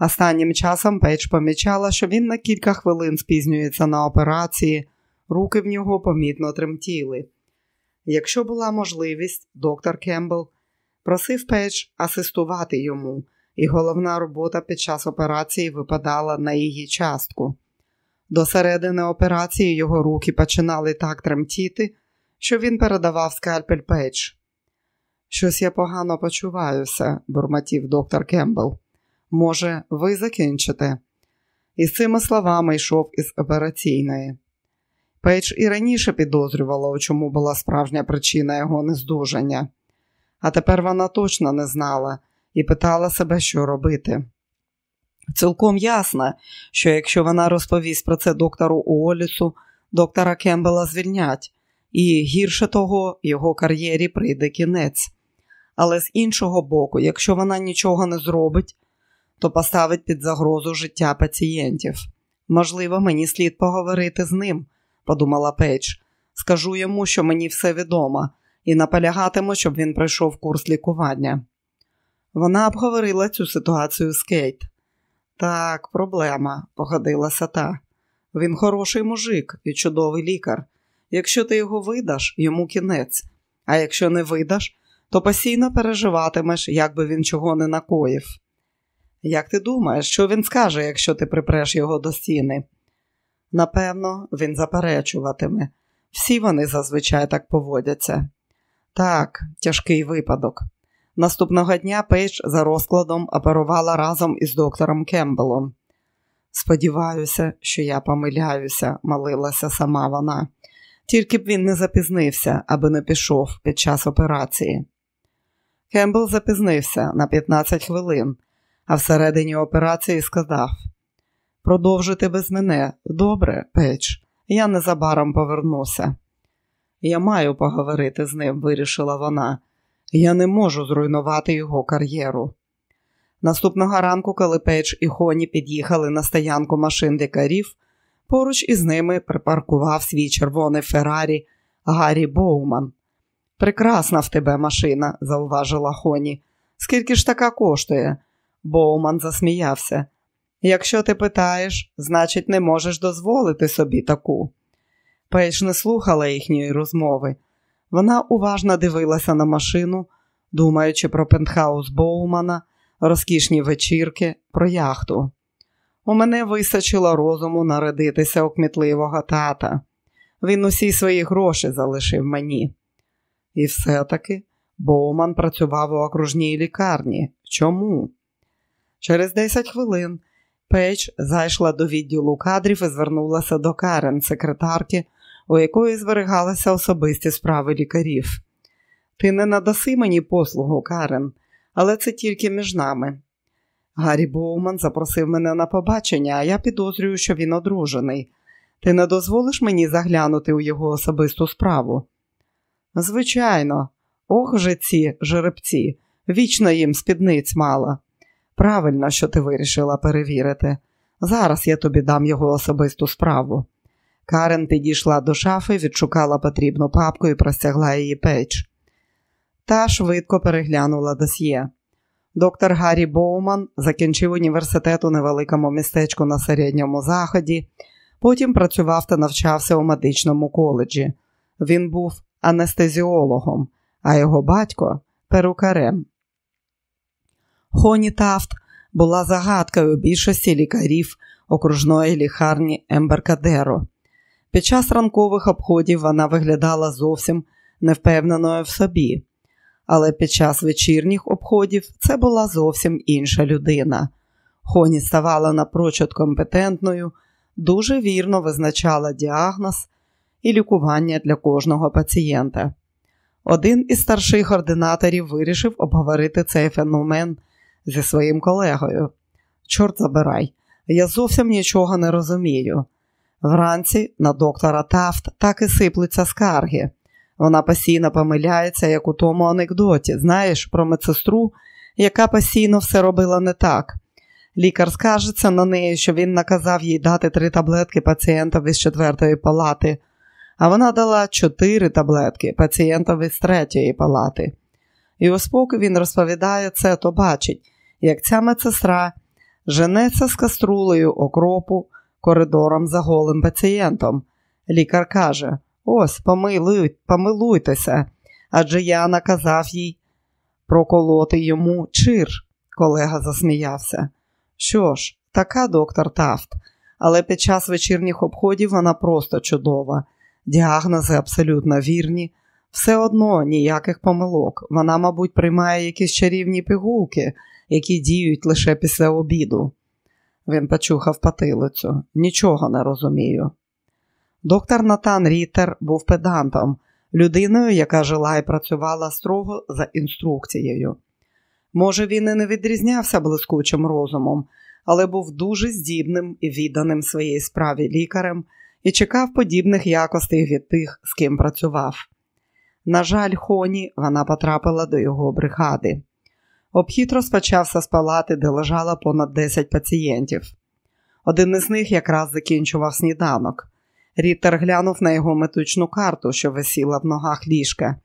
Останнім часом Пейдж помічала, що він на кілька хвилин спізнюється на операції, руки в нього помітно тремтіли. Якщо була можливість, доктор Кембл просив Пейдж асистувати йому, і головна робота під час операції випадала на її частку. До середини операції його руки починали так тремтіти, що він передавав скальпель Пейдж. Щось я погано почуваюся, бурмотів доктор Кембл. Може, ви закінчите? І з цими словами йшов із операційної. Пейдж і раніше підозрювала, у чому була справжня причина його нездужання, а тепер вона точно це знала і питала себе, що робити. Цілком ясно, що якщо вона розповість про це доктору Уолісу, доктора Кембела звільнять, і гірше того, його кар'єрі прийде кінець. Але з іншого боку, якщо вона нічого не зробить, то поставить під загрозу життя пацієнтів. Можливо, мені слід поговорити з ним, подумала Пейдж. Скажу йому, що мені все відомо, і наполягатиму, щоб він пройшов курс лікування. Вона обговорила цю ситуацію з Кейт. Так, проблема, погодилася та. Він хороший мужик і чудовий лікар. Якщо ти його видаш, йому кінець, а якщо не видаш, то постійно переживатимеш, як би він чого не накоїв. Як ти думаєш, що він скаже, якщо ти припреш його до стіни? Напевно, він заперечуватиме. Всі вони зазвичай так поводяться. Так, тяжкий випадок. Наступного дня Пейдж за розкладом оперувала разом із доктором Кембелом. Сподіваюся, що я помиляюся, молилася сама вона. Тільки б він не запізнився, аби не пішов під час операції. Кембл запізнився на 15 хвилин, а в середині операції сказав: Продовжуйте без мене, добре, Пейдж, я незабаром повернуся. Я маю поговорити з ним, вирішила вона. Я не можу зруйнувати його кар'єру. Наступного ранку, коли Пейдж і Хоні під'їхали на стоянку машин лікарів, поруч із ними припаркував свій червоний Феррарі Гаррі Боуман. Прекрасна в тебе машина, зауважила Хоні. Скільки ж така коштує? Боуман засміявся. Якщо ти питаєш, значить, не можеш дозволити собі таку. Пейдж не слухала їхньої розмови. Вона уважно дивилася на машину, думаючи про пентхаус Боумана, розкішні вечірки, про яхту. У мене вистачило розуму народитися у кмітливого тата. Він усі свої гроші залишив мені. І все-таки Боуман працював у окружній лікарні. Чому? Через 10 хвилин Пейдж зайшла до відділу кадрів і звернулася до Карен, секретарки у якої зберігалися особисті справи лікарів. Ти не надаси мені послугу, Карен, але це тільки між нами. Гаррі Боуман запросив мене на побачення, а я підозрюю, що він одружений. Ти не дозволиш мені заглянути у його особисту справу? Звичайно, ох же ці жеребці, Вічно їм спідниць мало. Правильно, що ти вирішила перевірити. Зараз я тобі дам його особисту справу. Карен підійшла до шафи, відшукала потрібну папку і простягла її печ. Та швидко переглянула досьє. Доктор Гаррі Боуман закінчив університет у невеликому містечку на середньому заході, потім працював та навчався у медичному коледжі. Він був анестезіологом, а його батько перукарем. Хоні Тафт була загадкою більшості лікарів окружної лікарні Емберкадеро. Під час ранкових обходів вона виглядала зовсім невпевненою в собі, але під час вечірніх обходів це була зовсім інша людина. Хоні ставала напрочуд компетентною, дуже вірно визначала діагноз і лікування для кожного пацієнта. Один із старших ординаторів вирішив обговорити цей феномен зі своїм колегою. Чорт забирай, я зовсім нічого не розумію. Вранці на доктора Тафт так і сиплються скарги. Вона постійно помиляється, як у тому анекдоті, знаєш, про медсестру, яка постійно все робила не так. Лікар скажеться на неї, що він наказав їй дати три таблетки пацієнтові з четвертої палати, а вона дала чотири таблетки пацієнтові з третьої палати. І ось поки він розповідає це, то бачить, як ця медсестра женеться з каструлею окропу коридором за голим пацієнтом. Лікар каже: Ось, помилуй, помилуйтеся, адже я наказав їй проколоти йому чир. Колега засміявся. Що ж, така доктор Тафт, але під час вечірніх обходів вона просто чудова. Діагнози абсолютно вірні, все одно ніяких помилок. Вона, мабуть, приймає якісь чарівні пігулки, які діють лише після обіду. Він почухав потилицю. Нічого не розумію. Доктор Натан Рітер був педантом, людиною, яка жила і працювала строго за інструкцією. Може, він і не відрізнявся блискучим розумом, але був дуже здібним і відданим своїй справі лікарем і чекав подібних якостей від тих, з ким працював. На жаль, Хоні вона потрапила до його бригади. Обхід розпочався з палати, де лежало понад 10 пацієнтів. Один із них якраз закінчував сніданок. Рітер глянув на його метучну карту, що висіла в ногах ліжка.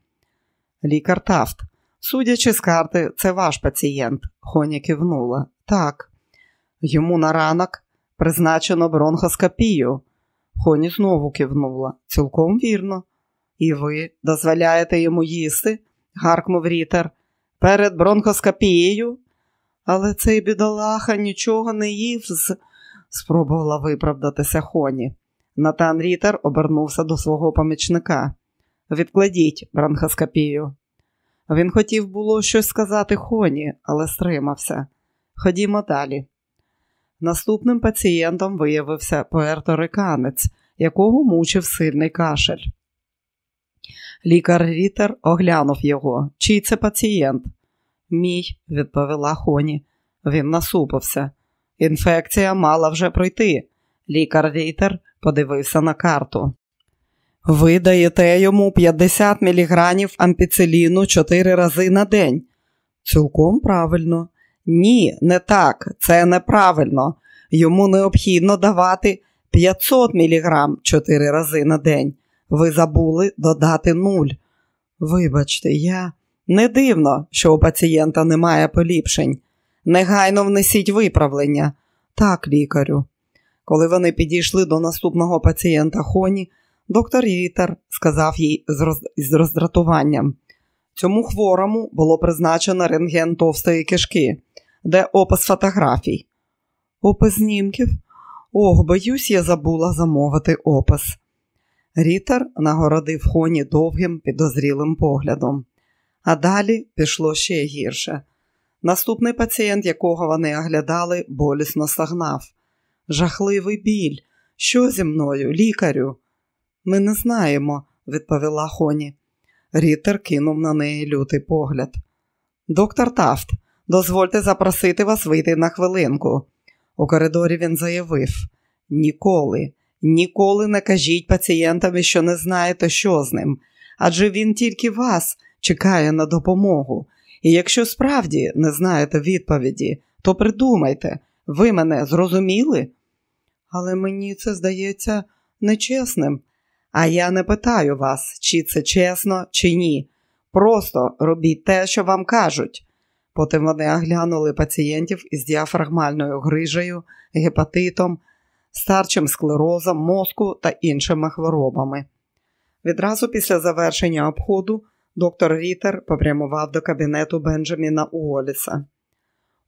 Лікар Тафт. Судячи з карти, це ваш пацієнт. Хоні кивнула. Так. Йому на ранок призначено бронхоскопію. Хоні знову кивнула. Цілком вірно. І ви дозволяєте йому їсти? гаркнув Рітер. Перед бронхоскопією. Але цей бідолаха нічого не їв, з... спробувала виправдатися Хоні. Натан Рітер обернувся до свого помічника. Відкладіть бронхоскопію. Він хотів було щось сказати Хоні, але стримався. Ходімо далі. Наступним пацієнтом виявився поерториканець, якого мучив сильний кашель. Лікар Рітер оглянув його. Чий це пацієнт? Мій, відповіла Хоні. Він насупився. Інфекція мала вже пройти. Лікар Рітер подивився на карту. Ви даєте йому 50 міліграмів ампіциліну 4 рази на день. Цілком правильно. Ні, не так. Це неправильно. Йому необхідно давати 500 міліграм 4 рази на день. Ви забули додати нуль. Вибачте, я не дивно, що у пацієнта немає поліпшень. Негайно внесіть виправлення. Так, лікарю. Коли вони підійшли до наступного пацієнта Хоні, доктор Рітер сказав їй з, роз... з роздратуванням. Цьому хворому було призначено рентген товстої кишки, де опис фотографій. Опис знімків? Ох, боюсь, я забула замовити опис. Рітер нагородив Хоні довгим підозрілим поглядом, а далі пішло ще гірше. Наступний пацієнт, якого вони оглядали, болісно стагнав. Жахливий біль. Що зі мною, лікарю? Ми не знаємо, відповіла Хоні. Рітер кинув на неї лютий погляд. Доктор Тафт, дозвольте запросити вас вийти на хвилинку. У коридорі він заявив: ніколи, ніколи не кажіть пацієнтові, що не знаєте, що з ним, адже він тільки вас чекає на допомогу, І якщо справді не знаєте відповіді, то придумайте, ви мене зрозуміли? Але мені це здається нечесним. А я не питаю вас, чи це чесно, чи ні. Просто робіть те, що вам кажуть. Потім вони оглянули пацієнтів із діафрагмальною грижею, гепатитом, старчим склерозом, мозку та іншими хворобами. Відразу після завершення обходу доктор Рітер попрямував до кабінету Бенджаміна Уоліса.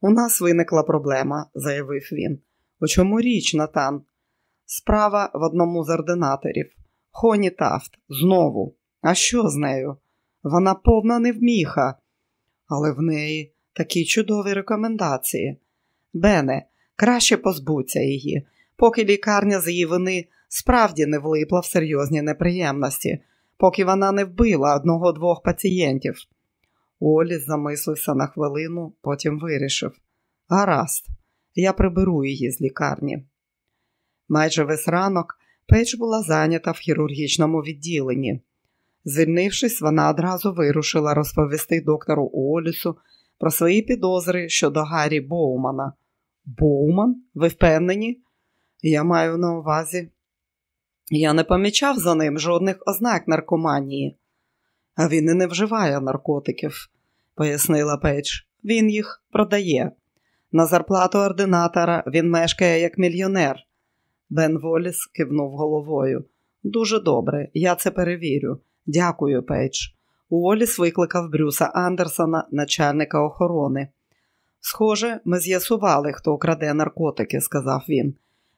У нас виникла проблема, заявив він. У чому річ, Натан? Справа в одному з ординаторів. Хоні Тафт, знову. А що з нею? Вона повна невміха, але в неї такі чудові рекомендації. Бене, краще позбуться її, поки лікарня з її вини справді не влипла в серйозні неприємності, поки вона не вбила одного-двох пацієнтів. Уоліс замислився на хвилину, потім вирішив гаразд, я приберу її з лікарні. Майже весь ранок Пейдж була зайнята в хірургічному відділенні. Звільнившись, вона одразу вирушила розповісти доктору Уолісу про свої підозри щодо Гаррі Боумана. Боуман? Ви впевнені? Я маю на увазі. Я не помічав за ним жодних ознак наркоманії. А він і не вживає наркотиків, пояснила Пейдж. Він їх продає. На зарплату ординатора він мешкає як мільйонер. Бен Уоліс кивнув головою. Дуже добре, я це перевірю. Дякую, Пейдж. Уоліс викликав Брюса Андерсона, начальника охорони. Схоже, ми з'ясували, хто краде наркотики, сказав він.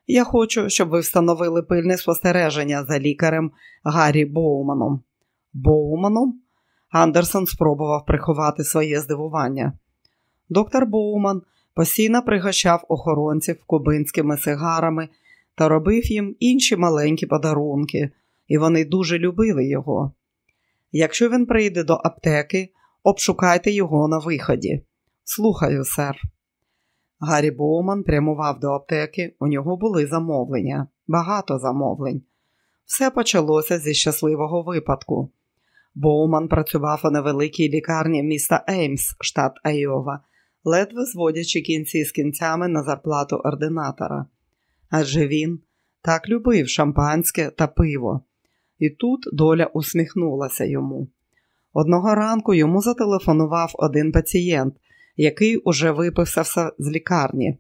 Я хочу, щоб ви встановили пильне спостереження за лікарем Гаррі Боуманом. Боуманом? Андерсон спробував приховати своє здивування. Доктор Боуман постійно пригощав охоронців кубинськими сигарами та робив їм інші маленькі подарунки, і вони дуже любили його. Якщо він прийде до аптеки, обшукайте його на виході. Слухаю, сер. Гаррі Боуман прямував до аптеки, у нього були замовлення, багато замовлень. Все почалося зі щасливого випадку. Боуман працював у невеликій лікарні міста Еймс, штат Айова, ледве зводячи кінці з кінцями на зарплату ординатора. Адже він так любив шампанське та пиво. І тут доля усміхнулася йому. Одного ранку йому зателефонував один пацієнт, який уже виписався з лікарні.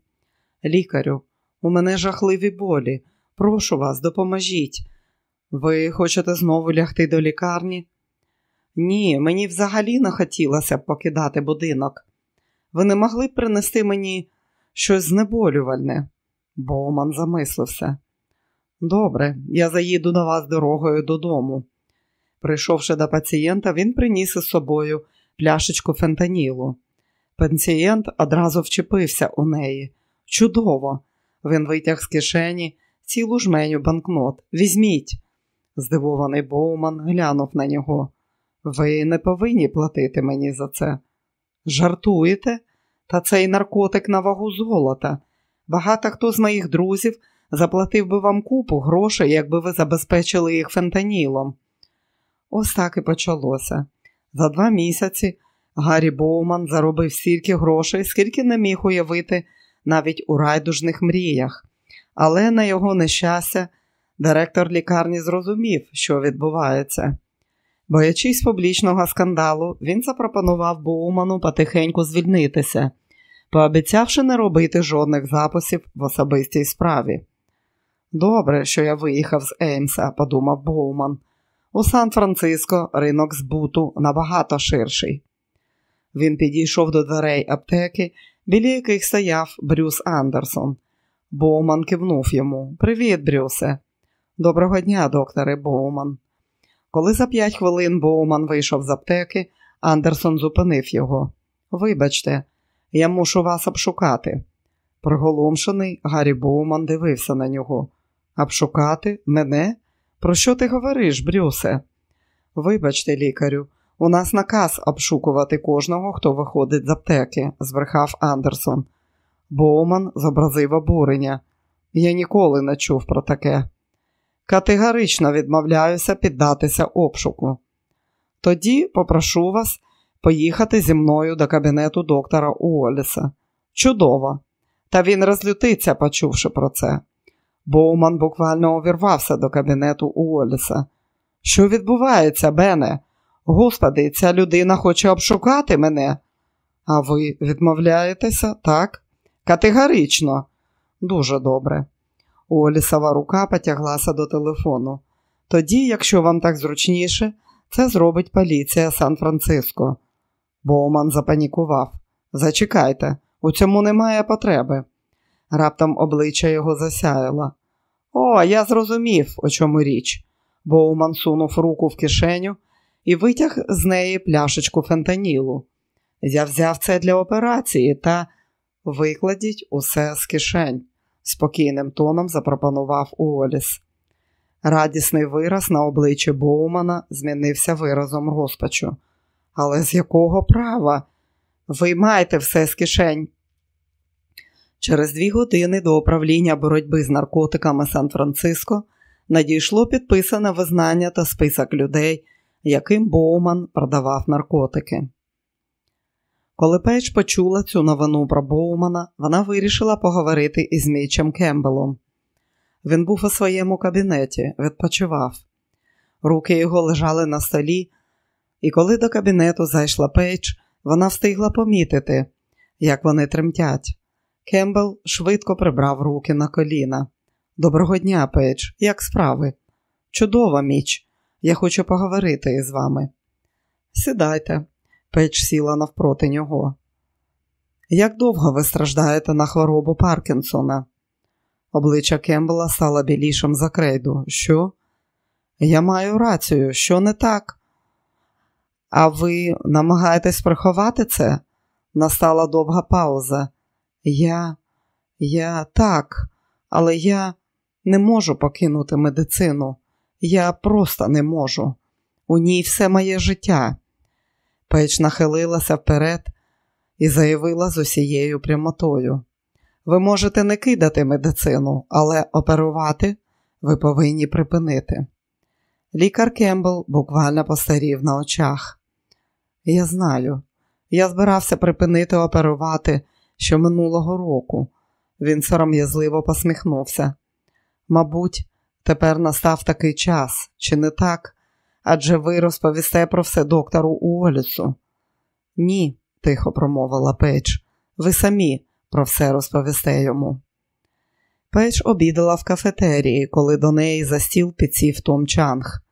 Лікарю, у мене жахливі болі. Прошу вас, допоможіть. Ви хочете знову лягти до лікарні? Ні, мені взагалі не хотілося б покидати будинок. Ви не могли б принести мені щось знеболювальне? Боуман замислився. Добре, я заїду до вас дорогою додому. Прийшовши до пацієнта, він приніс із собою пляшечку фентанілу. Пацієнт одразу вчепився у неї. Чудово! Він витяг з кишені цілу жменю банкнот. Візьміть. Здивований Боуман глянув на нього. Ви не повинні платити мені за це. Жартуєте? Та цей наркотик на вагу золота. Багато хто з моїх друзів заплатив би вам купу грошей, якби ви забезпечили їх фентанілом. Ось так і почалося. За два місяці Гаррі Боуман заробив стільки грошей, скільки не міг уявити навіть у райдужних мріях. Але на його нещастя, директор лікарні зрозумів, що відбувається. Боячись публічного скандалу, він запропонував Боуману потихеньку звільнитися, пообіцявши не робити жодних записів в особистій справі. Добре, що я виїхав з Еймса, подумав Боуман. У Сан-Франциско ринок збуту набагато ширший. Він підійшов до дверей аптеки, біля яких стояв Брюс Андерсон. Боуман кивнув йому. Привіт, Брюсе. Доброго дня, докторе Боуман. Коли за п'ять хвилин Боуман вийшов з аптеки, Андерсон зупинив його. Вибачте, я мушу вас обшукати. Приголомшений, Гаррі Боуман дивився на нього. Обшукати? Мене? Про що ти говориш, Брюсе? Вибачте, лікарю, у нас наказ обшукувати кожного, хто виходить з аптеки, збрехав Андерсон. Боуман зобразив обурення. Я ніколи не чув про таке. Категорично відмовляюся піддатися обшуку. Тоді попрошу вас поїхати зі мною до кабінету доктора Уоліса. Чудово! Та він розлютиться, почувши про це. Боуман буквально увірвався до кабінету Уоліса. Що відбувається, Бене? Господи, ця людина хоче обшукати мене. А ви відмовляєтеся, так? Категорично. Дуже добре. Уолісова рука потяглася до телефону. Тоді, якщо вам так зручніше, це зробить поліція Сан-Франциско. Боуман запанікував. Зачекайте, у цьому немає потреби. Раптом обличчя його засяяло. О, я зрозумів, у чому річ. Боуман сунув руку в кишеню і витяг з неї пляшечку фентанілу. Я взяв це для операції та викладіть усе з кишень, спокійним тоном запропонував Уоліс. Радісний вираз на обличчі Боумана змінився виразом розпачу. Але з якого права? Виймайте все з кишень. Через дві години до управління боротьби з наркотиками Сан-Франциско надійшло підписане визнання та список людей, яким Боуман продавав наркотики. Коли Пейдж почула цю новину про Боумана, вона вирішила поговорити із Мічем Кембелом. Він був у своєму кабінеті, відпочивав. Руки його лежали на столі, і коли до кабінету зайшла Пейдж, вона встигла помітити, як вони тремтять. Кембл швидко прибрав руки на коліна. Доброго дня, Пейдж, як справи? Чудово, Міч. Я хочу поговорити із вами. Сідайте, Пейдж сіла навпроти нього. Як довго ви страждаєте на хворобу Паркінсона? Обличчя Кембела стало білішим за крейду. Що? Я маю рацію, що не так? А ви намагаєтесь приховати це? Настала довга пауза. Я, я так, але я не можу покинути медицину. Я просто не можу. У ній все моє життя. Пейдж нахилилася вперед і заявила з усією прямотою. Ви можете не кидати медицину, але оперувати ви повинні припинити. Лікар Кембл буквально постарів на очах. Я знаю, я збирався припинити оперувати ще минулого року. Він сором'язливо посміхнувся. Мабуть, тепер настав такий час, чи не так? Адже ви розповісте про все доктору Уолісу. Ні, тихо промовила Пейдж. Ви самі про все розповісте йому. Пейдж обідала в кафетерії, коли до неї за стіл підсів Том Чанг.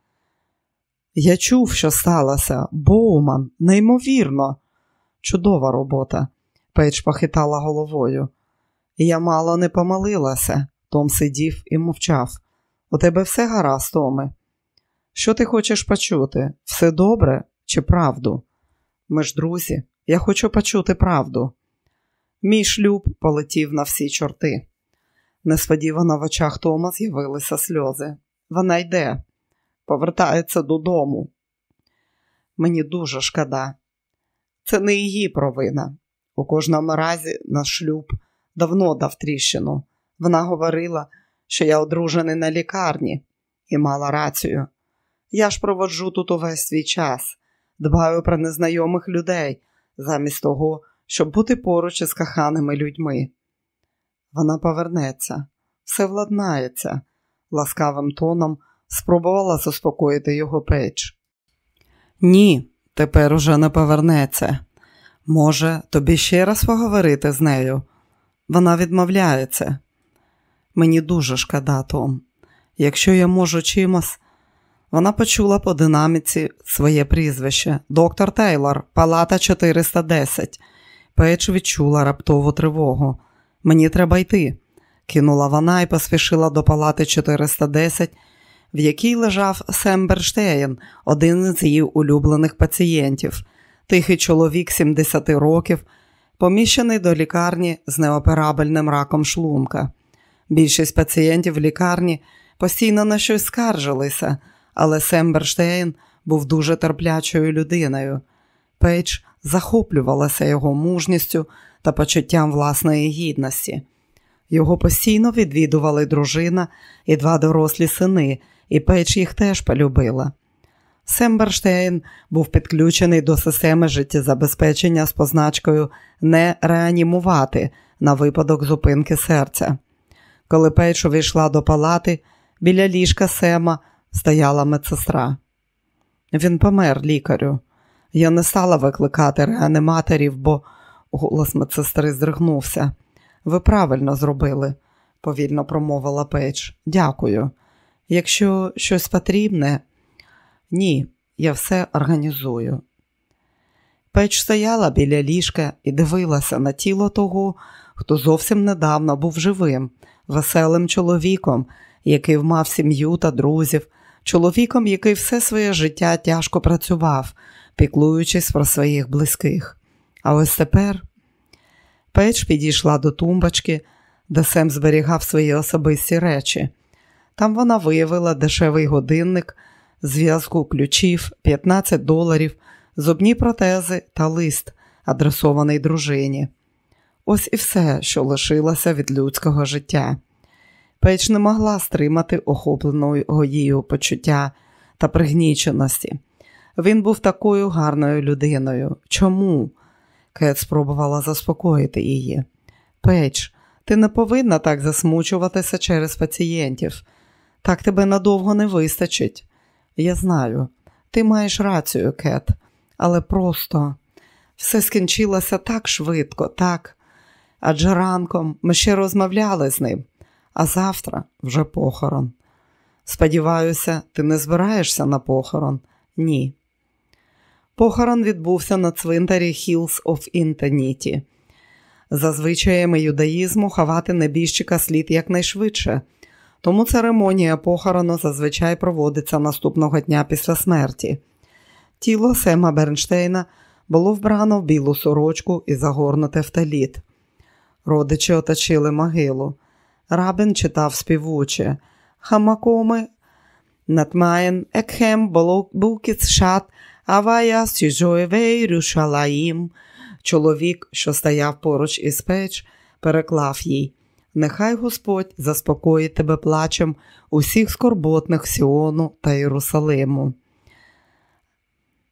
Я чув, що сталося. Боуман, неймовірно. Чудова робота. Пейдж похитала головою. Я мало не помилилася. Том сидів і мовчав. У тебе все гаразд, Томе? Що ти хочеш почути? Все добре чи правду? Ми ж друзі, я хочу почути правду. Мій шлюб полетів на всі чорти. Несподівано в очах Тома з'явилися сльози. Вона йде, повертається додому. Мені дуже шкода. Це не її провина. У кожному разі наш шлюб давно дав тріщину. Вона говорила, що я одружений на лікарні і мала рацію. Я ж проводжу тут увесь свій час, дбаю про незнайомих людей, замість того, щоб бути поруч із коханими людьми. Вона повернеться, все владнається, ласкавим тоном спробувала заспокоїти його печ. Ні, тепер уже не повернеться. Може, тобі ще раз поговорити з нею? Вона відмовляється. Мені дуже шкода, Том. Якщо я можу чимось. Вона почула по динаміці своє прізвище доктор Тейлор, палата 410. Пейдж відчула раптову тривогу. Мені треба йти, кинула вона і поспішила до палати 410, в якій лежав Сем Берштейн, один з її улюблених пацієнтів тихий чоловік 70 років, поміщений до лікарні з неоперабельним раком шлунка. Більшість пацієнтів в лікарні постійно на щось скаржилися, але Сем Берштейн був дуже терплячою людиною. Пейдж захоплювалася його мужністю та почуттям власної гідності. Його постійно відвідували дружина і два дорослі сини, і Пейдж їх теж полюбила. Сем Берштейн був підключений до системи життєзабезпечення з позначкою не реанімувати на випадок зупинки серця. Коли Пейдж увійшла до палати, біля ліжка Сема стояла медсестра. Він помер лікарю. Я не стала викликати реаніматорів, бо голос медсестри здригнувся. Ви правильно зробили, повільно промовила Пейдж. Дякую. Якщо щось потрібне, ні, я все організую. Пейдж стояла біля ліжка і дивилася на тіло того, хто зовсім недавно був живим, веселим чоловіком, який мав сім'ю та друзів, чоловіком, який все своє життя тяжко працював, піклуючись про своїх близьких. А ось тепер Пейдж підійшла до тумбочки, де Сем зберігав свої особисті речі. Там вона виявила дешевий годинник, зв'язку ключів, 15 доларів, зубні протези та лист, адресований дружині. Ось і все, що лишилося від людського життя. Пейдж не могла стримати охопленого її почуття та пригніченості. Він був такою гарною людиною. Чому? Кет спробувала заспокоїти її. Пейдж, ти не повинна так засмучуватися через пацієнтів. Так тебе надовго не вистачить. Я знаю, ти маєш рацію, Кет, але просто все скінчилося так швидко, так. Адже ранком ми ще розмовляли з ним, а завтра вже похорон. Сподіваюся, ти не збираєшся на похорон? Ні. Похорон відбувся на цвинтарі Hills of Eternity. За звичаями юдаїзму ховати небіжчика слід якнайшвидше, тому церемонія похорону зазвичай проводиться наступного дня після смерті. Тіло Сема Бернштейна було вбрано в білу сорочку і загорнуте в таліт. Родичі оточили могилу. Рабин читав співуче. Хамакоми Натмаєн Екхем Букіц Шат Авая Сюжоєвей Рюшалаїм. Чоловік, що стояв поруч із печ, переклав їй. Нехай Господь заспокоїть тебе плачем усіх скорботних Сіону та Єрусалиму.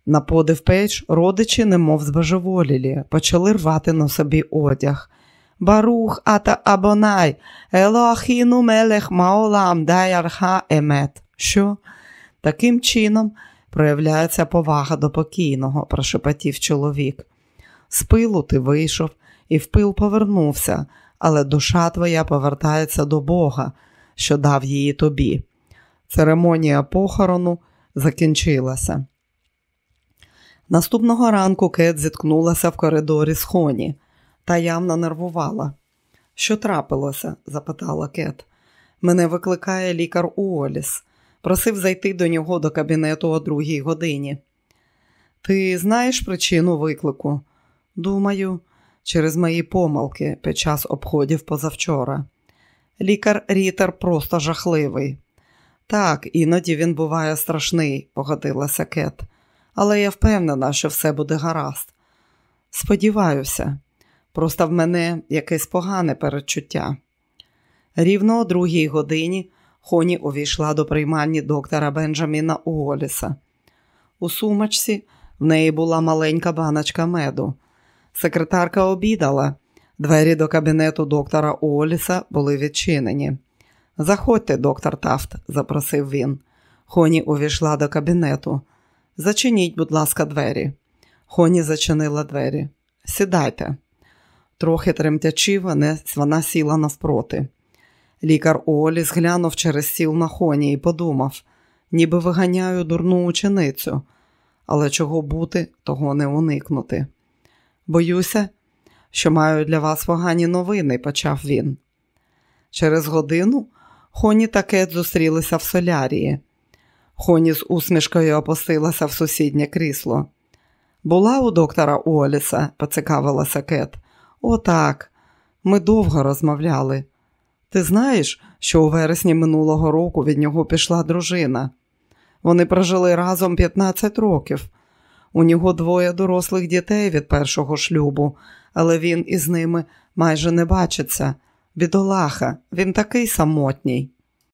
На подив печ родичі, немов збожеволілі, почали рвати на собі одяг. Барух ата Абонай, Елоахіну мелех маолам дай арха емет. Що? Таким чином проявляється повага до покійного, прошепотів чоловік. З пилу ти вийшов і в пил повернувся, але душа твоя повертається до Бога, що дав її тобі. Церемонія похорону закінчилася. Наступного ранку Кет зіткнулася в коридорі з Хоні та явно нервувала. Що трапилося? запитала Кет. Мене викликає лікар Уоліс. Просив зайти до нього до кабінету о другій годині. Ти знаєш причину виклику? Думаю, через мої помилки під час обходів позавчора. Лікар Рітер просто жахливий. Так, іноді він буває страшний, погодилася Кет, але я впевнена, що все буде гаразд. Сподіваюся, просто в мене якесь погане передчуття. Рівно о другій годині Хоні увійшла до приймальні доктора Бенджаміна Уоліса. У сумочці в неї була маленька баночка меду. Секретарка обідала. Двері до кабінету доктора Уоліса були відчинені. Заходьте, доктор Тафт, запросив він. Хоні увійшла до кабінету. Зачиніть, будь ласка, двері. Хоні зачинила двері. Сідайте. Трохи тремтячи, вона сіла навпроти. Лікар Уоліс глянув через стіл на Хоні і подумав, ніби виганяю дурну ученицю, але чого бути, того не уникнути. Боюся, що маю для вас погані новини, почав він. Через годину Хоні та Кет зустрілися в солярії. Хоні з усмішкою опустилася в сусіднє крісло. Була у доктора Уоліса, поцікавилася Кет. «О, так, ми довго розмовляли. Ти знаєш, що у вересні минулого року від нього пішла дружина. Вони прожили разом 15 років. У нього двоє дорослих дітей від першого шлюбу, але він із ними майже не бачиться. Бідолаха, він такий самотній.